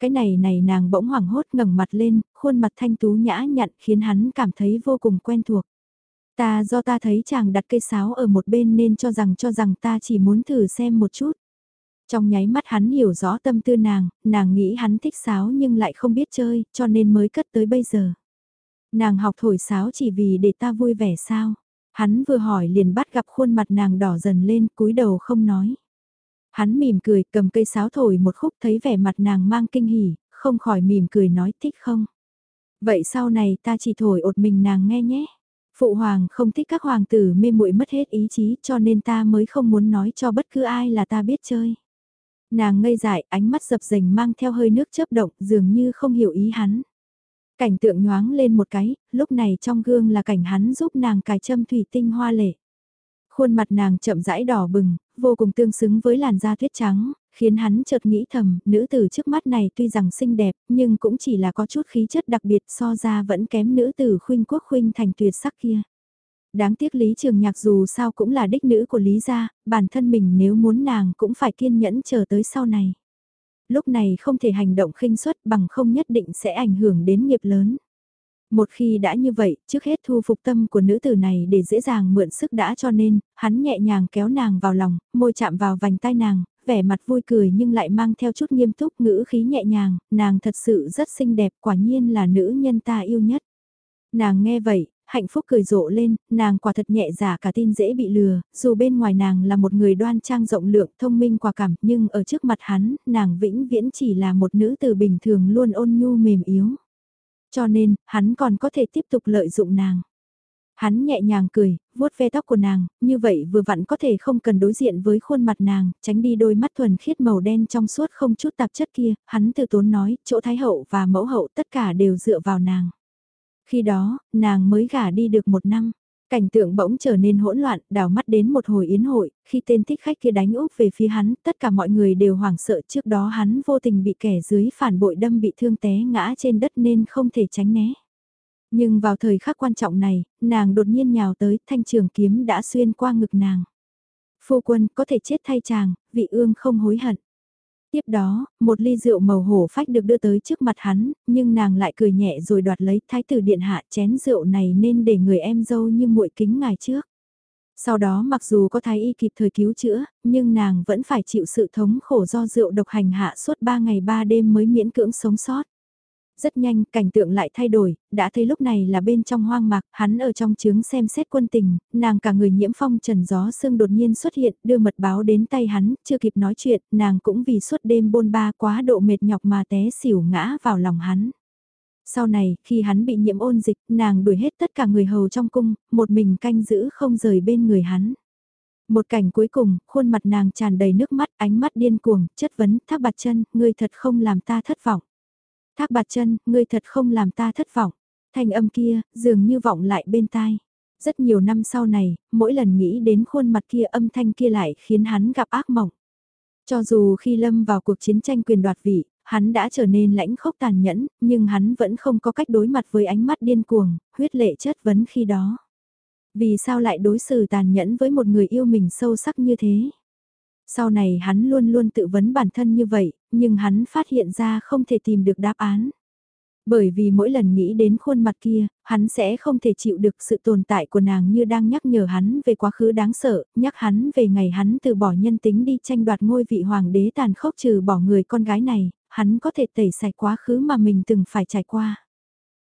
Cái này này nàng bỗng hoảng hốt ngẩng mặt lên, khuôn mặt thanh tú nhã nhặn khiến hắn cảm thấy vô cùng quen thuộc. Ta do ta thấy chàng đặt cây sáo ở một bên nên cho rằng cho rằng ta chỉ muốn thử xem một chút. Trong nháy mắt hắn hiểu rõ tâm tư nàng, nàng nghĩ hắn thích sáo nhưng lại không biết chơi, cho nên mới cất tới bây giờ. Nàng học thổi sáo chỉ vì để ta vui vẻ sao? Hắn vừa hỏi liền bắt gặp khuôn mặt nàng đỏ dần lên cúi đầu không nói. Hắn mỉm cười cầm cây sáo thổi một khúc thấy vẻ mặt nàng mang kinh hỉ, không khỏi mỉm cười nói thích không. Vậy sau này ta chỉ thổi ột mình nàng nghe nhé. Phụ hoàng không thích các hoàng tử mê muội mất hết ý chí cho nên ta mới không muốn nói cho bất cứ ai là ta biết chơi. Nàng ngây dại, ánh mắt dập dềnh mang theo hơi nước chớp động, dường như không hiểu ý hắn. Cảnh tượng nhoáng lên một cái, lúc này trong gương là cảnh hắn giúp nàng cài châm thủy tinh hoa lệ. Khuôn mặt nàng chậm rãi đỏ bừng, vô cùng tương xứng với làn da tuyết trắng, khiến hắn chợt nghĩ thầm, nữ tử trước mắt này tuy rằng xinh đẹp, nhưng cũng chỉ là có chút khí chất đặc biệt so ra vẫn kém nữ tử khuynh quốc khuynh thành tuyệt sắc kia. Đáng tiếc Lý Trường Nhạc dù sao cũng là đích nữ của Lý gia, bản thân mình nếu muốn nàng cũng phải kiên nhẫn chờ tới sau này. Lúc này không thể hành động khinh suất bằng không nhất định sẽ ảnh hưởng đến nghiệp lớn. Một khi đã như vậy, trước hết thu phục tâm của nữ tử này để dễ dàng mượn sức đã cho nên, hắn nhẹ nhàng kéo nàng vào lòng, môi chạm vào vành tai nàng, vẻ mặt vui cười nhưng lại mang theo chút nghiêm túc ngữ khí nhẹ nhàng, nàng thật sự rất xinh đẹp quả nhiên là nữ nhân ta yêu nhất. Nàng nghe vậy, hạnh phúc cười rộ lên, nàng quả thật nhẹ giả cả tin dễ bị lừa, dù bên ngoài nàng là một người đoan trang rộng lượng thông minh quả cảm nhưng ở trước mặt hắn, nàng vĩnh viễn chỉ là một nữ từ bình thường luôn ôn nhu mềm yếu. Cho nên, hắn còn có thể tiếp tục lợi dụng nàng. Hắn nhẹ nhàng cười, vuốt ve tóc của nàng, như vậy vừa vặn có thể không cần đối diện với khuôn mặt nàng, tránh đi đôi mắt thuần khiết màu đen trong suốt không chút tạp chất kia, hắn từ tốn nói, chỗ thái hậu và mẫu hậu tất cả đều dựa vào nàng. Khi đó, nàng mới gả đi được một năm. Cảnh tượng bỗng trở nên hỗn loạn, đào mắt đến một hồi yến hội, khi tên thích khách kia đánh úp về phía hắn, tất cả mọi người đều hoảng sợ trước đó hắn vô tình bị kẻ dưới phản bội đâm bị thương té ngã trên đất nên không thể tránh né. Nhưng vào thời khắc quan trọng này, nàng đột nhiên nhào tới, thanh trường kiếm đã xuyên qua ngực nàng. Phu quân có thể chết thay chàng, vị ương không hối hận. Tiếp đó, một ly rượu màu hổ phách được đưa tới trước mặt hắn, nhưng nàng lại cười nhẹ rồi đoạt lấy thái tử điện hạ chén rượu này nên để người em dâu như muội kính ngài trước. Sau đó mặc dù có thái y kịp thời cứu chữa, nhưng nàng vẫn phải chịu sự thống khổ do rượu độc hành hạ suốt 3 ngày 3 đêm mới miễn cưỡng sống sót. Rất nhanh, cảnh tượng lại thay đổi, đã thấy lúc này là bên trong hoang mạc, hắn ở trong trướng xem xét quân tình, nàng cả người nhiễm phong trần gió sương đột nhiên xuất hiện, đưa mật báo đến tay hắn, chưa kịp nói chuyện, nàng cũng vì suốt đêm bôn ba quá độ mệt nhọc mà té xỉu ngã vào lòng hắn. Sau này, khi hắn bị nhiễm ôn dịch, nàng đuổi hết tất cả người hầu trong cung, một mình canh giữ không rời bên người hắn. Một cảnh cuối cùng, khuôn mặt nàng tràn đầy nước mắt, ánh mắt điên cuồng, chất vấn, thác bạt chân, ngươi thật không làm ta thất vọng. Thác bạt chân, ngươi thật không làm ta thất vọng. Thanh âm kia, dường như vọng lại bên tai. Rất nhiều năm sau này, mỗi lần nghĩ đến khuôn mặt kia âm thanh kia lại khiến hắn gặp ác mộng. Cho dù khi lâm vào cuộc chiến tranh quyền đoạt vị, hắn đã trở nên lãnh khốc tàn nhẫn, nhưng hắn vẫn không có cách đối mặt với ánh mắt điên cuồng, huyết lệ chất vấn khi đó. Vì sao lại đối xử tàn nhẫn với một người yêu mình sâu sắc như thế? Sau này hắn luôn luôn tự vấn bản thân như vậy, nhưng hắn phát hiện ra không thể tìm được đáp án. Bởi vì mỗi lần nghĩ đến khuôn mặt kia, hắn sẽ không thể chịu được sự tồn tại của nàng như đang nhắc nhở hắn về quá khứ đáng sợ, nhắc hắn về ngày hắn từ bỏ nhân tính đi tranh đoạt ngôi vị hoàng đế tàn khốc trừ bỏ người con gái này, hắn có thể tẩy sạch quá khứ mà mình từng phải trải qua.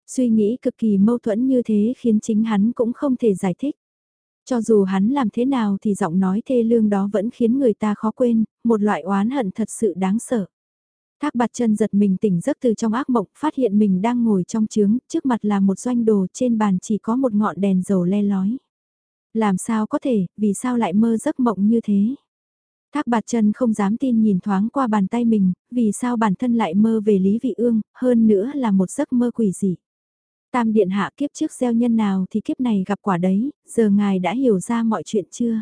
Suy nghĩ cực kỳ mâu thuẫn như thế khiến chính hắn cũng không thể giải thích. Cho dù hắn làm thế nào thì giọng nói thê lương đó vẫn khiến người ta khó quên, một loại oán hận thật sự đáng sợ. Thác bạt chân giật mình tỉnh giấc từ trong ác mộng, phát hiện mình đang ngồi trong trướng, trước mặt là một doanh đồ trên bàn chỉ có một ngọn đèn dầu le lói. Làm sao có thể, vì sao lại mơ giấc mộng như thế? Thác bạt chân không dám tin nhìn thoáng qua bàn tay mình, vì sao bản thân lại mơ về Lý Vị Ương, hơn nữa là một giấc mơ quỷ dị. Tam điện hạ kiếp trước gieo nhân nào thì kiếp này gặp quả đấy, giờ ngài đã hiểu ra mọi chuyện chưa?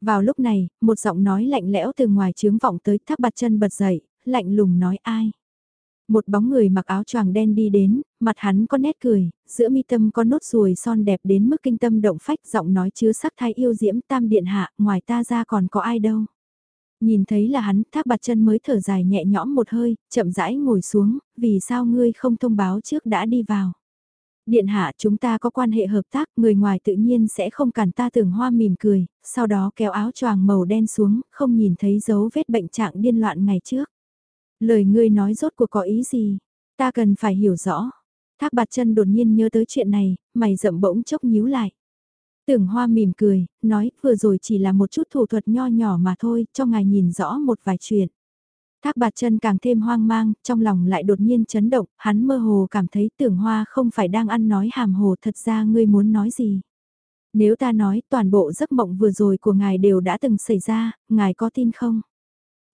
Vào lúc này, một giọng nói lạnh lẽo từ ngoài trướng vọng tới thác bạt chân bật dậy, lạnh lùng nói ai? Một bóng người mặc áo choàng đen đi đến, mặt hắn có nét cười, giữa mi tâm có nốt ruồi son đẹp đến mức kinh tâm động phách giọng nói chứa sắc thái yêu diễm tam điện hạ, ngoài ta ra còn có ai đâu. Nhìn thấy là hắn, thác bạt chân mới thở dài nhẹ nhõm một hơi, chậm rãi ngồi xuống, vì sao ngươi không thông báo trước đã đi vào. Điện hạ chúng ta có quan hệ hợp tác, người ngoài tự nhiên sẽ không cản ta tưởng hoa mỉm cười, sau đó kéo áo choàng màu đen xuống, không nhìn thấy dấu vết bệnh trạng điên loạn ngày trước. Lời ngươi nói rốt cuộc có ý gì? Ta cần phải hiểu rõ. Thác bạt chân đột nhiên nhớ tới chuyện này, mày rậm bỗng chốc nhíu lại. Tưởng hoa mỉm cười, nói vừa rồi chỉ là một chút thủ thuật nho nhỏ mà thôi, cho ngài nhìn rõ một vài chuyện. Thác bạt chân càng thêm hoang mang, trong lòng lại đột nhiên chấn động, hắn mơ hồ cảm thấy tưởng hoa không phải đang ăn nói hàm hồ thật ra ngươi muốn nói gì. Nếu ta nói toàn bộ giấc mộng vừa rồi của ngài đều đã từng xảy ra, ngài có tin không?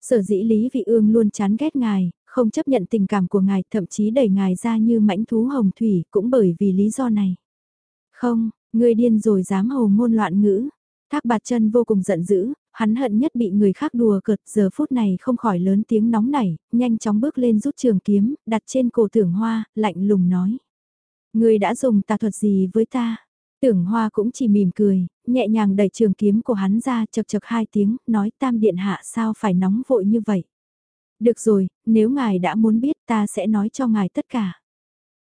Sở dĩ Lý Vị Ương luôn chán ghét ngài, không chấp nhận tình cảm của ngài, thậm chí đẩy ngài ra như mãnh thú hồng thủy, cũng bởi vì lý do này. Không, ngươi điên rồi dám hồ ngôn loạn ngữ. Thác bạt chân vô cùng giận dữ, hắn hận nhất bị người khác đùa cợt, giờ phút này không khỏi lớn tiếng nóng nảy, nhanh chóng bước lên rút trường kiếm, đặt trên cổ tưởng hoa, lạnh lùng nói. Ngươi đã dùng tà thuật gì với ta? Tưởng hoa cũng chỉ mỉm cười, nhẹ nhàng đẩy trường kiếm của hắn ra chật chật hai tiếng, nói tam điện hạ sao phải nóng vội như vậy. Được rồi, nếu ngài đã muốn biết ta sẽ nói cho ngài tất cả.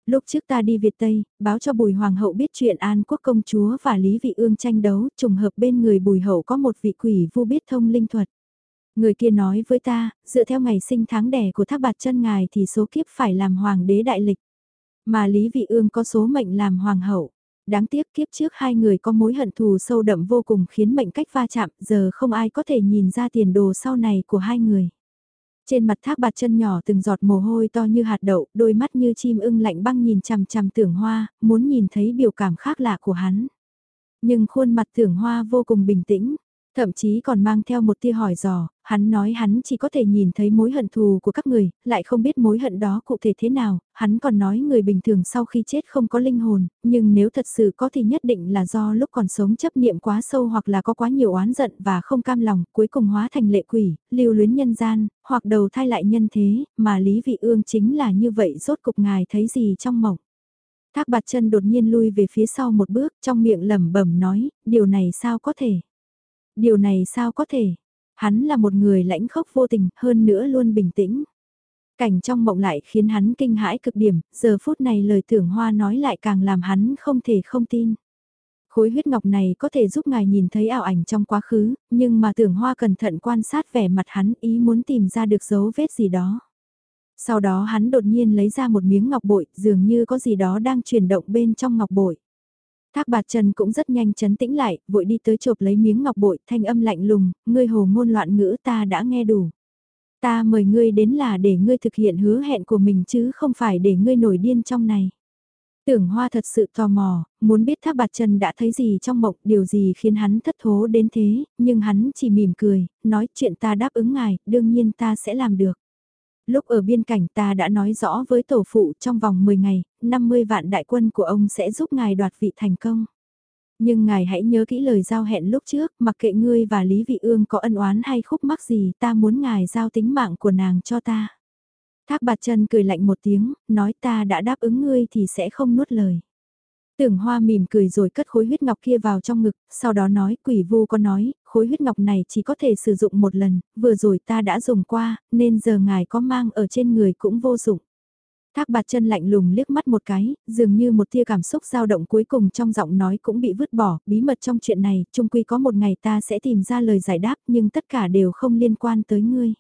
Lúc trước ta đi Việt Tây, báo cho Bùi Hoàng hậu biết chuyện An Quốc công chúa và Lý Vị Ương tranh đấu, trùng hợp bên người Bùi hậu có một vị quỷ vu biết thông linh thuật. Người kia nói với ta, dựa theo ngày sinh tháng đẻ của thác bạt chân ngài thì số kiếp phải làm hoàng đế đại lịch. Mà Lý Vị Ương có số mệnh làm hoàng hậu. Đáng tiếc kiếp trước hai người có mối hận thù sâu đậm vô cùng khiến mệnh cách va chạm, giờ không ai có thể nhìn ra tiền đồ sau này của hai người. Trên mặt thác bạt chân nhỏ từng giọt mồ hôi to như hạt đậu, đôi mắt như chim ưng lạnh băng nhìn chằm chằm tưởng hoa, muốn nhìn thấy biểu cảm khác lạ của hắn. Nhưng khuôn mặt tưởng hoa vô cùng bình tĩnh, Thậm chí còn mang theo một tia hỏi dò, hắn nói hắn chỉ có thể nhìn thấy mối hận thù của các người, lại không biết mối hận đó cụ thể thế nào, hắn còn nói người bình thường sau khi chết không có linh hồn, nhưng nếu thật sự có thì nhất định là do lúc còn sống chấp niệm quá sâu hoặc là có quá nhiều oán giận và không cam lòng, cuối cùng hóa thành lệ quỷ, lưu luyến nhân gian, hoặc đầu thai lại nhân thế, mà Lý Vị Ương chính là như vậy rốt cục ngài thấy gì trong mộng. Thác bạt chân đột nhiên lui về phía sau một bước trong miệng lẩm bẩm nói, điều này sao có thể. Điều này sao có thể? Hắn là một người lãnh khốc vô tình, hơn nữa luôn bình tĩnh. Cảnh trong mộng lại khiến hắn kinh hãi cực điểm, giờ phút này lời tưởng hoa nói lại càng làm hắn không thể không tin. Khối huyết ngọc này có thể giúp ngài nhìn thấy ảo ảnh trong quá khứ, nhưng mà tưởng hoa cẩn thận quan sát vẻ mặt hắn ý muốn tìm ra được dấu vết gì đó. Sau đó hắn đột nhiên lấy ra một miếng ngọc bội, dường như có gì đó đang chuyển động bên trong ngọc bội. Thác bạt chân cũng rất nhanh chấn tĩnh lại, vội đi tới chộp lấy miếng ngọc bội, thanh âm lạnh lùng, ngươi hồ ngôn loạn ngữ ta đã nghe đủ. Ta mời ngươi đến là để ngươi thực hiện hứa hẹn của mình chứ không phải để ngươi nổi điên trong này. Tưởng hoa thật sự tò mò, muốn biết thác bạt chân đã thấy gì trong mộng, điều gì khiến hắn thất thố đến thế, nhưng hắn chỉ mỉm cười, nói chuyện ta đáp ứng ngài, đương nhiên ta sẽ làm được lúc ở biên cảnh ta đã nói rõ với tổ phụ trong vòng 10 ngày, 50 vạn đại quân của ông sẽ giúp ngài đoạt vị thành công. Nhưng ngài hãy nhớ kỹ lời giao hẹn lúc trước, mặc kệ ngươi và Lý Vị Ương có ân oán hay khúc mắc gì, ta muốn ngài giao tính mạng của nàng cho ta. Thác bạt chân cười lạnh một tiếng, nói ta đã đáp ứng ngươi thì sẽ không nuốt lời. Tưởng hoa mỉm cười rồi cất khối huyết ngọc kia vào trong ngực, sau đó nói quỷ vu có nói, khối huyết ngọc này chỉ có thể sử dụng một lần, vừa rồi ta đã dùng qua, nên giờ ngài có mang ở trên người cũng vô dụng. Thác bạt chân lạnh lùng liếc mắt một cái, dường như một tia cảm xúc dao động cuối cùng trong giọng nói cũng bị vứt bỏ, bí mật trong chuyện này, chung quy có một ngày ta sẽ tìm ra lời giải đáp nhưng tất cả đều không liên quan tới ngươi.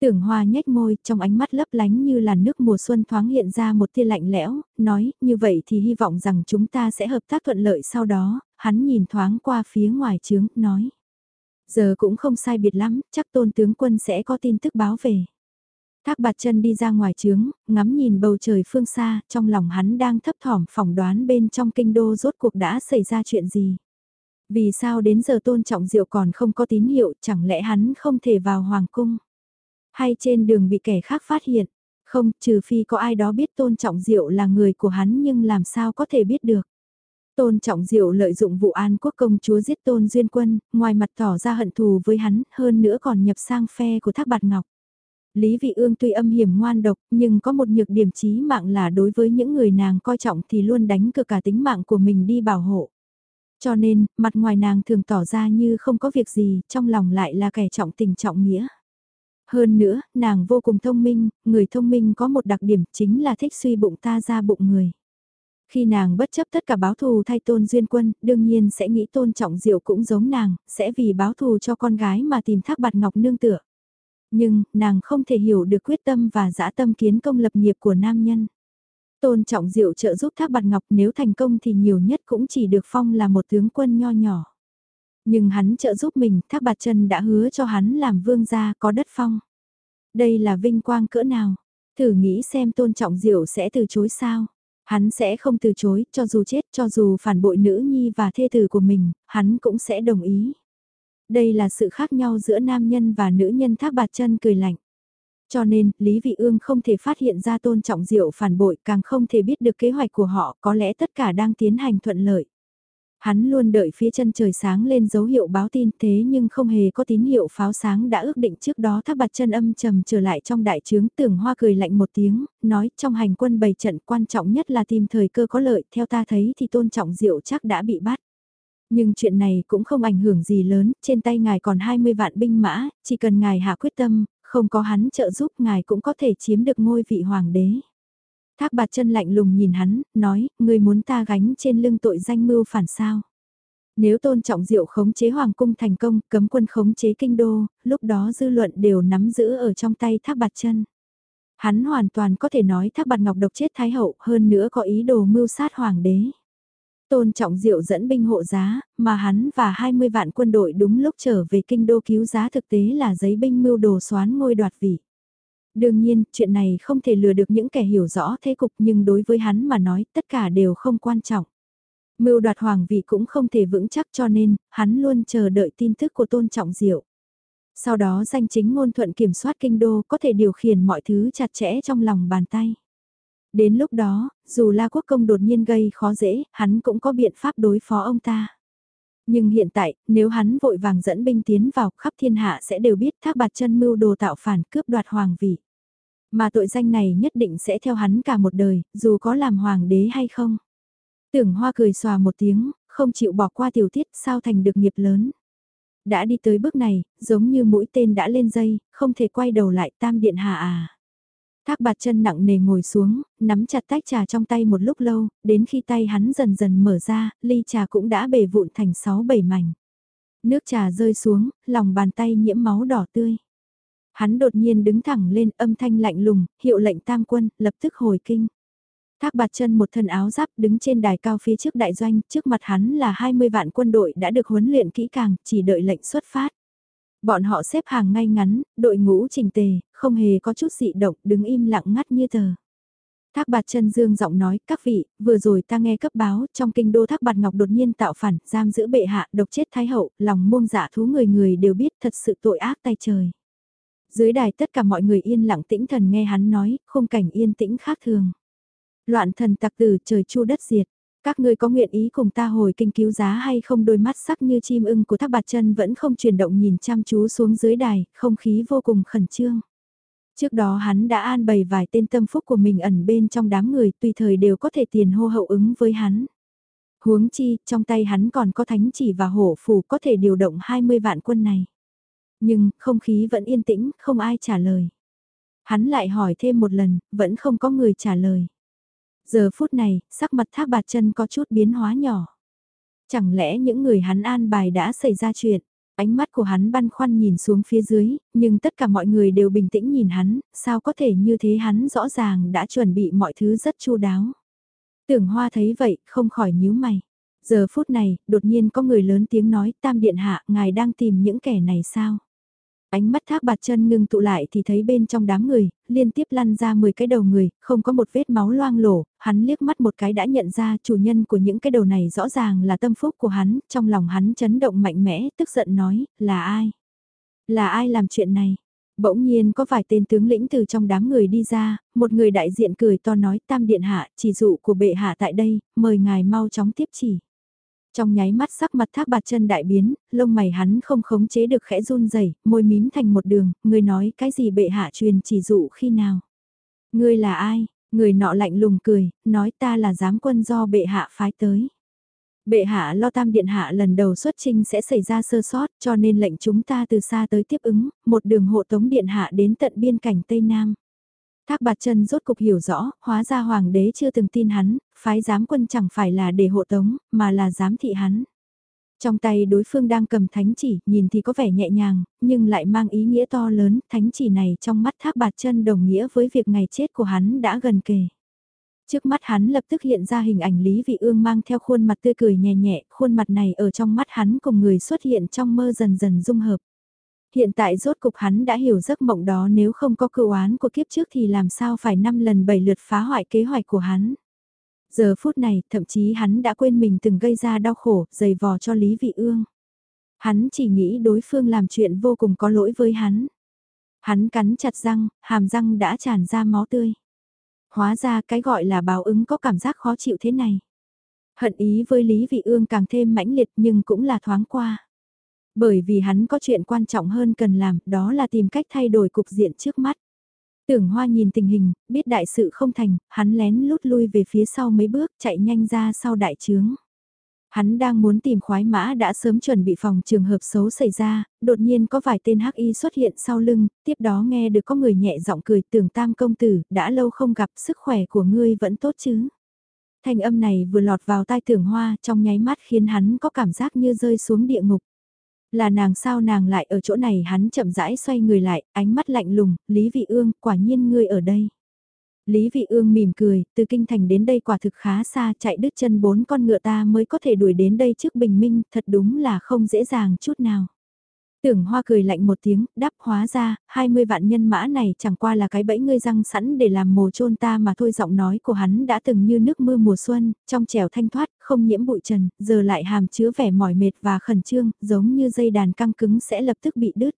Tưởng hoa nhếch môi, trong ánh mắt lấp lánh như là nước mùa xuân thoáng hiện ra một tia lạnh lẽo, nói, như vậy thì hy vọng rằng chúng ta sẽ hợp tác thuận lợi sau đó, hắn nhìn thoáng qua phía ngoài trướng, nói. Giờ cũng không sai biệt lắm, chắc tôn tướng quân sẽ có tin tức báo về. Thác bạt chân đi ra ngoài trướng, ngắm nhìn bầu trời phương xa, trong lòng hắn đang thấp thỏm phỏng đoán bên trong kinh đô rốt cuộc đã xảy ra chuyện gì. Vì sao đến giờ tôn trọng diệu còn không có tín hiệu, chẳng lẽ hắn không thể vào hoàng cung? Hay trên đường bị kẻ khác phát hiện? Không, trừ phi có ai đó biết tôn trọng diệu là người của hắn nhưng làm sao có thể biết được? Tôn Trọng Diệu lợi dụng vụ an quốc công chúa giết Tôn Duyên Quân, ngoài mặt tỏ ra hận thù với hắn, hơn nữa còn nhập sang phe của Thác Bạt Ngọc. Lý Vị Ương tuy âm hiểm ngoan độc, nhưng có một nhược điểm chí mạng là đối với những người nàng coi trọng thì luôn đánh cược cả tính mạng của mình đi bảo hộ. Cho nên, mặt ngoài nàng thường tỏ ra như không có việc gì, trong lòng lại là kẻ trọng tình trọng nghĩa. Hơn nữa, nàng vô cùng thông minh, người thông minh có một đặc điểm chính là thích suy bụng ta ra bụng người. Khi nàng bất chấp tất cả báo thù thay tôn duyên quân, đương nhiên sẽ nghĩ tôn trọng diệu cũng giống nàng, sẽ vì báo thù cho con gái mà tìm thác bạt ngọc nương tựa. Nhưng, nàng không thể hiểu được quyết tâm và dã tâm kiến công lập nghiệp của nam nhân. Tôn trọng diệu trợ giúp thác bạt ngọc nếu thành công thì nhiều nhất cũng chỉ được phong là một tướng quân nho nhỏ. Nhưng hắn trợ giúp mình, thác bạt chân đã hứa cho hắn làm vương gia có đất phong. Đây là vinh quang cỡ nào? Thử nghĩ xem tôn trọng diệu sẽ từ chối sao? Hắn sẽ không từ chối, cho dù chết, cho dù phản bội nữ nhi và thê tử của mình, hắn cũng sẽ đồng ý. Đây là sự khác nhau giữa nam nhân và nữ nhân thác bạt chân cười lạnh. Cho nên, Lý Vị Ương không thể phát hiện ra tôn trọng diệu phản bội, càng không thể biết được kế hoạch của họ, có lẽ tất cả đang tiến hành thuận lợi. Hắn luôn đợi phía chân trời sáng lên dấu hiệu báo tin thế nhưng không hề có tín hiệu pháo sáng đã ước định trước đó thác bạt chân âm trầm trở lại trong đại trướng tưởng hoa cười lạnh một tiếng, nói trong hành quân bày trận quan trọng nhất là tìm thời cơ có lợi, theo ta thấy thì tôn trọng diệu chắc đã bị bắt. Nhưng chuyện này cũng không ảnh hưởng gì lớn, trên tay ngài còn 20 vạn binh mã, chỉ cần ngài hạ quyết tâm, không có hắn trợ giúp ngài cũng có thể chiếm được ngôi vị hoàng đế. Thác bạt chân lạnh lùng nhìn hắn, nói, người muốn ta gánh trên lưng tội danh mưu phản sao. Nếu tôn trọng diệu khống chế hoàng cung thành công, cấm quân khống chế kinh đô, lúc đó dư luận đều nắm giữ ở trong tay thác bạt chân. Hắn hoàn toàn có thể nói thác bạt ngọc độc chết thái hậu, hơn nữa có ý đồ mưu sát hoàng đế. Tôn trọng diệu dẫn binh hộ giá, mà hắn và 20 vạn quân đội đúng lúc trở về kinh đô cứu giá thực tế là giấy binh mưu đồ xoán ngôi đoạt vị. Đương nhiên, chuyện này không thể lừa được những kẻ hiểu rõ thế cục nhưng đối với hắn mà nói tất cả đều không quan trọng. Mưu đoạt hoàng vị cũng không thể vững chắc cho nên, hắn luôn chờ đợi tin tức của tôn trọng diệu. Sau đó danh chính ngôn thuận kiểm soát kinh đô có thể điều khiển mọi thứ chặt chẽ trong lòng bàn tay. Đến lúc đó, dù La Quốc Công đột nhiên gây khó dễ, hắn cũng có biện pháp đối phó ông ta. Nhưng hiện tại, nếu hắn vội vàng dẫn binh tiến vào, khắp thiên hạ sẽ đều biết thác bạt chân mưu đồ tạo phản cướp đoạt hoàng vị. Mà tội danh này nhất định sẽ theo hắn cả một đời, dù có làm hoàng đế hay không. Tưởng hoa cười xòa một tiếng, không chịu bỏ qua tiểu tiết sao thành được nghiệp lớn. Đã đi tới bước này, giống như mũi tên đã lên dây, không thể quay đầu lại tam điện hạ à. Thác bạt chân nặng nề ngồi xuống, nắm chặt tách trà trong tay một lúc lâu, đến khi tay hắn dần dần mở ra, ly trà cũng đã bể vụn thành 6-7 mảnh. Nước trà rơi xuống, lòng bàn tay nhiễm máu đỏ tươi. Hắn đột nhiên đứng thẳng lên âm thanh lạnh lùng, hiệu lệnh tam quân, lập tức hồi kinh. Thác bạt chân một thân áo giáp đứng trên đài cao phía trước đại doanh, trước mặt hắn là 20 vạn quân đội đã được huấn luyện kỹ càng, chỉ đợi lệnh xuất phát. Bọn họ xếp hàng ngay ngắn, đội ngũ trình tề, không hề có chút dị động, đứng im lặng ngắt như tờ. Thác bạt chân dương giọng nói, các vị, vừa rồi ta nghe cấp báo, trong kinh đô thác bạt ngọc đột nhiên tạo phản, giam giữ bệ hạ, độc chết thái hậu, lòng muông dạ thú người người đều biết thật sự tội ác tay trời. Dưới đài tất cả mọi người yên lặng tĩnh thần nghe hắn nói, khung cảnh yên tĩnh khác thường. Loạn thần tặc tử trời chu đất diệt. Các ngươi có nguyện ý cùng ta hồi kinh cứu giá hay không đôi mắt sắc như chim ưng của thác bạt chân vẫn không chuyển động nhìn chăm chú xuống dưới đài, không khí vô cùng khẩn trương. Trước đó hắn đã an bày vài tên tâm phúc của mình ẩn bên trong đám người tùy thời đều có thể tiền hô hậu ứng với hắn. Huống chi, trong tay hắn còn có thánh chỉ và hổ phù có thể điều động 20 vạn quân này. Nhưng, không khí vẫn yên tĩnh, không ai trả lời. Hắn lại hỏi thêm một lần, vẫn không có người trả lời. Giờ phút này, sắc mặt thác bạt chân có chút biến hóa nhỏ. Chẳng lẽ những người hắn an bài đã xảy ra chuyện? Ánh mắt của hắn băn khoăn nhìn xuống phía dưới, nhưng tất cả mọi người đều bình tĩnh nhìn hắn, sao có thể như thế hắn rõ ràng đã chuẩn bị mọi thứ rất chu đáo. Tưởng hoa thấy vậy, không khỏi nhíu mày. Giờ phút này, đột nhiên có người lớn tiếng nói, tam điện hạ, ngài đang tìm những kẻ này sao? Ánh mắt thác bạt chân ngưng tụ lại thì thấy bên trong đám người, liên tiếp lăn ra 10 cái đầu người, không có một vết máu loang lổ, hắn liếc mắt một cái đã nhận ra chủ nhân của những cái đầu này rõ ràng là tâm phúc của hắn, trong lòng hắn chấn động mạnh mẽ, tức giận nói, là ai? Là ai làm chuyện này? Bỗng nhiên có vài tên tướng lĩnh từ trong đám người đi ra, một người đại diện cười to nói tam điện hạ, chỉ dụ của bệ hạ tại đây, mời ngài mau chóng tiếp chỉ. Trong nháy mắt sắc mặt thác bạt chân đại biến, lông mày hắn không khống chế được khẽ run rẩy môi mím thành một đường, người nói cái gì bệ hạ truyền chỉ dụ khi nào. Ngươi là ai? Người nọ lạnh lùng cười, nói ta là giám quân do bệ hạ phái tới. Bệ hạ lo tam điện hạ lần đầu xuất trinh sẽ xảy ra sơ sót cho nên lệnh chúng ta từ xa tới tiếp ứng, một đường hộ tống điện hạ đến tận biên cảnh Tây Nam. Thác bạt chân rốt cục hiểu rõ, hóa ra hoàng đế chưa từng tin hắn, phái giám quân chẳng phải là để hộ tống, mà là giám thị hắn. Trong tay đối phương đang cầm thánh chỉ, nhìn thì có vẻ nhẹ nhàng, nhưng lại mang ý nghĩa to lớn, thánh chỉ này trong mắt thác bạt chân đồng nghĩa với việc ngày chết của hắn đã gần kề. Trước mắt hắn lập tức hiện ra hình ảnh Lý Vị Ương mang theo khuôn mặt tươi cười nhẹ nhẹ, khuôn mặt này ở trong mắt hắn cùng người xuất hiện trong mơ dần dần dung hợp. Hiện tại rốt cục hắn đã hiểu giấc mộng đó nếu không có cựu án của kiếp trước thì làm sao phải năm lần bảy lượt phá hoại kế hoạch của hắn. Giờ phút này, thậm chí hắn đã quên mình từng gây ra đau khổ, dày vò cho Lý Vị Ương. Hắn chỉ nghĩ đối phương làm chuyện vô cùng có lỗi với hắn. Hắn cắn chặt răng, hàm răng đã tràn ra máu tươi. Hóa ra cái gọi là báo ứng có cảm giác khó chịu thế này. Hận ý với Lý Vị Ương càng thêm mãnh liệt nhưng cũng là thoáng qua. Bởi vì hắn có chuyện quan trọng hơn cần làm, đó là tìm cách thay đổi cục diện trước mắt. Tưởng Hoa nhìn tình hình, biết đại sự không thành, hắn lén lút lui về phía sau mấy bước, chạy nhanh ra sau đại trướng. Hắn đang muốn tìm khoái mã đã sớm chuẩn bị phòng trường hợp xấu xảy ra, đột nhiên có vài tên hắc y xuất hiện sau lưng, tiếp đó nghe được có người nhẹ giọng cười tưởng tam công tử, đã lâu không gặp sức khỏe của ngươi vẫn tốt chứ. Thanh âm này vừa lọt vào tai tưởng hoa trong nháy mắt khiến hắn có cảm giác như rơi xuống địa ngục. Là nàng sao nàng lại ở chỗ này hắn chậm rãi xoay người lại, ánh mắt lạnh lùng, Lý Vị Ương, quả nhiên ngươi ở đây. Lý Vị Ương mỉm cười, từ kinh thành đến đây quả thực khá xa, chạy đứt chân bốn con ngựa ta mới có thể đuổi đến đây trước bình minh, thật đúng là không dễ dàng chút nào. Tưởng hoa cười lạnh một tiếng, đáp hóa ra, 20 vạn nhân mã này chẳng qua là cái bẫy ngươi răng sẵn để làm mồ chôn ta mà thôi giọng nói của hắn đã từng như nước mưa mùa xuân, trong trẻo thanh thoát, không nhiễm bụi trần, giờ lại hàm chứa vẻ mỏi mệt và khẩn trương, giống như dây đàn căng cứng sẽ lập tức bị đứt.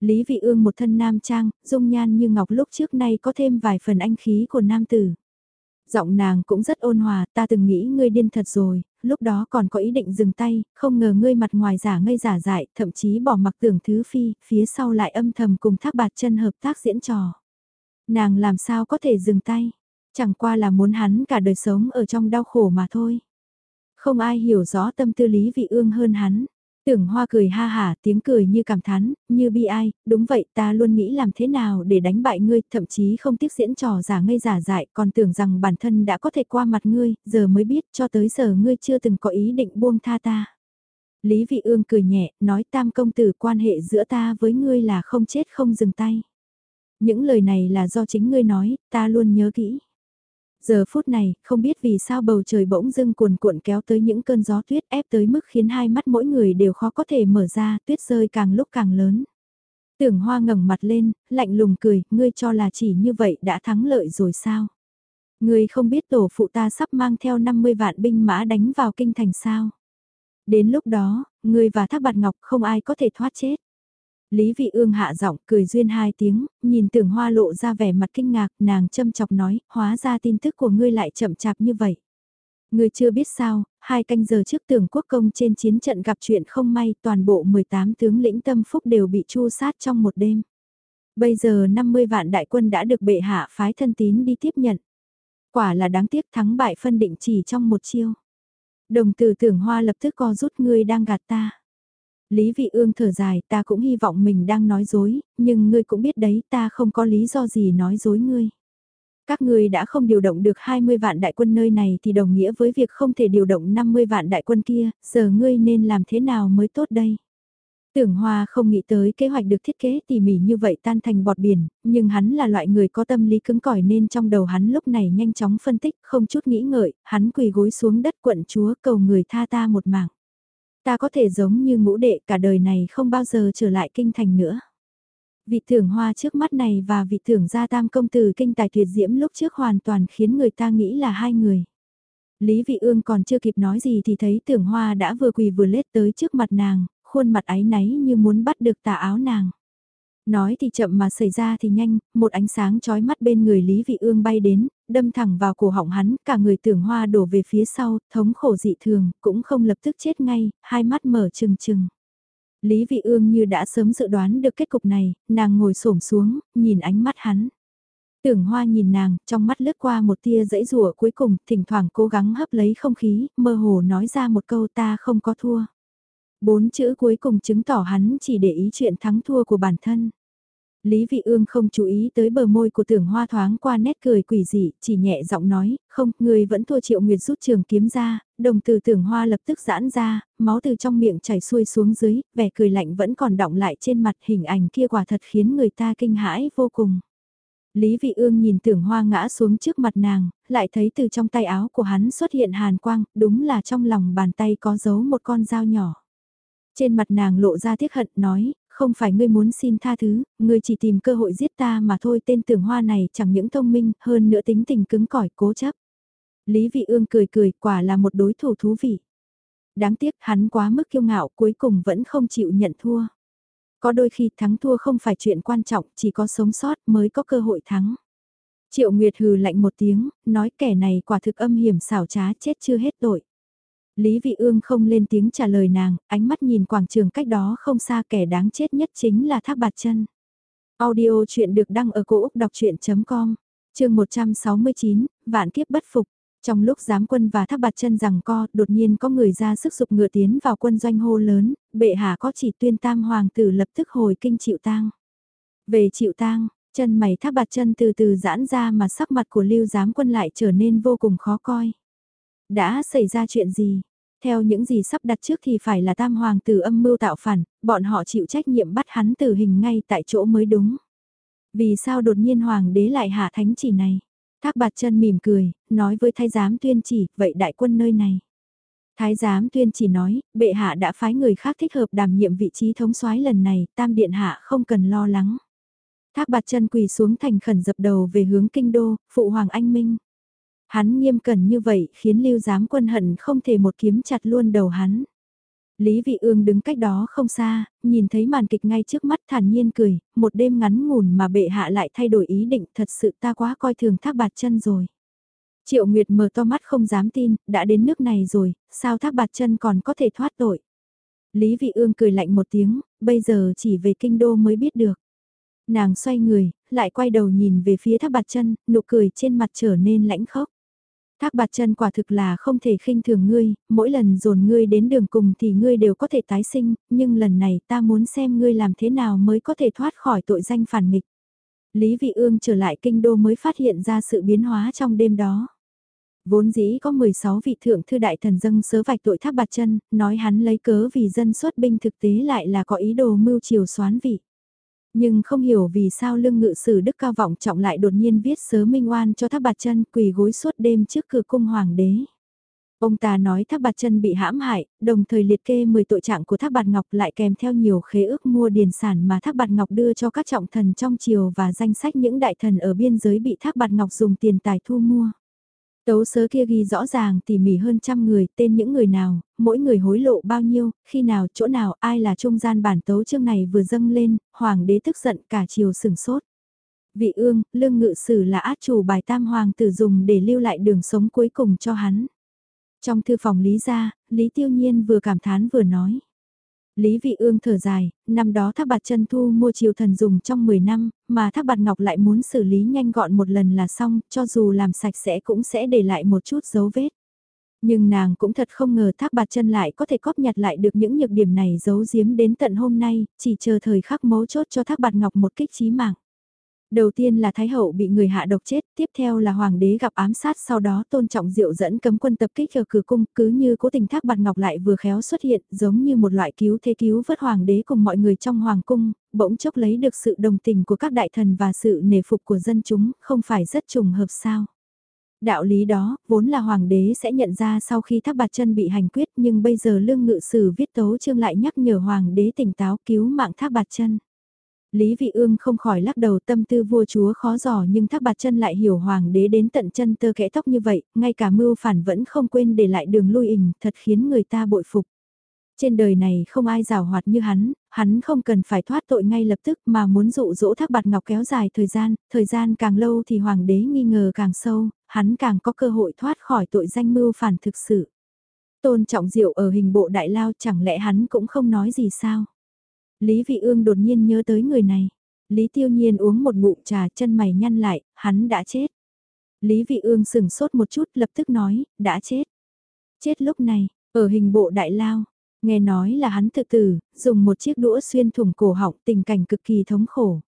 Lý Vị Ương một thân nam trang, dung nhan như ngọc lúc trước nay có thêm vài phần anh khí của nam tử. Giọng nàng cũng rất ôn hòa, ta từng nghĩ ngươi điên thật rồi, lúc đó còn có ý định dừng tay, không ngờ ngươi mặt ngoài giả ngây giả dại, thậm chí bỏ mặc tưởng thứ phi, phía sau lại âm thầm cùng thác bạt chân hợp tác diễn trò. Nàng làm sao có thể dừng tay, chẳng qua là muốn hắn cả đời sống ở trong đau khổ mà thôi. Không ai hiểu rõ tâm tư Lý Vị Ương hơn hắn. Tưởng hoa cười ha hả, tiếng cười như cảm thán, như bi ai, đúng vậy ta luôn nghĩ làm thế nào để đánh bại ngươi, thậm chí không tiếc diễn trò giả ngây giả dại, còn tưởng rằng bản thân đã có thể qua mặt ngươi, giờ mới biết cho tới giờ ngươi chưa từng có ý định buông tha ta. Lý Vị Ương cười nhẹ, nói tam công tử quan hệ giữa ta với ngươi là không chết không dừng tay. Những lời này là do chính ngươi nói, ta luôn nhớ kỹ. Giờ phút này, không biết vì sao bầu trời bỗng dưng cuồn cuộn kéo tới những cơn gió tuyết ép tới mức khiến hai mắt mỗi người đều khó có thể mở ra, tuyết rơi càng lúc càng lớn. Tưởng hoa ngẩng mặt lên, lạnh lùng cười, ngươi cho là chỉ như vậy đã thắng lợi rồi sao? Ngươi không biết tổ phụ ta sắp mang theo 50 vạn binh mã đánh vào kinh thành sao? Đến lúc đó, ngươi và thác bạt ngọc không ai có thể thoát chết. Lý Vị Ương hạ giọng cười duyên hai tiếng, nhìn tưởng hoa lộ ra vẻ mặt kinh ngạc, nàng châm chọc nói, hóa ra tin tức của ngươi lại chậm chạp như vậy. Ngươi chưa biết sao, hai canh giờ trước tưởng quốc công trên chiến trận gặp chuyện không may, toàn bộ 18 tướng lĩnh tâm phúc đều bị chu sát trong một đêm. Bây giờ 50 vạn đại quân đã được bệ hạ phái thân tín đi tiếp nhận. Quả là đáng tiếc thắng bại phân định chỉ trong một chiêu. Đồng tử tưởng hoa lập tức co rút ngươi đang gạt ta. Lý Vị Ương thở dài, ta cũng hy vọng mình đang nói dối, nhưng ngươi cũng biết đấy, ta không có lý do gì nói dối ngươi. Các ngươi đã không điều động được 20 vạn đại quân nơi này thì đồng nghĩa với việc không thể điều động 50 vạn đại quân kia, giờ ngươi nên làm thế nào mới tốt đây? Tưởng Hoa không nghĩ tới kế hoạch được thiết kế tỉ mỉ như vậy tan thành bọt biển, nhưng hắn là loại người có tâm lý cứng cỏi nên trong đầu hắn lúc này nhanh chóng phân tích, không chút nghĩ ngợi, hắn quỳ gối xuống đất quận chúa cầu người tha ta một mạng. Ta có thể giống như ngũ đệ cả đời này không bao giờ trở lại kinh thành nữa. Vị thưởng hoa trước mắt này và vị thưởng gia tam công tử kinh tài tuyệt diễm lúc trước hoàn toàn khiến người ta nghĩ là hai người. Lý vị ương còn chưa kịp nói gì thì thấy tưởng hoa đã vừa quỳ vừa lết tới trước mặt nàng, khuôn mặt ái náy như muốn bắt được tà áo nàng. Nói thì chậm mà xảy ra thì nhanh, một ánh sáng chói mắt bên người Lý Vị Ương bay đến, đâm thẳng vào cổ họng hắn, cả người tưởng hoa đổ về phía sau, thống khổ dị thường, cũng không lập tức chết ngay, hai mắt mở trừng trừng. Lý Vị Ương như đã sớm dự đoán được kết cục này, nàng ngồi xổm xuống, nhìn ánh mắt hắn. Tưởng hoa nhìn nàng, trong mắt lướt qua một tia dãy rùa cuối cùng, thỉnh thoảng cố gắng hấp lấy không khí, mơ hồ nói ra một câu ta không có thua. Bốn chữ cuối cùng chứng tỏ hắn chỉ để ý chuyện thắng thua của bản thân. Lý Vị Ương không chú ý tới bờ môi của tưởng hoa thoáng qua nét cười quỷ dị, chỉ nhẹ giọng nói, không, người vẫn thua triệu nguyệt rút trường kiếm ra, đồng từ tưởng hoa lập tức giãn ra, máu từ trong miệng chảy xuôi xuống dưới, vẻ cười lạnh vẫn còn đọng lại trên mặt hình ảnh kia quả thật khiến người ta kinh hãi vô cùng. Lý Vị Ương nhìn tưởng hoa ngã xuống trước mặt nàng, lại thấy từ trong tay áo của hắn xuất hiện hàn quang, đúng là trong lòng bàn tay có giấu một con dao nhỏ. Trên mặt nàng lộ ra tiếc hận nói, không phải ngươi muốn xin tha thứ, ngươi chỉ tìm cơ hội giết ta mà thôi tên tưởng hoa này chẳng những thông minh hơn nữa tính tình cứng cỏi cố chấp. Lý Vị Ương cười cười quả là một đối thủ thú vị. Đáng tiếc hắn quá mức kiêu ngạo cuối cùng vẫn không chịu nhận thua. Có đôi khi thắng thua không phải chuyện quan trọng, chỉ có sống sót mới có cơ hội thắng. Triệu Nguyệt hừ lạnh một tiếng, nói kẻ này quả thực âm hiểm xảo trá chết chưa hết tội. Lý Vị Ương không lên tiếng trả lời nàng, ánh mắt nhìn quảng trường cách đó không xa kẻ đáng chết nhất chính là Thác Bạt Chân. Audio chuyện được đăng ở cổ Úc đọc chuyện.com, chương 169, vạn kiếp bất phục. Trong lúc giám quân và thác bạt chân rằng co, đột nhiên có người ra sức dục ngựa tiến vào quân doanh hô lớn, bệ hạ có chỉ tuyên tam hoàng tử lập tức hồi kinh chịu tang. Về chịu tang, chân mày thác bạt chân từ từ giãn ra mà sắc mặt của lưu giám quân lại trở nên vô cùng khó coi. Đã xảy ra chuyện gì? Theo những gì sắp đặt trước thì phải là tam hoàng tử âm mưu tạo phản, bọn họ chịu trách nhiệm bắt hắn tử hình ngay tại chỗ mới đúng. Vì sao đột nhiên hoàng đế lại hạ thánh chỉ này? Thác bạt chân mỉm cười, nói với thái giám tuyên chỉ, vậy đại quân nơi này. Thái giám tuyên chỉ nói, bệ hạ đã phái người khác thích hợp đảm nhiệm vị trí thống soái lần này, tam điện hạ không cần lo lắng. Thác bạt chân quỳ xuống thành khẩn dập đầu về hướng kinh đô, phụ hoàng anh minh. Hắn nghiêm cẩn như vậy khiến lưu giám quân hận không thể một kiếm chặt luôn đầu hắn. Lý Vị Ương đứng cách đó không xa, nhìn thấy màn kịch ngay trước mắt thản nhiên cười, một đêm ngắn ngủn mà bệ hạ lại thay đổi ý định thật sự ta quá coi thường thác bạt chân rồi. Triệu Nguyệt mở to mắt không dám tin, đã đến nước này rồi, sao thác bạt chân còn có thể thoát tội. Lý Vị Ương cười lạnh một tiếng, bây giờ chỉ về kinh đô mới biết được. Nàng xoay người, lại quay đầu nhìn về phía thác bạt chân, nụ cười trên mặt trở nên lãnh khốc. Thác bạt chân quả thực là không thể khinh thường ngươi, mỗi lần dồn ngươi đến đường cùng thì ngươi đều có thể tái sinh, nhưng lần này ta muốn xem ngươi làm thế nào mới có thể thoát khỏi tội danh phản nghịch. Lý Vị Ương trở lại kinh đô mới phát hiện ra sự biến hóa trong đêm đó. Vốn dĩ có 16 vị thượng thư đại thần dâng sớ vạch tội thác bạt chân, nói hắn lấy cớ vì dân xuất binh thực tế lại là có ý đồ mưu chiều xoán vị. Nhưng không hiểu vì sao lương ngự sử đức cao vọng trọng lại đột nhiên viết sớ minh oan cho tháp bạt chân quỳ gối suốt đêm trước cửa cung hoàng đế. Ông ta nói tháp Bạt Chân bị hãm hại, đồng thời liệt kê 10 tội trạng của tháp Bạt Ngọc lại kèm theo nhiều khế ước mua điền sản mà tháp Bạt Ngọc đưa cho các trọng thần trong triều và danh sách những đại thần ở biên giới bị tháp Bạt Ngọc dùng tiền tài thu mua. Tấu sớ kia ghi rõ ràng tỉ mỉ hơn trăm người, tên những người nào, mỗi người hối lộ bao nhiêu, khi nào, chỗ nào, ai là trung gian bản tấu chương này vừa dâng lên, hoàng đế tức giận cả chiều sừng sốt. Vị ương, lương ngự sử là át chủ bài tam hoàng tử dùng để lưu lại đường sống cuối cùng cho hắn. Trong thư phòng Lý gia, Lý Tiêu Nhiên vừa cảm thán vừa nói. Lý Vị Ương thở dài, năm đó Thác Bạt Chân Thu mua triều thần dùng trong 10 năm, mà Thác Bạt Ngọc lại muốn xử lý nhanh gọn một lần là xong, cho dù làm sạch sẽ cũng sẽ để lại một chút dấu vết. Nhưng nàng cũng thật không ngờ Thác Bạt Chân lại có thể cóp nhặt lại được những nhược điểm này giấu giếm đến tận hôm nay, chỉ chờ thời khắc mấu chốt cho Thác Bạt Ngọc một kích chí mạng. Đầu tiên là Thái Hậu bị người hạ độc chết, tiếp theo là Hoàng đế gặp ám sát sau đó tôn trọng diệu dẫn cấm quân tập kích ở cửa cung, cứ như cố tình thác bạt ngọc lại vừa khéo xuất hiện, giống như một loại cứu thế cứu vớt Hoàng đế cùng mọi người trong Hoàng cung, bỗng chốc lấy được sự đồng tình của các đại thần và sự nể phục của dân chúng, không phải rất trùng hợp sao. Đạo lý đó, vốn là hoàng đế sẽ nhận ra sau khi thác bạt chân bị hành quyết nhưng bây giờ lương ngự sử viết tấu chương lại nhắc nhở hoàng đế tỉnh táo cứu mạng thác bạt chân. Lý Vị Ương không khỏi lắc đầu tâm tư vua chúa khó dò nhưng thác bạt chân lại hiểu hoàng đế đến tận chân tơ kẽ tóc như vậy, ngay cả mưu phản vẫn không quên để lại đường lui ình, thật khiến người ta bội phục. Trên đời này không ai rào hoạt như hắn, hắn không cần phải thoát tội ngay lập tức mà muốn dụ dỗ thác bạt ngọc kéo dài thời gian, thời gian càng lâu thì hoàng đế nghi ngờ càng sâu, hắn càng có cơ hội thoát khỏi tội danh mưu phản thực sự. Tôn trọng diệu ở hình bộ đại lao chẳng lẽ hắn cũng không nói gì sao? Lý Vị Ương đột nhiên nhớ tới người này. Lý Tiêu Nhiên uống một ngụm trà chân mày nhăn lại, hắn đã chết. Lý Vị Ương sừng sốt một chút lập tức nói, đã chết. Chết lúc này, ở hình bộ đại lao, nghe nói là hắn tự tử, dùng một chiếc đũa xuyên thủng cổ họng tình cảnh cực kỳ thống khổ.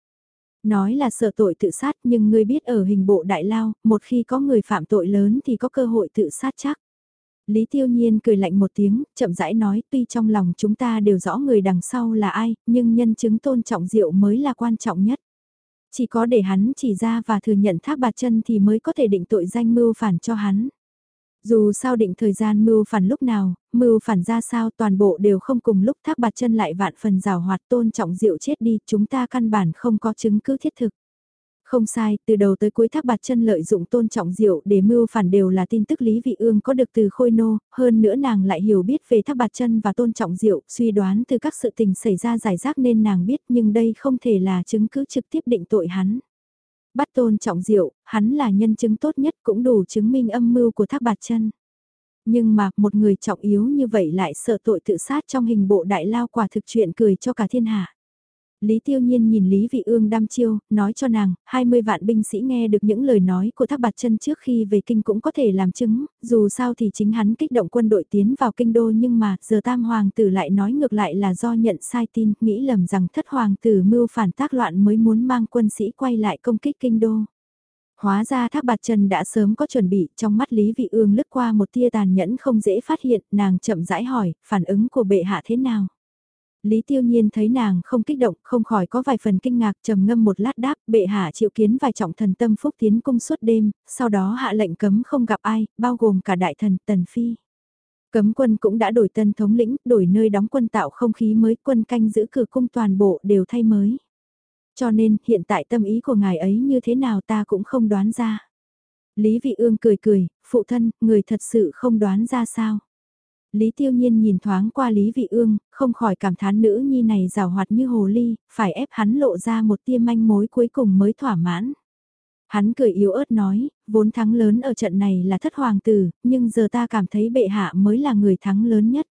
Nói là sợ tội tự sát nhưng ngươi biết ở hình bộ đại lao, một khi có người phạm tội lớn thì có cơ hội tự sát chắc. Lý Tiêu Nhiên cười lạnh một tiếng, chậm rãi nói tuy trong lòng chúng ta đều rõ người đằng sau là ai, nhưng nhân chứng tôn trọng diệu mới là quan trọng nhất. Chỉ có để hắn chỉ ra và thừa nhận thác bạt chân thì mới có thể định tội danh mưu phản cho hắn. Dù sao định thời gian mưu phản lúc nào, mưu phản ra sao toàn bộ đều không cùng lúc thác bạt chân lại vạn phần rào hoạt tôn trọng diệu chết đi, chúng ta căn bản không có chứng cứ thiết thực. Không sai, từ đầu tới cuối thác bạt chân lợi dụng tôn trọng diệu để mưu phản đều là tin tức Lý Vị Ương có được từ khôi nô, hơn nữa nàng lại hiểu biết về thác bạt chân và tôn trọng diệu, suy đoán từ các sự tình xảy ra giải rác nên nàng biết nhưng đây không thể là chứng cứ trực tiếp định tội hắn. Bắt tôn trọng diệu, hắn là nhân chứng tốt nhất cũng đủ chứng minh âm mưu của thác bạt chân. Nhưng mà một người trọng yếu như vậy lại sợ tội tự sát trong hình bộ đại lao quả thực chuyện cười cho cả thiên hạ. Lý Tiêu Nhiên nhìn Lý Vị Ương đam chiêu, nói cho nàng, 20 vạn binh sĩ nghe được những lời nói của Thác Bạt Chân trước khi về kinh cũng có thể làm chứng, dù sao thì chính hắn kích động quân đội tiến vào kinh đô nhưng mà giờ Tam Hoàng tử lại nói ngược lại là do nhận sai tin, nghĩ lầm rằng thất hoàng tử mưu phản tác loạn mới muốn mang quân sĩ quay lại công kích kinh đô. Hóa ra Thác Bạt Trần đã sớm có chuẩn bị, trong mắt Lý Vị Ương lướt qua một tia tàn nhẫn không dễ phát hiện, nàng chậm rãi hỏi, phản ứng của bệ hạ thế nào? Lý Tiêu Nhiên thấy nàng không kích động, không khỏi có vài phần kinh ngạc trầm ngâm một lát đáp, bệ hạ chịu kiến vài trọng thần tâm phúc tiến cung suốt đêm, sau đó hạ lệnh cấm không gặp ai, bao gồm cả đại thần Tần Phi. Cấm quân cũng đã đổi tân thống lĩnh, đổi nơi đóng quân tạo không khí mới, quân canh giữ cửa cung toàn bộ đều thay mới. Cho nên, hiện tại tâm ý của ngài ấy như thế nào ta cũng không đoán ra. Lý Vị Ương cười cười, phụ thân, người thật sự không đoán ra sao. Lý Tiêu Nhiên nhìn thoáng qua Lý Vị Ương, không khỏi cảm thán nữ nhi này rào hoạt như hồ ly, phải ép hắn lộ ra một tia manh mối cuối cùng mới thỏa mãn. Hắn cười yếu ớt nói, vốn thắng lớn ở trận này là thất hoàng tử, nhưng giờ ta cảm thấy bệ hạ mới là người thắng lớn nhất.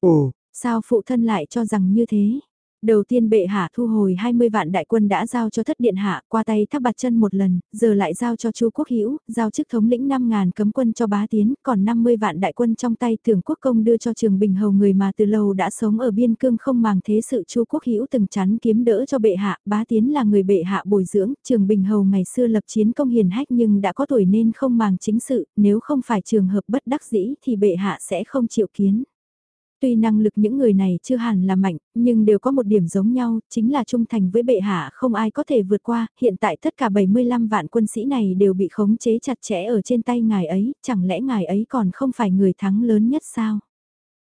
Ồ, sao phụ thân lại cho rằng như thế? Đầu tiên bệ hạ thu hồi 20 vạn đại quân đã giao cho thất điện hạ qua tay thác bạt chân một lần, giờ lại giao cho chu quốc hữu giao chức thống lĩnh 5.000 cấm quân cho bá tiến, còn 50 vạn đại quân trong tay tưởng quốc công đưa cho trường bình hầu người mà từ lâu đã sống ở biên cương không màng thế sự chu quốc hữu từng chắn kiếm đỡ cho bệ hạ, bá tiến là người bệ hạ bồi dưỡng, trường bình hầu ngày xưa lập chiến công hiền hách nhưng đã có tuổi nên không màng chính sự, nếu không phải trường hợp bất đắc dĩ thì bệ hạ sẽ không chịu kiến. Tuy năng lực những người này chưa hẳn là mạnh, nhưng đều có một điểm giống nhau, chính là trung thành với bệ hạ không ai có thể vượt qua, hiện tại tất cả 75 vạn quân sĩ này đều bị khống chế chặt chẽ ở trên tay ngài ấy, chẳng lẽ ngài ấy còn không phải người thắng lớn nhất sao?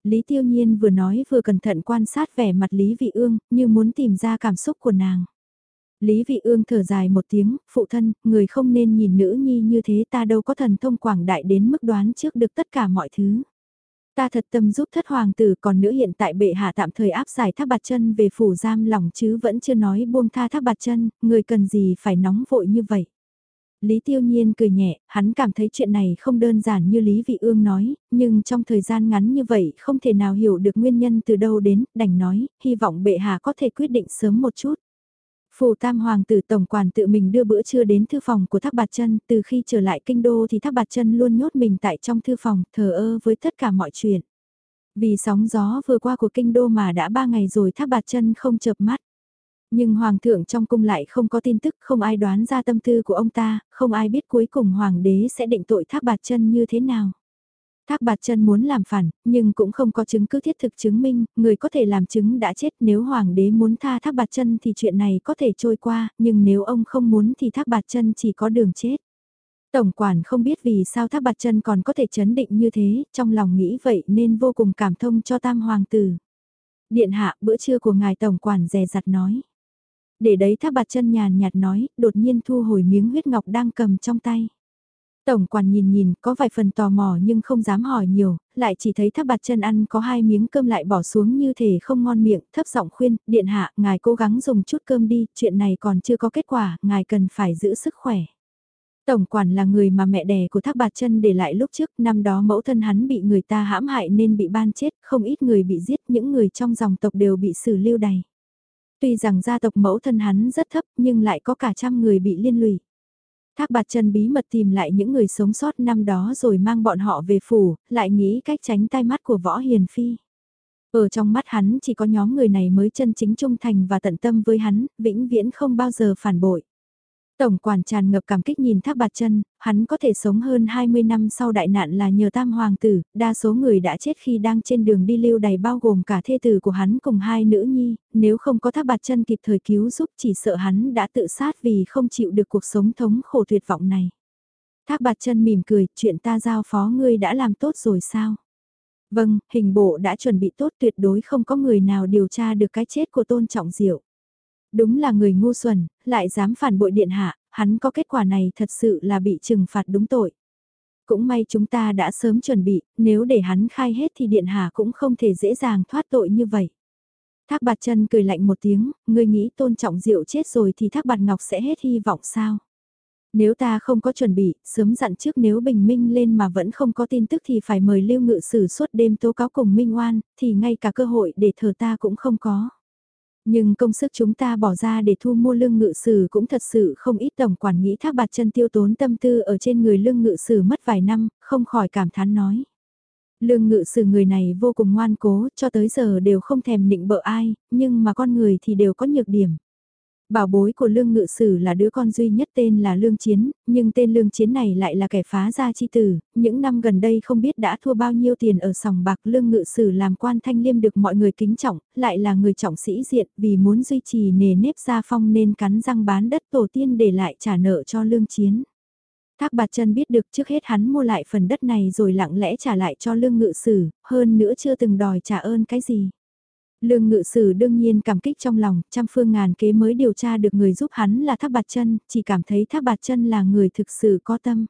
Lý Tiêu Nhiên vừa nói vừa cẩn thận quan sát vẻ mặt Lý Vị Ương, như muốn tìm ra cảm xúc của nàng. Lý Vị Ương thở dài một tiếng, phụ thân, người không nên nhìn nữ nhi như thế ta đâu có thần thông quảng đại đến mức đoán trước được tất cả mọi thứ. Ta thật tâm giúp thất hoàng tử còn nữa hiện tại bệ hạ tạm thời áp giải thác bạt chân về phủ giam lòng chứ vẫn chưa nói buông tha thác bạt chân, người cần gì phải nóng vội như vậy. Lý Tiêu Nhiên cười nhẹ, hắn cảm thấy chuyện này không đơn giản như Lý Vị Ương nói, nhưng trong thời gian ngắn như vậy không thể nào hiểu được nguyên nhân từ đâu đến, đành nói, hy vọng bệ hạ có thể quyết định sớm một chút. Phù Tam Hoàng tử Tổng quản tự mình đưa bữa trưa đến thư phòng của Thác Bạt Chân, từ khi trở lại kinh đô thì Thác Bạt Chân luôn nhốt mình tại trong thư phòng, thờ ơ với tất cả mọi chuyện. Vì sóng gió vừa qua của kinh đô mà đã ba ngày rồi Thác Bạt Chân không chợp mắt. Nhưng Hoàng thượng trong cung lại không có tin tức, không ai đoán ra tâm tư của ông ta, không ai biết cuối cùng Hoàng đế sẽ định tội Thác Bạt Chân như thế nào. Thác bạt chân muốn làm phản, nhưng cũng không có chứng cứ thiết thực chứng minh, người có thể làm chứng đã chết nếu hoàng đế muốn tha thác bạt chân thì chuyện này có thể trôi qua, nhưng nếu ông không muốn thì thác bạt chân chỉ có đường chết. Tổng quản không biết vì sao thác bạt chân còn có thể chấn định như thế, trong lòng nghĩ vậy nên vô cùng cảm thông cho tam hoàng tử. Điện hạ bữa trưa của ngài tổng quản dè dặt nói. Để đấy thác bạt chân nhàn nhạt nói, đột nhiên thu hồi miếng huyết ngọc đang cầm trong tay. Tổng quản nhìn nhìn, có vài phần tò mò nhưng không dám hỏi nhiều, lại chỉ thấy thác bạt chân ăn có hai miếng cơm lại bỏ xuống như thể không ngon miệng, thấp giọng khuyên, điện hạ, ngài cố gắng dùng chút cơm đi, chuyện này còn chưa có kết quả, ngài cần phải giữ sức khỏe. Tổng quản là người mà mẹ đẻ của thác bạt chân để lại lúc trước, năm đó mẫu thân hắn bị người ta hãm hại nên bị ban chết, không ít người bị giết, những người trong dòng tộc đều bị xử lưu đày. Tuy rằng gia tộc mẫu thân hắn rất thấp nhưng lại có cả trăm người bị liên lụy. Thác bạt chân bí mật tìm lại những người sống sót năm đó rồi mang bọn họ về phủ, lại nghĩ cách tránh tai mắt của võ hiền phi. Ở trong mắt hắn chỉ có nhóm người này mới chân chính trung thành và tận tâm với hắn, vĩnh viễn không bao giờ phản bội. Tổng quản tràn ngập cảm kích nhìn thác bạt chân, hắn có thể sống hơn 20 năm sau đại nạn là nhờ tam hoàng tử, đa số người đã chết khi đang trên đường đi lưu đầy bao gồm cả thê tử của hắn cùng hai nữ nhi, nếu không có thác bạt chân kịp thời cứu giúp chỉ sợ hắn đã tự sát vì không chịu được cuộc sống thống khổ tuyệt vọng này. Thác bạt chân mỉm cười, chuyện ta giao phó ngươi đã làm tốt rồi sao? Vâng, hình bộ đã chuẩn bị tốt tuyệt đối không có người nào điều tra được cái chết của tôn trọng diệu. Đúng là người ngu xuẩn, lại dám phản bội điện hạ, hắn có kết quả này thật sự là bị trừng phạt đúng tội. Cũng may chúng ta đã sớm chuẩn bị, nếu để hắn khai hết thì điện hạ cũng không thể dễ dàng thoát tội như vậy. Thác bạt chân cười lạnh một tiếng, ngươi nghĩ tôn trọng diệu chết rồi thì thác bạt ngọc sẽ hết hy vọng sao? Nếu ta không có chuẩn bị, sớm dặn trước nếu bình minh lên mà vẫn không có tin tức thì phải mời lưu ngự sử suốt đêm tố cáo cùng minh oan, thì ngay cả cơ hội để thờ ta cũng không có. Nhưng công sức chúng ta bỏ ra để thu mua lương ngự sử cũng thật sự không ít tổng quản nghĩ thác bạt chân tiêu tốn tâm tư ở trên người lương ngự sử mất vài năm, không khỏi cảm thán nói. Lương ngự sử người này vô cùng ngoan cố, cho tới giờ đều không thèm nịnh bợ ai, nhưng mà con người thì đều có nhược điểm. Bảo bối của Lương Ngự Sử là đứa con duy nhất tên là Lương Chiến, nhưng tên Lương Chiến này lại là kẻ phá gia chi tử, những năm gần đây không biết đã thua bao nhiêu tiền ở sòng bạc Lương Ngự Sử làm quan thanh liêm được mọi người kính trọng, lại là người trọng sĩ diện vì muốn duy trì nề nếp gia phong nên cắn răng bán đất tổ tiên để lại trả nợ cho Lương Chiến. Thác bạt chân biết được trước hết hắn mua lại phần đất này rồi lặng lẽ trả lại cho Lương Ngự Sử, hơn nữa chưa từng đòi trả ơn cái gì. Lương ngự sử đương nhiên cảm kích trong lòng, trăm phương ngàn kế mới điều tra được người giúp hắn là Thác Bạt Chân, chỉ cảm thấy Thác Bạt Chân là người thực sự có tâm.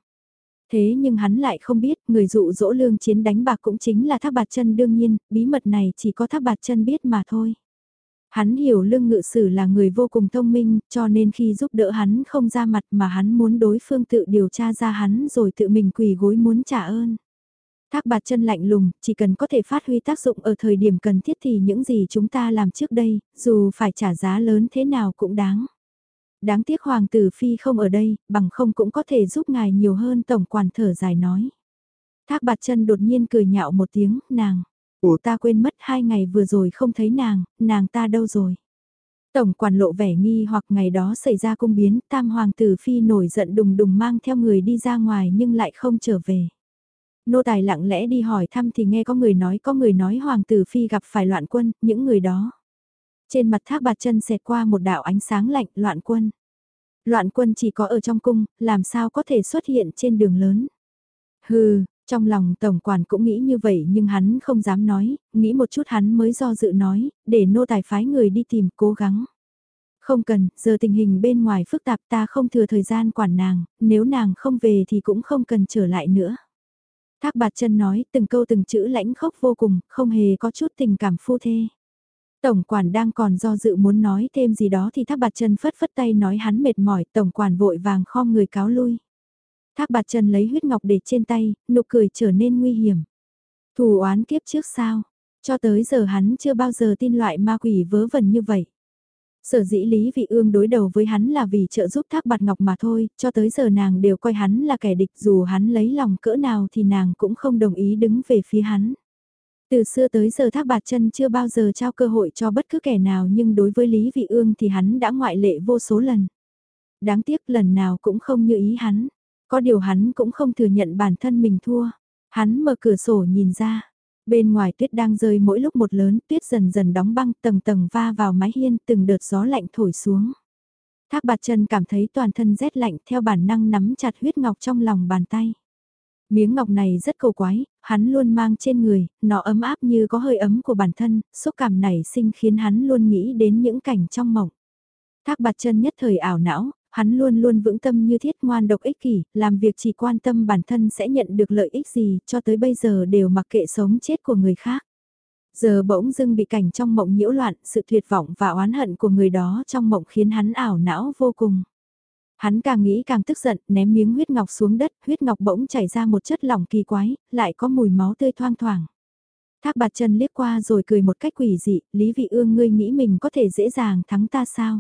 Thế nhưng hắn lại không biết, người dụ dỗ lương chiến đánh bạc cũng chính là Thác Bạt Chân đương nhiên, bí mật này chỉ có Thác Bạt Chân biết mà thôi. Hắn hiểu lương ngự sử là người vô cùng thông minh, cho nên khi giúp đỡ hắn không ra mặt mà hắn muốn đối phương tự điều tra ra hắn rồi tự mình quỳ gối muốn trả ơn. Thác bạt chân lạnh lùng, chỉ cần có thể phát huy tác dụng ở thời điểm cần thiết thì những gì chúng ta làm trước đây, dù phải trả giá lớn thế nào cũng đáng. Đáng tiếc Hoàng tử Phi không ở đây, bằng không cũng có thể giúp ngài nhiều hơn tổng quản thở dài nói. Thác bạt chân đột nhiên cười nhạo một tiếng, nàng. Ủa ta quên mất hai ngày vừa rồi không thấy nàng, nàng ta đâu rồi? Tổng quản lộ vẻ nghi hoặc ngày đó xảy ra cung biến, tam hoàng tử phi nổi giận đùng đùng mang theo người đi ra ngoài nhưng lại không trở về. Nô tài lặng lẽ đi hỏi thăm thì nghe có người nói có người nói hoàng tử phi gặp phải loạn quân, những người đó. Trên mặt thác bạt chân xẹt qua một đạo ánh sáng lạnh loạn quân. Loạn quân chỉ có ở trong cung, làm sao có thể xuất hiện trên đường lớn. Hừ, trong lòng tổng quản cũng nghĩ như vậy nhưng hắn không dám nói, nghĩ một chút hắn mới do dự nói, để nô tài phái người đi tìm cố gắng. Không cần, giờ tình hình bên ngoài phức tạp ta không thừa thời gian quản nàng, nếu nàng không về thì cũng không cần trở lại nữa. Thác bạt chân nói từng câu từng chữ lãnh khốc vô cùng, không hề có chút tình cảm phu thê. Tổng quản đang còn do dự muốn nói thêm gì đó thì thác bạt chân phất phất tay nói hắn mệt mỏi, tổng quản vội vàng khom người cáo lui. Thác bạt chân lấy huyết ngọc để trên tay, nụ cười trở nên nguy hiểm. Thù oán kiếp trước sao, cho tới giờ hắn chưa bao giờ tin loại ma quỷ vớ vẩn như vậy. Sở dĩ Lý Vị Ương đối đầu với hắn là vì trợ giúp Thác Bạt Ngọc mà thôi, cho tới giờ nàng đều coi hắn là kẻ địch dù hắn lấy lòng cỡ nào thì nàng cũng không đồng ý đứng về phía hắn. Từ xưa tới giờ Thác Bạt Chân chưa bao giờ trao cơ hội cho bất cứ kẻ nào nhưng đối với Lý Vị Ương thì hắn đã ngoại lệ vô số lần. Đáng tiếc lần nào cũng không như ý hắn. Có điều hắn cũng không thừa nhận bản thân mình thua. Hắn mở cửa sổ nhìn ra, Bên ngoài tuyết đang rơi mỗi lúc một lớn, tuyết dần dần đóng băng tầng tầng va vào mái hiên, từng đợt gió lạnh thổi xuống. Thác bạt chân cảm thấy toàn thân rét lạnh theo bản năng nắm chặt huyết ngọc trong lòng bàn tay. Miếng ngọc này rất cầu quái, hắn luôn mang trên người, nó ấm áp như có hơi ấm của bản thân, xúc cảm này sinh khiến hắn luôn nghĩ đến những cảnh trong mộng. Thác bạt chân nhất thời ảo não, hắn luôn luôn vững tâm như thiết ngoan độc ích kỷ, làm việc chỉ quan tâm bản thân sẽ nhận được lợi ích gì, cho tới bây giờ đều mặc kệ sống chết của người khác. Giờ bỗng dưng bị cảnh trong mộng nhiễu loạn, sự tuyệt vọng và oán hận của người đó trong mộng khiến hắn ảo não vô cùng. Hắn càng nghĩ càng tức giận, ném miếng huyết ngọc xuống đất, huyết ngọc bỗng chảy ra một chất lỏng kỳ quái, lại có mùi máu tươi thoang thoảng. Thác bạt chân liếc qua rồi cười một cách quỷ dị, Lý Vị Ương ngươi nghĩ mình có thể dễ dàng thắng ta sao?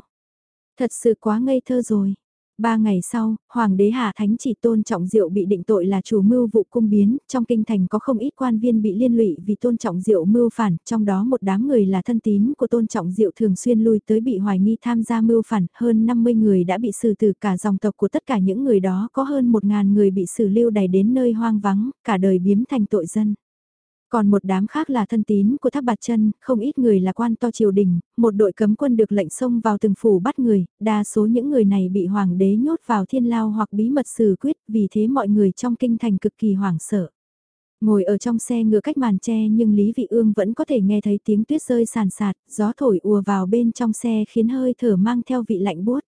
Thật sự quá ngây thơ rồi. Ba ngày sau, Hoàng đế Hà Thánh chỉ tôn trọng diệu bị định tội là chủ mưu vụ cung biến, trong kinh thành có không ít quan viên bị liên lụy vì tôn trọng diệu mưu phản, trong đó một đám người là thân tín của tôn trọng diệu thường xuyên lui tới bị hoài nghi tham gia mưu phản, hơn 50 người đã bị xử tử cả dòng tộc của tất cả những người đó có hơn 1.000 người bị xử lưu đày đến nơi hoang vắng, cả đời biếm thành tội dân. Còn một đám khác là thân tín của tháp Bạt Chân, không ít người là quan to triều đình, một đội cấm quân được lệnh xông vào từng phủ bắt người, đa số những người này bị hoàng đế nhốt vào thiên lao hoặc bí mật xử quyết, vì thế mọi người trong kinh thành cực kỳ hoảng sợ. Ngồi ở trong xe ngựa cách màn tre nhưng Lý Vị Ương vẫn có thể nghe thấy tiếng tuyết rơi sàn sạt, gió thổi ùa vào bên trong xe khiến hơi thở mang theo vị lạnh buốt.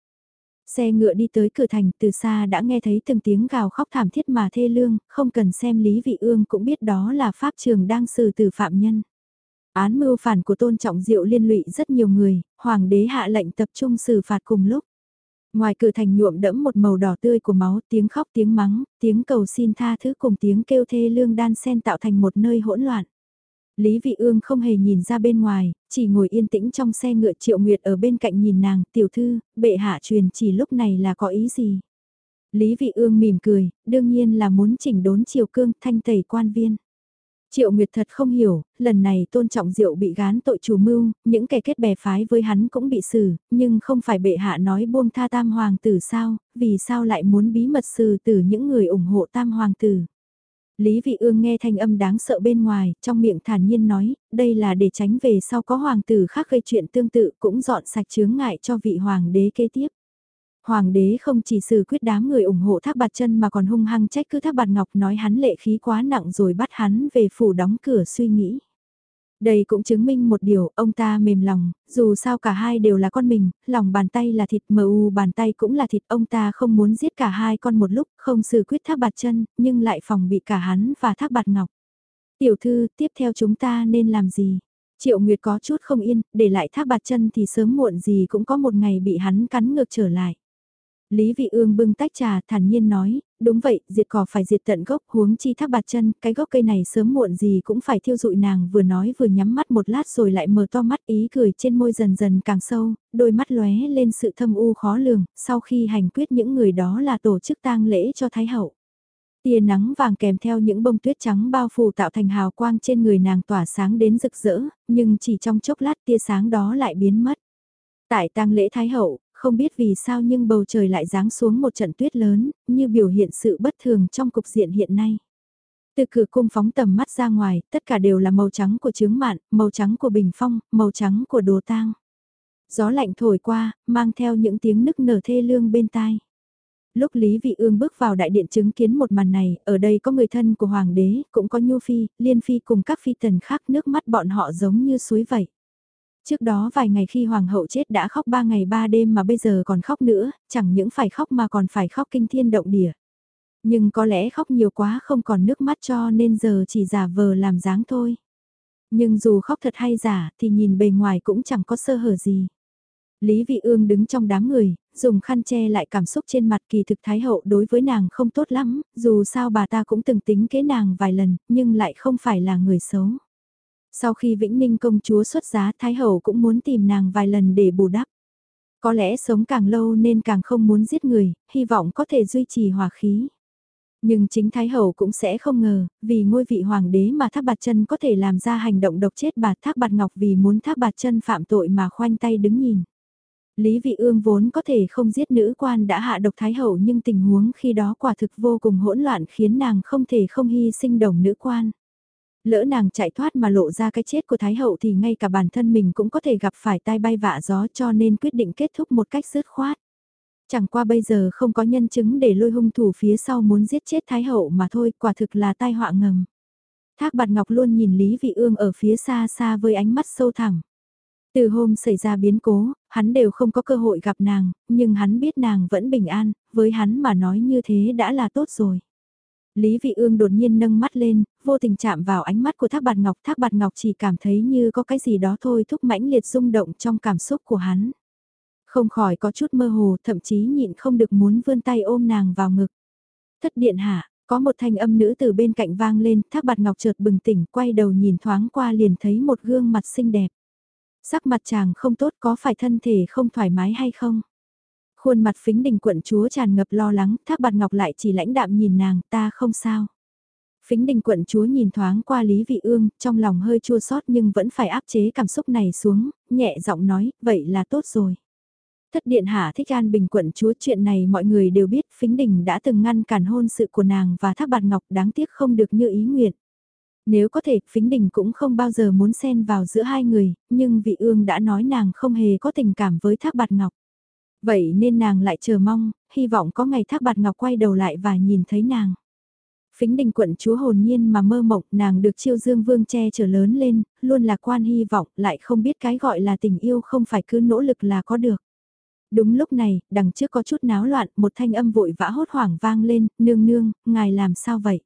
Xe ngựa đi tới cửa thành từ xa đã nghe thấy từng tiếng gào khóc thảm thiết mà thê lương, không cần xem Lý Vị Ương cũng biết đó là Pháp trường đang xử tử phạm nhân. Án mưu phản của tôn trọng diệu liên lụy rất nhiều người, hoàng đế hạ lệnh tập trung xử phạt cùng lúc. Ngoài cửa thành nhuộm đẫm một màu đỏ tươi của máu, tiếng khóc tiếng mắng, tiếng cầu xin tha thứ cùng tiếng kêu thê lương đan sen tạo thành một nơi hỗn loạn. Lý Vị Ương không hề nhìn ra bên ngoài, chỉ ngồi yên tĩnh trong xe ngựa Triệu Nguyệt ở bên cạnh nhìn nàng, tiểu thư, bệ hạ truyền chỉ lúc này là có ý gì? Lý Vị Ương mỉm cười, đương nhiên là muốn chỉnh đốn Triều Cương thanh tẩy quan viên. Triệu Nguyệt thật không hiểu, lần này tôn trọng diệu bị gán tội chủ mưu, những kẻ kết bè phái với hắn cũng bị xử, nhưng không phải bệ hạ nói buông tha tam hoàng tử sao, vì sao lại muốn bí mật xử tử những người ủng hộ tam hoàng tử. Lý Vị Ương nghe thanh âm đáng sợ bên ngoài, trong miệng thản nhiên nói, đây là để tránh về sau có hoàng tử khác gây chuyện tương tự cũng dọn sạch chướng ngại cho vị hoàng đế kế tiếp. Hoàng đế không chỉ xử quyết đám người ủng hộ thác bạt chân mà còn hung hăng trách cứ thác bạt ngọc nói hắn lệ khí quá nặng rồi bắt hắn về phủ đóng cửa suy nghĩ. Đây cũng chứng minh một điều, ông ta mềm lòng, dù sao cả hai đều là con mình, lòng bàn tay là thịt mờ u bàn tay cũng là thịt, ông ta không muốn giết cả hai con một lúc, không xử quyết thác bạt chân, nhưng lại phòng bị cả hắn và thác bạt ngọc. Tiểu thư, tiếp theo chúng ta nên làm gì? Triệu Nguyệt có chút không yên, để lại thác bạt chân thì sớm muộn gì cũng có một ngày bị hắn cắn ngược trở lại. Lý Vị Ương bưng tách trà thản nhiên nói, đúng vậy, diệt cỏ phải diệt tận gốc, huống chi thác bạt chân, cái gốc cây này sớm muộn gì cũng phải thiêu dụi nàng vừa nói vừa nhắm mắt một lát rồi lại mở to mắt ý cười trên môi dần dần càng sâu, đôi mắt lóe lên sự thâm u khó lường, sau khi hành quyết những người đó là tổ chức tang lễ cho Thái Hậu. Tia nắng vàng kèm theo những bông tuyết trắng bao phủ tạo thành hào quang trên người nàng tỏa sáng đến rực rỡ, nhưng chỉ trong chốc lát tia sáng đó lại biến mất. Tại tang lễ Thái Hậu, không biết vì sao nhưng bầu trời lại giáng xuống một trận tuyết lớn, như biểu hiện sự bất thường trong cục diện hiện nay. Từ cửa cung phóng tầm mắt ra ngoài, tất cả đều là màu trắng của trướng mạn, màu trắng của bình phong, màu trắng của đồ tang. Gió lạnh thổi qua, mang theo những tiếng nức nở thê lương bên tai. Lúc Lý Vị Ương bước vào đại điện chứng kiến một màn này, ở đây có người thân của Hoàng đế, cũng có Nhu Phi, Liên Phi cùng các phi tần khác nước mắt bọn họ giống như suối vậy. Trước đó vài ngày khi hoàng hậu chết đã khóc ba ngày ba đêm mà bây giờ còn khóc nữa, chẳng những phải khóc mà còn phải khóc kinh thiên động địa. Nhưng có lẽ khóc nhiều quá không còn nước mắt cho nên giờ chỉ giả vờ làm dáng thôi. Nhưng dù khóc thật hay giả thì nhìn bề ngoài cũng chẳng có sơ hở gì. Lý Vị Ương đứng trong đám người, dùng khăn che lại cảm xúc trên mặt kỳ thực Thái Hậu đối với nàng không tốt lắm, dù sao bà ta cũng từng tính kế nàng vài lần, nhưng lại không phải là người xấu. Sau khi Vĩnh Ninh công chúa xuất giá Thái Hậu cũng muốn tìm nàng vài lần để bù đắp. Có lẽ sống càng lâu nên càng không muốn giết người, hy vọng có thể duy trì hòa khí. Nhưng chính Thái Hậu cũng sẽ không ngờ, vì ngôi vị hoàng đế mà Thác Bạt Chân có thể làm ra hành động độc chết bà Thác Bạt Ngọc vì muốn Thác Bạt Chân phạm tội mà khoanh tay đứng nhìn. Lý Vị Ương vốn có thể không giết nữ quan đã hạ độc Thái Hậu nhưng tình huống khi đó quả thực vô cùng hỗn loạn khiến nàng không thể không hy sinh đồng nữ quan. Lỡ nàng chạy thoát mà lộ ra cái chết của Thái Hậu thì ngay cả bản thân mình cũng có thể gặp phải tai bay vạ gió cho nên quyết định kết thúc một cách dứt khoát. Chẳng qua bây giờ không có nhân chứng để lôi hung thủ phía sau muốn giết chết Thái Hậu mà thôi, quả thực là tai họa ngầm. Thác Bạt Ngọc luôn nhìn Lý Vị Ương ở phía xa xa với ánh mắt sâu thẳm. Từ hôm xảy ra biến cố, hắn đều không có cơ hội gặp nàng, nhưng hắn biết nàng vẫn bình an, với hắn mà nói như thế đã là tốt rồi. Lý Vị Ương đột nhiên nâng mắt lên, vô tình chạm vào ánh mắt của Thác Bạt Ngọc. Thác Bạt Ngọc chỉ cảm thấy như có cái gì đó thôi thúc mãnh liệt rung động trong cảm xúc của hắn. Không khỏi có chút mơ hồ, thậm chí nhịn không được muốn vươn tay ôm nàng vào ngực. Thất điện hạ, có một thanh âm nữ từ bên cạnh vang lên, Thác Bạt Ngọc chợt bừng tỉnh, quay đầu nhìn thoáng qua liền thấy một gương mặt xinh đẹp. Sắc mặt chàng không tốt có phải thân thể không thoải mái hay không? Khuôn mặt phính đình quận chúa tràn ngập lo lắng, thác bạt ngọc lại chỉ lãnh đạm nhìn nàng, ta không sao. Phính đình quận chúa nhìn thoáng qua Lý Vị Ương, trong lòng hơi chua xót nhưng vẫn phải áp chế cảm xúc này xuống, nhẹ giọng nói, vậy là tốt rồi. Thất điện hạ thích an bình quận chúa chuyện này mọi người đều biết phính đình đã từng ngăn cản hôn sự của nàng và thác bạt ngọc đáng tiếc không được như ý nguyện. Nếu có thể, Phính Đình cũng không bao giờ muốn xen vào giữa hai người, nhưng vị ương đã nói nàng không hề có tình cảm với Thác Bạt Ngọc. Vậy nên nàng lại chờ mong, hy vọng có ngày Thác Bạt Ngọc quay đầu lại và nhìn thấy nàng. Phính Đình quận chúa hồn nhiên mà mơ mộng nàng được chiêu dương vương che chở lớn lên, luôn là quan hy vọng, lại không biết cái gọi là tình yêu không phải cứ nỗ lực là có được. Đúng lúc này, đằng trước có chút náo loạn, một thanh âm vội vã hốt hoảng vang lên, nương nương, ngài làm sao vậy?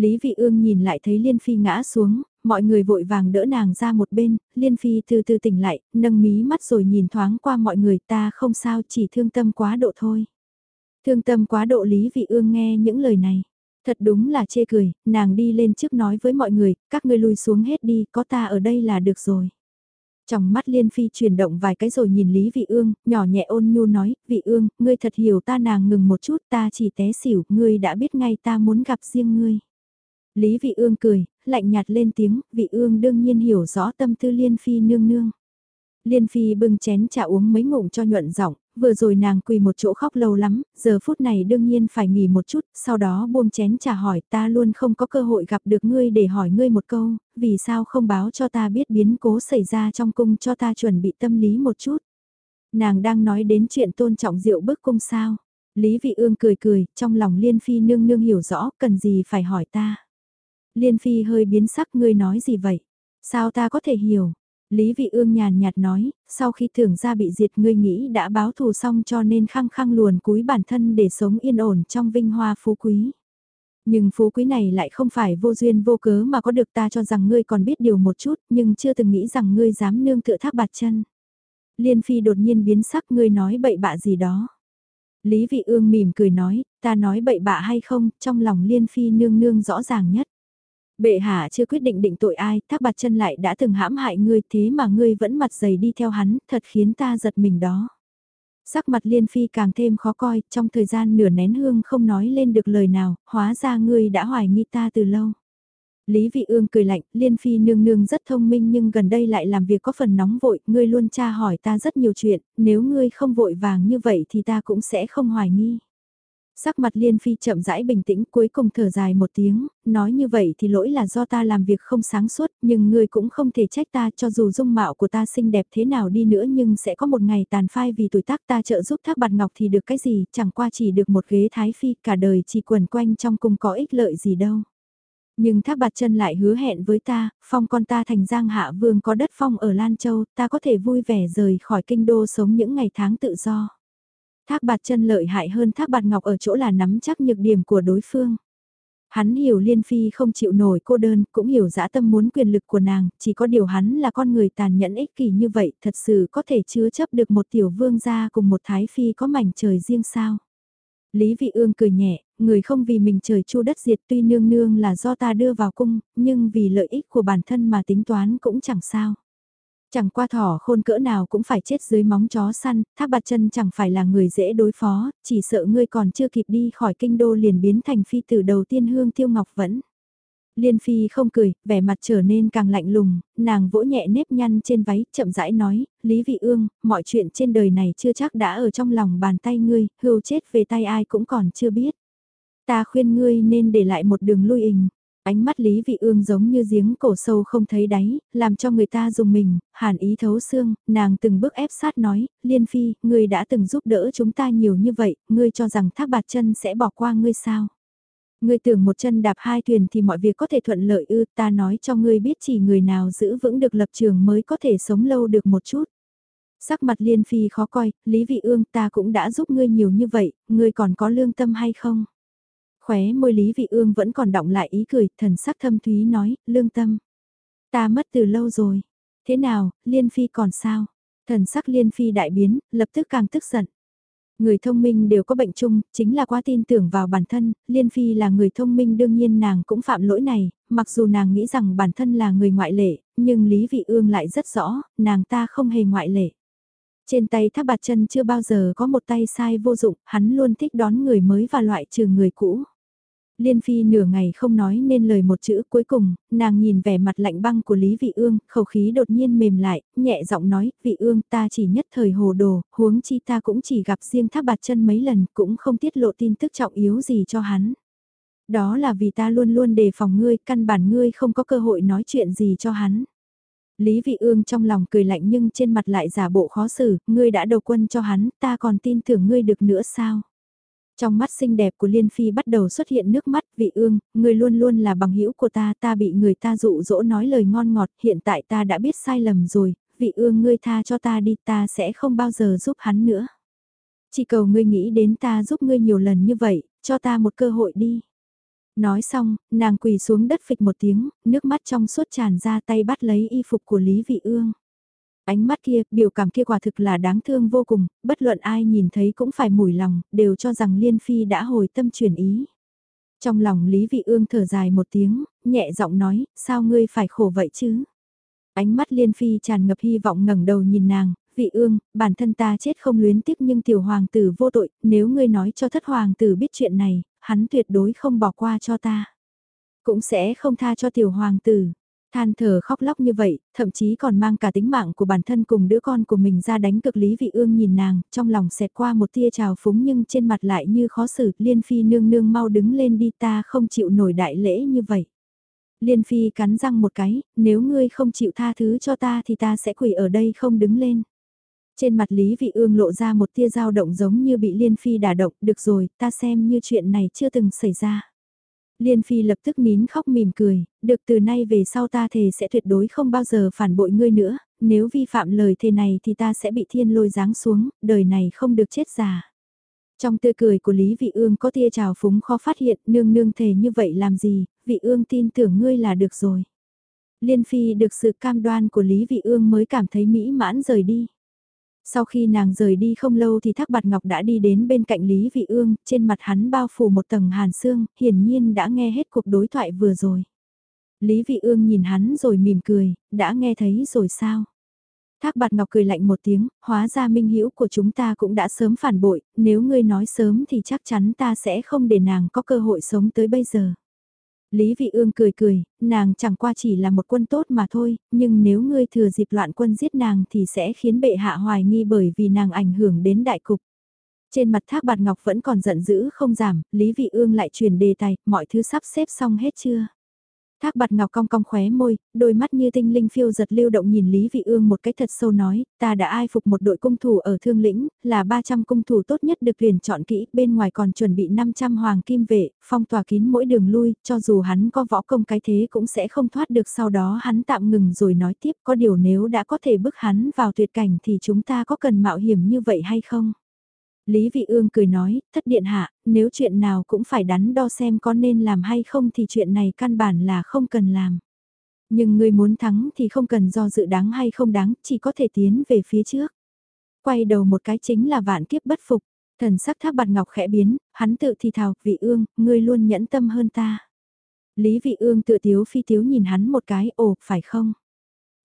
Lý Vị Ương nhìn lại thấy Liên Phi ngã xuống, mọi người vội vàng đỡ nàng ra một bên, Liên Phi từ từ tỉnh lại, nâng mí mắt rồi nhìn thoáng qua mọi người ta không sao chỉ thương tâm quá độ thôi. Thương tâm quá độ Lý Vị Ương nghe những lời này. Thật đúng là chê cười, nàng đi lên trước nói với mọi người, các ngươi lui xuống hết đi, có ta ở đây là được rồi. Trong mắt Liên Phi chuyển động vài cái rồi nhìn Lý Vị Ương, nhỏ nhẹ ôn nhu nói, Vị Ương, ngươi thật hiểu ta nàng ngừng một chút ta chỉ té xỉu, ngươi đã biết ngay ta muốn gặp riêng ngươi. Lý Vị Ương cười, lạnh nhạt lên tiếng, Vị Ương đương nhiên hiểu rõ tâm tư Liên Phi nương nương. Liên Phi bưng chén trà uống mấy ngụm cho nhuận giọng, vừa rồi nàng quỳ một chỗ khóc lâu lắm, giờ phút này đương nhiên phải nghỉ một chút, sau đó buông chén trà hỏi ta luôn không có cơ hội gặp được ngươi để hỏi ngươi một câu, vì sao không báo cho ta biết biến cố xảy ra trong cung cho ta chuẩn bị tâm lý một chút. Nàng đang nói đến chuyện tôn trọng rượu bức cung sao. Lý Vị Ương cười cười, trong lòng Liên Phi nương nương hiểu rõ, cần gì phải hỏi ta. Liên Phi hơi biến sắc ngươi nói gì vậy? Sao ta có thể hiểu? Lý Vị Ương nhàn nhạt nói, sau khi thưởng gia bị diệt ngươi nghĩ đã báo thù xong cho nên khăng khăng luồn cúi bản thân để sống yên ổn trong vinh hoa phú quý. Nhưng phú quý này lại không phải vô duyên vô cớ mà có được ta cho rằng ngươi còn biết điều một chút nhưng chưa từng nghĩ rằng ngươi dám nương tựa thác bạt chân. Liên Phi đột nhiên biến sắc ngươi nói bậy bạ gì đó. Lý Vị Ương mỉm cười nói, ta nói bậy bạ hay không, trong lòng Liên Phi nương nương rõ ràng nhất. Bệ hạ chưa quyết định định tội ai, thác bạt chân lại đã từng hãm hại ngươi thế mà ngươi vẫn mặt dày đi theo hắn, thật khiến ta giật mình đó. Sắc mặt liên phi càng thêm khó coi, trong thời gian nửa nén hương không nói lên được lời nào, hóa ra ngươi đã hoài nghi ta từ lâu. Lý Vị Ương cười lạnh, Liên Phi nương nương rất thông minh nhưng gần đây lại làm việc có phần nóng vội, ngươi luôn tra hỏi ta rất nhiều chuyện, nếu ngươi không vội vàng như vậy thì ta cũng sẽ không hoài nghi. Sắc mặt Liên Phi chậm rãi bình tĩnh cuối cùng thở dài một tiếng, nói như vậy thì lỗi là do ta làm việc không sáng suốt, nhưng ngươi cũng không thể trách ta cho dù dung mạo của ta xinh đẹp thế nào đi nữa nhưng sẽ có một ngày tàn phai vì tuổi tác ta trợ giúp thác bạt ngọc thì được cái gì, chẳng qua chỉ được một ghế thái phi, cả đời chỉ quần quanh trong cung có ích lợi gì đâu. Nhưng thác bạt chân lại hứa hẹn với ta, phong con ta thành giang hạ vương có đất phong ở Lan Châu, ta có thể vui vẻ rời khỏi kinh đô sống những ngày tháng tự do. Thác bạt chân lợi hại hơn thác bạt ngọc ở chỗ là nắm chắc nhược điểm của đối phương. Hắn hiểu Liên Phi không chịu nổi cô đơn, cũng hiểu dã tâm muốn quyền lực của nàng, chỉ có điều hắn là con người tàn nhẫn ích kỷ như vậy, thật sự có thể chứa chấp được một tiểu vương gia cùng một thái phi có mảnh trời riêng sao. Lý Vị Ương cười nhẹ, người không vì mình trời chu đất diệt tuy nương nương là do ta đưa vào cung, nhưng vì lợi ích của bản thân mà tính toán cũng chẳng sao. Chẳng qua thỏ khôn cỡ nào cũng phải chết dưới móng chó săn, thác bạt chân chẳng phải là người dễ đối phó, chỉ sợ ngươi còn chưa kịp đi khỏi kinh đô liền biến thành phi tử đầu tiên hương tiêu ngọc vẫn. Liên phi không cười, vẻ mặt trở nên càng lạnh lùng, nàng vỗ nhẹ nếp nhăn trên váy, chậm rãi nói, Lý Vị Ương, mọi chuyện trên đời này chưa chắc đã ở trong lòng bàn tay ngươi, hưu chết về tay ai cũng còn chưa biết. Ta khuyên ngươi nên để lại một đường lui hình Ánh mắt Lý Vị Ương giống như giếng cổ sâu không thấy đáy, làm cho người ta dùng mình, hàn ý thấu xương, nàng từng bước ép sát nói, Liên Phi, ngươi đã từng giúp đỡ chúng ta nhiều như vậy, ngươi cho rằng thác bạt chân sẽ bỏ qua ngươi sao? Ngươi tưởng một chân đạp hai thuyền thì mọi việc có thể thuận lợi ư, ta nói cho ngươi biết chỉ người nào giữ vững được lập trường mới có thể sống lâu được một chút. Sắc mặt Liên Phi khó coi, Lý Vị Ương ta cũng đã giúp ngươi nhiều như vậy, ngươi còn có lương tâm hay không? Khóe môi Lý Vị Ương vẫn còn động lại ý cười, thần sắc thâm thúy nói, lương tâm. Ta mất từ lâu rồi. Thế nào, Liên Phi còn sao? Thần sắc Liên Phi đại biến, lập tức càng tức giận. Người thông minh đều có bệnh chung, chính là quá tin tưởng vào bản thân, Liên Phi là người thông minh đương nhiên nàng cũng phạm lỗi này, mặc dù nàng nghĩ rằng bản thân là người ngoại lệ, nhưng Lý Vị Ương lại rất rõ, nàng ta không hề ngoại lệ. Trên tay tháp bạt chân chưa bao giờ có một tay sai vô dụng, hắn luôn thích đón người mới và loại trừ người cũ. Liên Phi nửa ngày không nói nên lời một chữ cuối cùng, nàng nhìn vẻ mặt lạnh băng của Lý Vị Ương, khẩu khí đột nhiên mềm lại, nhẹ giọng nói, Vị Ương ta chỉ nhất thời hồ đồ, huống chi ta cũng chỉ gặp riêng tháp bạt chân mấy lần, cũng không tiết lộ tin tức trọng yếu gì cho hắn. Đó là vì ta luôn luôn đề phòng ngươi, căn bản ngươi không có cơ hội nói chuyện gì cho hắn. Lý Vị Ương trong lòng cười lạnh nhưng trên mặt lại giả bộ khó xử, ngươi đã đầu quân cho hắn, ta còn tin tưởng ngươi được nữa sao? Trong mắt xinh đẹp của Liên Phi bắt đầu xuất hiện nước mắt, vị ương, ngươi luôn luôn là bằng hữu của ta, ta bị người ta dụ dỗ nói lời ngon ngọt, hiện tại ta đã biết sai lầm rồi, vị ương ngươi tha cho ta đi, ta sẽ không bao giờ giúp hắn nữa. Chỉ cầu ngươi nghĩ đến ta giúp ngươi nhiều lần như vậy, cho ta một cơ hội đi. Nói xong, nàng quỳ xuống đất phịch một tiếng, nước mắt trong suốt tràn ra tay bắt lấy y phục của Lý Vị Ương. Ánh mắt kia, biểu cảm kia quả thực là đáng thương vô cùng, bất luận ai nhìn thấy cũng phải mủi lòng, đều cho rằng Liên Phi đã hồi tâm chuyển ý. Trong lòng Lý Vị Ương thở dài một tiếng, nhẹ giọng nói, sao ngươi phải khổ vậy chứ? Ánh mắt Liên Phi tràn ngập hy vọng ngẩng đầu nhìn nàng, vị ương, bản thân ta chết không luyến tiếc nhưng tiểu hoàng tử vô tội, nếu ngươi nói cho thất hoàng tử biết chuyện này, hắn tuyệt đối không bỏ qua cho ta. Cũng sẽ không tha cho tiểu hoàng tử. Than thở khóc lóc như vậy, thậm chí còn mang cả tính mạng của bản thân cùng đứa con của mình ra đánh cực Lý Vị Ương nhìn nàng, trong lòng xẹt qua một tia trào phúng nhưng trên mặt lại như khó xử, Liên Phi nương nương mau đứng lên đi ta không chịu nổi đại lễ như vậy. Liên Phi cắn răng một cái, nếu ngươi không chịu tha thứ cho ta thì ta sẽ quỳ ở đây không đứng lên. Trên mặt Lý Vị Ương lộ ra một tia dao động giống như bị Liên Phi đả động, được rồi, ta xem như chuyện này chưa từng xảy ra. Liên Phi lập tức nín khóc mỉm cười, được từ nay về sau ta thề sẽ tuyệt đối không bao giờ phản bội ngươi nữa, nếu vi phạm lời thề này thì ta sẽ bị thiên lôi giáng xuống, đời này không được chết già. Trong tươi cười của Lý Vị Ương có tia trào phúng khó phát hiện, nương nương thề như vậy làm gì, Vị Ương tin tưởng ngươi là được rồi. Liên Phi được sự cam đoan của Lý Vị Ương mới cảm thấy mỹ mãn rời đi. Sau khi nàng rời đi không lâu thì Thác Bạt Ngọc đã đi đến bên cạnh Lý Vị Ương, trên mặt hắn bao phủ một tầng hàn xương, hiển nhiên đã nghe hết cuộc đối thoại vừa rồi. Lý Vị Ương nhìn hắn rồi mỉm cười, đã nghe thấy rồi sao? Thác Bạt Ngọc cười lạnh một tiếng, hóa ra minh hữu của chúng ta cũng đã sớm phản bội, nếu ngươi nói sớm thì chắc chắn ta sẽ không để nàng có cơ hội sống tới bây giờ. Lý Vị Ương cười cười, nàng chẳng qua chỉ là một quân tốt mà thôi, nhưng nếu ngươi thừa dịp loạn quân giết nàng thì sẽ khiến bệ hạ hoài nghi bởi vì nàng ảnh hưởng đến đại cục. Trên mặt thác bạt ngọc vẫn còn giận dữ không giảm, Lý Vị Ương lại truyền đề tài, mọi thứ sắp xếp xong hết chưa? Thác bạt ngọc cong cong khóe môi, đôi mắt như tinh linh phiêu giật lưu động nhìn Lý Vị Ương một cách thật sâu nói, ta đã ai phục một đội cung thủ ở Thương Lĩnh, là 300 cung thủ tốt nhất được tuyển chọn kỹ, bên ngoài còn chuẩn bị 500 hoàng kim vệ, phong tỏa kín mỗi đường lui, cho dù hắn có võ công cái thế cũng sẽ không thoát được sau đó hắn tạm ngừng rồi nói tiếp có điều nếu đã có thể bức hắn vào tuyệt cảnh thì chúng ta có cần mạo hiểm như vậy hay không? Lý Vị Ương cười nói, thất điện hạ, nếu chuyện nào cũng phải đắn đo xem có nên làm hay không thì chuyện này căn bản là không cần làm. Nhưng người muốn thắng thì không cần do dự đáng hay không đáng, chỉ có thể tiến về phía trước. Quay đầu một cái chính là vạn kiếp bất phục, thần sắc tháp bạt ngọc khẽ biến, hắn tự thì thào, vị ương, ngươi luôn nhẫn tâm hơn ta. Lý vị ương tự tiếu phi tiếu nhìn hắn một cái, ồ, phải không?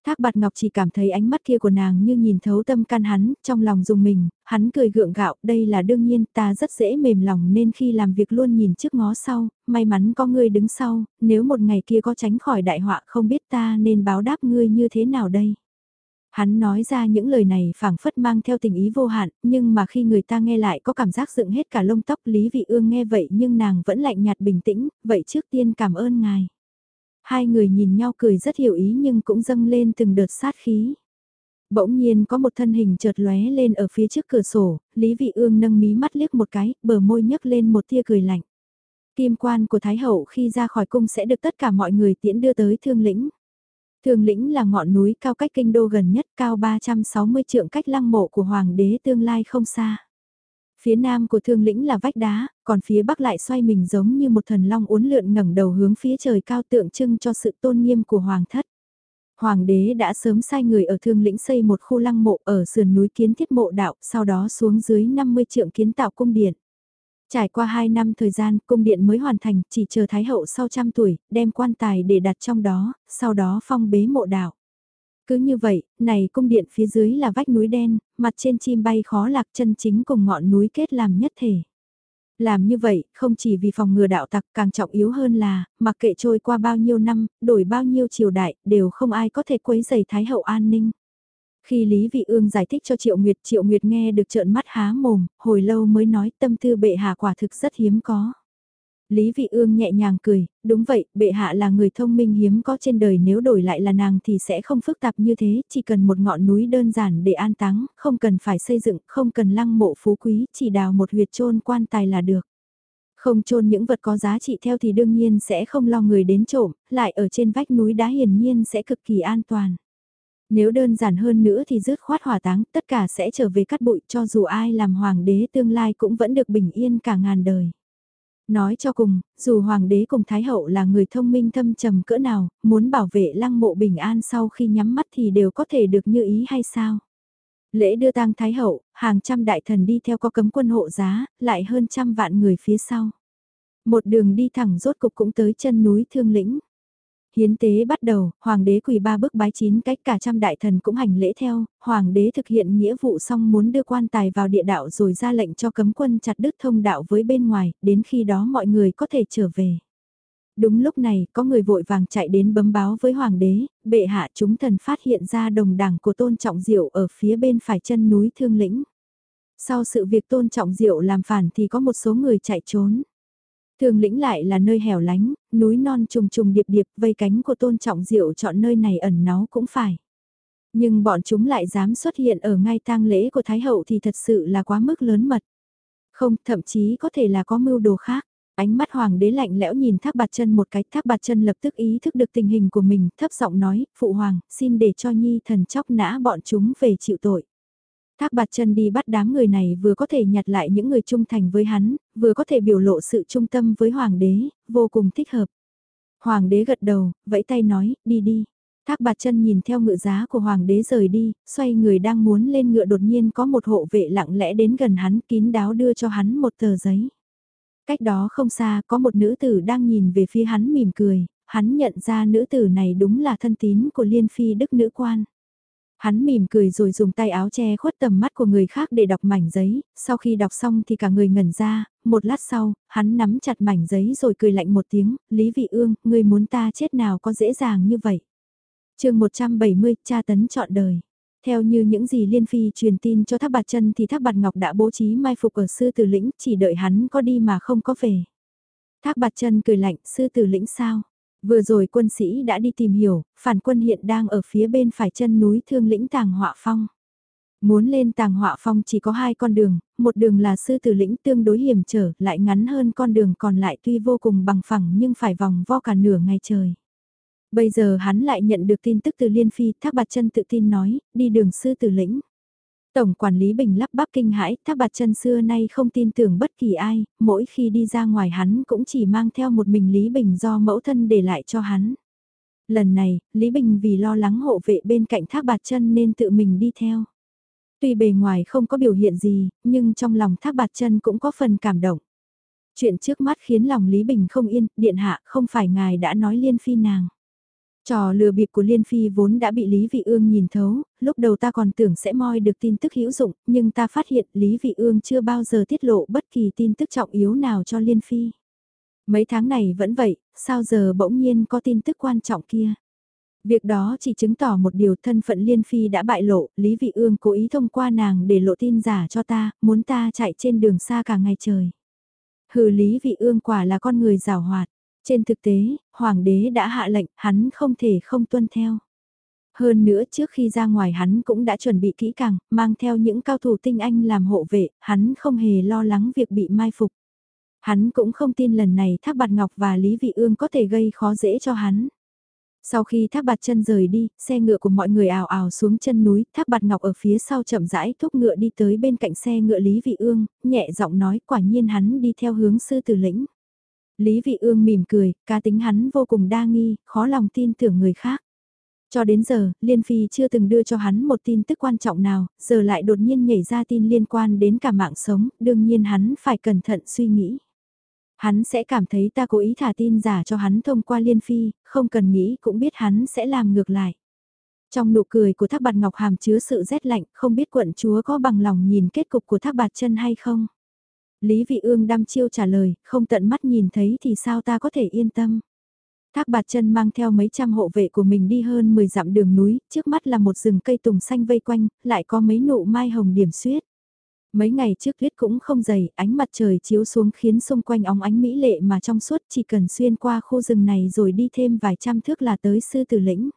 Thác bạt ngọc chỉ cảm thấy ánh mắt kia của nàng như nhìn thấu tâm can hắn, trong lòng dùng mình, hắn cười gượng gạo, đây là đương nhiên, ta rất dễ mềm lòng nên khi làm việc luôn nhìn trước ngó sau, may mắn có ngươi đứng sau, nếu một ngày kia có tránh khỏi đại họa không biết ta nên báo đáp ngươi như thế nào đây. Hắn nói ra những lời này phảng phất mang theo tình ý vô hạn, nhưng mà khi người ta nghe lại có cảm giác dựng hết cả lông tóc Lý Vị Ương nghe vậy nhưng nàng vẫn lạnh nhạt bình tĩnh, vậy trước tiên cảm ơn ngài. Hai người nhìn nhau cười rất hiểu ý nhưng cũng dâng lên từng đợt sát khí. Bỗng nhiên có một thân hình chợt lóe lên ở phía trước cửa sổ, Lý Vị Ương nâng mí mắt liếc một cái, bờ môi nhấc lên một tia cười lạnh. Kim quan của Thái Hậu khi ra khỏi cung sẽ được tất cả mọi người tiễn đưa tới Thương Lĩnh. Thương Lĩnh là ngọn núi cao cách kinh đô gần nhất cao 360 trượng cách lăng mộ của Hoàng đế tương lai không xa. Phía nam của thương lĩnh là vách đá, còn phía bắc lại xoay mình giống như một thần long uốn lượn ngẩng đầu hướng phía trời cao tượng trưng cho sự tôn nghiêm của hoàng thất. Hoàng đế đã sớm sai người ở thương lĩnh xây một khu lăng mộ ở sườn núi kiến thiết mộ đạo, sau đó xuống dưới 50 trượng kiến tạo cung điện. Trải qua 2 năm thời gian, cung điện mới hoàn thành, chỉ chờ Thái hậu sau trăm tuổi, đem quan tài để đặt trong đó, sau đó phong bế mộ đạo. Cứ như vậy, này cung điện phía dưới là vách núi đen, mặt trên chim bay khó lạc chân chính cùng ngọn núi kết làm nhất thể. Làm như vậy, không chỉ vì phòng ngừa đạo tặc càng trọng yếu hơn là, mặc kệ trôi qua bao nhiêu năm, đổi bao nhiêu triều đại, đều không ai có thể quấy giày Thái hậu an ninh. Khi Lý Vị Ương giải thích cho Triệu Nguyệt, Triệu Nguyệt nghe được trợn mắt há mồm, hồi lâu mới nói tâm tư bệ hạ quả thực rất hiếm có. Lý Vị Ương nhẹ nhàng cười, đúng vậy, bệ hạ là người thông minh hiếm có trên đời nếu đổi lại là nàng thì sẽ không phức tạp như thế, chỉ cần một ngọn núi đơn giản để an táng, không cần phải xây dựng, không cần lăng mộ phú quý, chỉ đào một huyệt chôn quan tài là được. Không chôn những vật có giá trị theo thì đương nhiên sẽ không lo người đến trộm, lại ở trên vách núi đá hiển nhiên sẽ cực kỳ an toàn. Nếu đơn giản hơn nữa thì rứt khoát hỏa táng, tất cả sẽ trở về cắt bụi cho dù ai làm hoàng đế tương lai cũng vẫn được bình yên cả ngàn đời. Nói cho cùng, dù hoàng đế cùng thái hậu là người thông minh thâm trầm cỡ nào, muốn bảo vệ lăng mộ bình an sau khi nhắm mắt thì đều có thể được như ý hay sao? Lễ đưa tang thái hậu, hàng trăm đại thần đi theo có cấm quân hộ giá, lại hơn trăm vạn người phía sau. Một đường đi thẳng rốt cục cũng tới chân núi Thương Lĩnh. Hiến tế bắt đầu, hoàng đế quỳ ba bước bái chín cách cả trăm đại thần cũng hành lễ theo, hoàng đế thực hiện nghĩa vụ xong muốn đưa quan tài vào địa đạo rồi ra lệnh cho cấm quân chặt đứt thông đạo với bên ngoài, đến khi đó mọi người có thể trở về. Đúng lúc này, có người vội vàng chạy đến bấm báo với hoàng đế, bệ hạ chúng thần phát hiện ra đồng đảng của tôn trọng diệu ở phía bên phải chân núi Thương Lĩnh. Sau sự việc tôn trọng diệu làm phản thì có một số người chạy trốn. Thường lĩnh lại là nơi hẻo lánh, núi non trùng trùng điệp điệp vây cánh của tôn trọng diệu chọn nơi này ẩn náu cũng phải. Nhưng bọn chúng lại dám xuất hiện ở ngay tang lễ của Thái Hậu thì thật sự là quá mức lớn mật. Không, thậm chí có thể là có mưu đồ khác. Ánh mắt hoàng đế lạnh lẽo nhìn thác bạt chân một cái, thác bạt chân lập tức ý thức được tình hình của mình, thấp giọng nói, phụ hoàng, xin để cho nhi thần chóc nã bọn chúng về chịu tội. Thác bạt chân đi bắt đám người này vừa có thể nhặt lại những người trung thành với hắn, vừa có thể biểu lộ sự trung tâm với hoàng đế, vô cùng thích hợp. Hoàng đế gật đầu, vẫy tay nói, đi đi. Thác bạt chân nhìn theo ngựa giá của hoàng đế rời đi, xoay người đang muốn lên ngựa đột nhiên có một hộ vệ lặng lẽ đến gần hắn kín đáo đưa cho hắn một tờ giấy. Cách đó không xa có một nữ tử đang nhìn về phía hắn mỉm cười, hắn nhận ra nữ tử này đúng là thân tín của liên phi đức nữ quan. Hắn mỉm cười rồi dùng tay áo che khuất tầm mắt của người khác để đọc mảnh giấy, sau khi đọc xong thì cả người ngẩn ra, một lát sau, hắn nắm chặt mảnh giấy rồi cười lạnh một tiếng, Lý Vị Ương, ngươi muốn ta chết nào có dễ dàng như vậy. chương 170, cha tấn chọn đời. Theo như những gì Liên Phi truyền tin cho Thác Bạt Chân thì Thác Bạt Ngọc đã bố trí mai phục ở sư tử lĩnh, chỉ đợi hắn có đi mà không có về. Thác Bạt Chân cười lạnh, sư tử lĩnh sao? Vừa rồi quân sĩ đã đi tìm hiểu, phản quân hiện đang ở phía bên phải chân núi thương lĩnh tàng họa phong. Muốn lên tàng họa phong chỉ có hai con đường, một đường là sư tử lĩnh tương đối hiểm trở, lại ngắn hơn con đường còn lại tuy vô cùng bằng phẳng nhưng phải vòng vo cả nửa ngày trời. Bây giờ hắn lại nhận được tin tức từ Liên Phi, Thác Bạt Chân tự tin nói, đi đường sư tử lĩnh. Tổng quản lý Bình lắp bắp kinh hãi, Thác Bạt Chân xưa nay không tin tưởng bất kỳ ai, mỗi khi đi ra ngoài hắn cũng chỉ mang theo một mình Lý Bình do mẫu thân để lại cho hắn. Lần này, Lý Bình vì lo lắng hộ vệ bên cạnh Thác Bạt Chân nên tự mình đi theo. Tuy bề ngoài không có biểu hiện gì, nhưng trong lòng Thác Bạt Chân cũng có phần cảm động. Chuyện trước mắt khiến lòng Lý Bình không yên, điện hạ không phải ngài đã nói liên phi nàng. Trò lừa bịp của Liên Phi vốn đã bị Lý Vị Ương nhìn thấu, lúc đầu ta còn tưởng sẽ moi được tin tức hữu dụng, nhưng ta phát hiện Lý Vị Ương chưa bao giờ tiết lộ bất kỳ tin tức trọng yếu nào cho Liên Phi. Mấy tháng này vẫn vậy, sao giờ bỗng nhiên có tin tức quan trọng kia? Việc đó chỉ chứng tỏ một điều thân phận Liên Phi đã bại lộ, Lý Vị Ương cố ý thông qua nàng để lộ tin giả cho ta, muốn ta chạy trên đường xa cả ngày trời. Hừ Lý Vị Ương quả là con người rào hoạt. Trên thực tế, hoàng đế đã hạ lệnh, hắn không thể không tuân theo. Hơn nữa trước khi ra ngoài hắn cũng đã chuẩn bị kỹ càng, mang theo những cao thủ tinh anh làm hộ vệ, hắn không hề lo lắng việc bị mai phục. Hắn cũng không tin lần này Thác Bạt Ngọc và Lý Vị Ương có thể gây khó dễ cho hắn. Sau khi Thác Bạt chân rời đi, xe ngựa của mọi người ào ào xuống chân núi, Thác Bạt Ngọc ở phía sau chậm rãi thúc ngựa đi tới bên cạnh xe ngựa Lý Vị Ương, nhẹ giọng nói quả nhiên hắn đi theo hướng sư tử lĩnh. Lý Vị Ương mỉm cười, cá tính hắn vô cùng đa nghi, khó lòng tin tưởng người khác. Cho đến giờ, Liên Phi chưa từng đưa cho hắn một tin tức quan trọng nào, giờ lại đột nhiên nhảy ra tin liên quan đến cả mạng sống, đương nhiên hắn phải cẩn thận suy nghĩ. Hắn sẽ cảm thấy ta cố ý thả tin giả cho hắn thông qua Liên Phi, không cần nghĩ cũng biết hắn sẽ làm ngược lại. Trong nụ cười của Thác Bạt Ngọc hàm chứa sự rét lạnh, không biết quận chúa có bằng lòng nhìn kết cục của Thác Bạt chân hay không. Lý Vị Ương đăm chiêu trả lời, không tận mắt nhìn thấy thì sao ta có thể yên tâm. Thác bạt chân mang theo mấy trăm hộ vệ của mình đi hơn 10 dặm đường núi, trước mắt là một rừng cây tùng xanh vây quanh, lại có mấy nụ mai hồng điểm xuyết. Mấy ngày trước tuyết cũng không dày, ánh mặt trời chiếu xuống khiến xung quanh óng ánh mỹ lệ mà trong suốt chỉ cần xuyên qua khu rừng này rồi đi thêm vài trăm thước là tới sư tử lĩnh.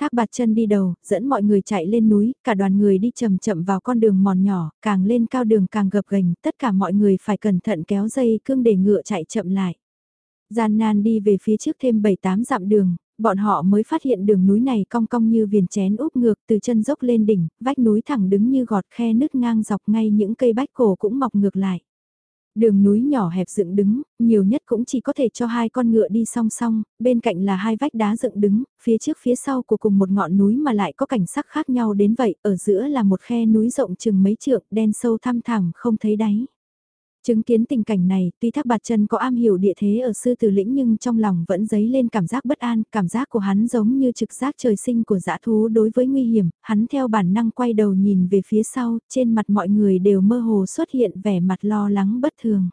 Thác bạt chân đi đầu, dẫn mọi người chạy lên núi, cả đoàn người đi chậm chậm vào con đường mòn nhỏ, càng lên cao đường càng gập ghềnh, tất cả mọi người phải cẩn thận kéo dây cương để ngựa chạy chậm lại. Gian nan đi về phía trước thêm 7-8 dặm đường, bọn họ mới phát hiện đường núi này cong cong như viền chén úp ngược từ chân dốc lên đỉnh, vách núi thẳng đứng như gọt khe nứt ngang dọc ngay những cây bách cổ cũng mọc ngược lại. Đường núi nhỏ hẹp dựng đứng, nhiều nhất cũng chỉ có thể cho hai con ngựa đi song song, bên cạnh là hai vách đá dựng đứng, phía trước phía sau của cùng một ngọn núi mà lại có cảnh sắc khác nhau đến vậy, ở giữa là một khe núi rộng chừng mấy trượng, đen sâu thăm thẳm không thấy đáy. Chứng kiến tình cảnh này, tuy Thác Bạt Chân có am hiểu địa thế ở sư tử lĩnh nhưng trong lòng vẫn dấy lên cảm giác bất an, cảm giác của hắn giống như trực giác trời sinh của dã thú đối với nguy hiểm, hắn theo bản năng quay đầu nhìn về phía sau, trên mặt mọi người đều mơ hồ xuất hiện vẻ mặt lo lắng bất thường.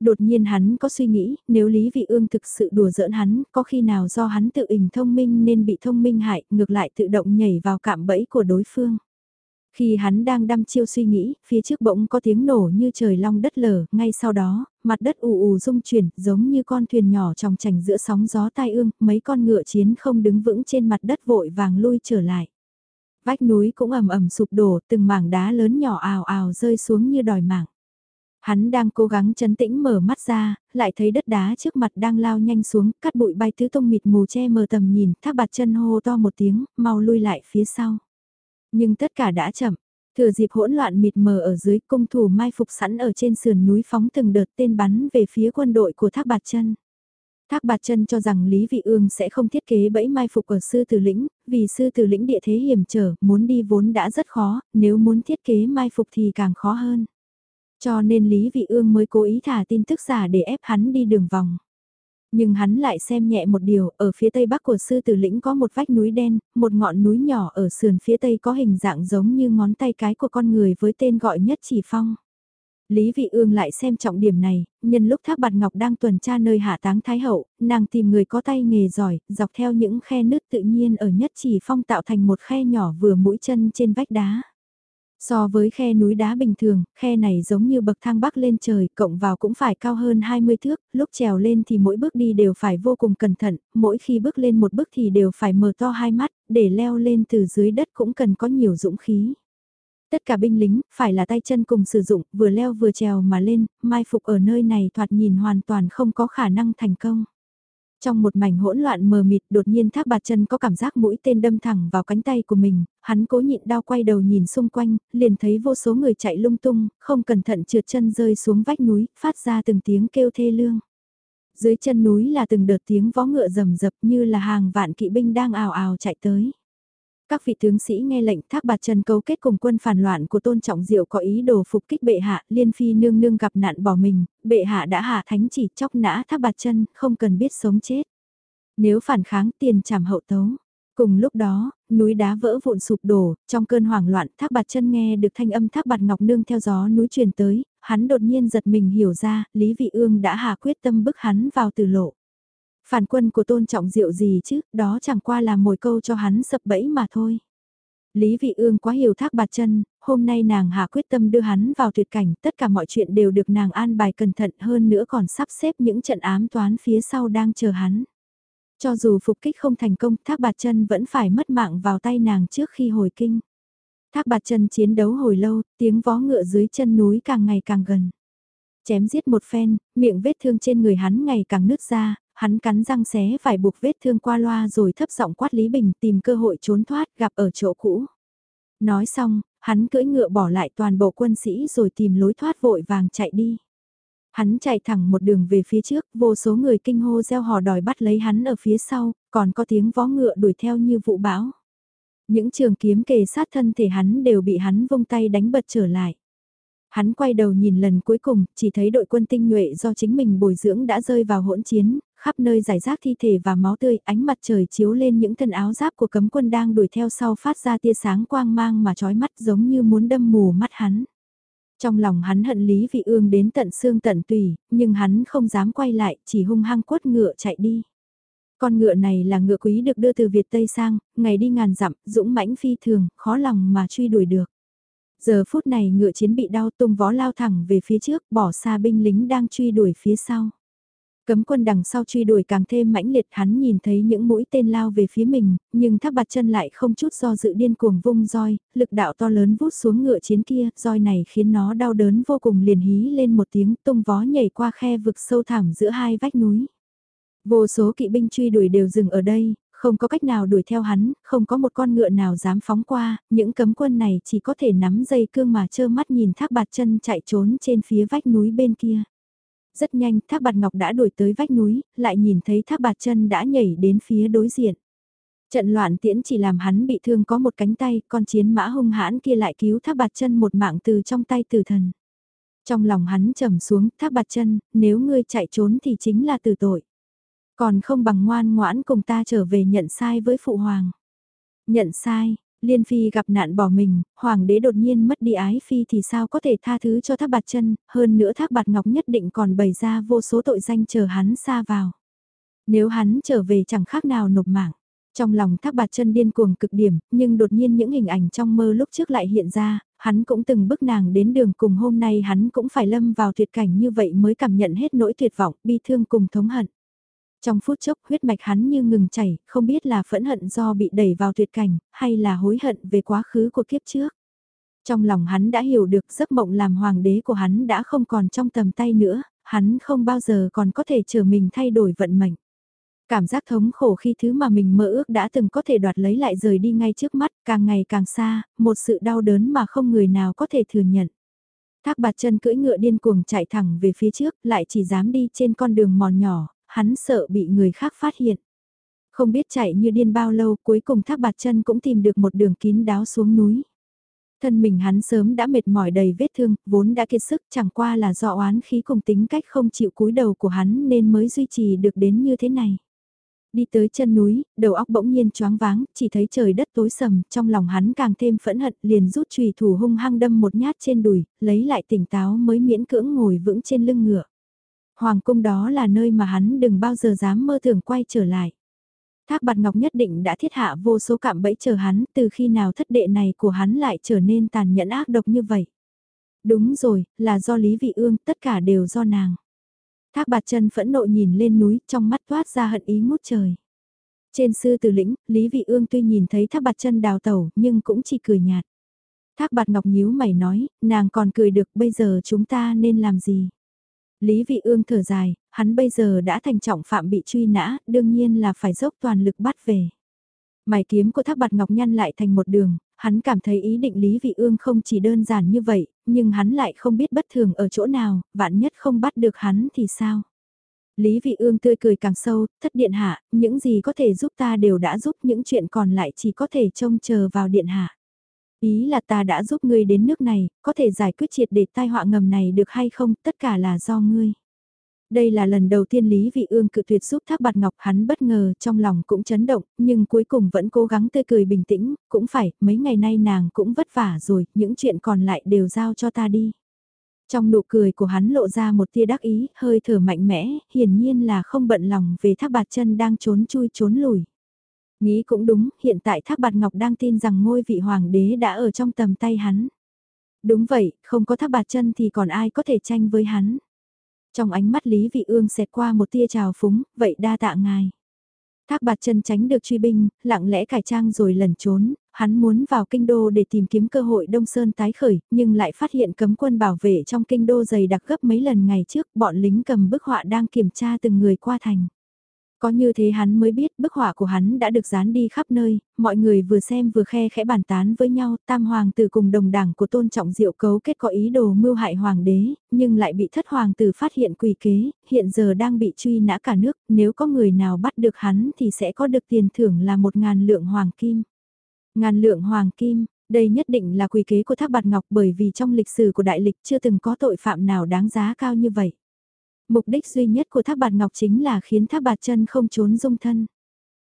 Đột nhiên hắn có suy nghĩ, nếu Lý Vị Ương thực sự đùa giỡn hắn, có khi nào do hắn tự ình thông minh nên bị thông minh hại, ngược lại tự động nhảy vào cạm bẫy của đối phương. Khi hắn đang đăm chiêu suy nghĩ, phía trước bỗng có tiếng nổ như trời long đất lở, ngay sau đó, mặt đất ù ù rung chuyển, giống như con thuyền nhỏ trong trành giữa sóng gió tai ương, mấy con ngựa chiến không đứng vững trên mặt đất vội vàng lui trở lại. Vách núi cũng ầm ầm sụp đổ, từng mảng đá lớn nhỏ ào ào rơi xuống như đòi mạng. Hắn đang cố gắng chấn tĩnh mở mắt ra, lại thấy đất đá trước mặt đang lao nhanh xuống, cắt bụi bay tứ tung mịt mù che mờ tầm nhìn, thác bạt chân hô to một tiếng, mau lui lại phía sau. Nhưng tất cả đã chậm. Thừa dịp hỗn loạn mịt mờ ở dưới cung thủ mai phục sẵn ở trên sườn núi phóng từng đợt tên bắn về phía quân đội của Thác Bạt Chân. Thác Bạt Chân cho rằng Lý Vị Ương sẽ không thiết kế bẫy mai phục ở sư tử lĩnh, vì sư tử lĩnh địa thế hiểm trở, muốn đi vốn đã rất khó, nếu muốn thiết kế mai phục thì càng khó hơn. Cho nên Lý Vị Ương mới cố ý thả tin tức giả để ép hắn đi đường vòng. Nhưng hắn lại xem nhẹ một điều, ở phía tây bắc của sư tử lĩnh có một vách núi đen, một ngọn núi nhỏ ở sườn phía tây có hình dạng giống như ngón tay cái của con người với tên gọi nhất chỉ phong. Lý Vị Ương lại xem trọng điểm này, nhân lúc Thác Bạt Ngọc đang tuần tra nơi hạ táng Thái Hậu, nàng tìm người có tay nghề giỏi, dọc theo những khe nứt tự nhiên ở nhất chỉ phong tạo thành một khe nhỏ vừa mũi chân trên vách đá. So với khe núi đá bình thường, khe này giống như bậc thang bắc lên trời, cộng vào cũng phải cao hơn 20 thước, lúc trèo lên thì mỗi bước đi đều phải vô cùng cẩn thận, mỗi khi bước lên một bước thì đều phải mở to hai mắt, để leo lên từ dưới đất cũng cần có nhiều dũng khí. Tất cả binh lính, phải là tay chân cùng sử dụng, vừa leo vừa trèo mà lên, mai phục ở nơi này thoạt nhìn hoàn toàn không có khả năng thành công. Trong một mảnh hỗn loạn mờ mịt đột nhiên thác bạt chân có cảm giác mũi tên đâm thẳng vào cánh tay của mình, hắn cố nhịn đau quay đầu nhìn xung quanh, liền thấy vô số người chạy lung tung, không cẩn thận trượt chân rơi xuống vách núi, phát ra từng tiếng kêu thê lương. Dưới chân núi là từng đợt tiếng vó ngựa rầm rập như là hàng vạn kỵ binh đang ào ào chạy tới. Các vị tướng sĩ nghe lệnh thác bạt chân cấu kết cùng quân phản loạn của tôn trọng diệu có ý đồ phục kích bệ hạ, liên phi nương nương gặp nạn bỏ mình, bệ hạ đã hạ thánh chỉ chóc nã thác bạt chân, không cần biết sống chết. Nếu phản kháng tiền trảm hậu tấu. Cùng lúc đó, núi đá vỡ vụn sụp đổ, trong cơn hoảng loạn thác bạt chân nghe được thanh âm thác bạt ngọc nương theo gió núi truyền tới, hắn đột nhiên giật mình hiểu ra, Lý Vị Ương đã hạ quyết tâm bức hắn vào tử lộ. Phản quân của tôn trọng diệu gì chứ, đó chẳng qua là mồi câu cho hắn sập bẫy mà thôi. Lý Vị Ương quá hiểu thác bạt chân, hôm nay nàng hạ quyết tâm đưa hắn vào tuyệt cảnh, tất cả mọi chuyện đều được nàng an bài cẩn thận hơn nữa còn sắp xếp những trận ám toán phía sau đang chờ hắn. Cho dù phục kích không thành công, thác bạt chân vẫn phải mất mạng vào tay nàng trước khi hồi kinh. Thác bạt chân chiến đấu hồi lâu, tiếng vó ngựa dưới chân núi càng ngày càng gần. Chém giết một phen, miệng vết thương trên người hắn ngày càng nứt ra, hắn cắn răng xé phải buộc vết thương qua loa rồi thấp giọng quát Lý Bình tìm cơ hội trốn thoát gặp ở chỗ cũ. Nói xong, hắn cưỡi ngựa bỏ lại toàn bộ quân sĩ rồi tìm lối thoát vội vàng chạy đi. Hắn chạy thẳng một đường về phía trước, vô số người kinh hô reo hò đòi bắt lấy hắn ở phía sau, còn có tiếng vó ngựa đuổi theo như vụ bão. Những trường kiếm kề sát thân thể hắn đều bị hắn vung tay đánh bật trở lại. Hắn quay đầu nhìn lần cuối cùng, chỉ thấy đội quân tinh nhuệ do chính mình bồi dưỡng đã rơi vào hỗn chiến, khắp nơi giải rác thi thể và máu tươi, ánh mặt trời chiếu lên những thân áo giáp của cấm quân đang đuổi theo sau phát ra tia sáng quang mang mà trói mắt giống như muốn đâm mù mắt hắn. Trong lòng hắn hận Lý Vị Ương đến tận xương tận tùy, nhưng hắn không dám quay lại, chỉ hung hăng quất ngựa chạy đi. Con ngựa này là ngựa quý được đưa từ Việt Tây sang, ngày đi ngàn dặm, dũng mãnh phi thường, khó lòng mà truy đuổi được. Giờ phút này ngựa chiến bị đau tung vó lao thẳng về phía trước, bỏ xa binh lính đang truy đuổi phía sau. Cấm quân đằng sau truy đuổi càng thêm mãnh liệt hắn nhìn thấy những mũi tên lao về phía mình, nhưng thác bạt chân lại không chút do dự điên cuồng vung roi, lực đạo to lớn vút xuống ngựa chiến kia, roi này khiến nó đau đớn vô cùng liền hí lên một tiếng tung vó nhảy qua khe vực sâu thẳm giữa hai vách núi. Vô số kỵ binh truy đuổi đều dừng ở đây, không có cách nào đuổi theo hắn, không có một con ngựa nào dám phóng qua, những cấm quân này chỉ có thể nắm dây cương mà trơ mắt nhìn thác bạt chân chạy trốn trên phía vách núi bên kia. Rất nhanh thác bạt ngọc đã đuổi tới vách núi, lại nhìn thấy thác bạt chân đã nhảy đến phía đối diện. Trận loạn tiễn chỉ làm hắn bị thương có một cánh tay, con chiến mã hung hãn kia lại cứu thác bạt chân một mạng từ trong tay tử thần. Trong lòng hắn trầm xuống, thác bạt chân, nếu ngươi chạy trốn thì chính là tử tội. Còn không bằng ngoan ngoãn cùng ta trở về nhận sai với phụ hoàng. Nhận sai, Liên Phi gặp nạn bỏ mình, hoàng đế đột nhiên mất đi ái Phi thì sao có thể tha thứ cho thác bạt chân, hơn nữa thác bạt ngọc nhất định còn bày ra vô số tội danh chờ hắn xa vào. Nếu hắn trở về chẳng khác nào nộp mạng. Trong lòng thác bạt chân điên cuồng cực điểm, nhưng đột nhiên những hình ảnh trong mơ lúc trước lại hiện ra, hắn cũng từng bước nàng đến đường cùng hôm nay hắn cũng phải lâm vào tuyệt cảnh như vậy mới cảm nhận hết nỗi tuyệt vọng, bi thương cùng thống hận. Trong phút chốc huyết mạch hắn như ngừng chảy, không biết là phẫn hận do bị đẩy vào tuyệt cảnh, hay là hối hận về quá khứ của kiếp trước. Trong lòng hắn đã hiểu được giấc mộng làm hoàng đế của hắn đã không còn trong tầm tay nữa, hắn không bao giờ còn có thể chờ mình thay đổi vận mệnh. Cảm giác thống khổ khi thứ mà mình mơ ước đã từng có thể đoạt lấy lại rời đi ngay trước mắt, càng ngày càng xa, một sự đau đớn mà không người nào có thể thừa nhận. Thác bạt chân cưỡi ngựa điên cuồng chạy thẳng về phía trước, lại chỉ dám đi trên con đường mòn nhỏ, hắn sợ bị người khác phát hiện. Không biết chạy như điên bao lâu cuối cùng thác bạt chân cũng tìm được một đường kín đáo xuống núi. Thân mình hắn sớm đã mệt mỏi đầy vết thương, vốn đã kiệt sức chẳng qua là do oán khí cùng tính cách không chịu cúi đầu của hắn nên mới duy trì được đến như thế này. Đi tới chân núi, đầu óc bỗng nhiên choáng váng, chỉ thấy trời đất tối sầm, trong lòng hắn càng thêm phẫn hận, liền rút chùy thủ hung hăng đâm một nhát trên đùi, lấy lại tỉnh táo mới miễn cưỡng ngồi vững trên lưng ngựa. Hoàng cung đó là nơi mà hắn đừng bao giờ dám mơ tưởng quay trở lại. Thác bạt ngọc nhất định đã thiết hạ vô số cạm bẫy chờ hắn từ khi nào thất đệ này của hắn lại trở nên tàn nhẫn ác độc như vậy. Đúng rồi, là do Lý Vị Ương, tất cả đều do nàng. Thác bạt chân phẫn nộ nhìn lên núi, trong mắt toát ra hận ý ngút trời. Trên sư tử lĩnh, Lý Vị Ương tuy nhìn thấy thác bạt chân đào tẩu, nhưng cũng chỉ cười nhạt. Thác bạt ngọc nhíu mày nói, nàng còn cười được bây giờ chúng ta nên làm gì? Lý Vị Ương thở dài, hắn bây giờ đã thành trọng phạm bị truy nã, đương nhiên là phải dốc toàn lực bắt về. Mày kiếm của thác bạt ngọc nhăn lại thành một đường, hắn cảm thấy ý định Lý Vị Ương không chỉ đơn giản như vậy, nhưng hắn lại không biết bất thường ở chỗ nào, vạn nhất không bắt được hắn thì sao. Lý Vị Ương tươi cười càng sâu, thất điện hạ, những gì có thể giúp ta đều đã giúp những chuyện còn lại chỉ có thể trông chờ vào điện hạ. Ý là ta đã giúp ngươi đến nước này, có thể giải quyết triệt để tai họa ngầm này được hay không, tất cả là do ngươi. Đây là lần đầu tiên Lý Vị Ương cự tuyệt giúp Thác Bạt Ngọc hắn bất ngờ trong lòng cũng chấn động, nhưng cuối cùng vẫn cố gắng tươi cười bình tĩnh, cũng phải, mấy ngày nay nàng cũng vất vả rồi, những chuyện còn lại đều giao cho ta đi. Trong nụ cười của hắn lộ ra một tia đắc ý, hơi thở mạnh mẽ, hiển nhiên là không bận lòng về Thác Bạt chân đang trốn chui trốn lùi. Nghĩ cũng đúng, hiện tại Thác Bạt Ngọc đang tin rằng ngôi vị hoàng đế đã ở trong tầm tay hắn. Đúng vậy, không có Thác Bạt chân thì còn ai có thể tranh với hắn. Trong ánh mắt Lý Vị Ương xẹt qua một tia trào phúng, vậy đa tạ ngài. Thác bạt chân tránh được truy binh, lặng lẽ cải trang rồi lẩn trốn, hắn muốn vào kinh đô để tìm kiếm cơ hội Đông Sơn tái khởi, nhưng lại phát hiện cấm quân bảo vệ trong kinh đô dày đặc gấp mấy lần ngày trước, bọn lính cầm bức họa đang kiểm tra từng người qua thành. Có như thế hắn mới biết bức họa của hắn đã được dán đi khắp nơi, mọi người vừa xem vừa khe khẽ bàn tán với nhau, tam hoàng tử cùng đồng đảng của tôn trọng diệu cấu kết có ý đồ mưu hại hoàng đế, nhưng lại bị thất hoàng tử phát hiện quỷ kế, hiện giờ đang bị truy nã cả nước, nếu có người nào bắt được hắn thì sẽ có được tiền thưởng là một ngàn lượng hoàng kim. Ngàn lượng hoàng kim, đây nhất định là quỳ kế của Thác Bạt Ngọc bởi vì trong lịch sử của đại lịch chưa từng có tội phạm nào đáng giá cao như vậy. Mục đích duy nhất của Thác Bạt Ngọc chính là khiến Thác Bạt Chân không trốn dung thân.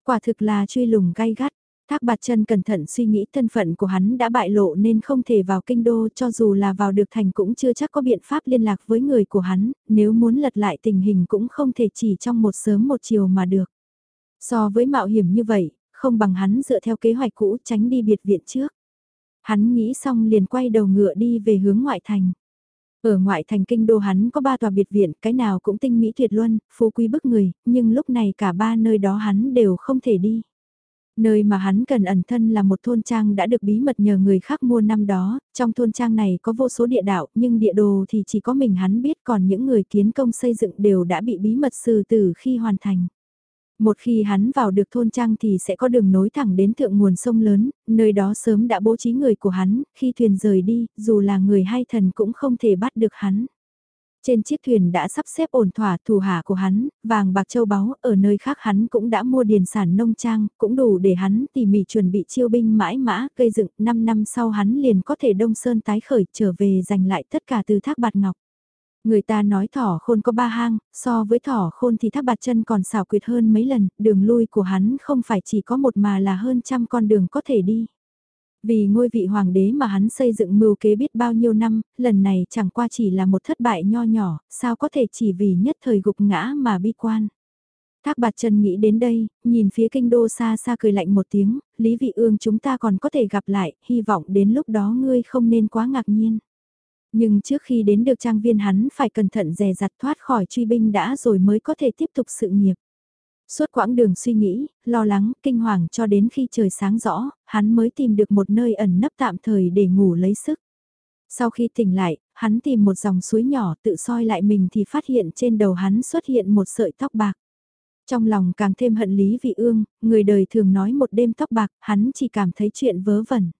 Quả thực là truy lùng gay gắt. Thác Bạt Chân cẩn thận suy nghĩ thân phận của hắn đã bại lộ nên không thể vào kinh đô cho dù là vào được thành cũng chưa chắc có biện pháp liên lạc với người của hắn, nếu muốn lật lại tình hình cũng không thể chỉ trong một sớm một chiều mà được. So với mạo hiểm như vậy, không bằng hắn dựa theo kế hoạch cũ tránh đi biệt viện trước. Hắn nghĩ xong liền quay đầu ngựa đi về hướng ngoại thành. Ở ngoại thành kinh đô hắn có ba tòa biệt viện, cái nào cũng tinh mỹ tuyệt luân, phú quý bức người, nhưng lúc này cả ba nơi đó hắn đều không thể đi. Nơi mà hắn cần ẩn thân là một thôn trang đã được bí mật nhờ người khác mua năm đó, trong thôn trang này có vô số địa đạo nhưng địa đồ thì chỉ có mình hắn biết còn những người kiến công xây dựng đều đã bị bí mật sư tử khi hoàn thành. Một khi hắn vào được thôn trang thì sẽ có đường nối thẳng đến thượng nguồn sông lớn, nơi đó sớm đã bố trí người của hắn, khi thuyền rời đi, dù là người hay thần cũng không thể bắt được hắn. Trên chiếc thuyền đã sắp xếp ổn thỏa thủ hạ của hắn, vàng bạc châu báu, ở nơi khác hắn cũng đã mua điền sản nông trang, cũng đủ để hắn tỉ mỉ chuẩn bị chiêu binh mãi mã, gây dựng, 5 năm sau hắn liền có thể đông sơn tái khởi trở về giành lại tất cả từ thác bạt ngọc. Người ta nói thỏ khôn có ba hang, so với thỏ khôn thì thác bạt chân còn xảo quyệt hơn mấy lần, đường lui của hắn không phải chỉ có một mà là hơn trăm con đường có thể đi. Vì ngôi vị hoàng đế mà hắn xây dựng mưu kế biết bao nhiêu năm, lần này chẳng qua chỉ là một thất bại nho nhỏ, sao có thể chỉ vì nhất thời gục ngã mà bi quan. Thác bạt chân nghĩ đến đây, nhìn phía kinh đô xa xa cười lạnh một tiếng, Lý Vị Ương chúng ta còn có thể gặp lại, hy vọng đến lúc đó ngươi không nên quá ngạc nhiên. Nhưng trước khi đến được trang viên hắn phải cẩn thận dè dặt thoát khỏi truy binh đã rồi mới có thể tiếp tục sự nghiệp. Suốt quãng đường suy nghĩ, lo lắng, kinh hoàng cho đến khi trời sáng rõ, hắn mới tìm được một nơi ẩn nấp tạm thời để ngủ lấy sức. Sau khi tỉnh lại, hắn tìm một dòng suối nhỏ tự soi lại mình thì phát hiện trên đầu hắn xuất hiện một sợi tóc bạc. Trong lòng càng thêm hận Lý Vị Ương, người đời thường nói một đêm tóc bạc, hắn chỉ cảm thấy chuyện vớ vẩn.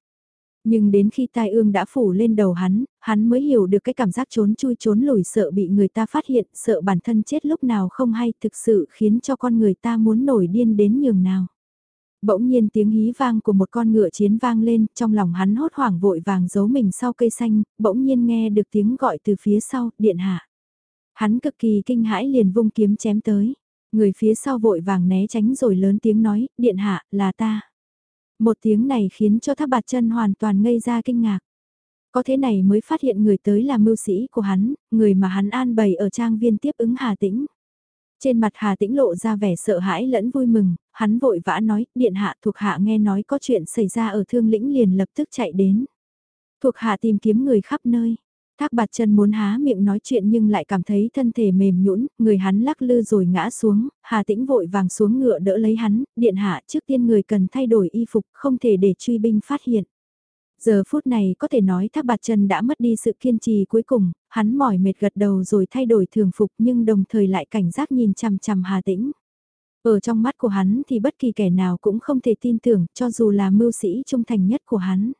Nhưng đến khi tai ương đã phủ lên đầu hắn, hắn mới hiểu được cái cảm giác trốn chui trốn lùi sợ bị người ta phát hiện, sợ bản thân chết lúc nào không hay thực sự khiến cho con người ta muốn nổi điên đến nhường nào. Bỗng nhiên tiếng hí vang của một con ngựa chiến vang lên, trong lòng hắn hốt hoảng vội vàng giấu mình sau cây xanh, bỗng nhiên nghe được tiếng gọi từ phía sau, điện hạ. Hắn cực kỳ kinh hãi liền vung kiếm chém tới. Người phía sau vội vàng né tránh rồi lớn tiếng nói, điện hạ, là ta. Một tiếng này khiến cho tháp bạt chân hoàn toàn ngây ra kinh ngạc. Có thế này mới phát hiện người tới là mưu sĩ của hắn, người mà hắn an bày ở trang viên tiếp ứng Hà Tĩnh. Trên mặt Hà Tĩnh lộ ra vẻ sợ hãi lẫn vui mừng, hắn vội vã nói, điện hạ thuộc hạ nghe nói có chuyện xảy ra ở thương lĩnh liền lập tức chạy đến. Thuộc hạ tìm kiếm người khắp nơi, Thác bạt chân muốn há miệng nói chuyện nhưng lại cảm thấy thân thể mềm nhũn, người hắn lắc lư rồi ngã xuống, Hà Tĩnh vội vàng xuống ngựa đỡ lấy hắn, điện hạ trước tiên người cần thay đổi y phục, không thể để truy binh phát hiện. Giờ phút này có thể nói thác bạt chân đã mất đi sự kiên trì cuối cùng, hắn mỏi mệt gật đầu rồi thay đổi thường phục nhưng đồng thời lại cảnh giác nhìn chằm chằm Hà Tĩnh. Ở trong mắt của hắn thì bất kỳ kẻ nào cũng không thể tin tưởng cho dù là mưu sĩ trung thành nhất của hắn.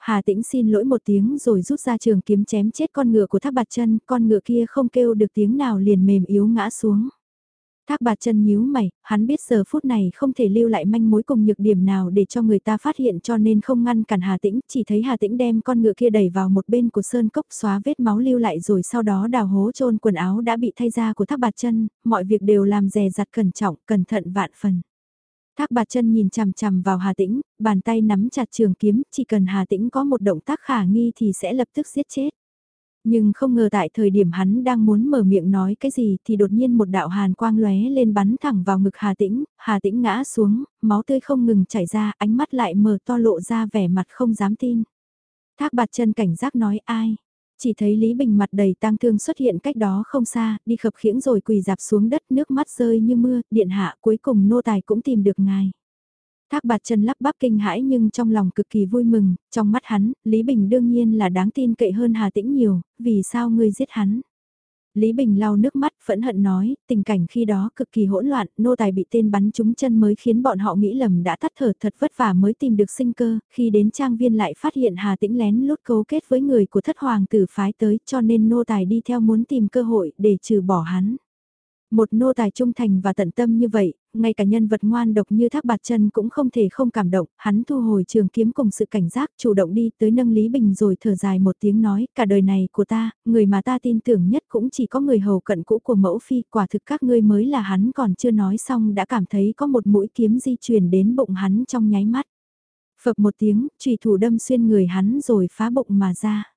Hà tĩnh xin lỗi một tiếng rồi rút ra trường kiếm chém chết con ngựa của thác bạt chân, con ngựa kia không kêu được tiếng nào liền mềm yếu ngã xuống. Thác bạt chân nhíu mày, hắn biết giờ phút này không thể lưu lại manh mối cùng nhược điểm nào để cho người ta phát hiện cho nên không ngăn cản Hà Tĩnh, chỉ thấy Hà Tĩnh đem con ngựa kia đẩy vào một bên của sơn cốc xóa vết máu lưu lại rồi sau đó đào hố trôn quần áo đã bị thay ra của thác bạt chân, mọi việc đều làm dè dặt cẩn trọng, cẩn thận vạn phần. Thác bạt chân nhìn chằm chằm vào Hà Tĩnh, bàn tay nắm chặt trường kiếm, chỉ cần Hà Tĩnh có một động tác khả nghi thì sẽ lập tức giết chết. Nhưng không ngờ tại thời điểm hắn đang muốn mở miệng nói cái gì thì đột nhiên một đạo hàn quang lóe lên bắn thẳng vào ngực Hà Tĩnh, Hà Tĩnh ngã xuống, máu tươi không ngừng chảy ra, ánh mắt lại mở to lộ ra vẻ mặt không dám tin. Thác bạt chân cảnh giác nói ai, chỉ thấy Lý Bình mặt đầy tang thương xuất hiện cách đó không xa, đi khập khiễng rồi quỳ dạp xuống đất nước mắt rơi như mưa, điện hạ cuối cùng nô tài cũng tìm được ngài. Thác bạt chân lắp bắp kinh hãi nhưng trong lòng cực kỳ vui mừng, trong mắt hắn, Lý Bình đương nhiên là đáng tin cậy hơn Hà Tĩnh nhiều, vì sao ngươi giết hắn. Lý Bình lau nước mắt phẫn hận nói, tình cảnh khi đó cực kỳ hỗn loạn, nô tài bị tên bắn trúng chân mới khiến bọn họ nghĩ lầm đã tắt thở thật vất vả mới tìm được sinh cơ, khi đến trang viên lại phát hiện Hà Tĩnh lén lút cấu kết với người của thất hoàng tử phái tới cho nên nô tài đi theo muốn tìm cơ hội để trừ bỏ hắn. Một nô tài trung thành và tận tâm như vậy, ngay cả nhân vật ngoan độc như thác bạt chân cũng không thể không cảm động, hắn thu hồi trường kiếm cùng sự cảnh giác chủ động đi tới nâng Lý Bình rồi thở dài một tiếng nói, cả đời này của ta, người mà ta tin tưởng nhất cũng chỉ có người hầu cận cũ của mẫu phi, quả thực các ngươi mới là hắn còn chưa nói xong đã cảm thấy có một mũi kiếm di chuyển đến bụng hắn trong nháy mắt. Phập một tiếng, trùy thủ đâm xuyên người hắn rồi phá bụng mà ra.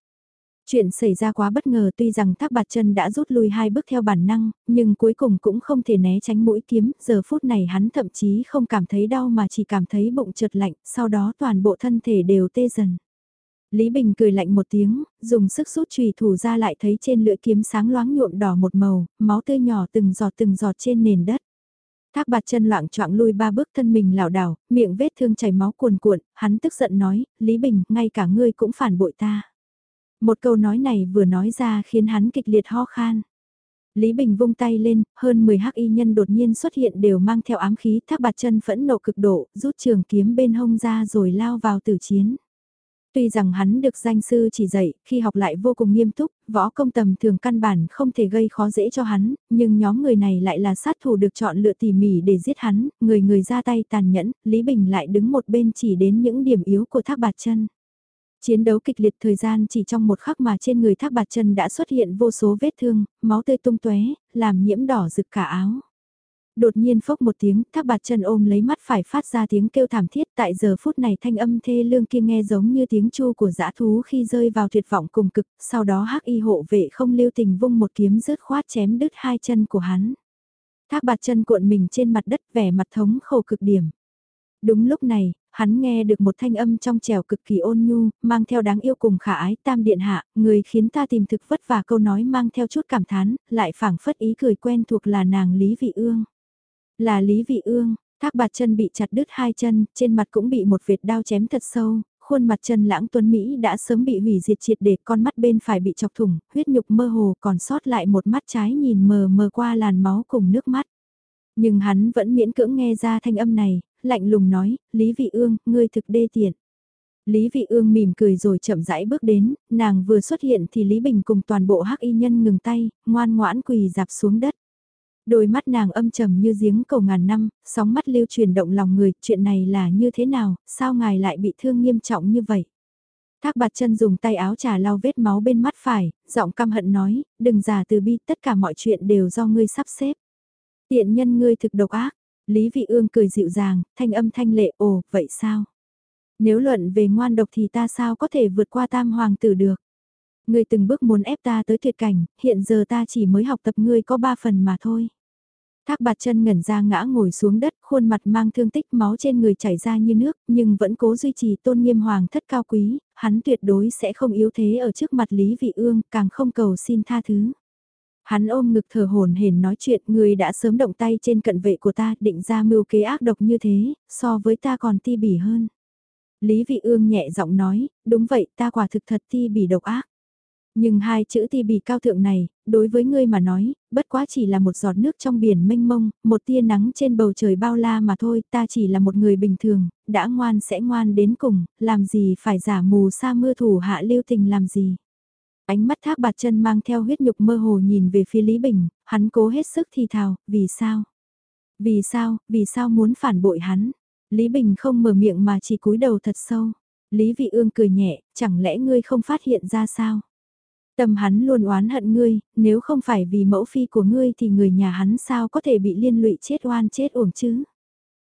Chuyện xảy ra quá bất ngờ tuy rằng thác bạt chân đã rút lui hai bước theo bản năng, nhưng cuối cùng cũng không thể né tránh mũi kiếm, giờ phút này hắn thậm chí không cảm thấy đau mà chỉ cảm thấy bụng trượt lạnh, sau đó toàn bộ thân thể đều tê dần. Lý Bình cười lạnh một tiếng, dùng sức rút chùy thủ ra lại thấy trên lưỡi kiếm sáng loáng nhuộm đỏ một màu, máu tươi nhỏ từng giọt từng giọt trên nền đất. Thác bạt chân loạn choạng lui ba bước thân mình lảo đảo, miệng vết thương chảy máu cuồn cuộn, hắn tức giận nói, Lý Bình, ngay cả ngươi cũng phản bội ta. Một câu nói này vừa nói ra khiến hắn kịch liệt ho khan. Lý Bình vung tay lên, hơn 10 hắc y nhân đột nhiên xuất hiện đều mang theo ám khí, thác bạt chân phẫn nộ cực độ, rút trường kiếm bên hông ra rồi lao vào tử chiến. Tuy rằng hắn được danh sư chỉ dạy, khi học lại vô cùng nghiêm túc, võ công tầm thường căn bản không thể gây khó dễ cho hắn, nhưng nhóm người này lại là sát thủ được chọn lựa tỉ mỉ để giết hắn, người người ra tay tàn nhẫn, Lý Bình lại đứng một bên chỉ đến những điểm yếu của thác bạt chân. Chiến đấu kịch liệt thời gian chỉ trong một khắc mà trên người thác bạt chân đã xuất hiện vô số vết thương, máu tươi tung tóe, làm nhiễm đỏ rực cả áo. Đột nhiên phốc một tiếng, thác bạt chân ôm lấy mắt phải phát ra tiếng kêu thảm thiết tại giờ phút này thanh âm thê lương kia nghe giống như tiếng chu của dã thú khi rơi vào tuyệt vọng cùng cực, sau đó hắc y hộ vệ không lưu tình vung một kiếm rớt khoát chém đứt hai chân của hắn. Thác bạt chân cuộn mình trên mặt đất vẻ mặt thống khổ cực điểm. Đúng lúc này, hắn nghe được một thanh âm trong trèo cực kỳ ôn nhu, mang theo đáng yêu cùng khả ái tam điện hạ, người khiến ta tìm thực vất vả câu nói mang theo chút cảm thán, lại phảng phất ý cười quen thuộc là nàng Lý Vị Ương. Là Lý Vị Ương, thác bạt chân bị chặt đứt hai chân, trên mặt cũng bị một vệt đao chém thật sâu, khuôn mặt trần lãng tuấn Mỹ đã sớm bị hủy diệt triệt để con mắt bên phải bị chọc thủng, huyết nhục mơ hồ còn sót lại một mắt trái nhìn mờ mờ qua làn máu cùng nước mắt. Nhưng hắn vẫn miễn cưỡng nghe ra thanh âm này, lạnh lùng nói, Lý Vị Ương, ngươi thực đê tiện. Lý Vị Ương mỉm cười rồi chậm rãi bước đến, nàng vừa xuất hiện thì Lý Bình cùng toàn bộ hắc y nhân ngừng tay, ngoan ngoãn quỳ dạp xuống đất. Đôi mắt nàng âm trầm như giếng cầu ngàn năm, sóng mắt lưu truyền động lòng người, chuyện này là như thế nào, sao ngài lại bị thương nghiêm trọng như vậy? Thác bạt chân dùng tay áo trà lau vết máu bên mắt phải, giọng căm hận nói, đừng giả từ bi, tất cả mọi chuyện đều do ngươi sắp xếp. Tiện nhân ngươi thực độc ác, Lý Vị Ương cười dịu dàng, thanh âm thanh lệ, ồ, vậy sao? Nếu luận về ngoan độc thì ta sao có thể vượt qua tam hoàng tử được? Ngươi từng bước muốn ép ta tới tuyệt cảnh, hiện giờ ta chỉ mới học tập ngươi có ba phần mà thôi. Thác bạt chân ngẩn ra ngã ngồi xuống đất, khuôn mặt mang thương tích máu trên người chảy ra như nước, nhưng vẫn cố duy trì tôn nghiêm hoàng thất cao quý, hắn tuyệt đối sẽ không yếu thế ở trước mặt Lý Vị Ương, càng không cầu xin tha thứ. Hắn ôm ngực thở hồn hển nói chuyện, người đã sớm động tay trên cận vệ của ta, định ra mưu kế ác độc như thế, so với ta còn ti bỉ hơn. Lý Vị Ương nhẹ giọng nói, đúng vậy, ta quả thực thật ti bỉ độc ác. Nhưng hai chữ ti bỉ cao thượng này, đối với ngươi mà nói, bất quá chỉ là một giọt nước trong biển mênh mông, một tia nắng trên bầu trời bao la mà thôi, ta chỉ là một người bình thường, đã ngoan sẽ ngoan đến cùng, làm gì phải giả mù sa mưa thủ hạ lưu tình làm gì. Ánh mắt thác bạt chân mang theo huyết nhục mơ hồ nhìn về phía Lý Bình, hắn cố hết sức thì thào, vì sao? Vì sao, vì sao muốn phản bội hắn? Lý Bình không mở miệng mà chỉ cúi đầu thật sâu. Lý Vị Ương cười nhẹ, chẳng lẽ ngươi không phát hiện ra sao? Tâm hắn luôn oán hận ngươi, nếu không phải vì mẫu phi của ngươi thì người nhà hắn sao có thể bị liên lụy chết oan chết uổng chứ?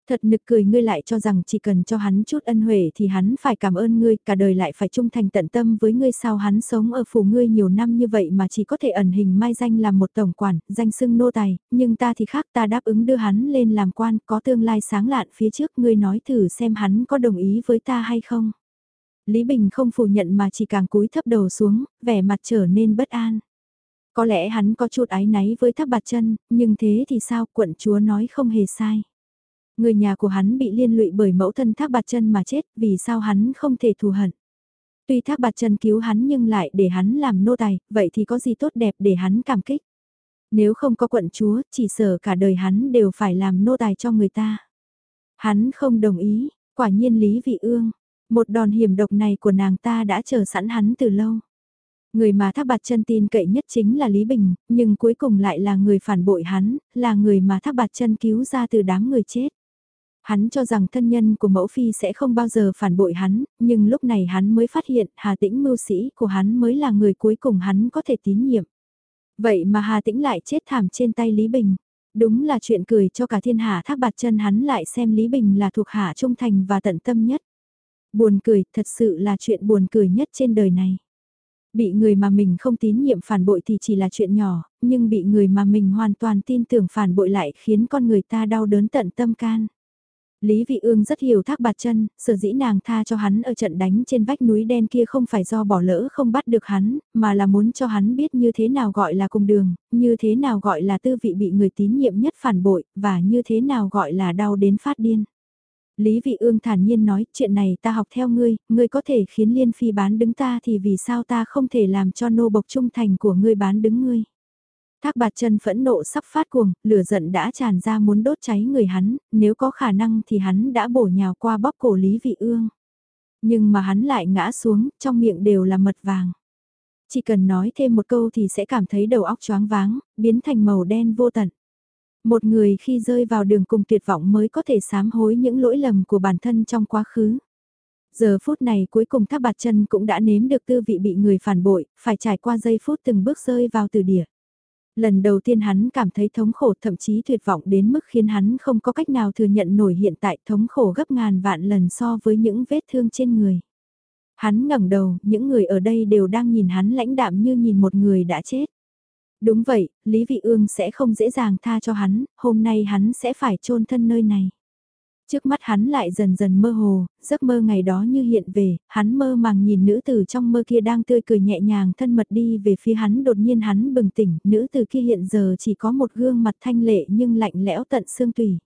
Thật nực cười ngươi lại cho rằng chỉ cần cho hắn chút ân huệ thì hắn phải cảm ơn ngươi, cả đời lại phải trung thành tận tâm với ngươi sao hắn sống ở phủ ngươi nhiều năm như vậy mà chỉ có thể ẩn hình mai danh làm một tổng quản, danh xưng nô tài, nhưng ta thì khác ta đáp ứng đưa hắn lên làm quan, có tương lai sáng lạn phía trước ngươi nói thử xem hắn có đồng ý với ta hay không. Lý Bình không phủ nhận mà chỉ càng cúi thấp đầu xuống, vẻ mặt trở nên bất an. Có lẽ hắn có chút ái náy với tháp bạt chân, nhưng thế thì sao quận chúa nói không hề sai. Người nhà của hắn bị liên lụy bởi mẫu thân thác bạt chân mà chết, vì sao hắn không thể thù hận. Tuy thác bạt chân cứu hắn nhưng lại để hắn làm nô tài, vậy thì có gì tốt đẹp để hắn cảm kích. Nếu không có quận chúa, chỉ sợ cả đời hắn đều phải làm nô tài cho người ta. Hắn không đồng ý, quả nhiên Lý Vị Ương, một đòn hiểm độc này của nàng ta đã chờ sẵn hắn từ lâu. Người mà Thác Bạt Chân tin cậy nhất chính là Lý Bình, nhưng cuối cùng lại là người phản bội hắn, là người mà Thác Bạt Chân cứu ra từ đám người chết. Hắn cho rằng thân nhân của mẫu phi sẽ không bao giờ phản bội hắn, nhưng lúc này hắn mới phát hiện Hà Tĩnh mưu sĩ của hắn mới là người cuối cùng hắn có thể tín nhiệm. Vậy mà Hà Tĩnh lại chết thảm trên tay Lý Bình. Đúng là chuyện cười cho cả thiên hạ thác bạt chân hắn lại xem Lý Bình là thuộc hạ trung thành và tận tâm nhất. Buồn cười, thật sự là chuyện buồn cười nhất trên đời này. Bị người mà mình không tín nhiệm phản bội thì chỉ là chuyện nhỏ, nhưng bị người mà mình hoàn toàn tin tưởng phản bội lại khiến con người ta đau đớn tận tâm can. Lý Vị Ương rất hiểu thác bạt chân, sở dĩ nàng tha cho hắn ở trận đánh trên vách núi đen kia không phải do bỏ lỡ không bắt được hắn, mà là muốn cho hắn biết như thế nào gọi là cùng đường, như thế nào gọi là tư vị bị người tín nhiệm nhất phản bội, và như thế nào gọi là đau đến phát điên. Lý Vị Ương thản nhiên nói, chuyện này ta học theo ngươi, ngươi có thể khiến Liên Phi bán đứng ta thì vì sao ta không thể làm cho nô bộc trung thành của ngươi bán đứng ngươi. Thác bạt chân phẫn nộ sắp phát cuồng, lửa giận đã tràn ra muốn đốt cháy người hắn, nếu có khả năng thì hắn đã bổ nhào qua bóp cổ Lý Vị Ương. Nhưng mà hắn lại ngã xuống, trong miệng đều là mật vàng. Chỉ cần nói thêm một câu thì sẽ cảm thấy đầu óc choáng váng, biến thành màu đen vô tận. Một người khi rơi vào đường cùng tuyệt vọng mới có thể sám hối những lỗi lầm của bản thân trong quá khứ. Giờ phút này cuối cùng thác bạt chân cũng đã nếm được tư vị bị người phản bội, phải trải qua giây phút từng bước rơi vào từ địa. Lần đầu tiên hắn cảm thấy thống khổ thậm chí tuyệt vọng đến mức khiến hắn không có cách nào thừa nhận nổi hiện tại thống khổ gấp ngàn vạn lần so với những vết thương trên người. Hắn ngẩng đầu, những người ở đây đều đang nhìn hắn lãnh đạm như nhìn một người đã chết. Đúng vậy, Lý Vị Ương sẽ không dễ dàng tha cho hắn, hôm nay hắn sẽ phải chôn thân nơi này. Trước mắt hắn lại dần dần mơ hồ, giấc mơ ngày đó như hiện về, hắn mơ màng nhìn nữ tử trong mơ kia đang tươi cười nhẹ nhàng thân mật đi về phía hắn đột nhiên hắn bừng tỉnh, nữ tử kia hiện giờ chỉ có một gương mặt thanh lệ nhưng lạnh lẽo tận xương tùy.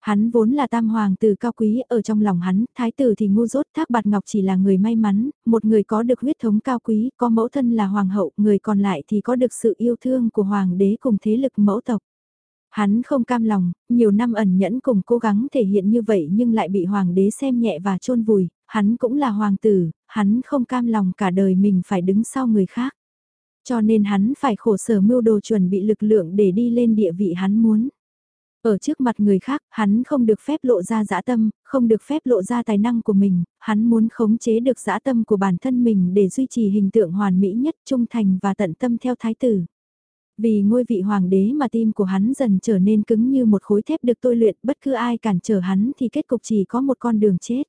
Hắn vốn là tam hoàng tử cao quý ở trong lòng hắn, thái tử thì ngu dốt thác bạt ngọc chỉ là người may mắn, một người có được huyết thống cao quý, có mẫu thân là hoàng hậu, người còn lại thì có được sự yêu thương của hoàng đế cùng thế lực mẫu tộc. Hắn không cam lòng, nhiều năm ẩn nhẫn cùng cố gắng thể hiện như vậy nhưng lại bị hoàng đế xem nhẹ và chôn vùi, hắn cũng là hoàng tử, hắn không cam lòng cả đời mình phải đứng sau người khác. Cho nên hắn phải khổ sở mưu đồ chuẩn bị lực lượng để đi lên địa vị hắn muốn. Ở trước mặt người khác, hắn không được phép lộ ra dã tâm, không được phép lộ ra tài năng của mình, hắn muốn khống chế được dã tâm của bản thân mình để duy trì hình tượng hoàn mỹ nhất trung thành và tận tâm theo thái tử. Vì ngôi vị hoàng đế mà tim của hắn dần trở nên cứng như một khối thép được tôi luyện, bất cứ ai cản trở hắn thì kết cục chỉ có một con đường chết.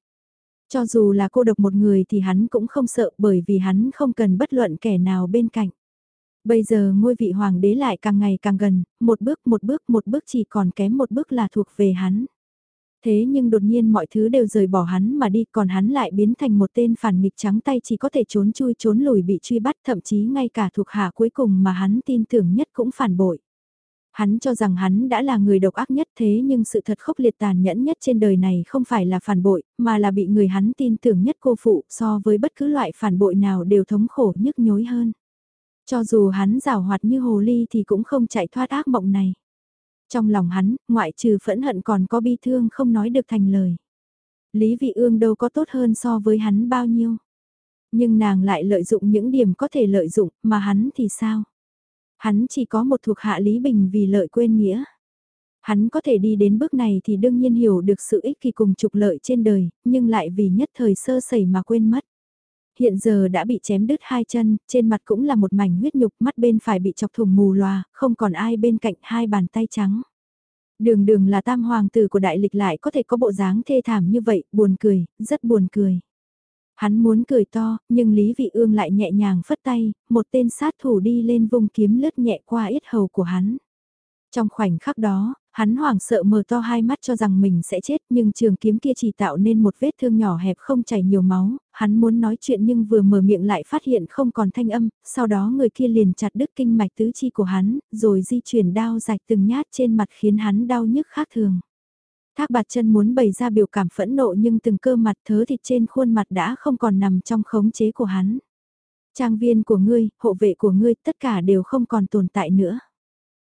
Cho dù là cô độc một người thì hắn cũng không sợ bởi vì hắn không cần bất luận kẻ nào bên cạnh. Bây giờ ngôi vị hoàng đế lại càng ngày càng gần, một bước một bước một bước chỉ còn kém một bước là thuộc về hắn. Thế nhưng đột nhiên mọi thứ đều rời bỏ hắn mà đi còn hắn lại biến thành một tên phản nghịch trắng tay chỉ có thể trốn chui trốn lùi bị truy bắt thậm chí ngay cả thuộc hạ cuối cùng mà hắn tin tưởng nhất cũng phản bội. Hắn cho rằng hắn đã là người độc ác nhất thế nhưng sự thật khốc liệt tàn nhẫn nhất trên đời này không phải là phản bội, mà là bị người hắn tin tưởng nhất cô phụ so với bất cứ loại phản bội nào đều thống khổ nhức nhối hơn. Cho dù hắn rào hoạt như hồ ly thì cũng không chạy thoát ác mộng này. Trong lòng hắn, ngoại trừ phẫn hận còn có bi thương không nói được thành lời. Lý Vị Ương đâu có tốt hơn so với hắn bao nhiêu. Nhưng nàng lại lợi dụng những điểm có thể lợi dụng, mà hắn thì sao? Hắn chỉ có một thuộc hạ Lý Bình vì lợi quên nghĩa. Hắn có thể đi đến bước này thì đương nhiên hiểu được sự ích kỳ cùng trục lợi trên đời, nhưng lại vì nhất thời sơ sẩy mà quên mất. Hiện giờ đã bị chém đứt hai chân, trên mặt cũng là một mảnh huyết nhục, mắt bên phải bị chọc thủng mù loà, không còn ai bên cạnh hai bàn tay trắng. Đường đường là tam hoàng tử của đại lịch lại có thể có bộ dáng thê thảm như vậy, buồn cười, rất buồn cười. Hắn muốn cười to, nhưng Lý Vị Ương lại nhẹ nhàng phất tay, một tên sát thủ đi lên vùng kiếm lướt nhẹ qua yết hầu của hắn. Trong khoảnh khắc đó, Hắn hoảng sợ mở to hai mắt cho rằng mình sẽ chết nhưng trường kiếm kia chỉ tạo nên một vết thương nhỏ hẹp không chảy nhiều máu, hắn muốn nói chuyện nhưng vừa mở miệng lại phát hiện không còn thanh âm, sau đó người kia liền chặt đứt kinh mạch tứ chi của hắn, rồi di chuyển đao rạch từng nhát trên mặt khiến hắn đau nhức khác thường. Thác bạt chân muốn bày ra biểu cảm phẫn nộ nhưng từng cơ mặt thớ thịt trên khuôn mặt đã không còn nằm trong khống chế của hắn. Trang viên của ngươi, hộ vệ của ngươi, tất cả đều không còn tồn tại nữa.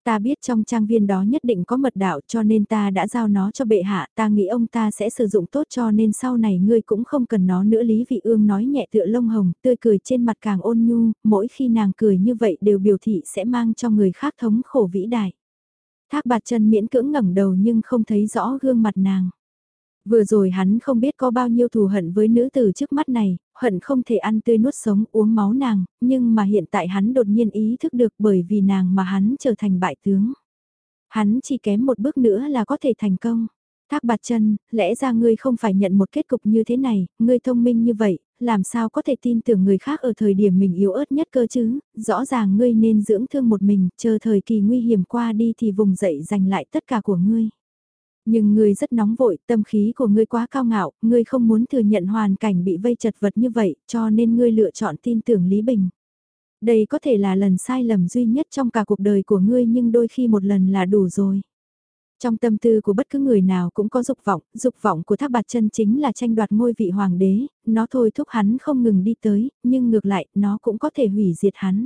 Ta biết trong trang viên đó nhất định có mật đạo cho nên ta đã giao nó cho bệ hạ, ta nghĩ ông ta sẽ sử dụng tốt cho nên sau này ngươi cũng không cần nó nữa Lý Vị Ương nói nhẹ tựa lông hồng, tươi cười trên mặt càng ôn nhu, mỗi khi nàng cười như vậy đều biểu thị sẽ mang cho người khác thống khổ vĩ đại. Thác bạt chân miễn cưỡng ngẩng đầu nhưng không thấy rõ gương mặt nàng. Vừa rồi hắn không biết có bao nhiêu thù hận với nữ tử trước mắt này, hận không thể ăn tươi nuốt sống uống máu nàng, nhưng mà hiện tại hắn đột nhiên ý thức được bởi vì nàng mà hắn trở thành bại tướng. Hắn chỉ kém một bước nữa là có thể thành công. Thác bạt chân, lẽ ra ngươi không phải nhận một kết cục như thế này, ngươi thông minh như vậy, làm sao có thể tin tưởng người khác ở thời điểm mình yếu ớt nhất cơ chứ, rõ ràng ngươi nên dưỡng thương một mình, chờ thời kỳ nguy hiểm qua đi thì vùng dậy giành lại tất cả của ngươi. Nhưng ngươi rất nóng vội, tâm khí của ngươi quá cao ngạo, ngươi không muốn thừa nhận hoàn cảnh bị vây chật vật như vậy, cho nên ngươi lựa chọn tin tưởng Lý Bình. Đây có thể là lần sai lầm duy nhất trong cả cuộc đời của ngươi nhưng đôi khi một lần là đủ rồi. Trong tâm tư của bất cứ người nào cũng có dục vọng, dục vọng của Thác Bạt Chân chính là tranh đoạt ngôi vị hoàng đế, nó thôi thúc hắn không ngừng đi tới, nhưng ngược lại, nó cũng có thể hủy diệt hắn.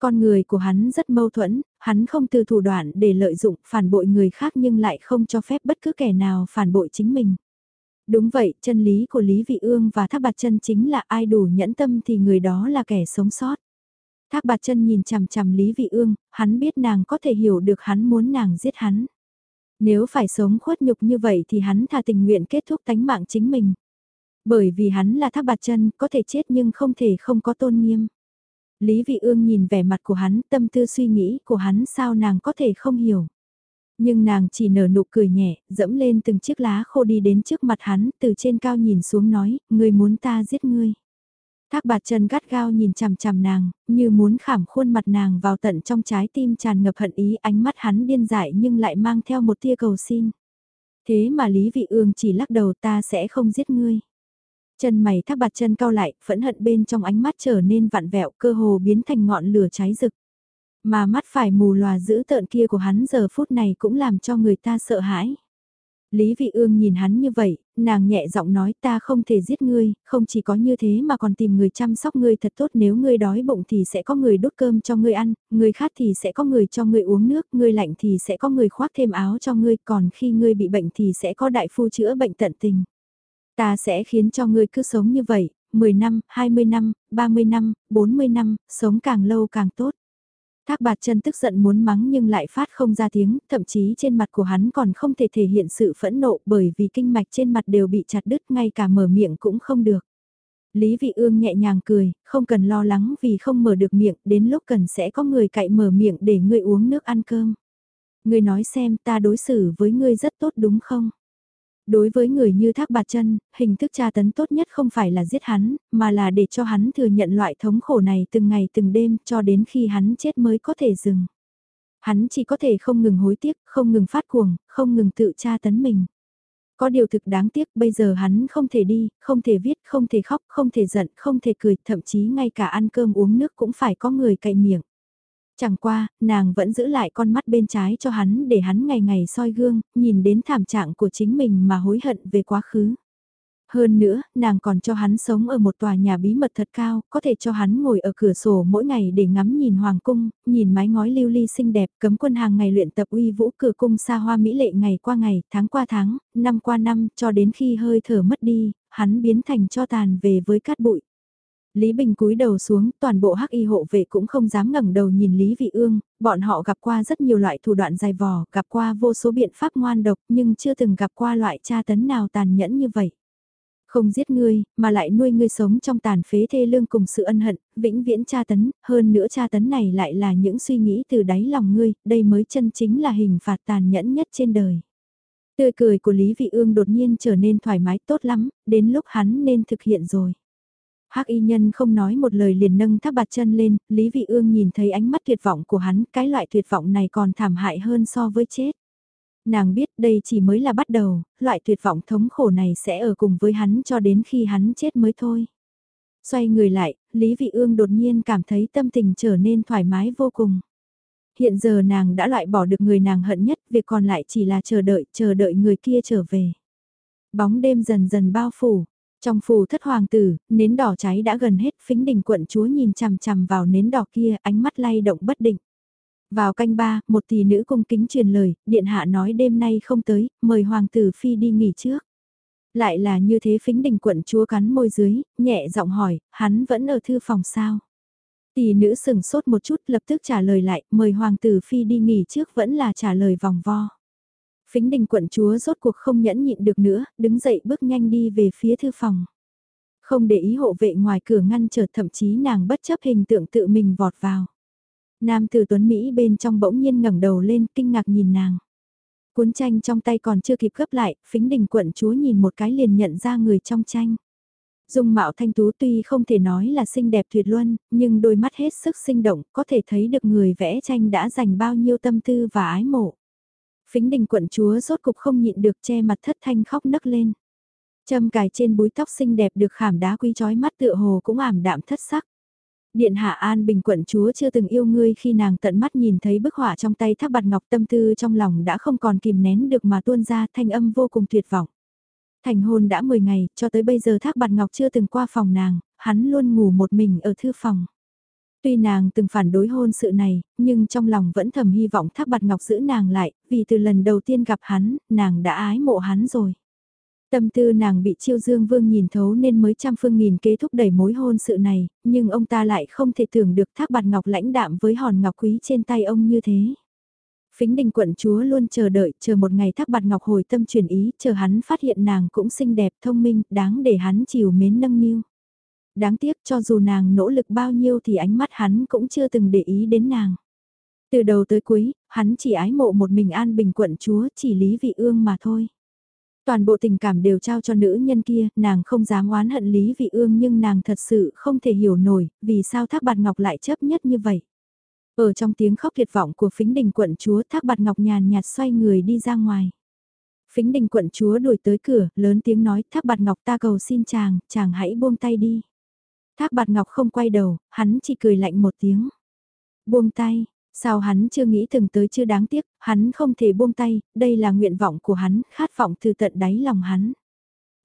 Con người của hắn rất mâu thuẫn, hắn không từ thủ đoạn để lợi dụng phản bội người khác nhưng lại không cho phép bất cứ kẻ nào phản bội chính mình. Đúng vậy, chân lý của Lý Vị Ương và Thác Bạt Chân chính là ai đủ nhẫn tâm thì người đó là kẻ sống sót. Thác Bạt Chân nhìn chằm chằm Lý Vị Ương, hắn biết nàng có thể hiểu được hắn muốn nàng giết hắn. Nếu phải sống khuất nhục như vậy thì hắn thà tình nguyện kết thúc tánh mạng chính mình. Bởi vì hắn là Thác Bạt Chân, có thể chết nhưng không thể không có tôn nghiêm. Lý Vị Ương nhìn vẻ mặt của hắn, tâm tư suy nghĩ của hắn sao nàng có thể không hiểu. Nhưng nàng chỉ nở nụ cười nhẹ, dẫm lên từng chiếc lá khô đi đến trước mặt hắn, từ trên cao nhìn xuống nói, ngươi muốn ta giết ngươi. Thác bạt chân gắt gao nhìn chằm chằm nàng, như muốn khảm khuôn mặt nàng vào tận trong trái tim tràn ngập hận ý ánh mắt hắn điên dại nhưng lại mang theo một tia cầu xin. Thế mà Lý Vị Ương chỉ lắc đầu ta sẽ không giết ngươi. Chân mày thác bạt chân cao lại, phẫn hận bên trong ánh mắt trở nên vặn vẹo cơ hồ biến thành ngọn lửa cháy rực. Mà mắt phải mù lòa giữ tợn kia của hắn giờ phút này cũng làm cho người ta sợ hãi. Lý Vị Ương nhìn hắn như vậy, nàng nhẹ giọng nói ta không thể giết ngươi, không chỉ có như thế mà còn tìm người chăm sóc ngươi thật tốt nếu ngươi đói bụng thì sẽ có người đốt cơm cho ngươi ăn, ngươi khát thì sẽ có người cho ngươi uống nước, ngươi lạnh thì sẽ có người khoác thêm áo cho ngươi, còn khi ngươi bị bệnh thì sẽ có đại phu chữa bệnh tận tình. Ta sẽ khiến cho ngươi cứ sống như vậy, 10 năm, 20 năm, 30 năm, 40 năm, sống càng lâu càng tốt. Thác bạt chân tức giận muốn mắng nhưng lại phát không ra tiếng, thậm chí trên mặt của hắn còn không thể thể hiện sự phẫn nộ bởi vì kinh mạch trên mặt đều bị chặt đứt ngay cả mở miệng cũng không được. Lý Vị Ương nhẹ nhàng cười, không cần lo lắng vì không mở được miệng, đến lúc cần sẽ có người cậy mở miệng để ngươi uống nước ăn cơm. Ngươi nói xem ta đối xử với ngươi rất tốt đúng không? Đối với người như Thác Bạt Chân, hình thức tra tấn tốt nhất không phải là giết hắn, mà là để cho hắn thừa nhận loại thống khổ này từng ngày từng đêm cho đến khi hắn chết mới có thể dừng. Hắn chỉ có thể không ngừng hối tiếc, không ngừng phát cuồng, không ngừng tự tra tấn mình. Có điều thực đáng tiếc bây giờ hắn không thể đi, không thể viết, không thể khóc, không thể giận, không thể cười, thậm chí ngay cả ăn cơm uống nước cũng phải có người cậy miệng. Chẳng qua, nàng vẫn giữ lại con mắt bên trái cho hắn để hắn ngày ngày soi gương, nhìn đến thảm trạng của chính mình mà hối hận về quá khứ. Hơn nữa, nàng còn cho hắn sống ở một tòa nhà bí mật thật cao, có thể cho hắn ngồi ở cửa sổ mỗi ngày để ngắm nhìn hoàng cung, nhìn mái ngói lưu ly xinh đẹp, cấm quân hàng ngày luyện tập uy vũ cửa cung xa hoa mỹ lệ ngày qua ngày, tháng qua tháng, năm qua năm, cho đến khi hơi thở mất đi, hắn biến thành cho tàn về với cát bụi. Lý Bình cúi đầu xuống, toàn bộ hắc y hộ vệ cũng không dám ngẩng đầu nhìn Lý Vị Ương, bọn họ gặp qua rất nhiều loại thủ đoạn dài vò, gặp qua vô số biện pháp ngoan độc nhưng chưa từng gặp qua loại tra tấn nào tàn nhẫn như vậy. Không giết ngươi, mà lại nuôi ngươi sống trong tàn phế thê lương cùng sự ân hận, vĩnh viễn tra tấn, hơn nữa tra tấn này lại là những suy nghĩ từ đáy lòng ngươi, đây mới chân chính là hình phạt tàn nhẫn nhất trên đời. Tươi cười của Lý Vị Ương đột nhiên trở nên thoải mái tốt lắm, đến lúc hắn nên thực hiện rồi. Hắc y nhân không nói một lời liền nâng tháp bạt chân lên, Lý Vị Ương nhìn thấy ánh mắt tuyệt vọng của hắn, cái loại tuyệt vọng này còn thảm hại hơn so với chết. Nàng biết đây chỉ mới là bắt đầu, loại tuyệt vọng thống khổ này sẽ ở cùng với hắn cho đến khi hắn chết mới thôi. Xoay người lại, Lý Vị Ương đột nhiên cảm thấy tâm tình trở nên thoải mái vô cùng. Hiện giờ nàng đã loại bỏ được người nàng hận nhất, việc còn lại chỉ là chờ đợi, chờ đợi người kia trở về. Bóng đêm dần dần bao phủ, trong phù thất hoàng tử, nến đỏ cháy đã gần hết, phính đình quận chúa nhìn chằm chằm vào nến đỏ kia, ánh mắt lay động bất định. Vào canh ba, một tỷ nữ cung kính truyền lời, điện hạ nói đêm nay không tới, mời hoàng tử phi đi nghỉ trước. Lại là như thế phính đình quận chúa cắn môi dưới, nhẹ giọng hỏi, hắn vẫn ở thư phòng sao? Tỷ nữ sừng sốt một chút lập tức trả lời lại, mời hoàng tử phi đi nghỉ trước vẫn là trả lời vòng vo. Phính đình quận chúa rốt cuộc không nhẫn nhịn được nữa, đứng dậy bước nhanh đi về phía thư phòng. Không để ý hộ vệ ngoài cửa ngăn trở thậm chí nàng bất chấp hình tượng tự mình vọt vào. Nam tử tuấn Mỹ bên trong bỗng nhiên ngẩng đầu lên kinh ngạc nhìn nàng. Cuốn tranh trong tay còn chưa kịp gấp lại, phính đình quận chúa nhìn một cái liền nhận ra người trong tranh. Dung mạo thanh tú tuy không thể nói là xinh đẹp tuyệt luân, nhưng đôi mắt hết sức sinh động, có thể thấy được người vẽ tranh đã dành bao nhiêu tâm tư và ái mộ. Phính đình quận chúa rốt cục không nhịn được che mặt thất thanh khóc nấc lên. Châm cài trên búi tóc xinh đẹp được khảm đá quý trói mắt tựa hồ cũng ảm đạm thất sắc. Điện hạ An Bình quận chúa chưa từng yêu ngươi khi nàng tận mắt nhìn thấy bức họa trong tay thác bạt ngọc tâm tư trong lòng đã không còn kìm nén được mà tuôn ra thanh âm vô cùng tuyệt vọng. Thành hôn đã 10 ngày, cho tới bây giờ thác bạt ngọc chưa từng qua phòng nàng, hắn luôn ngủ một mình ở thư phòng. Tuy nàng từng phản đối hôn sự này, nhưng trong lòng vẫn thầm hy vọng thác bạt ngọc giữ nàng lại, vì từ lần đầu tiên gặp hắn, nàng đã ái mộ hắn rồi. Tâm tư nàng bị chiêu dương vương nhìn thấu nên mới trăm phương nghìn kế thúc đẩy mối hôn sự này, nhưng ông ta lại không thể tưởng được thác bạt ngọc lãnh đạm với hòn ngọc quý trên tay ông như thế. Phính đình quận chúa luôn chờ đợi, chờ một ngày thác bạt ngọc hồi tâm chuyển ý, chờ hắn phát hiện nàng cũng xinh đẹp, thông minh, đáng để hắn chiều mến nâng niu. Đáng tiếc cho dù nàng nỗ lực bao nhiêu thì ánh mắt hắn cũng chưa từng để ý đến nàng. Từ đầu tới cuối, hắn chỉ ái mộ một mình an bình quận chúa, chỉ lý vị ương mà thôi. Toàn bộ tình cảm đều trao cho nữ nhân kia, nàng không dám oán hận Lý Vị Ương nhưng nàng thật sự không thể hiểu nổi, vì sao Thác Bạt Ngọc lại chấp nhất như vậy. Ở trong tiếng khóc tuyệt vọng của phính đình quận chúa Thác Bạt Ngọc nhàn nhạt xoay người đi ra ngoài. Phính đình quận chúa đuổi tới cửa, lớn tiếng nói Thác Bạt Ngọc ta cầu xin chàng, chàng hãy buông tay đi. Thác Bạt Ngọc không quay đầu, hắn chỉ cười lạnh một tiếng. Buông tay, Sao hắn chưa nghĩ từng tới chưa đáng tiếc, hắn không thể buông tay, đây là nguyện vọng của hắn, khát vọng từ tận đáy lòng hắn.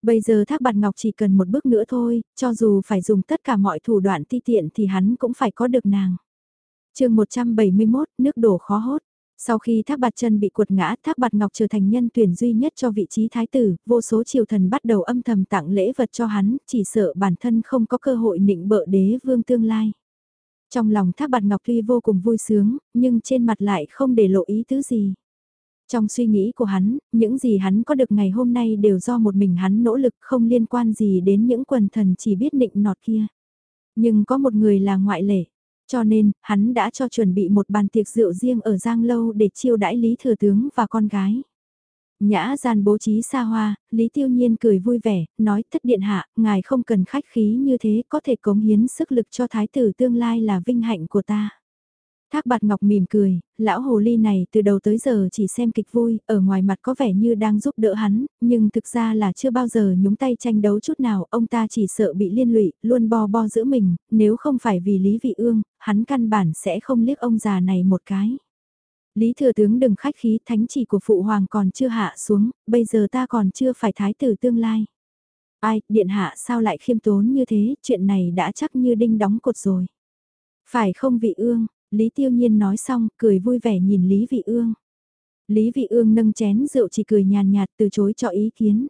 Bây giờ Thác Bạt Ngọc chỉ cần một bước nữa thôi, cho dù phải dùng tất cả mọi thủ đoạn ti tiện thì hắn cũng phải có được nàng. chương 171, nước đổ khó hốt. Sau khi Thác Bạt Chân bị cuột ngã, Thác Bạt Ngọc trở thành nhân tuyển duy nhất cho vị trí thái tử, vô số triều thần bắt đầu âm thầm tặng lễ vật cho hắn, chỉ sợ bản thân không có cơ hội nịnh bợ đế vương tương lai. Trong lòng Thác Bạt Ngọc tuy vô cùng vui sướng, nhưng trên mặt lại không để lộ ý tứ gì. Trong suy nghĩ của hắn, những gì hắn có được ngày hôm nay đều do một mình hắn nỗ lực không liên quan gì đến những quần thần chỉ biết định nọt kia. Nhưng có một người là ngoại lệ, cho nên hắn đã cho chuẩn bị một bàn tiệc rượu riêng ở Giang Lâu để chiêu đãi Lý Thừa Tướng và con gái. Nhã gian bố trí xa hoa, Lý Tiêu Nhiên cười vui vẻ, nói thất điện hạ, ngài không cần khách khí như thế có thể cống hiến sức lực cho thái tử tương lai là vinh hạnh của ta. Thác bạt ngọc mỉm cười, lão hồ ly này từ đầu tới giờ chỉ xem kịch vui, ở ngoài mặt có vẻ như đang giúp đỡ hắn, nhưng thực ra là chưa bao giờ nhúng tay tranh đấu chút nào, ông ta chỉ sợ bị liên lụy, luôn bo bo giữa mình, nếu không phải vì Lý Vị Ương, hắn căn bản sẽ không liếc ông già này một cái. Lý thừa tướng đừng khách khí thánh chỉ của phụ hoàng còn chưa hạ xuống, bây giờ ta còn chưa phải thái tử tương lai. Ai, điện hạ sao lại khiêm tốn như thế, chuyện này đã chắc như đinh đóng cột rồi. Phải không vị ương, Lý tiêu nhiên nói xong, cười vui vẻ nhìn Lý vị ương. Lý vị ương nâng chén rượu chỉ cười nhàn nhạt từ chối cho ý kiến.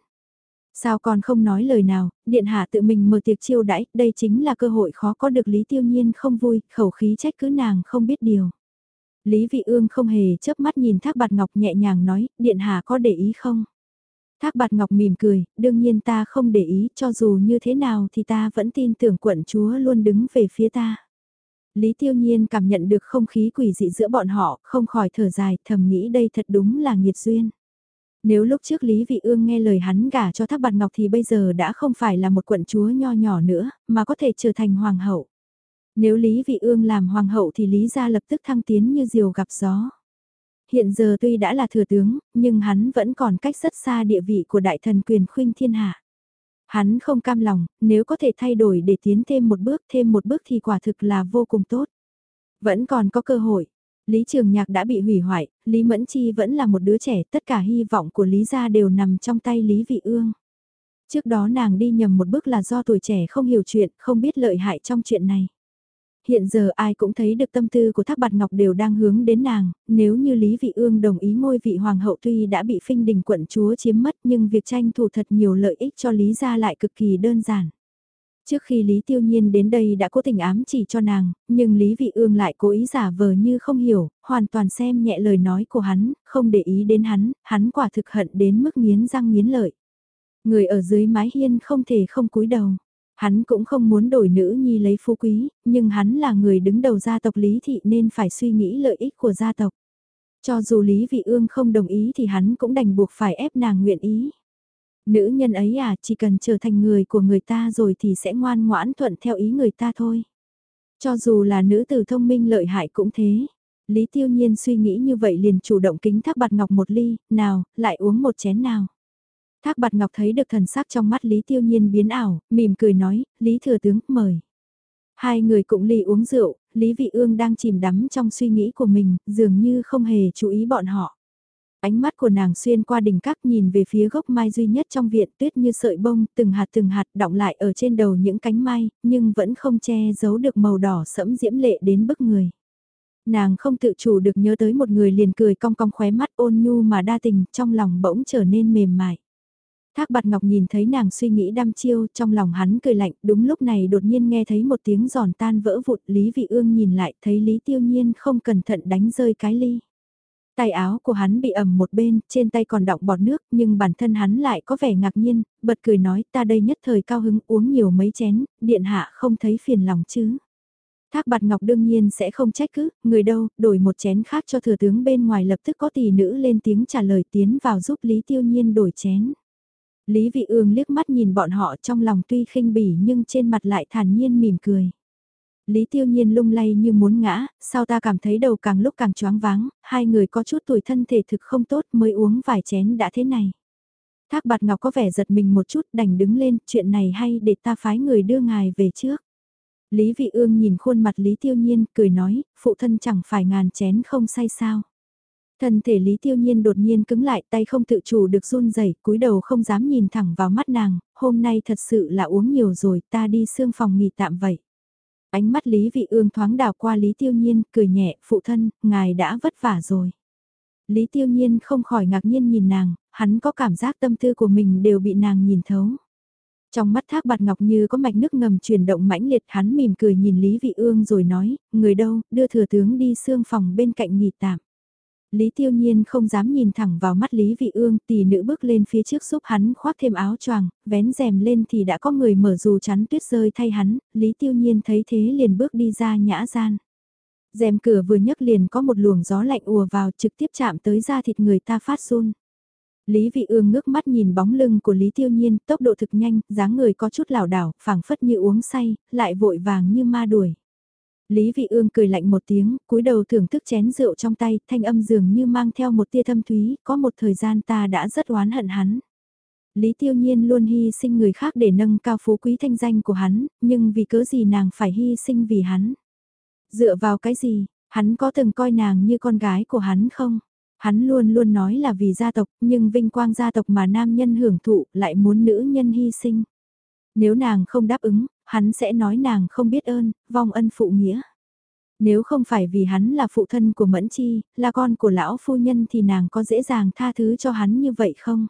Sao còn không nói lời nào, điện hạ tự mình mở tiệc chiêu đãi, đây chính là cơ hội khó có được Lý tiêu nhiên không vui, khẩu khí trách cứ nàng không biết điều. Lý Vị Ương không hề chớp mắt nhìn Thác Bạt Ngọc nhẹ nhàng nói, Điện Hạ có để ý không? Thác Bạt Ngọc mỉm cười, đương nhiên ta không để ý, cho dù như thế nào thì ta vẫn tin tưởng quận chúa luôn đứng về phía ta. Lý Tiêu Nhiên cảm nhận được không khí quỷ dị giữa bọn họ, không khỏi thở dài, thầm nghĩ đây thật đúng là nghiệt duyên. Nếu lúc trước Lý Vị Ương nghe lời hắn gả cho Thác Bạt Ngọc thì bây giờ đã không phải là một quận chúa nho nhỏ nữa, mà có thể trở thành hoàng hậu. Nếu Lý Vị Ương làm hoàng hậu thì Lý gia lập tức thăng tiến như diều gặp gió. Hiện giờ tuy đã là thừa tướng, nhưng hắn vẫn còn cách rất xa địa vị của đại thần quyền khuynh thiên hạ. Hắn không cam lòng, nếu có thể thay đổi để tiến thêm một bước thêm một bước thì quả thực là vô cùng tốt. Vẫn còn có cơ hội. Lý Trường Nhạc đã bị hủy hoại, Lý Mẫn Chi vẫn là một đứa trẻ, tất cả hy vọng của Lý gia đều nằm trong tay Lý Vị Ương. Trước đó nàng đi nhầm một bước là do tuổi trẻ không hiểu chuyện, không biết lợi hại trong chuyện này. Hiện giờ ai cũng thấy được tâm tư của Thác Bạt Ngọc đều đang hướng đến nàng, nếu như Lý Vị Ương đồng ý ngôi vị hoàng hậu tuy đã bị phinh đình quận chúa chiếm mất nhưng việc tranh thủ thật nhiều lợi ích cho Lý gia lại cực kỳ đơn giản. Trước khi Lý Tiêu Nhiên đến đây đã cố tình ám chỉ cho nàng, nhưng Lý Vị Ương lại cố ý giả vờ như không hiểu, hoàn toàn xem nhẹ lời nói của hắn, không để ý đến hắn, hắn quả thực hận đến mức nghiến răng nghiến lợi. Người ở dưới mái hiên không thể không cúi đầu. Hắn cũng không muốn đổi nữ nhi lấy phú quý, nhưng hắn là người đứng đầu gia tộc Lý Thị nên phải suy nghĩ lợi ích của gia tộc. Cho dù Lý Vị Ương không đồng ý thì hắn cũng đành buộc phải ép nàng nguyện ý. Nữ nhân ấy à, chỉ cần trở thành người của người ta rồi thì sẽ ngoan ngoãn thuận theo ý người ta thôi. Cho dù là nữ tử thông minh lợi hại cũng thế. Lý Tiêu Nhiên suy nghĩ như vậy liền chủ động kính Thác Bạt Ngọc một ly, nào, lại uống một chén nào. Thác Bạt Ngọc thấy được thần sắc trong mắt Lý Tiêu Nhiên biến ảo, mỉm cười nói, Lý Thừa Tướng, mời. Hai người cũng ly uống rượu, Lý Vị Ương đang chìm đắm trong suy nghĩ của mình, dường như không hề chú ý bọn họ. Ánh mắt của nàng xuyên qua đỉnh các nhìn về phía gốc mai duy nhất trong viện tuyết như sợi bông, từng hạt từng hạt đọng lại ở trên đầu những cánh mai, nhưng vẫn không che giấu được màu đỏ sẫm diễm lệ đến bức người. Nàng không tự chủ được nhớ tới một người liền cười cong cong khóe mắt ôn nhu mà đa tình, trong lòng bỗng trở nên mềm mại. Thác bạt ngọc nhìn thấy nàng suy nghĩ đăm chiêu, trong lòng hắn cười lạnh, đúng lúc này đột nhiên nghe thấy một tiếng giòn tan vỡ vụt, Lý Vị Ương nhìn lại, thấy Lý Tiêu Nhiên không cẩn thận đánh rơi cái ly. Tay áo của hắn bị ẩm một bên, trên tay còn đọng bọt nước, nhưng bản thân hắn lại có vẻ ngạc nhiên, bật cười nói ta đây nhất thời cao hứng uống nhiều mấy chén, điện hạ không thấy phiền lòng chứ. Thác bạt ngọc đương nhiên sẽ không trách cứ, người đâu, đổi một chén khác cho thừa tướng bên ngoài lập tức có tỷ nữ lên tiếng trả lời tiến vào giúp Lý Tiêu Nhiên đổi chén. Lý Vị Ương liếc mắt nhìn bọn họ trong lòng tuy khinh bỉ nhưng trên mặt lại thản nhiên mỉm cười. Lý Tiêu Nhiên lung lay như muốn ngã, sao ta cảm thấy đầu càng lúc càng choáng váng, hai người có chút tuổi thân thể thực không tốt mới uống vài chén đã thế này. Thác bạt ngọc có vẻ giật mình một chút đành đứng lên, chuyện này hay để ta phái người đưa ngài về trước. Lý Vị Ương nhìn khuôn mặt Lý Tiêu Nhiên, cười nói, phụ thân chẳng phải ngàn chén không say sao. Thân thể Lý Tiêu Nhiên đột nhiên cứng lại tay không tự chủ được run rẩy cúi đầu không dám nhìn thẳng vào mắt nàng, hôm nay thật sự là uống nhiều rồi ta đi xương phòng nghỉ tạm vậy. Ánh mắt Lý Vị Ương thoáng đào qua Lý Tiêu Nhiên, cười nhẹ, phụ thân, ngài đã vất vả rồi. Lý Tiêu Nhiên không khỏi ngạc nhiên nhìn nàng, hắn có cảm giác tâm tư của mình đều bị nàng nhìn thấu. Trong mắt thác bạt ngọc như có mạch nước ngầm chuyển động mãnh liệt hắn mỉm cười nhìn Lý Vị Ương rồi nói, người đâu, đưa thừa tướng đi xương phòng bên cạnh nghỉ tạm. Lý Tiêu Nhiên không dám nhìn thẳng vào mắt Lý Vị Ương, tỷ nữ bước lên phía trước giúp hắn khoác thêm áo choàng, vén rèm lên thì đã có người mở dù chắn tuyết rơi thay hắn, Lý Tiêu Nhiên thấy thế liền bước đi ra nhã gian. Rèm cửa vừa nhấc liền có một luồng gió lạnh ùa vào trực tiếp chạm tới da thịt người ta phát run. Lý Vị Ương ngước mắt nhìn bóng lưng của Lý Tiêu Nhiên, tốc độ thực nhanh, dáng người có chút lảo đảo, phảng phất như uống say, lại vội vàng như ma đuổi. Lý Vị Ương cười lạnh một tiếng, cúi đầu thưởng thức chén rượu trong tay, thanh âm dường như mang theo một tia thâm thúy, có một thời gian ta đã rất oán hận hắn. Lý Tiêu Nhiên luôn hy sinh người khác để nâng cao phú quý thanh danh của hắn, nhưng vì cớ gì nàng phải hy sinh vì hắn? Dựa vào cái gì, hắn có từng coi nàng như con gái của hắn không? Hắn luôn luôn nói là vì gia tộc, nhưng vinh quang gia tộc mà nam nhân hưởng thụ lại muốn nữ nhân hy sinh. Nếu nàng không đáp ứng, hắn sẽ nói nàng không biết ơn, vong ân phụ nghĩa. Nếu không phải vì hắn là phụ thân của Mẫn Chi, là con của lão phu nhân thì nàng có dễ dàng tha thứ cho hắn như vậy không?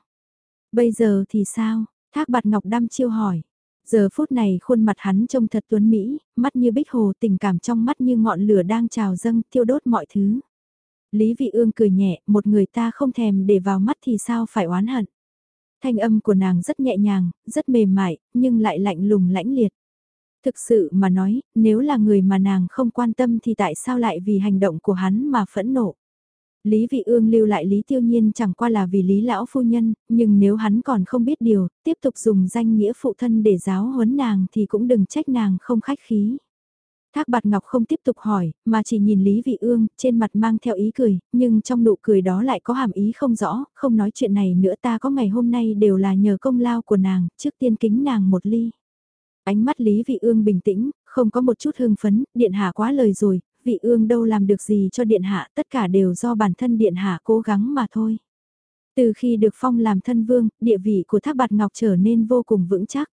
Bây giờ thì sao? Thác bạt ngọc đăm chiêu hỏi. Giờ phút này khuôn mặt hắn trông thật tuấn Mỹ, mắt như bích hồ tình cảm trong mắt như ngọn lửa đang trào dâng thiêu đốt mọi thứ. Lý Vị Ương cười nhẹ, một người ta không thèm để vào mắt thì sao phải oán hận. Thanh âm của nàng rất nhẹ nhàng, rất mềm mại, nhưng lại lạnh lùng lãnh liệt. Thực sự mà nói, nếu là người mà nàng không quan tâm thì tại sao lại vì hành động của hắn mà phẫn nộ. Lý Vị Ương lưu lại Lý Tiêu Nhiên chẳng qua là vì Lý Lão Phu Nhân, nhưng nếu hắn còn không biết điều, tiếp tục dùng danh nghĩa phụ thân để giáo huấn nàng thì cũng đừng trách nàng không khách khí. Thác Bạt Ngọc không tiếp tục hỏi, mà chỉ nhìn Lý Vị Ương, trên mặt mang theo ý cười, nhưng trong nụ cười đó lại có hàm ý không rõ, không nói chuyện này nữa ta có ngày hôm nay đều là nhờ công lao của nàng, trước tiên kính nàng một ly. Ánh mắt Lý Vị Ương bình tĩnh, không có một chút hưng phấn, điện hạ quá lời rồi, Vị Ương đâu làm được gì cho điện hạ, tất cả đều do bản thân điện hạ cố gắng mà thôi. Từ khi được phong làm thân vương, địa vị của Thác Bạt Ngọc trở nên vô cùng vững chắc.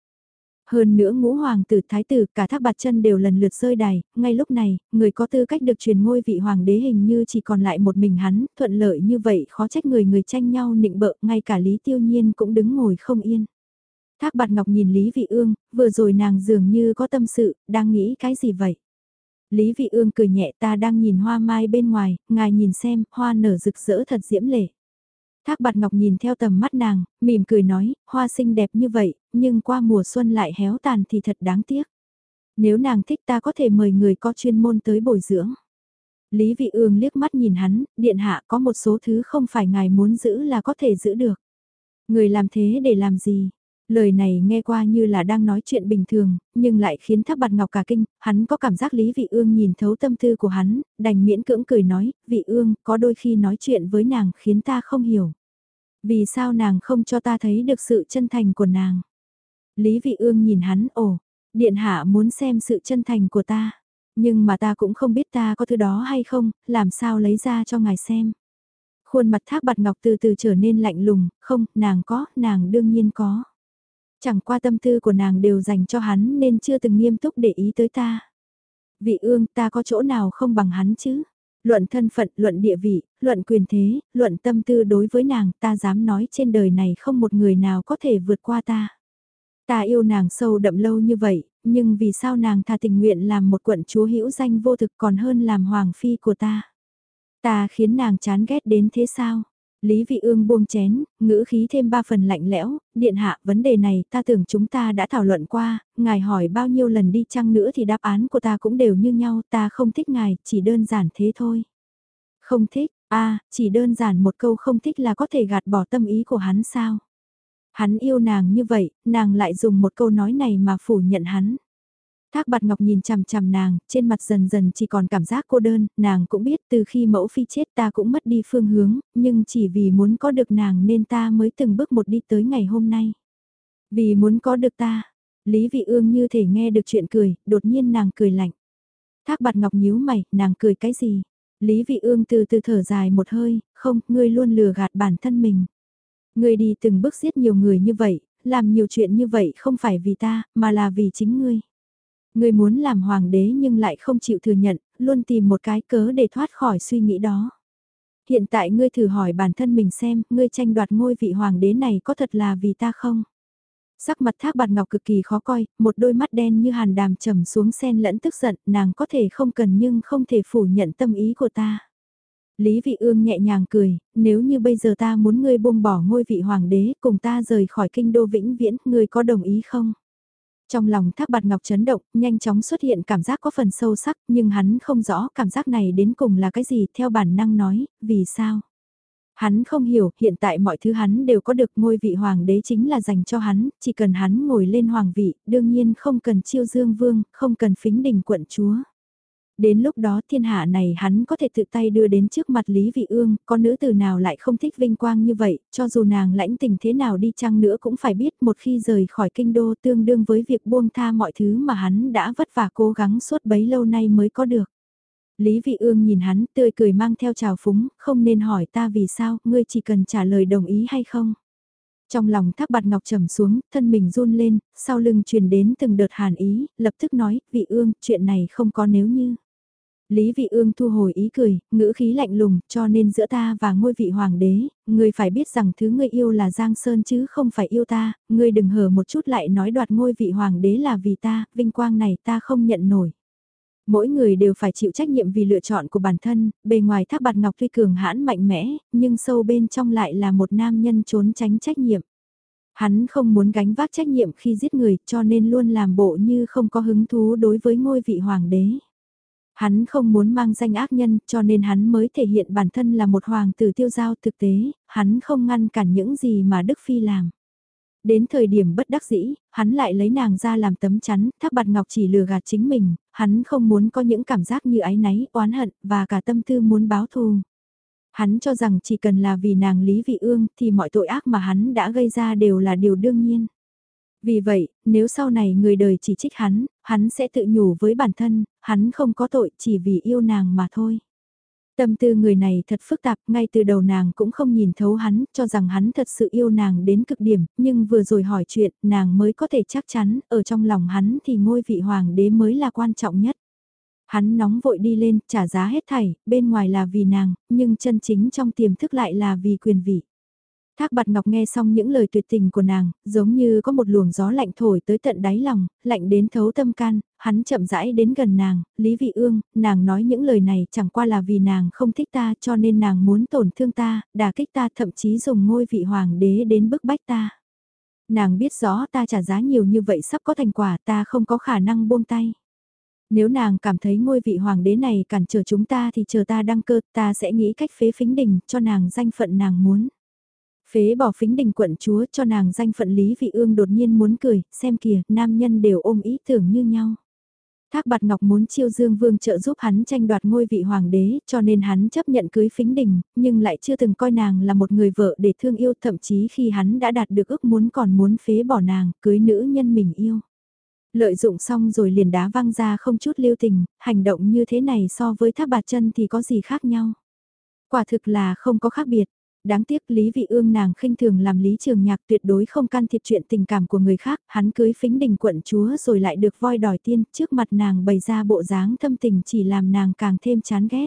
Hơn nữa ngũ hoàng tử thái tử cả thác bạt chân đều lần lượt rơi đài, ngay lúc này, người có tư cách được truyền ngôi vị hoàng đế hình như chỉ còn lại một mình hắn, thuận lợi như vậy khó trách người người tranh nhau nịnh bợ, ngay cả Lý Tiêu Nhiên cũng đứng ngồi không yên. Thác bạt ngọc nhìn Lý Vị Ương, vừa rồi nàng dường như có tâm sự, đang nghĩ cái gì vậy? Lý Vị Ương cười nhẹ ta đang nhìn hoa mai bên ngoài, ngài nhìn xem, hoa nở rực rỡ thật diễm lệ. Thác bạt ngọc nhìn theo tầm mắt nàng, mỉm cười nói, hoa xinh đẹp như vậy, nhưng qua mùa xuân lại héo tàn thì thật đáng tiếc. Nếu nàng thích ta có thể mời người có chuyên môn tới bồi dưỡng. Lý vị ương liếc mắt nhìn hắn, điện hạ có một số thứ không phải ngài muốn giữ là có thể giữ được. Người làm thế để làm gì? Lời này nghe qua như là đang nói chuyện bình thường, nhưng lại khiến Thác Bạt Ngọc cả kinh, hắn có cảm giác Lý Vị Ương nhìn thấu tâm tư của hắn, đành miễn cưỡng cười nói, Vị Ương, có đôi khi nói chuyện với nàng khiến ta không hiểu. Vì sao nàng không cho ta thấy được sự chân thành của nàng? Lý Vị Ương nhìn hắn, ồ, Điện Hạ muốn xem sự chân thành của ta, nhưng mà ta cũng không biết ta có thứ đó hay không, làm sao lấy ra cho ngài xem. Khuôn mặt Thác Bạt Ngọc từ từ trở nên lạnh lùng, không, nàng có, nàng đương nhiên có. Chẳng qua tâm tư của nàng đều dành cho hắn nên chưa từng nghiêm túc để ý tới ta. Vị ương ta có chỗ nào không bằng hắn chứ? Luận thân phận, luận địa vị, luận quyền thế, luận tâm tư đối với nàng ta dám nói trên đời này không một người nào có thể vượt qua ta. Ta yêu nàng sâu đậm lâu như vậy, nhưng vì sao nàng thà tình nguyện làm một quận chúa hữu danh vô thực còn hơn làm hoàng phi của ta? Ta khiến nàng chán ghét đến thế sao? Lý Vị Ương buông chén, ngữ khí thêm ba phần lạnh lẽo, điện hạ vấn đề này ta tưởng chúng ta đã thảo luận qua, ngài hỏi bao nhiêu lần đi chăng nữa thì đáp án của ta cũng đều như nhau, ta không thích ngài, chỉ đơn giản thế thôi. Không thích, a chỉ đơn giản một câu không thích là có thể gạt bỏ tâm ý của hắn sao? Hắn yêu nàng như vậy, nàng lại dùng một câu nói này mà phủ nhận hắn. Thác bạt ngọc nhìn chằm chằm nàng, trên mặt dần dần chỉ còn cảm giác cô đơn, nàng cũng biết từ khi mẫu phi chết ta cũng mất đi phương hướng, nhưng chỉ vì muốn có được nàng nên ta mới từng bước một đi tới ngày hôm nay. Vì muốn có được ta, Lý Vị Ương như thể nghe được chuyện cười, đột nhiên nàng cười lạnh. Thác bạt ngọc nhíu mày, nàng cười cái gì? Lý Vị Ương từ từ thở dài một hơi, không, ngươi luôn lừa gạt bản thân mình. Ngươi đi từng bước giết nhiều người như vậy, làm nhiều chuyện như vậy không phải vì ta, mà là vì chính ngươi. Ngươi muốn làm hoàng đế nhưng lại không chịu thừa nhận, luôn tìm một cái cớ để thoát khỏi suy nghĩ đó. Hiện tại ngươi thử hỏi bản thân mình xem, ngươi tranh đoạt ngôi vị hoàng đế này có thật là vì ta không? Sắc mặt thác bạt ngọc cực kỳ khó coi, một đôi mắt đen như hàn đàm trầm xuống sen lẫn tức giận, nàng có thể không cần nhưng không thể phủ nhận tâm ý của ta. Lý Vị Ương nhẹ nhàng cười, nếu như bây giờ ta muốn ngươi buông bỏ ngôi vị hoàng đế cùng ta rời khỏi kinh đô vĩnh viễn, ngươi có đồng ý không? Trong lòng thác bạt ngọc chấn động, nhanh chóng xuất hiện cảm giác có phần sâu sắc, nhưng hắn không rõ cảm giác này đến cùng là cái gì, theo bản năng nói, vì sao? Hắn không hiểu, hiện tại mọi thứ hắn đều có được ngôi vị hoàng đế chính là dành cho hắn, chỉ cần hắn ngồi lên hoàng vị, đương nhiên không cần chiêu dương vương, không cần phính đình quận chúa. Đến lúc đó thiên hạ này hắn có thể tự tay đưa đến trước mặt Lý Vị Ương, con nữ tử nào lại không thích vinh quang như vậy, cho dù nàng lãnh tình thế nào đi chăng nữa cũng phải biết một khi rời khỏi kinh đô tương đương với việc buông tha mọi thứ mà hắn đã vất vả cố gắng suốt bấy lâu nay mới có được. Lý Vị Ương nhìn hắn tươi cười mang theo trào phúng, không nên hỏi ta vì sao, ngươi chỉ cần trả lời đồng ý hay không. Trong lòng thác bạt ngọc trầm xuống, thân mình run lên, sau lưng truyền đến từng đợt hàn ý, lập tức nói, vị ương, chuyện này không có nếu như. Lý vị ương thu hồi ý cười, ngữ khí lạnh lùng, cho nên giữa ta và ngôi vị hoàng đế, ngươi phải biết rằng thứ ngươi yêu là Giang Sơn chứ không phải yêu ta, ngươi đừng hờ một chút lại nói đoạt ngôi vị hoàng đế là vì ta, vinh quang này ta không nhận nổi. Mỗi người đều phải chịu trách nhiệm vì lựa chọn của bản thân, bề ngoài thác bạt ngọc tuy cường hãn mạnh mẽ, nhưng sâu bên trong lại là một nam nhân trốn tránh trách nhiệm. Hắn không muốn gánh vác trách nhiệm khi giết người cho nên luôn làm bộ như không có hứng thú đối với ngôi vị hoàng đế. Hắn không muốn mang danh ác nhân cho nên hắn mới thể hiện bản thân là một hoàng tử tiêu giao thực tế, hắn không ngăn cản những gì mà Đức Phi làm. Đến thời điểm bất đắc dĩ, hắn lại lấy nàng ra làm tấm chắn, thác bạt ngọc chỉ lừa gạt chính mình, hắn không muốn có những cảm giác như ái náy, oán hận, và cả tâm tư muốn báo thù. Hắn cho rằng chỉ cần là vì nàng Lý Vị Ương thì mọi tội ác mà hắn đã gây ra đều là điều đương nhiên. Vì vậy, nếu sau này người đời chỉ trích hắn, hắn sẽ tự nhủ với bản thân, hắn không có tội chỉ vì yêu nàng mà thôi. Tâm tư người này thật phức tạp, ngay từ đầu nàng cũng không nhìn thấu hắn, cho rằng hắn thật sự yêu nàng đến cực điểm, nhưng vừa rồi hỏi chuyện, nàng mới có thể chắc chắn, ở trong lòng hắn thì ngôi vị hoàng đế mới là quan trọng nhất. Hắn nóng vội đi lên, trả giá hết thảy, bên ngoài là vì nàng, nhưng chân chính trong tiềm thức lại là vì quyền vị. Thác bạt ngọc nghe xong những lời tuyệt tình của nàng, giống như có một luồng gió lạnh thổi tới tận đáy lòng, lạnh đến thấu tâm can, hắn chậm rãi đến gần nàng, Lý Vị Ương, nàng nói những lời này chẳng qua là vì nàng không thích ta cho nên nàng muốn tổn thương ta, đả kích ta thậm chí dùng ngôi vị hoàng đế đến bức bách ta. Nàng biết rõ ta trả giá nhiều như vậy sắp có thành quả ta không có khả năng buông tay. Nếu nàng cảm thấy ngôi vị hoàng đế này cản trở chúng ta thì chờ ta đăng cơ ta sẽ nghĩ cách phế phính đình cho nàng danh phận nàng muốn. Phế bỏ phính đình quận chúa cho nàng danh phận Lý Vị Ương đột nhiên muốn cười, xem kìa, nam nhân đều ôm ý tưởng như nhau. Thác Bạt Ngọc muốn chiêu Dương Vương trợ giúp hắn tranh đoạt ngôi vị hoàng đế, cho nên hắn chấp nhận cưới phính đình, nhưng lại chưa từng coi nàng là một người vợ để thương yêu, thậm chí khi hắn đã đạt được ước muốn còn muốn phế bỏ nàng, cưới nữ nhân mình yêu. Lợi dụng xong rồi liền đá văng ra không chút lưu tình, hành động như thế này so với Thác Bạt chân thì có gì khác nhau. Quả thực là không có khác biệt. Đáng tiếc Lý Vị Ương nàng khinh thường làm Lý Trường Nhạc tuyệt đối không can thiệp chuyện tình cảm của người khác, hắn cưới phính đình quận chúa rồi lại được voi đòi tiên, trước mặt nàng bày ra bộ dáng thâm tình chỉ làm nàng càng thêm chán ghét.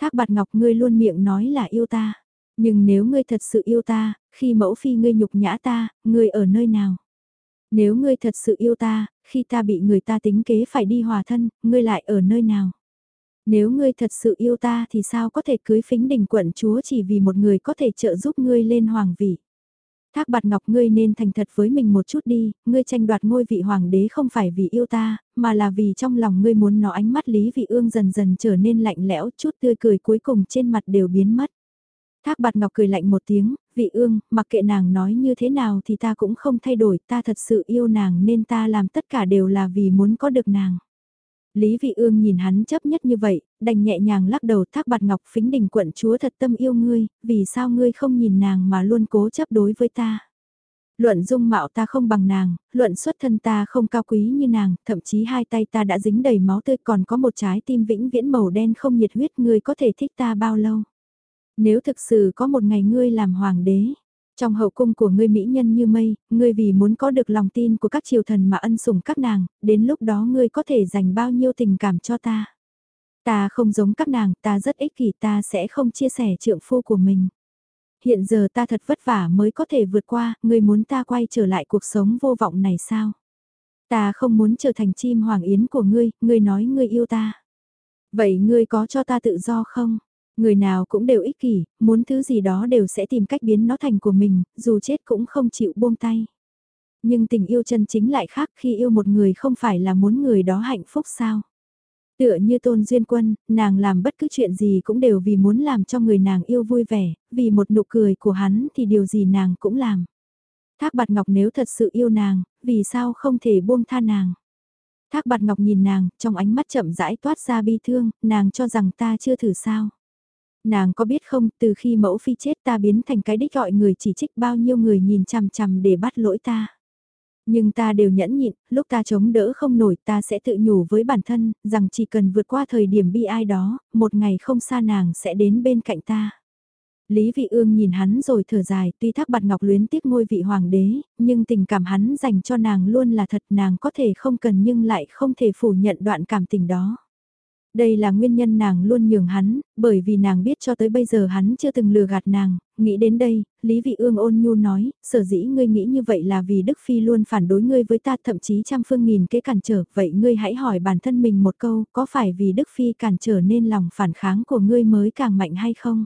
Thác bạt ngọc ngươi luôn miệng nói là yêu ta, nhưng nếu ngươi thật sự yêu ta, khi mẫu phi ngươi nhục nhã ta, ngươi ở nơi nào? Nếu ngươi thật sự yêu ta, khi ta bị người ta tính kế phải đi hòa thân, ngươi lại ở nơi nào? Nếu ngươi thật sự yêu ta thì sao có thể cưới phính đình quận chúa chỉ vì một người có thể trợ giúp ngươi lên hoàng vị. Thác bạt ngọc ngươi nên thành thật với mình một chút đi, ngươi tranh đoạt ngôi vị hoàng đế không phải vì yêu ta, mà là vì trong lòng ngươi muốn nó ánh mắt Lý Vị Ương dần dần trở nên lạnh lẽo, chút tươi cười cuối cùng trên mặt đều biến mất. Thác bạt ngọc cười lạnh một tiếng, vị ương, mặc kệ nàng nói như thế nào thì ta cũng không thay đổi, ta thật sự yêu nàng nên ta làm tất cả đều là vì muốn có được nàng. Lý Vị Ương nhìn hắn chấp nhất như vậy, đành nhẹ nhàng lắc đầu thác bạt ngọc phính đình quận chúa thật tâm yêu ngươi, vì sao ngươi không nhìn nàng mà luôn cố chấp đối với ta. Luận dung mạo ta không bằng nàng, luận xuất thân ta không cao quý như nàng, thậm chí hai tay ta đã dính đầy máu tươi còn có một trái tim vĩnh viễn màu đen không nhiệt huyết ngươi có thể thích ta bao lâu. Nếu thực sự có một ngày ngươi làm hoàng đế, trong hậu cung của ngươi mỹ nhân như mây, ngươi vì muốn có được lòng tin của các triều thần mà ân sủng các nàng, đến lúc đó ngươi có thể dành bao nhiêu tình cảm cho ta. Ta không giống các nàng, ta rất ích kỷ, ta sẽ không chia sẻ trượng phu của mình. Hiện giờ ta thật vất vả mới có thể vượt qua, ngươi muốn ta quay trở lại cuộc sống vô vọng này sao? Ta không muốn trở thành chim hoàng yến của ngươi, ngươi nói ngươi yêu ta. Vậy ngươi có cho ta tự do không? Người nào cũng đều ích kỷ, muốn thứ gì đó đều sẽ tìm cách biến nó thành của mình, dù chết cũng không chịu buông tay. Nhưng tình yêu chân chính lại khác khi yêu một người không phải là muốn người đó hạnh phúc sao. Tựa như Tôn Duyên Quân, nàng làm bất cứ chuyện gì cũng đều vì muốn làm cho người nàng yêu vui vẻ, vì một nụ cười của hắn thì điều gì nàng cũng làm. Thác Bạt Ngọc nếu thật sự yêu nàng, vì sao không thể buông tha nàng? Thác Bạt Ngọc nhìn nàng, trong ánh mắt chậm rãi toát ra bi thương, nàng cho rằng ta chưa thử sao. Nàng có biết không, từ khi mẫu phi chết ta biến thành cái đích gọi người chỉ trích bao nhiêu người nhìn chằm chằm để bắt lỗi ta. Nhưng ta đều nhẫn nhịn, lúc ta chống đỡ không nổi ta sẽ tự nhủ với bản thân, rằng chỉ cần vượt qua thời điểm bi ai đó, một ngày không xa nàng sẽ đến bên cạnh ta. Lý Vị Ương nhìn hắn rồi thở dài, tuy thác bạt ngọc luyến tiếc ngôi vị hoàng đế, nhưng tình cảm hắn dành cho nàng luôn là thật nàng có thể không cần nhưng lại không thể phủ nhận đoạn cảm tình đó. Đây là nguyên nhân nàng luôn nhường hắn, bởi vì nàng biết cho tới bây giờ hắn chưa từng lừa gạt nàng, nghĩ đến đây, Lý Vị Ương ôn nhu nói, sở dĩ ngươi nghĩ như vậy là vì Đức Phi luôn phản đối ngươi với ta thậm chí trăm phương nghìn kế cản trở, vậy ngươi hãy hỏi bản thân mình một câu, có phải vì Đức Phi cản trở nên lòng phản kháng của ngươi mới càng mạnh hay không?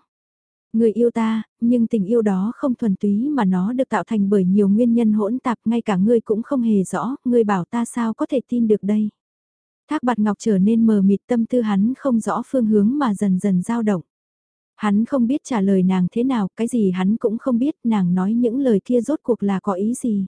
Ngươi yêu ta, nhưng tình yêu đó không thuần túy mà nó được tạo thành bởi nhiều nguyên nhân hỗn tạp ngay cả ngươi cũng không hề rõ, ngươi bảo ta sao có thể tin được đây? Thác bạt ngọc trở nên mờ mịt tâm tư hắn không rõ phương hướng mà dần dần dao động. Hắn không biết trả lời nàng thế nào, cái gì hắn cũng không biết nàng nói những lời kia rốt cuộc là có ý gì.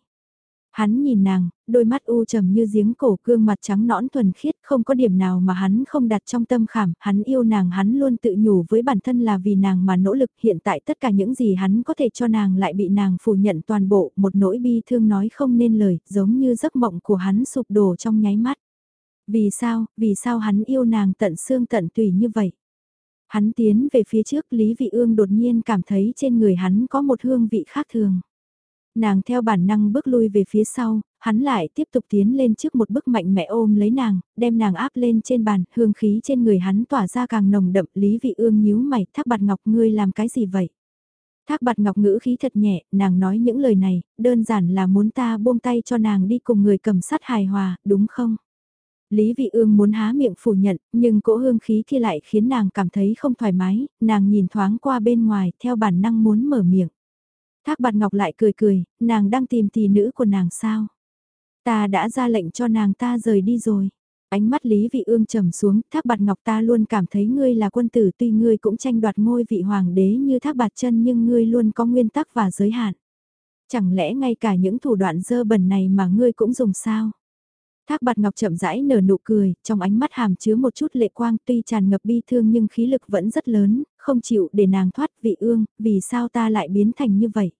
Hắn nhìn nàng, đôi mắt u trầm như giếng cổ gương mặt trắng nõn thuần khiết không có điểm nào mà hắn không đặt trong tâm khảm, hắn yêu nàng hắn luôn tự nhủ với bản thân là vì nàng mà nỗ lực hiện tại tất cả những gì hắn có thể cho nàng lại bị nàng phủ nhận toàn bộ, một nỗi bi thương nói không nên lời, giống như giấc mộng của hắn sụp đổ trong nháy mắt. Vì sao, vì sao hắn yêu nàng tận xương tận tùy như vậy? Hắn tiến về phía trước Lý Vị Ương đột nhiên cảm thấy trên người hắn có một hương vị khác thường. Nàng theo bản năng bước lui về phía sau, hắn lại tiếp tục tiến lên trước một bước mạnh mẽ ôm lấy nàng, đem nàng áp lên trên bàn, hương khí trên người hắn tỏa ra càng nồng đậm, Lý Vị Ương nhíu mày, thác bạt ngọc ngươi làm cái gì vậy? Thác bạt ngọc ngữ khí thật nhẹ, nàng nói những lời này, đơn giản là muốn ta buông tay cho nàng đi cùng người cầm sắt hài hòa, đúng không? Lý Vị Ương muốn há miệng phủ nhận, nhưng cỗ hương khí kia lại khiến nàng cảm thấy không thoải mái, nàng nhìn thoáng qua bên ngoài, theo bản năng muốn mở miệng. Thác bạt ngọc lại cười cười, nàng đang tìm tỷ nữ của nàng sao? Ta đã ra lệnh cho nàng ta rời đi rồi. Ánh mắt Lý Vị Ương trầm xuống, Thác Bạt Ngọc ta luôn cảm thấy ngươi là quân tử tuy ngươi cũng tranh đoạt ngôi vị hoàng đế như Thác Bạt chân nhưng ngươi luôn có nguyên tắc và giới hạn. Chẳng lẽ ngay cả những thủ đoạn dơ bẩn này mà ngươi cũng dùng sao? Thác bạt ngọc chậm rãi nở nụ cười, trong ánh mắt hàm chứa một chút lệ quang tuy tràn ngập bi thương nhưng khí lực vẫn rất lớn, không chịu để nàng thoát vị ương, vì sao ta lại biến thành như vậy?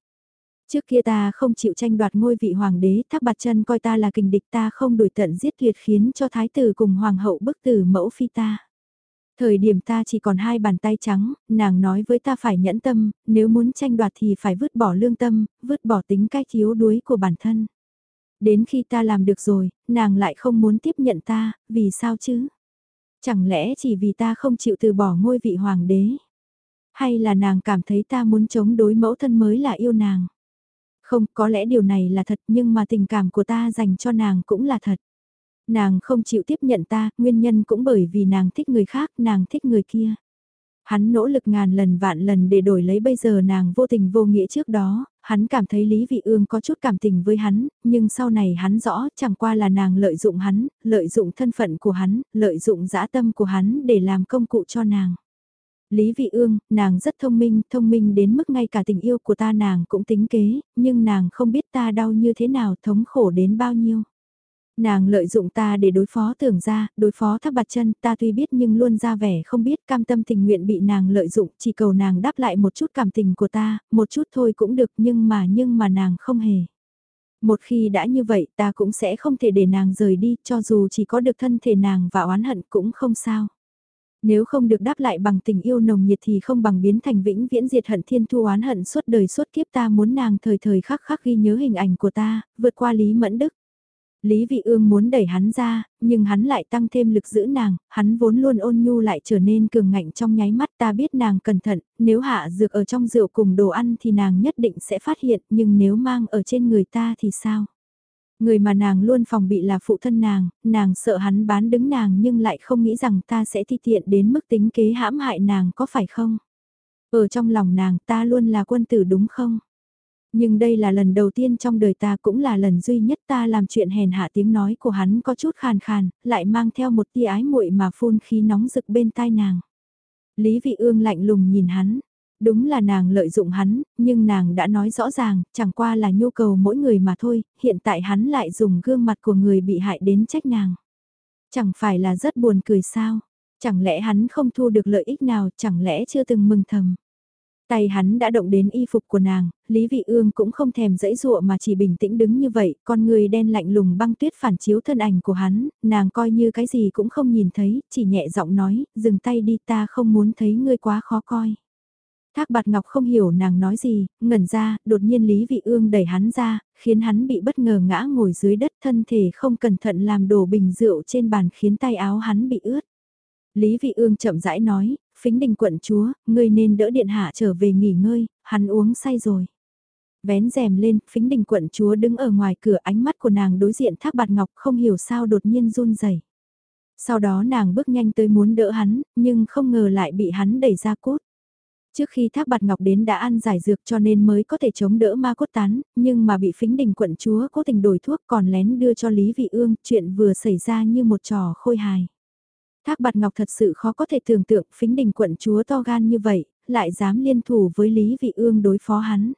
Trước kia ta không chịu tranh đoạt ngôi vị hoàng đế, thác bạt chân coi ta là kình địch ta không đuổi tận giết tuyệt khiến cho thái tử cùng hoàng hậu bức tử mẫu phi ta. Thời điểm ta chỉ còn hai bàn tay trắng, nàng nói với ta phải nhẫn tâm, nếu muốn tranh đoạt thì phải vứt bỏ lương tâm, vứt bỏ tính cách yếu đuối của bản thân. Đến khi ta làm được rồi, nàng lại không muốn tiếp nhận ta, vì sao chứ? Chẳng lẽ chỉ vì ta không chịu từ bỏ ngôi vị hoàng đế? Hay là nàng cảm thấy ta muốn chống đối mẫu thân mới là yêu nàng? Không, có lẽ điều này là thật nhưng mà tình cảm của ta dành cho nàng cũng là thật. Nàng không chịu tiếp nhận ta, nguyên nhân cũng bởi vì nàng thích người khác, nàng thích người kia. Hắn nỗ lực ngàn lần vạn lần để đổi lấy bây giờ nàng vô tình vô nghĩa trước đó, hắn cảm thấy Lý Vị Ương có chút cảm tình với hắn, nhưng sau này hắn rõ chẳng qua là nàng lợi dụng hắn, lợi dụng thân phận của hắn, lợi dụng dã tâm của hắn để làm công cụ cho nàng. Lý Vị Ương, nàng rất thông minh, thông minh đến mức ngay cả tình yêu của ta nàng cũng tính kế, nhưng nàng không biết ta đau như thế nào, thống khổ đến bao nhiêu. Nàng lợi dụng ta để đối phó tưởng ra, đối phó thác bạt chân, ta tuy biết nhưng luôn ra vẻ không biết cam tâm tình nguyện bị nàng lợi dụng, chỉ cầu nàng đáp lại một chút cảm tình của ta, một chút thôi cũng được nhưng mà nhưng mà nàng không hề. Một khi đã như vậy ta cũng sẽ không thể để nàng rời đi, cho dù chỉ có được thân thể nàng và oán hận cũng không sao. Nếu không được đáp lại bằng tình yêu nồng nhiệt thì không bằng biến thành vĩnh viễn diệt hận thiên thu oán hận suốt đời suốt kiếp ta muốn nàng thời thời khắc khắc ghi nhớ hình ảnh của ta, vượt qua Lý Mẫn Đức. Lý Vị Ương muốn đẩy hắn ra, nhưng hắn lại tăng thêm lực giữ nàng, hắn vốn luôn ôn nhu lại trở nên cường ngạnh trong nháy mắt ta biết nàng cẩn thận, nếu hạ dược ở trong rượu cùng đồ ăn thì nàng nhất định sẽ phát hiện, nhưng nếu mang ở trên người ta thì sao? Người mà nàng luôn phòng bị là phụ thân nàng, nàng sợ hắn bán đứng nàng nhưng lại không nghĩ rằng ta sẽ thi tiện đến mức tính kế hãm hại nàng có phải không? Ở trong lòng nàng ta luôn là quân tử đúng không? Nhưng đây là lần đầu tiên trong đời ta cũng là lần duy nhất ta làm chuyện hèn hạ tiếng nói của hắn có chút khàn khàn, lại mang theo một tia ái muội mà phun khí nóng rực bên tai nàng. Lý Vị Ương lạnh lùng nhìn hắn, đúng là nàng lợi dụng hắn, nhưng nàng đã nói rõ ràng, chẳng qua là nhu cầu mỗi người mà thôi, hiện tại hắn lại dùng gương mặt của người bị hại đến trách nàng. Chẳng phải là rất buồn cười sao? Chẳng lẽ hắn không thu được lợi ích nào, chẳng lẽ chưa từng mừng thầm? Tay hắn đã động đến y phục của nàng, Lý Vị Ương cũng không thèm dẫy dụa mà chỉ bình tĩnh đứng như vậy, con người đen lạnh lùng băng tuyết phản chiếu thân ảnh của hắn, nàng coi như cái gì cũng không nhìn thấy, chỉ nhẹ giọng nói, dừng tay đi ta không muốn thấy ngươi quá khó coi. Thác bạt ngọc không hiểu nàng nói gì, ngẩn ra, đột nhiên Lý Vị Ương đẩy hắn ra, khiến hắn bị bất ngờ ngã ngồi dưới đất thân thể không cẩn thận làm đổ bình rượu trên bàn khiến tay áo hắn bị ướt. Lý Vị Ương chậm rãi nói, phính đình quận chúa, ngươi nên đỡ điện hạ trở về nghỉ ngơi, hắn uống say rồi. Vén rèm lên, phính đình quận chúa đứng ở ngoài cửa ánh mắt của nàng đối diện thác bạt ngọc không hiểu sao đột nhiên run rẩy. Sau đó nàng bước nhanh tới muốn đỡ hắn, nhưng không ngờ lại bị hắn đẩy ra cốt. Trước khi Thác Bạt Ngọc đến đã ăn giải dược cho nên mới có thể chống đỡ ma cốt tán, nhưng mà bị phính đình quận chúa cố tình đổi thuốc còn lén đưa cho Lý Vị Ương, chuyện vừa xảy ra như một trò khôi hài. Thác Bạt Ngọc thật sự khó có thể tưởng tượng phính đình quận chúa to gan như vậy, lại dám liên thủ với Lý Vị Ương đối phó hắn.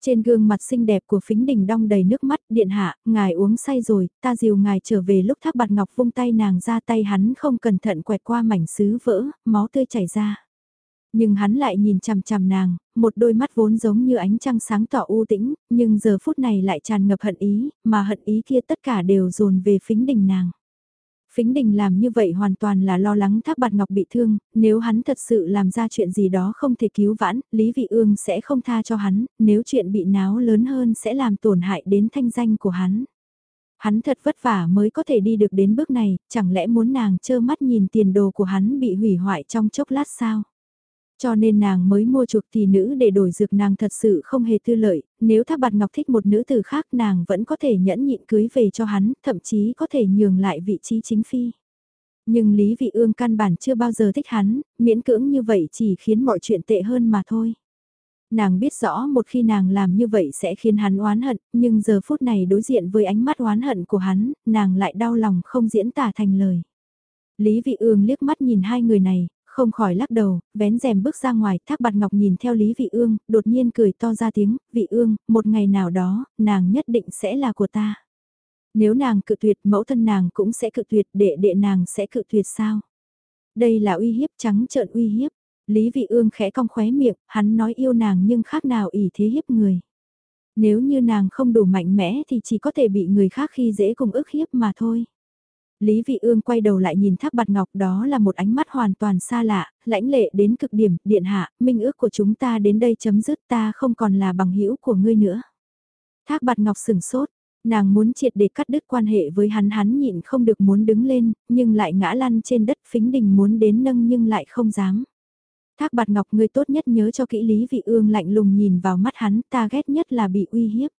Trên gương mặt xinh đẹp của phính đình đong đầy nước mắt, điện hạ, ngài uống say rồi, ta dìu ngài trở về lúc thác bạt ngọc vung tay nàng ra tay hắn không cẩn thận quẹt qua mảnh sứ vỡ, máu tươi chảy ra. Nhưng hắn lại nhìn chằm chằm nàng, một đôi mắt vốn giống như ánh trăng sáng tỏ u tĩnh, nhưng giờ phút này lại tràn ngập hận ý, mà hận ý kia tất cả đều dồn về phính đình nàng. Phính đình làm như vậy hoàn toàn là lo lắng thác bạt ngọc bị thương, nếu hắn thật sự làm ra chuyện gì đó không thể cứu vãn, Lý Vị Ương sẽ không tha cho hắn, nếu chuyện bị náo lớn hơn sẽ làm tổn hại đến thanh danh của hắn. Hắn thật vất vả mới có thể đi được đến bước này, chẳng lẽ muốn nàng trơ mắt nhìn tiền đồ của hắn bị hủy hoại trong chốc lát sao? Cho nên nàng mới mua chuộc tỷ nữ để đổi dược nàng thật sự không hề tư lợi, nếu Thác Bạt Ngọc thích một nữ tử khác nàng vẫn có thể nhẫn nhịn cưới về cho hắn, thậm chí có thể nhường lại vị trí chính phi. Nhưng Lý Vị Ương căn bản chưa bao giờ thích hắn, miễn cưỡng như vậy chỉ khiến mọi chuyện tệ hơn mà thôi. Nàng biết rõ một khi nàng làm như vậy sẽ khiến hắn oán hận, nhưng giờ phút này đối diện với ánh mắt oán hận của hắn, nàng lại đau lòng không diễn tả thành lời. Lý Vị Ương liếc mắt nhìn hai người này, không khỏi lắc đầu, vén rèm bước ra ngoài, Thác Bạt Ngọc nhìn theo Lý Vị Ương, đột nhiên cười to ra tiếng, "Vị Ương, một ngày nào đó, nàng nhất định sẽ là của ta." Nếu nàng cự tuyệt, mẫu thân nàng cũng sẽ cự tuyệt, đệ đệ nàng sẽ cự tuyệt sao? Đây là uy hiếp trắng trợn uy hiếp. Lý Vị Ương khẽ cong khóe miệng, hắn nói yêu nàng nhưng khác nào ỷ thế hiếp người. Nếu như nàng không đủ mạnh mẽ thì chỉ có thể bị người khác khi dễ cùng ức hiếp mà thôi. Lý Vị Ương quay đầu lại nhìn Thác Bạt Ngọc đó là một ánh mắt hoàn toàn xa lạ, lãnh lệ đến cực điểm, điện hạ, minh ước của chúng ta đến đây chấm dứt ta không còn là bằng hữu của ngươi nữa. Thác Bạt Ngọc sừng sốt, nàng muốn triệt để cắt đứt quan hệ với hắn hắn nhịn không được muốn đứng lên, nhưng lại ngã lăn trên đất phính đình muốn đến nâng nhưng lại không dám. Thác bạt ngọc ngươi tốt nhất nhớ cho kỹ lý vị ương lạnh lùng nhìn vào mắt hắn ta ghét nhất là bị uy hiếp.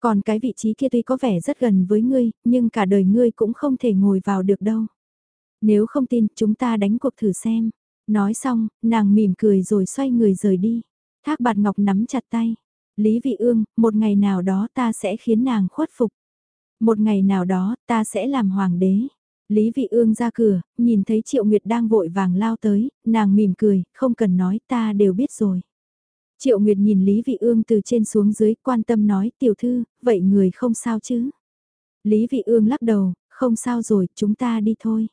Còn cái vị trí kia tuy có vẻ rất gần với ngươi, nhưng cả đời ngươi cũng không thể ngồi vào được đâu. Nếu không tin, chúng ta đánh cuộc thử xem. Nói xong, nàng mỉm cười rồi xoay người rời đi. Thác bạt ngọc nắm chặt tay. Lý vị ương, một ngày nào đó ta sẽ khiến nàng khuất phục. Một ngày nào đó, ta sẽ làm hoàng đế. Lý Vị Ương ra cửa, nhìn thấy Triệu Nguyệt đang vội vàng lao tới, nàng mỉm cười, không cần nói ta đều biết rồi. Triệu Nguyệt nhìn Lý Vị Ương từ trên xuống dưới quan tâm nói tiểu thư, vậy người không sao chứ? Lý Vị Ương lắc đầu, không sao rồi, chúng ta đi thôi.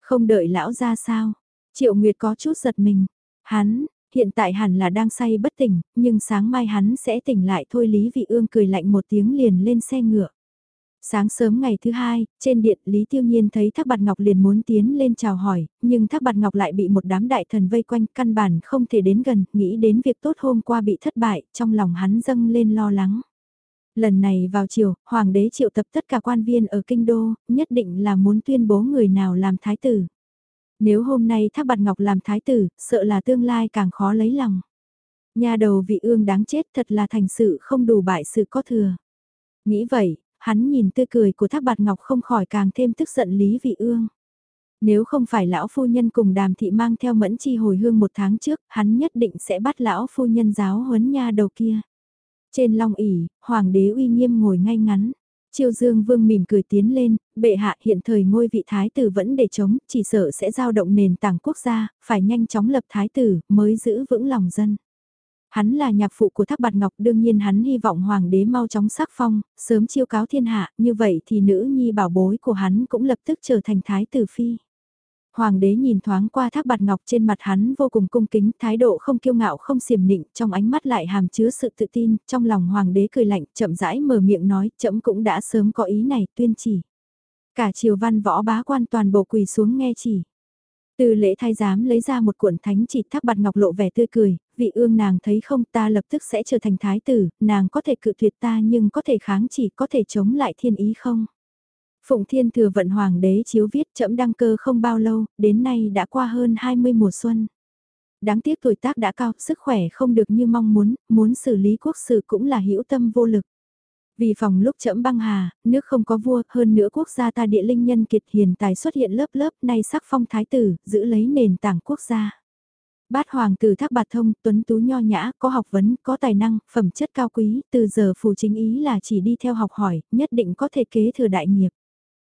Không đợi lão ra sao? Triệu Nguyệt có chút giật mình. Hắn, hiện tại hẳn là đang say bất tỉnh, nhưng sáng mai hắn sẽ tỉnh lại thôi Lý Vị Ương cười lạnh một tiếng liền lên xe ngựa. Sáng sớm ngày thứ hai, trên điện Lý Tiêu Nhiên thấy Thác Bạt Ngọc liền muốn tiến lên chào hỏi, nhưng Thác Bạt Ngọc lại bị một đám đại thần vây quanh căn bản không thể đến gần, nghĩ đến việc tốt hôm qua bị thất bại, trong lòng hắn dâng lên lo lắng. Lần này vào chiều, Hoàng đế triệu tập tất cả quan viên ở Kinh Đô, nhất định là muốn tuyên bố người nào làm thái tử. Nếu hôm nay Thác Bạt Ngọc làm thái tử, sợ là tương lai càng khó lấy lòng. Nhà đầu vị ương đáng chết thật là thành sự không đủ bại sự có thừa. Nghĩ vậy, hắn nhìn tươi cười của Thác Bạt Ngọc không khỏi càng thêm tức giận Lý Vị Ương. Nếu không phải lão phu nhân cùng đàm thị mang theo mẫn chi hồi hương một tháng trước, hắn nhất định sẽ bắt lão phu nhân giáo huấn nha đầu kia. Trên long ỉ, hoàng đế uy nghiêm ngồi ngay ngắn. Triều Dương Vương mỉm cười tiến lên, bệ hạ hiện thời ngôi vị thái tử vẫn để chống, chỉ sợ sẽ giao động nền tảng quốc gia, phải nhanh chóng lập thái tử, mới giữ vững lòng dân. Hắn là nhạc phụ của Thác Bạt Ngọc đương nhiên hắn hy vọng hoàng đế mau chóng sắc phong, sớm chiêu cáo thiên hạ, như vậy thì nữ nhi bảo bối của hắn cũng lập tức trở thành thái tử phi. Hoàng đế nhìn thoáng qua Thác Bạt Ngọc trên mặt hắn vô cùng cung kính, thái độ không kiêu ngạo không xiềm nịnh, trong ánh mắt lại hàm chứa sự tự tin, trong lòng hoàng đế cười lạnh, chậm rãi mở miệng nói, chậm cũng đã sớm có ý này, tuyên chỉ. Cả triều văn võ bá quan toàn bộ quỳ xuống nghe chỉ. Từ lễ thái giám lấy ra một cuộn thánh chỉ thác bạt ngọc lộ vẻ tươi cười, vị ương nàng thấy không ta lập tức sẽ trở thành thái tử, nàng có thể cự tuyệt ta nhưng có thể kháng chỉ có thể chống lại thiên ý không? Phụng Thiên Thừa Vận Hoàng đế chiếu viết chậm đăng cơ không bao lâu, đến nay đã qua hơn 20 mùa xuân. Đáng tiếc tuổi tác đã cao, sức khỏe không được như mong muốn, muốn xử lý quốc sự cũng là hữu tâm vô lực. Vì phòng lúc chậm băng hà, nước không có vua, hơn nữa quốc gia ta địa linh nhân kiệt hiền tài xuất hiện lớp lớp, nay sắc phong thái tử, giữ lấy nền tảng quốc gia. Bát hoàng tử thác bạt thông, tuấn tú nho nhã, có học vấn, có tài năng, phẩm chất cao quý, từ giờ phù chính ý là chỉ đi theo học hỏi, nhất định có thể kế thừa đại nghiệp.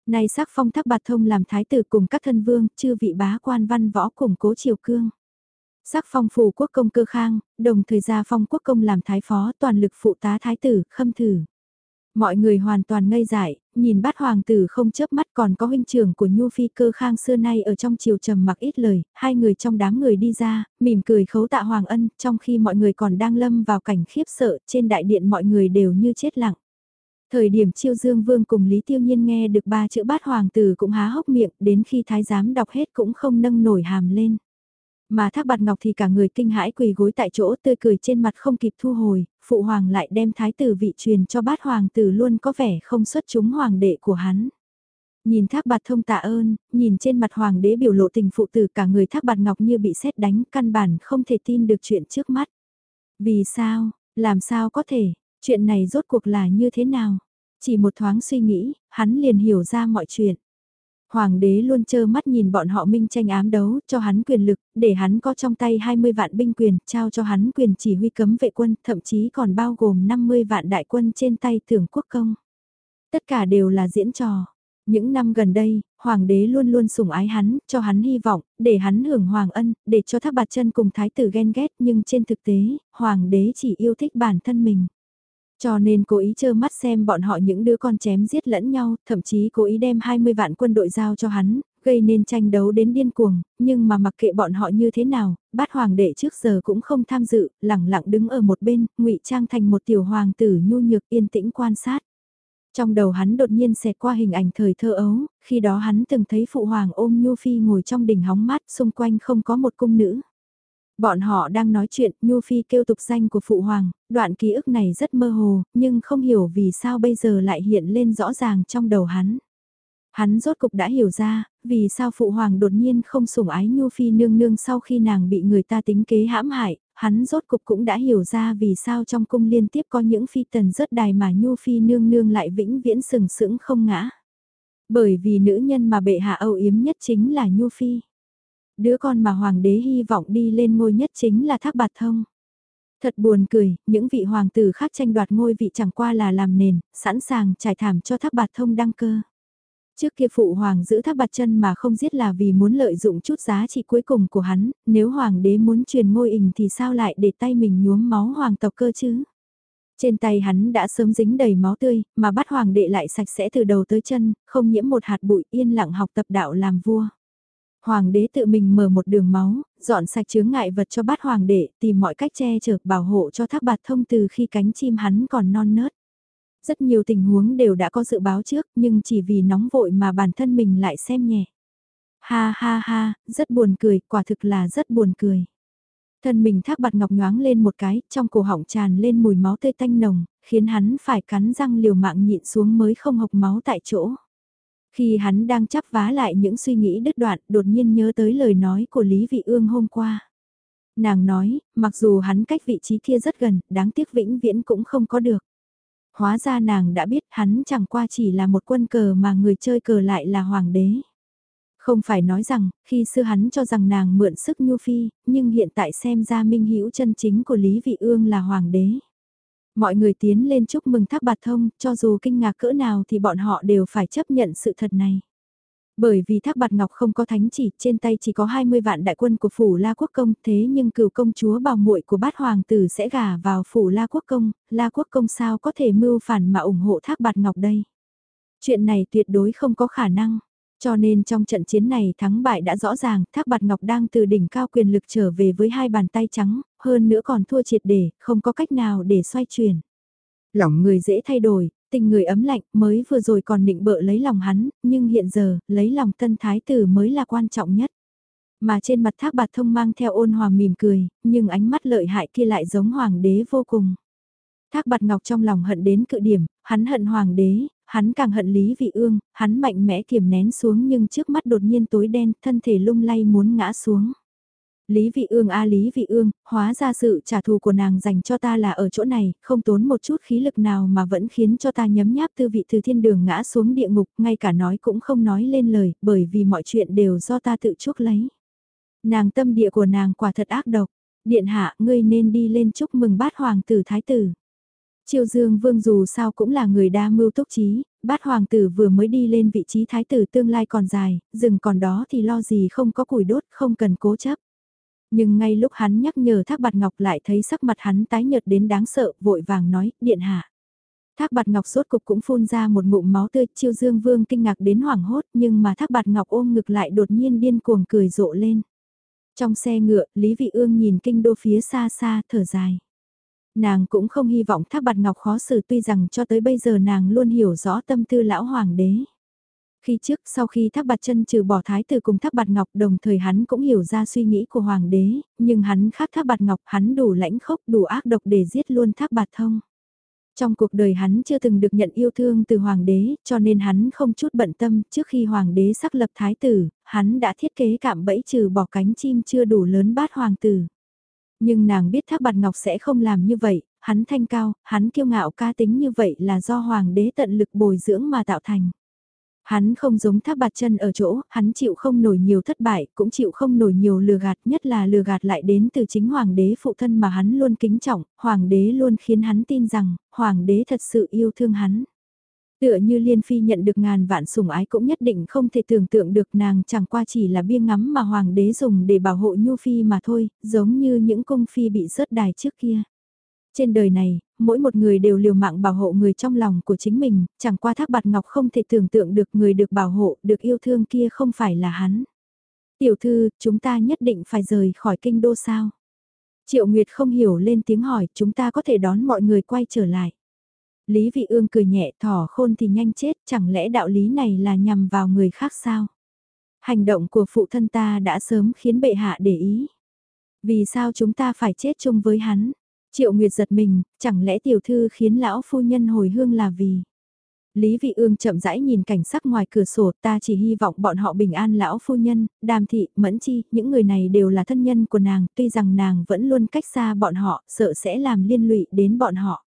Nay sắc phong thác bạt thông làm thái tử cùng các thân vương, chư vị bá quan văn võ cùng cố triều cương. Sắc phong phù quốc công cơ khang, đồng thời gia phong quốc công làm thái phó toàn lực phụ tá thái tử, khâm thử. Mọi người hoàn toàn ngây dại, nhìn bát hoàng tử không chớp mắt còn có huynh trưởng của Nhu Phi cơ khang xưa nay ở trong chiều trầm mặc ít lời, hai người trong đám người đi ra, mỉm cười khấu tạ hoàng ân, trong khi mọi người còn đang lâm vào cảnh khiếp sợ, trên đại điện mọi người đều như chết lặng. Thời điểm chiêu dương vương cùng Lý Tiêu Nhiên nghe được ba chữ bát hoàng tử cũng há hốc miệng, đến khi thái giám đọc hết cũng không nâng nổi hàm lên. Mà thác bạt ngọc thì cả người kinh hãi quỳ gối tại chỗ tươi cười trên mặt không kịp thu hồi, phụ hoàng lại đem thái tử vị truyền cho bát hoàng tử luôn có vẻ không xuất chúng hoàng đệ của hắn. Nhìn thác bạt thông tạ ơn, nhìn trên mặt hoàng đế biểu lộ tình phụ tử cả người thác bạt ngọc như bị xét đánh căn bản không thể tin được chuyện trước mắt. Vì sao, làm sao có thể, chuyện này rốt cuộc là như thế nào? Chỉ một thoáng suy nghĩ, hắn liền hiểu ra mọi chuyện. Hoàng đế luôn chơ mắt nhìn bọn họ minh tranh ám đấu, cho hắn quyền lực, để hắn có trong tay 20 vạn binh quyền, trao cho hắn quyền chỉ huy cấm vệ quân, thậm chí còn bao gồm 50 vạn đại quân trên tay thưởng quốc công. Tất cả đều là diễn trò. Những năm gần đây, hoàng đế luôn luôn sủng ái hắn, cho hắn hy vọng, để hắn hưởng hoàng ân, để cho thác bạt chân cùng thái tử ghen ghét nhưng trên thực tế, hoàng đế chỉ yêu thích bản thân mình. Cho nên cố ý trơ mắt xem bọn họ những đứa con chém giết lẫn nhau, thậm chí cố ý đem 20 vạn quân đội giao cho hắn, gây nên tranh đấu đến điên cuồng, nhưng mà mặc kệ bọn họ như thế nào, bát hoàng đệ trước giờ cũng không tham dự, lẳng lặng đứng ở một bên, ngụy trang thành một tiểu hoàng tử nhu nhược yên tĩnh quan sát. Trong đầu hắn đột nhiên xẹt qua hình ảnh thời thơ ấu, khi đó hắn từng thấy phụ hoàng ôm Nhu Phi ngồi trong đỉnh hóng mát xung quanh không có một cung nữ. Bọn họ đang nói chuyện, Nhu Phi kêu tục danh của Phụ Hoàng, đoạn ký ức này rất mơ hồ, nhưng không hiểu vì sao bây giờ lại hiện lên rõ ràng trong đầu hắn. Hắn rốt cục đã hiểu ra, vì sao Phụ Hoàng đột nhiên không sủng ái Nhu Phi nương nương sau khi nàng bị người ta tính kế hãm hại, hắn rốt cục cũng đã hiểu ra vì sao trong cung liên tiếp có những phi tần rất đài mà Nhu Phi nương nương lại vĩnh viễn sừng sững không ngã. Bởi vì nữ nhân mà bệ hạ âu yếm nhất chính là Nhu Phi. Đứa con mà hoàng đế hy vọng đi lên ngôi nhất chính là Thác Bạt Thông. Thật buồn cười, những vị hoàng tử khác tranh đoạt ngôi vị chẳng qua là làm nền, sẵn sàng trải thảm cho Thác Bạt Thông đăng cơ. Trước kia phụ hoàng giữ Thác Bạt chân mà không giết là vì muốn lợi dụng chút giá trị cuối cùng của hắn, nếu hoàng đế muốn truyền ngôi ình thì sao lại để tay mình nhuốm máu hoàng tộc cơ chứ? Trên tay hắn đã sớm dính đầy máu tươi, mà bắt hoàng đệ lại sạch sẽ từ đầu tới chân, không nhiễm một hạt bụi yên lặng học tập đạo làm vua. Hoàng đế tự mình mở một đường máu, dọn sạch chướng ngại vật cho bát hoàng đệ, tìm mọi cách che chở bảo hộ cho thác bạt thông từ khi cánh chim hắn còn non nớt. Rất nhiều tình huống đều đã có dự báo trước nhưng chỉ vì nóng vội mà bản thân mình lại xem nhẹ. Ha ha ha, rất buồn cười, quả thực là rất buồn cười. Thân mình thác bạt ngọc nhoáng lên một cái, trong cổ họng tràn lên mùi máu tươi tanh nồng, khiến hắn phải cắn răng liều mạng nhịn xuống mới không hộc máu tại chỗ. Khi hắn đang chắp vá lại những suy nghĩ đứt đoạn, đột nhiên nhớ tới lời nói của Lý Vị Ương hôm qua. Nàng nói, mặc dù hắn cách vị trí kia rất gần, đáng tiếc vĩnh viễn cũng không có được. Hóa ra nàng đã biết hắn chẳng qua chỉ là một quân cờ mà người chơi cờ lại là hoàng đế. Không phải nói rằng, khi xưa hắn cho rằng nàng mượn sức nhu phi, nhưng hiện tại xem ra minh hữu chân chính của Lý Vị Ương là hoàng đế. Mọi người tiến lên chúc mừng Thác Bạt Thông, cho dù kinh ngạc cỡ nào thì bọn họ đều phải chấp nhận sự thật này. Bởi vì Thác Bạt Ngọc không có thánh chỉ, trên tay chỉ có 20 vạn đại quân của phủ La Quốc Công, thế nhưng cửu công chúa bảo muội của bát hoàng tử sẽ gả vào phủ La Quốc Công, La Quốc Công sao có thể mưu phản mà ủng hộ Thác Bạt Ngọc đây? Chuyện này tuyệt đối không có khả năng. Cho nên trong trận chiến này thắng bại đã rõ ràng, Thác Bạt Ngọc đang từ đỉnh cao quyền lực trở về với hai bàn tay trắng, hơn nữa còn thua triệt để, không có cách nào để xoay chuyển. Lòng người dễ thay đổi, tình người ấm lạnh mới vừa rồi còn định bợ lấy lòng hắn, nhưng hiện giờ, lấy lòng tân thái tử mới là quan trọng nhất. Mà trên mặt thác bạt thông mang theo ôn hòa mỉm cười, nhưng ánh mắt lợi hại kia lại giống hoàng đế vô cùng. Thác bạt ngọc trong lòng hận đến cự điểm, hắn hận hoàng đế, hắn càng hận Lý Vị Ương, hắn mạnh mẽ kiềm nén xuống nhưng trước mắt đột nhiên tối đen, thân thể lung lay muốn ngã xuống. Lý Vị Ương a Lý Vị Ương, hóa ra sự trả thù của nàng dành cho ta là ở chỗ này, không tốn một chút khí lực nào mà vẫn khiến cho ta nhấm nháp tư vị từ thiên đường ngã xuống địa ngục, ngay cả nói cũng không nói lên lời, bởi vì mọi chuyện đều do ta tự chuốc lấy. Nàng tâm địa của nàng quả thật ác độc, điện hạ ngươi nên đi lên chúc mừng bát hoàng tử thái tử. Triều Dương Vương dù sao cũng là người đa mưu túc trí, bát hoàng tử vừa mới đi lên vị trí thái tử tương lai còn dài, rừng còn đó thì lo gì không có củi đốt, không cần cố chấp. Nhưng ngay lúc hắn nhắc nhở Thác Bạt Ngọc lại thấy sắc mặt hắn tái nhợt đến đáng sợ, vội vàng nói, điện hạ. Thác Bạt Ngọc sốt cục cũng phun ra một ngụm máu tươi, Chiêu Dương Vương kinh ngạc đến hoảng hốt, nhưng mà Thác Bạt Ngọc ôm ngực lại đột nhiên điên cuồng cười rộ lên. Trong xe ngựa, Lý Vị Ương nhìn kinh đô phía xa xa, thở dài. Nàng cũng không hy vọng Thác Bạt Ngọc khó xử tuy rằng cho tới bây giờ nàng luôn hiểu rõ tâm tư lão hoàng đế. Khi trước sau khi Thác Bạt chân trừ bỏ thái tử cùng Thác Bạt Ngọc đồng thời hắn cũng hiểu ra suy nghĩ của hoàng đế, nhưng hắn khác Thác Bạt Ngọc hắn đủ lãnh khốc đủ ác độc để giết luôn Thác Bạt thông. Trong cuộc đời hắn chưa từng được nhận yêu thương từ hoàng đế, cho nên hắn không chút bận tâm, trước khi hoàng đế xác lập thái tử, hắn đã thiết kế cạm bẫy trừ bỏ cánh chim chưa đủ lớn bát hoàng tử. Nhưng nàng biết Thác Bạt Ngọc sẽ không làm như vậy, hắn thanh cao, hắn kiêu ngạo ca tính như vậy là do hoàng đế tận lực bồi dưỡng mà tạo thành. Hắn không giống tháp bạt chân ở chỗ, hắn chịu không nổi nhiều thất bại, cũng chịu không nổi nhiều lừa gạt, nhất là lừa gạt lại đến từ chính hoàng đế phụ thân mà hắn luôn kính trọng, hoàng đế luôn khiến hắn tin rằng, hoàng đế thật sự yêu thương hắn. Tựa như Liên Phi nhận được ngàn vạn sủng ái cũng nhất định không thể tưởng tượng được nàng chẳng qua chỉ là bia ngắm mà hoàng đế dùng để bảo hộ Nhu Phi mà thôi, giống như những cung phi bị rớt đài trước kia. Trên đời này, mỗi một người đều liều mạng bảo hộ người trong lòng của chính mình, chẳng qua thác bạt ngọc không thể tưởng tượng được người được bảo hộ, được yêu thương kia không phải là hắn. Tiểu thư, chúng ta nhất định phải rời khỏi kinh đô sao? Triệu Nguyệt không hiểu lên tiếng hỏi, chúng ta có thể đón mọi người quay trở lại. Lý Vị Ương cười nhẹ thỏ khôn thì nhanh chết, chẳng lẽ đạo lý này là nhằm vào người khác sao? Hành động của phụ thân ta đã sớm khiến bệ hạ để ý. Vì sao chúng ta phải chết chung với hắn? Triệu Nguyệt giật mình, chẳng lẽ tiểu thư khiến lão phu nhân hồi hương là vì... Lý Vị Ương chậm rãi nhìn cảnh sắc ngoài cửa sổ, ta chỉ hy vọng bọn họ bình an lão phu nhân, đàm thị, mẫn chi, những người này đều là thân nhân của nàng, tuy rằng nàng vẫn luôn cách xa bọn họ, sợ sẽ làm liên lụy đến bọn họ.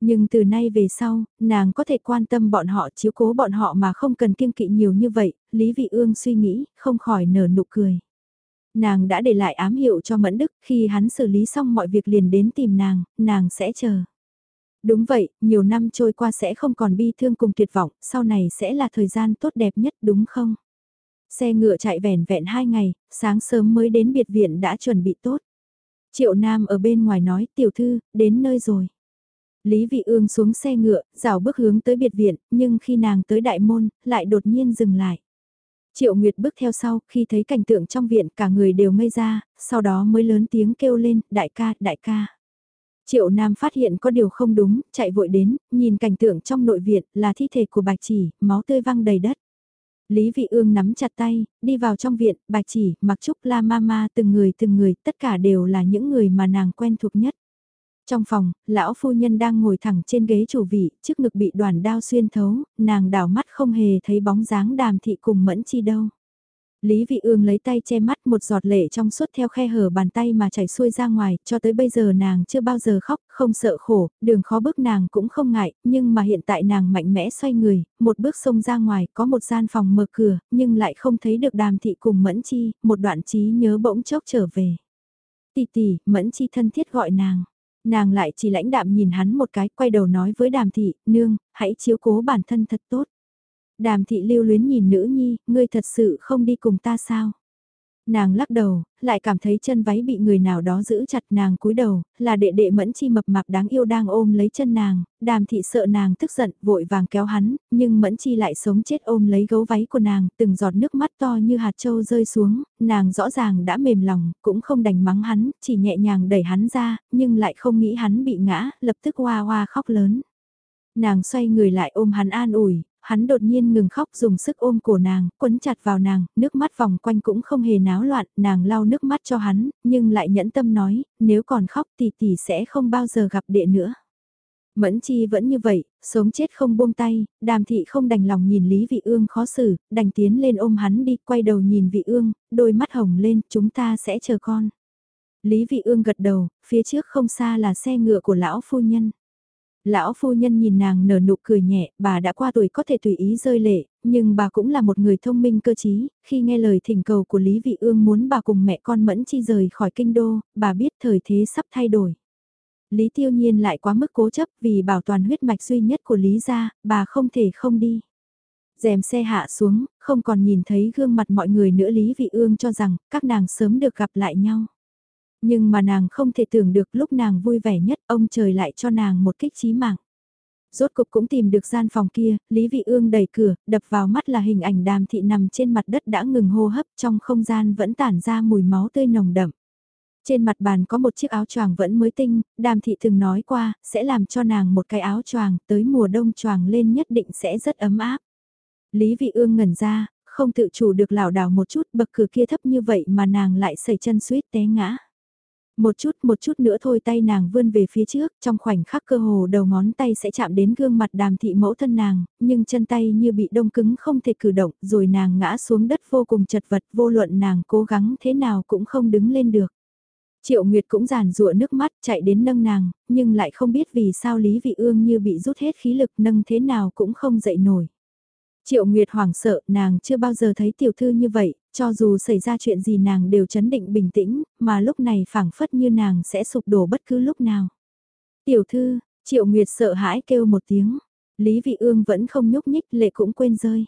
Nhưng từ nay về sau, nàng có thể quan tâm bọn họ chiếu cố bọn họ mà không cần kiêng kỵ nhiều như vậy, Lý Vị Ương suy nghĩ, không khỏi nở nụ cười. Nàng đã để lại ám hiệu cho Mẫn Đức, khi hắn xử lý xong mọi việc liền đến tìm nàng, nàng sẽ chờ. Đúng vậy, nhiều năm trôi qua sẽ không còn bi thương cùng tuyệt vọng, sau này sẽ là thời gian tốt đẹp nhất đúng không? Xe ngựa chạy vẻn vẹn hai ngày, sáng sớm mới đến biệt viện đã chuẩn bị tốt. Triệu Nam ở bên ngoài nói, tiểu thư, đến nơi rồi. Lý Vị Ương xuống xe ngựa, rào bước hướng tới biệt viện, nhưng khi nàng tới đại môn, lại đột nhiên dừng lại. Triệu Nguyệt bước theo sau, khi thấy cảnh tượng trong viện cả người đều ngây ra, sau đó mới lớn tiếng kêu lên, đại ca, đại ca. Triệu Nam phát hiện có điều không đúng, chạy vội đến, nhìn cảnh tượng trong nội viện là thi thể của bạch chỉ, máu tươi văng đầy đất. Lý Vị Ương nắm chặt tay, đi vào trong viện, bạch chỉ, mặc trúc la mama từng người từng người, tất cả đều là những người mà nàng quen thuộc nhất. Trong phòng, lão phu nhân đang ngồi thẳng trên ghế chủ vị, trước ngực bị đoàn đao xuyên thấu, nàng đảo mắt không hề thấy bóng dáng đàm thị cùng mẫn chi đâu. Lý Vị Ương lấy tay che mắt một giọt lệ trong suốt theo khe hở bàn tay mà chảy xuôi ra ngoài, cho tới bây giờ nàng chưa bao giờ khóc, không sợ khổ, đường khó bước nàng cũng không ngại, nhưng mà hiện tại nàng mạnh mẽ xoay người, một bước xông ra ngoài, có một gian phòng mở cửa, nhưng lại không thấy được đàm thị cùng mẫn chi, một đoạn trí nhớ bỗng chốc trở về. tì tì mẫn chi thân thiết gọi nàng. Nàng lại chỉ lãnh đạm nhìn hắn một cái, quay đầu nói với đàm thị, nương, hãy chiếu cố bản thân thật tốt. Đàm thị lưu luyến nhìn nữ nhi, ngươi thật sự không đi cùng ta sao? Nàng lắc đầu, lại cảm thấy chân váy bị người nào đó giữ chặt nàng cúi đầu, là đệ đệ mẫn chi mập mạp đáng yêu đang ôm lấy chân nàng, đàm thị sợ nàng tức giận, vội vàng kéo hắn, nhưng mẫn chi lại sống chết ôm lấy gấu váy của nàng, từng giọt nước mắt to như hạt trâu rơi xuống, nàng rõ ràng đã mềm lòng, cũng không đành mắng hắn, chỉ nhẹ nhàng đẩy hắn ra, nhưng lại không nghĩ hắn bị ngã, lập tức hoa hoa khóc lớn. Nàng xoay người lại ôm hắn an ủi, hắn đột nhiên ngừng khóc dùng sức ôm cổ nàng, quấn chặt vào nàng, nước mắt vòng quanh cũng không hề náo loạn, nàng lau nước mắt cho hắn, nhưng lại nhẫn tâm nói, nếu còn khóc thì tỷ sẽ không bao giờ gặp đệ nữa. Mẫn chi vẫn như vậy, sống chết không buông tay, đàm thị không đành lòng nhìn Lý Vị Ương khó xử, đành tiến lên ôm hắn đi, quay đầu nhìn Vị Ương, đôi mắt hồng lên, chúng ta sẽ chờ con. Lý Vị Ương gật đầu, phía trước không xa là xe ngựa của lão phu nhân. Lão phu nhân nhìn nàng nở nụ cười nhẹ, bà đã qua tuổi có thể tùy ý rơi lệ, nhưng bà cũng là một người thông minh cơ trí, khi nghe lời thỉnh cầu của Lý Vị Ương muốn bà cùng mẹ con mẫn chi rời khỏi kinh đô, bà biết thời thế sắp thay đổi. Lý Tiêu Nhiên lại quá mức cố chấp vì bảo toàn huyết mạch duy nhất của Lý gia, bà không thể không đi. Dèm xe hạ xuống, không còn nhìn thấy gương mặt mọi người nữa Lý Vị Ương cho rằng các nàng sớm được gặp lại nhau. Nhưng mà nàng không thể tưởng được lúc nàng vui vẻ nhất ông trời lại cho nàng một kích trí mạng. Rốt cục cũng tìm được gian phòng kia, Lý Vị Ương đẩy cửa, đập vào mắt là hình ảnh đàm thị nằm trên mặt đất đã ngừng hô hấp trong không gian vẫn tản ra mùi máu tươi nồng đậm. Trên mặt bàn có một chiếc áo choàng vẫn mới tinh, đàm thị từng nói qua, sẽ làm cho nàng một cái áo choàng, tới mùa đông choàng lên nhất định sẽ rất ấm áp. Lý Vị Ương ngẩn ra, không tự chủ được lảo đảo một chút bậc cửa kia thấp như vậy mà nàng lại sẩy chân suýt té ngã. Một chút một chút nữa thôi tay nàng vươn về phía trước, trong khoảnh khắc cơ hồ đầu ngón tay sẽ chạm đến gương mặt đàm thị mẫu thân nàng, nhưng chân tay như bị đông cứng không thể cử động, rồi nàng ngã xuống đất vô cùng chật vật, vô luận nàng cố gắng thế nào cũng không đứng lên được. Triệu Nguyệt cũng giàn rụa nước mắt chạy đến nâng nàng, nhưng lại không biết vì sao Lý Vị Ương như bị rút hết khí lực nâng thế nào cũng không dậy nổi. Triệu Nguyệt hoảng sợ, nàng chưa bao giờ thấy tiểu thư như vậy, cho dù xảy ra chuyện gì nàng đều chấn định bình tĩnh, mà lúc này phảng phất như nàng sẽ sụp đổ bất cứ lúc nào. Tiểu thư, Triệu Nguyệt sợ hãi kêu một tiếng, Lý Vị Ương vẫn không nhúc nhích lệ cũng quên rơi.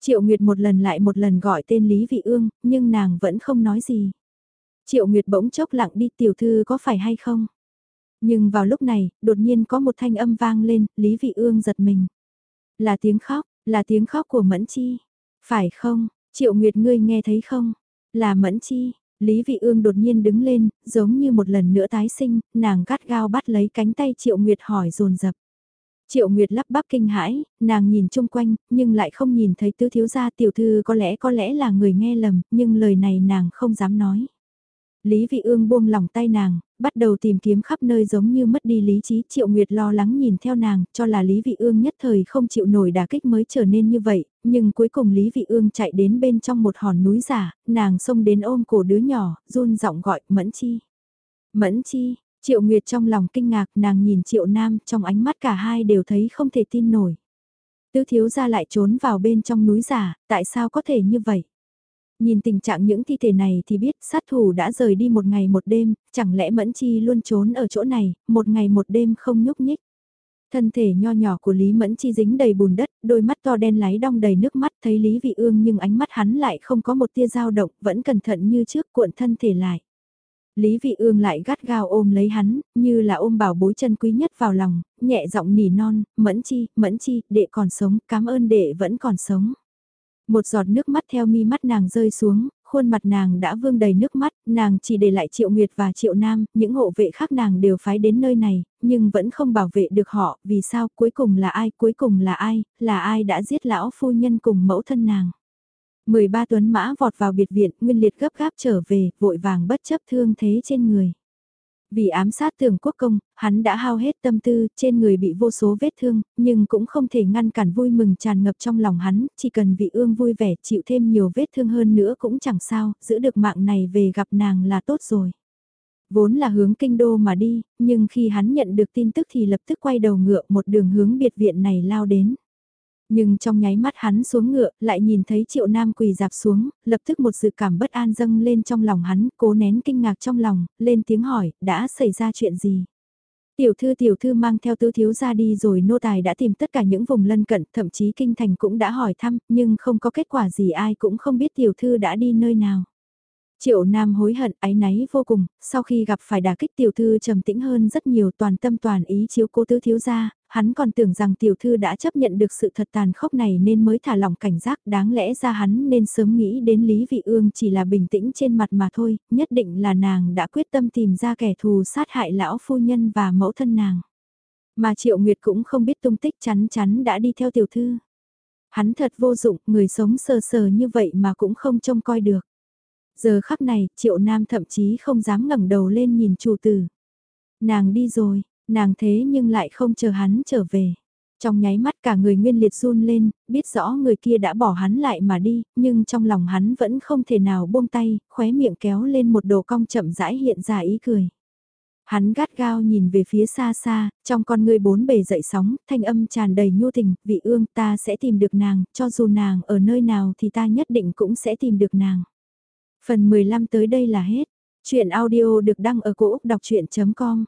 Triệu Nguyệt một lần lại một lần gọi tên Lý Vị Ương, nhưng nàng vẫn không nói gì. Triệu Nguyệt bỗng chốc lặng đi tiểu thư có phải hay không? Nhưng vào lúc này, đột nhiên có một thanh âm vang lên, Lý Vị Ương giật mình. Là tiếng khóc, là tiếng khóc của Mẫn Chi. Phải không, Triệu Nguyệt ngươi nghe thấy không? Là Mẫn Chi. Lý Vị Ương đột nhiên đứng lên, giống như một lần nữa tái sinh, nàng gắt gao bắt lấy cánh tay Triệu Nguyệt hỏi dồn dập. Triệu Nguyệt lắp bắp kinh hãi, nàng nhìn chung quanh, nhưng lại không nhìn thấy tứ thiếu gia tiểu thư có lẽ có lẽ là người nghe lầm, nhưng lời này nàng không dám nói. Lý Vị Ương buông lòng tay nàng, bắt đầu tìm kiếm khắp nơi giống như mất đi lý trí. Triệu Nguyệt lo lắng nhìn theo nàng, cho là Lý Vị Ương nhất thời không chịu nổi đả kích mới trở nên như vậy, nhưng cuối cùng Lý Vị Ương chạy đến bên trong một hòn núi giả, nàng xông đến ôm cổ đứa nhỏ, run giọng gọi Mẫn Chi. Mẫn Chi, Triệu Nguyệt trong lòng kinh ngạc nàng nhìn Triệu Nam trong ánh mắt cả hai đều thấy không thể tin nổi. Tứ thiếu gia lại trốn vào bên trong núi giả, tại sao có thể như vậy? Nhìn tình trạng những thi thể này thì biết sát thủ đã rời đi một ngày một đêm, chẳng lẽ Mẫn Chi luôn trốn ở chỗ này, một ngày một đêm không nhúc nhích. Thân thể nho nhỏ của Lý Mẫn Chi dính đầy bùn đất, đôi mắt to đen láy đong đầy nước mắt thấy Lý Vị Ương nhưng ánh mắt hắn lại không có một tia dao động, vẫn cẩn thận như trước cuộn thân thể lại. Lý Vị Ương lại gắt gao ôm lấy hắn, như là ôm bảo bối chân quý nhất vào lòng, nhẹ giọng nỉ non, Mẫn Chi, Mẫn Chi, đệ còn sống, cảm ơn đệ vẫn còn sống. Một giọt nước mắt theo mi mắt nàng rơi xuống, khuôn mặt nàng đã vương đầy nước mắt, nàng chỉ để lại Triệu Nguyệt và Triệu Nam, những hộ vệ khác nàng đều phái đến nơi này, nhưng vẫn không bảo vệ được họ, vì sao, cuối cùng là ai, cuối cùng là ai, là ai đã giết lão phu nhân cùng mẫu thân nàng. 13 tuấn mã vọt vào biệt viện, Nguyên Liệt gấp gáp trở về, vội vàng bất chấp thương thế trên người. Vì ám sát tưởng quốc công, hắn đã hao hết tâm tư, trên người bị vô số vết thương, nhưng cũng không thể ngăn cản vui mừng tràn ngập trong lòng hắn, chỉ cần vị ương vui vẻ chịu thêm nhiều vết thương hơn nữa cũng chẳng sao, giữ được mạng này về gặp nàng là tốt rồi. Vốn là hướng kinh đô mà đi, nhưng khi hắn nhận được tin tức thì lập tức quay đầu ngựa một đường hướng biệt viện này lao đến. Nhưng trong nháy mắt hắn xuống ngựa, lại nhìn thấy triệu nam quỳ dạp xuống, lập tức một sự cảm bất an dâng lên trong lòng hắn, cố nén kinh ngạc trong lòng, lên tiếng hỏi, đã xảy ra chuyện gì? Tiểu thư tiểu thư mang theo tứ thiếu ra đi rồi nô tài đã tìm tất cả những vùng lân cận, thậm chí kinh thành cũng đã hỏi thăm, nhưng không có kết quả gì ai cũng không biết tiểu thư đã đi nơi nào. Triệu Nam hối hận áy náy vô cùng, sau khi gặp phải đả kích tiểu thư trầm tĩnh hơn rất nhiều toàn tâm toàn ý chiếu cô tứ thiếu gia, hắn còn tưởng rằng tiểu thư đã chấp nhận được sự thật tàn khốc này nên mới thả lỏng cảnh giác đáng lẽ ra hắn nên sớm nghĩ đến Lý Vị Ương chỉ là bình tĩnh trên mặt mà thôi, nhất định là nàng đã quyết tâm tìm ra kẻ thù sát hại lão phu nhân và mẫu thân nàng. Mà Triệu Nguyệt cũng không biết tung tích chắn chắn đã đi theo tiểu thư. Hắn thật vô dụng, người sống sờ sờ như vậy mà cũng không trông coi được. Giờ khắc này, Triệu Nam thậm chí không dám ngẩng đầu lên nhìn chủ tử. Nàng đi rồi, nàng thế nhưng lại không chờ hắn trở về. Trong nháy mắt cả người nguyên liệt run lên, biết rõ người kia đã bỏ hắn lại mà đi, nhưng trong lòng hắn vẫn không thể nào buông tay, khóe miệng kéo lên một đồ cong chậm rãi hiện ra ý cười. Hắn gắt gao nhìn về phía xa xa, trong con người bốn bề dậy sóng, thanh âm tràn đầy nhu tình, vị ương ta sẽ tìm được nàng, cho dù nàng ở nơi nào thì ta nhất định cũng sẽ tìm được nàng. Phần 15 tới đây là hết. Chuyện audio được đăng ở cổ Úc đọc chuyện.com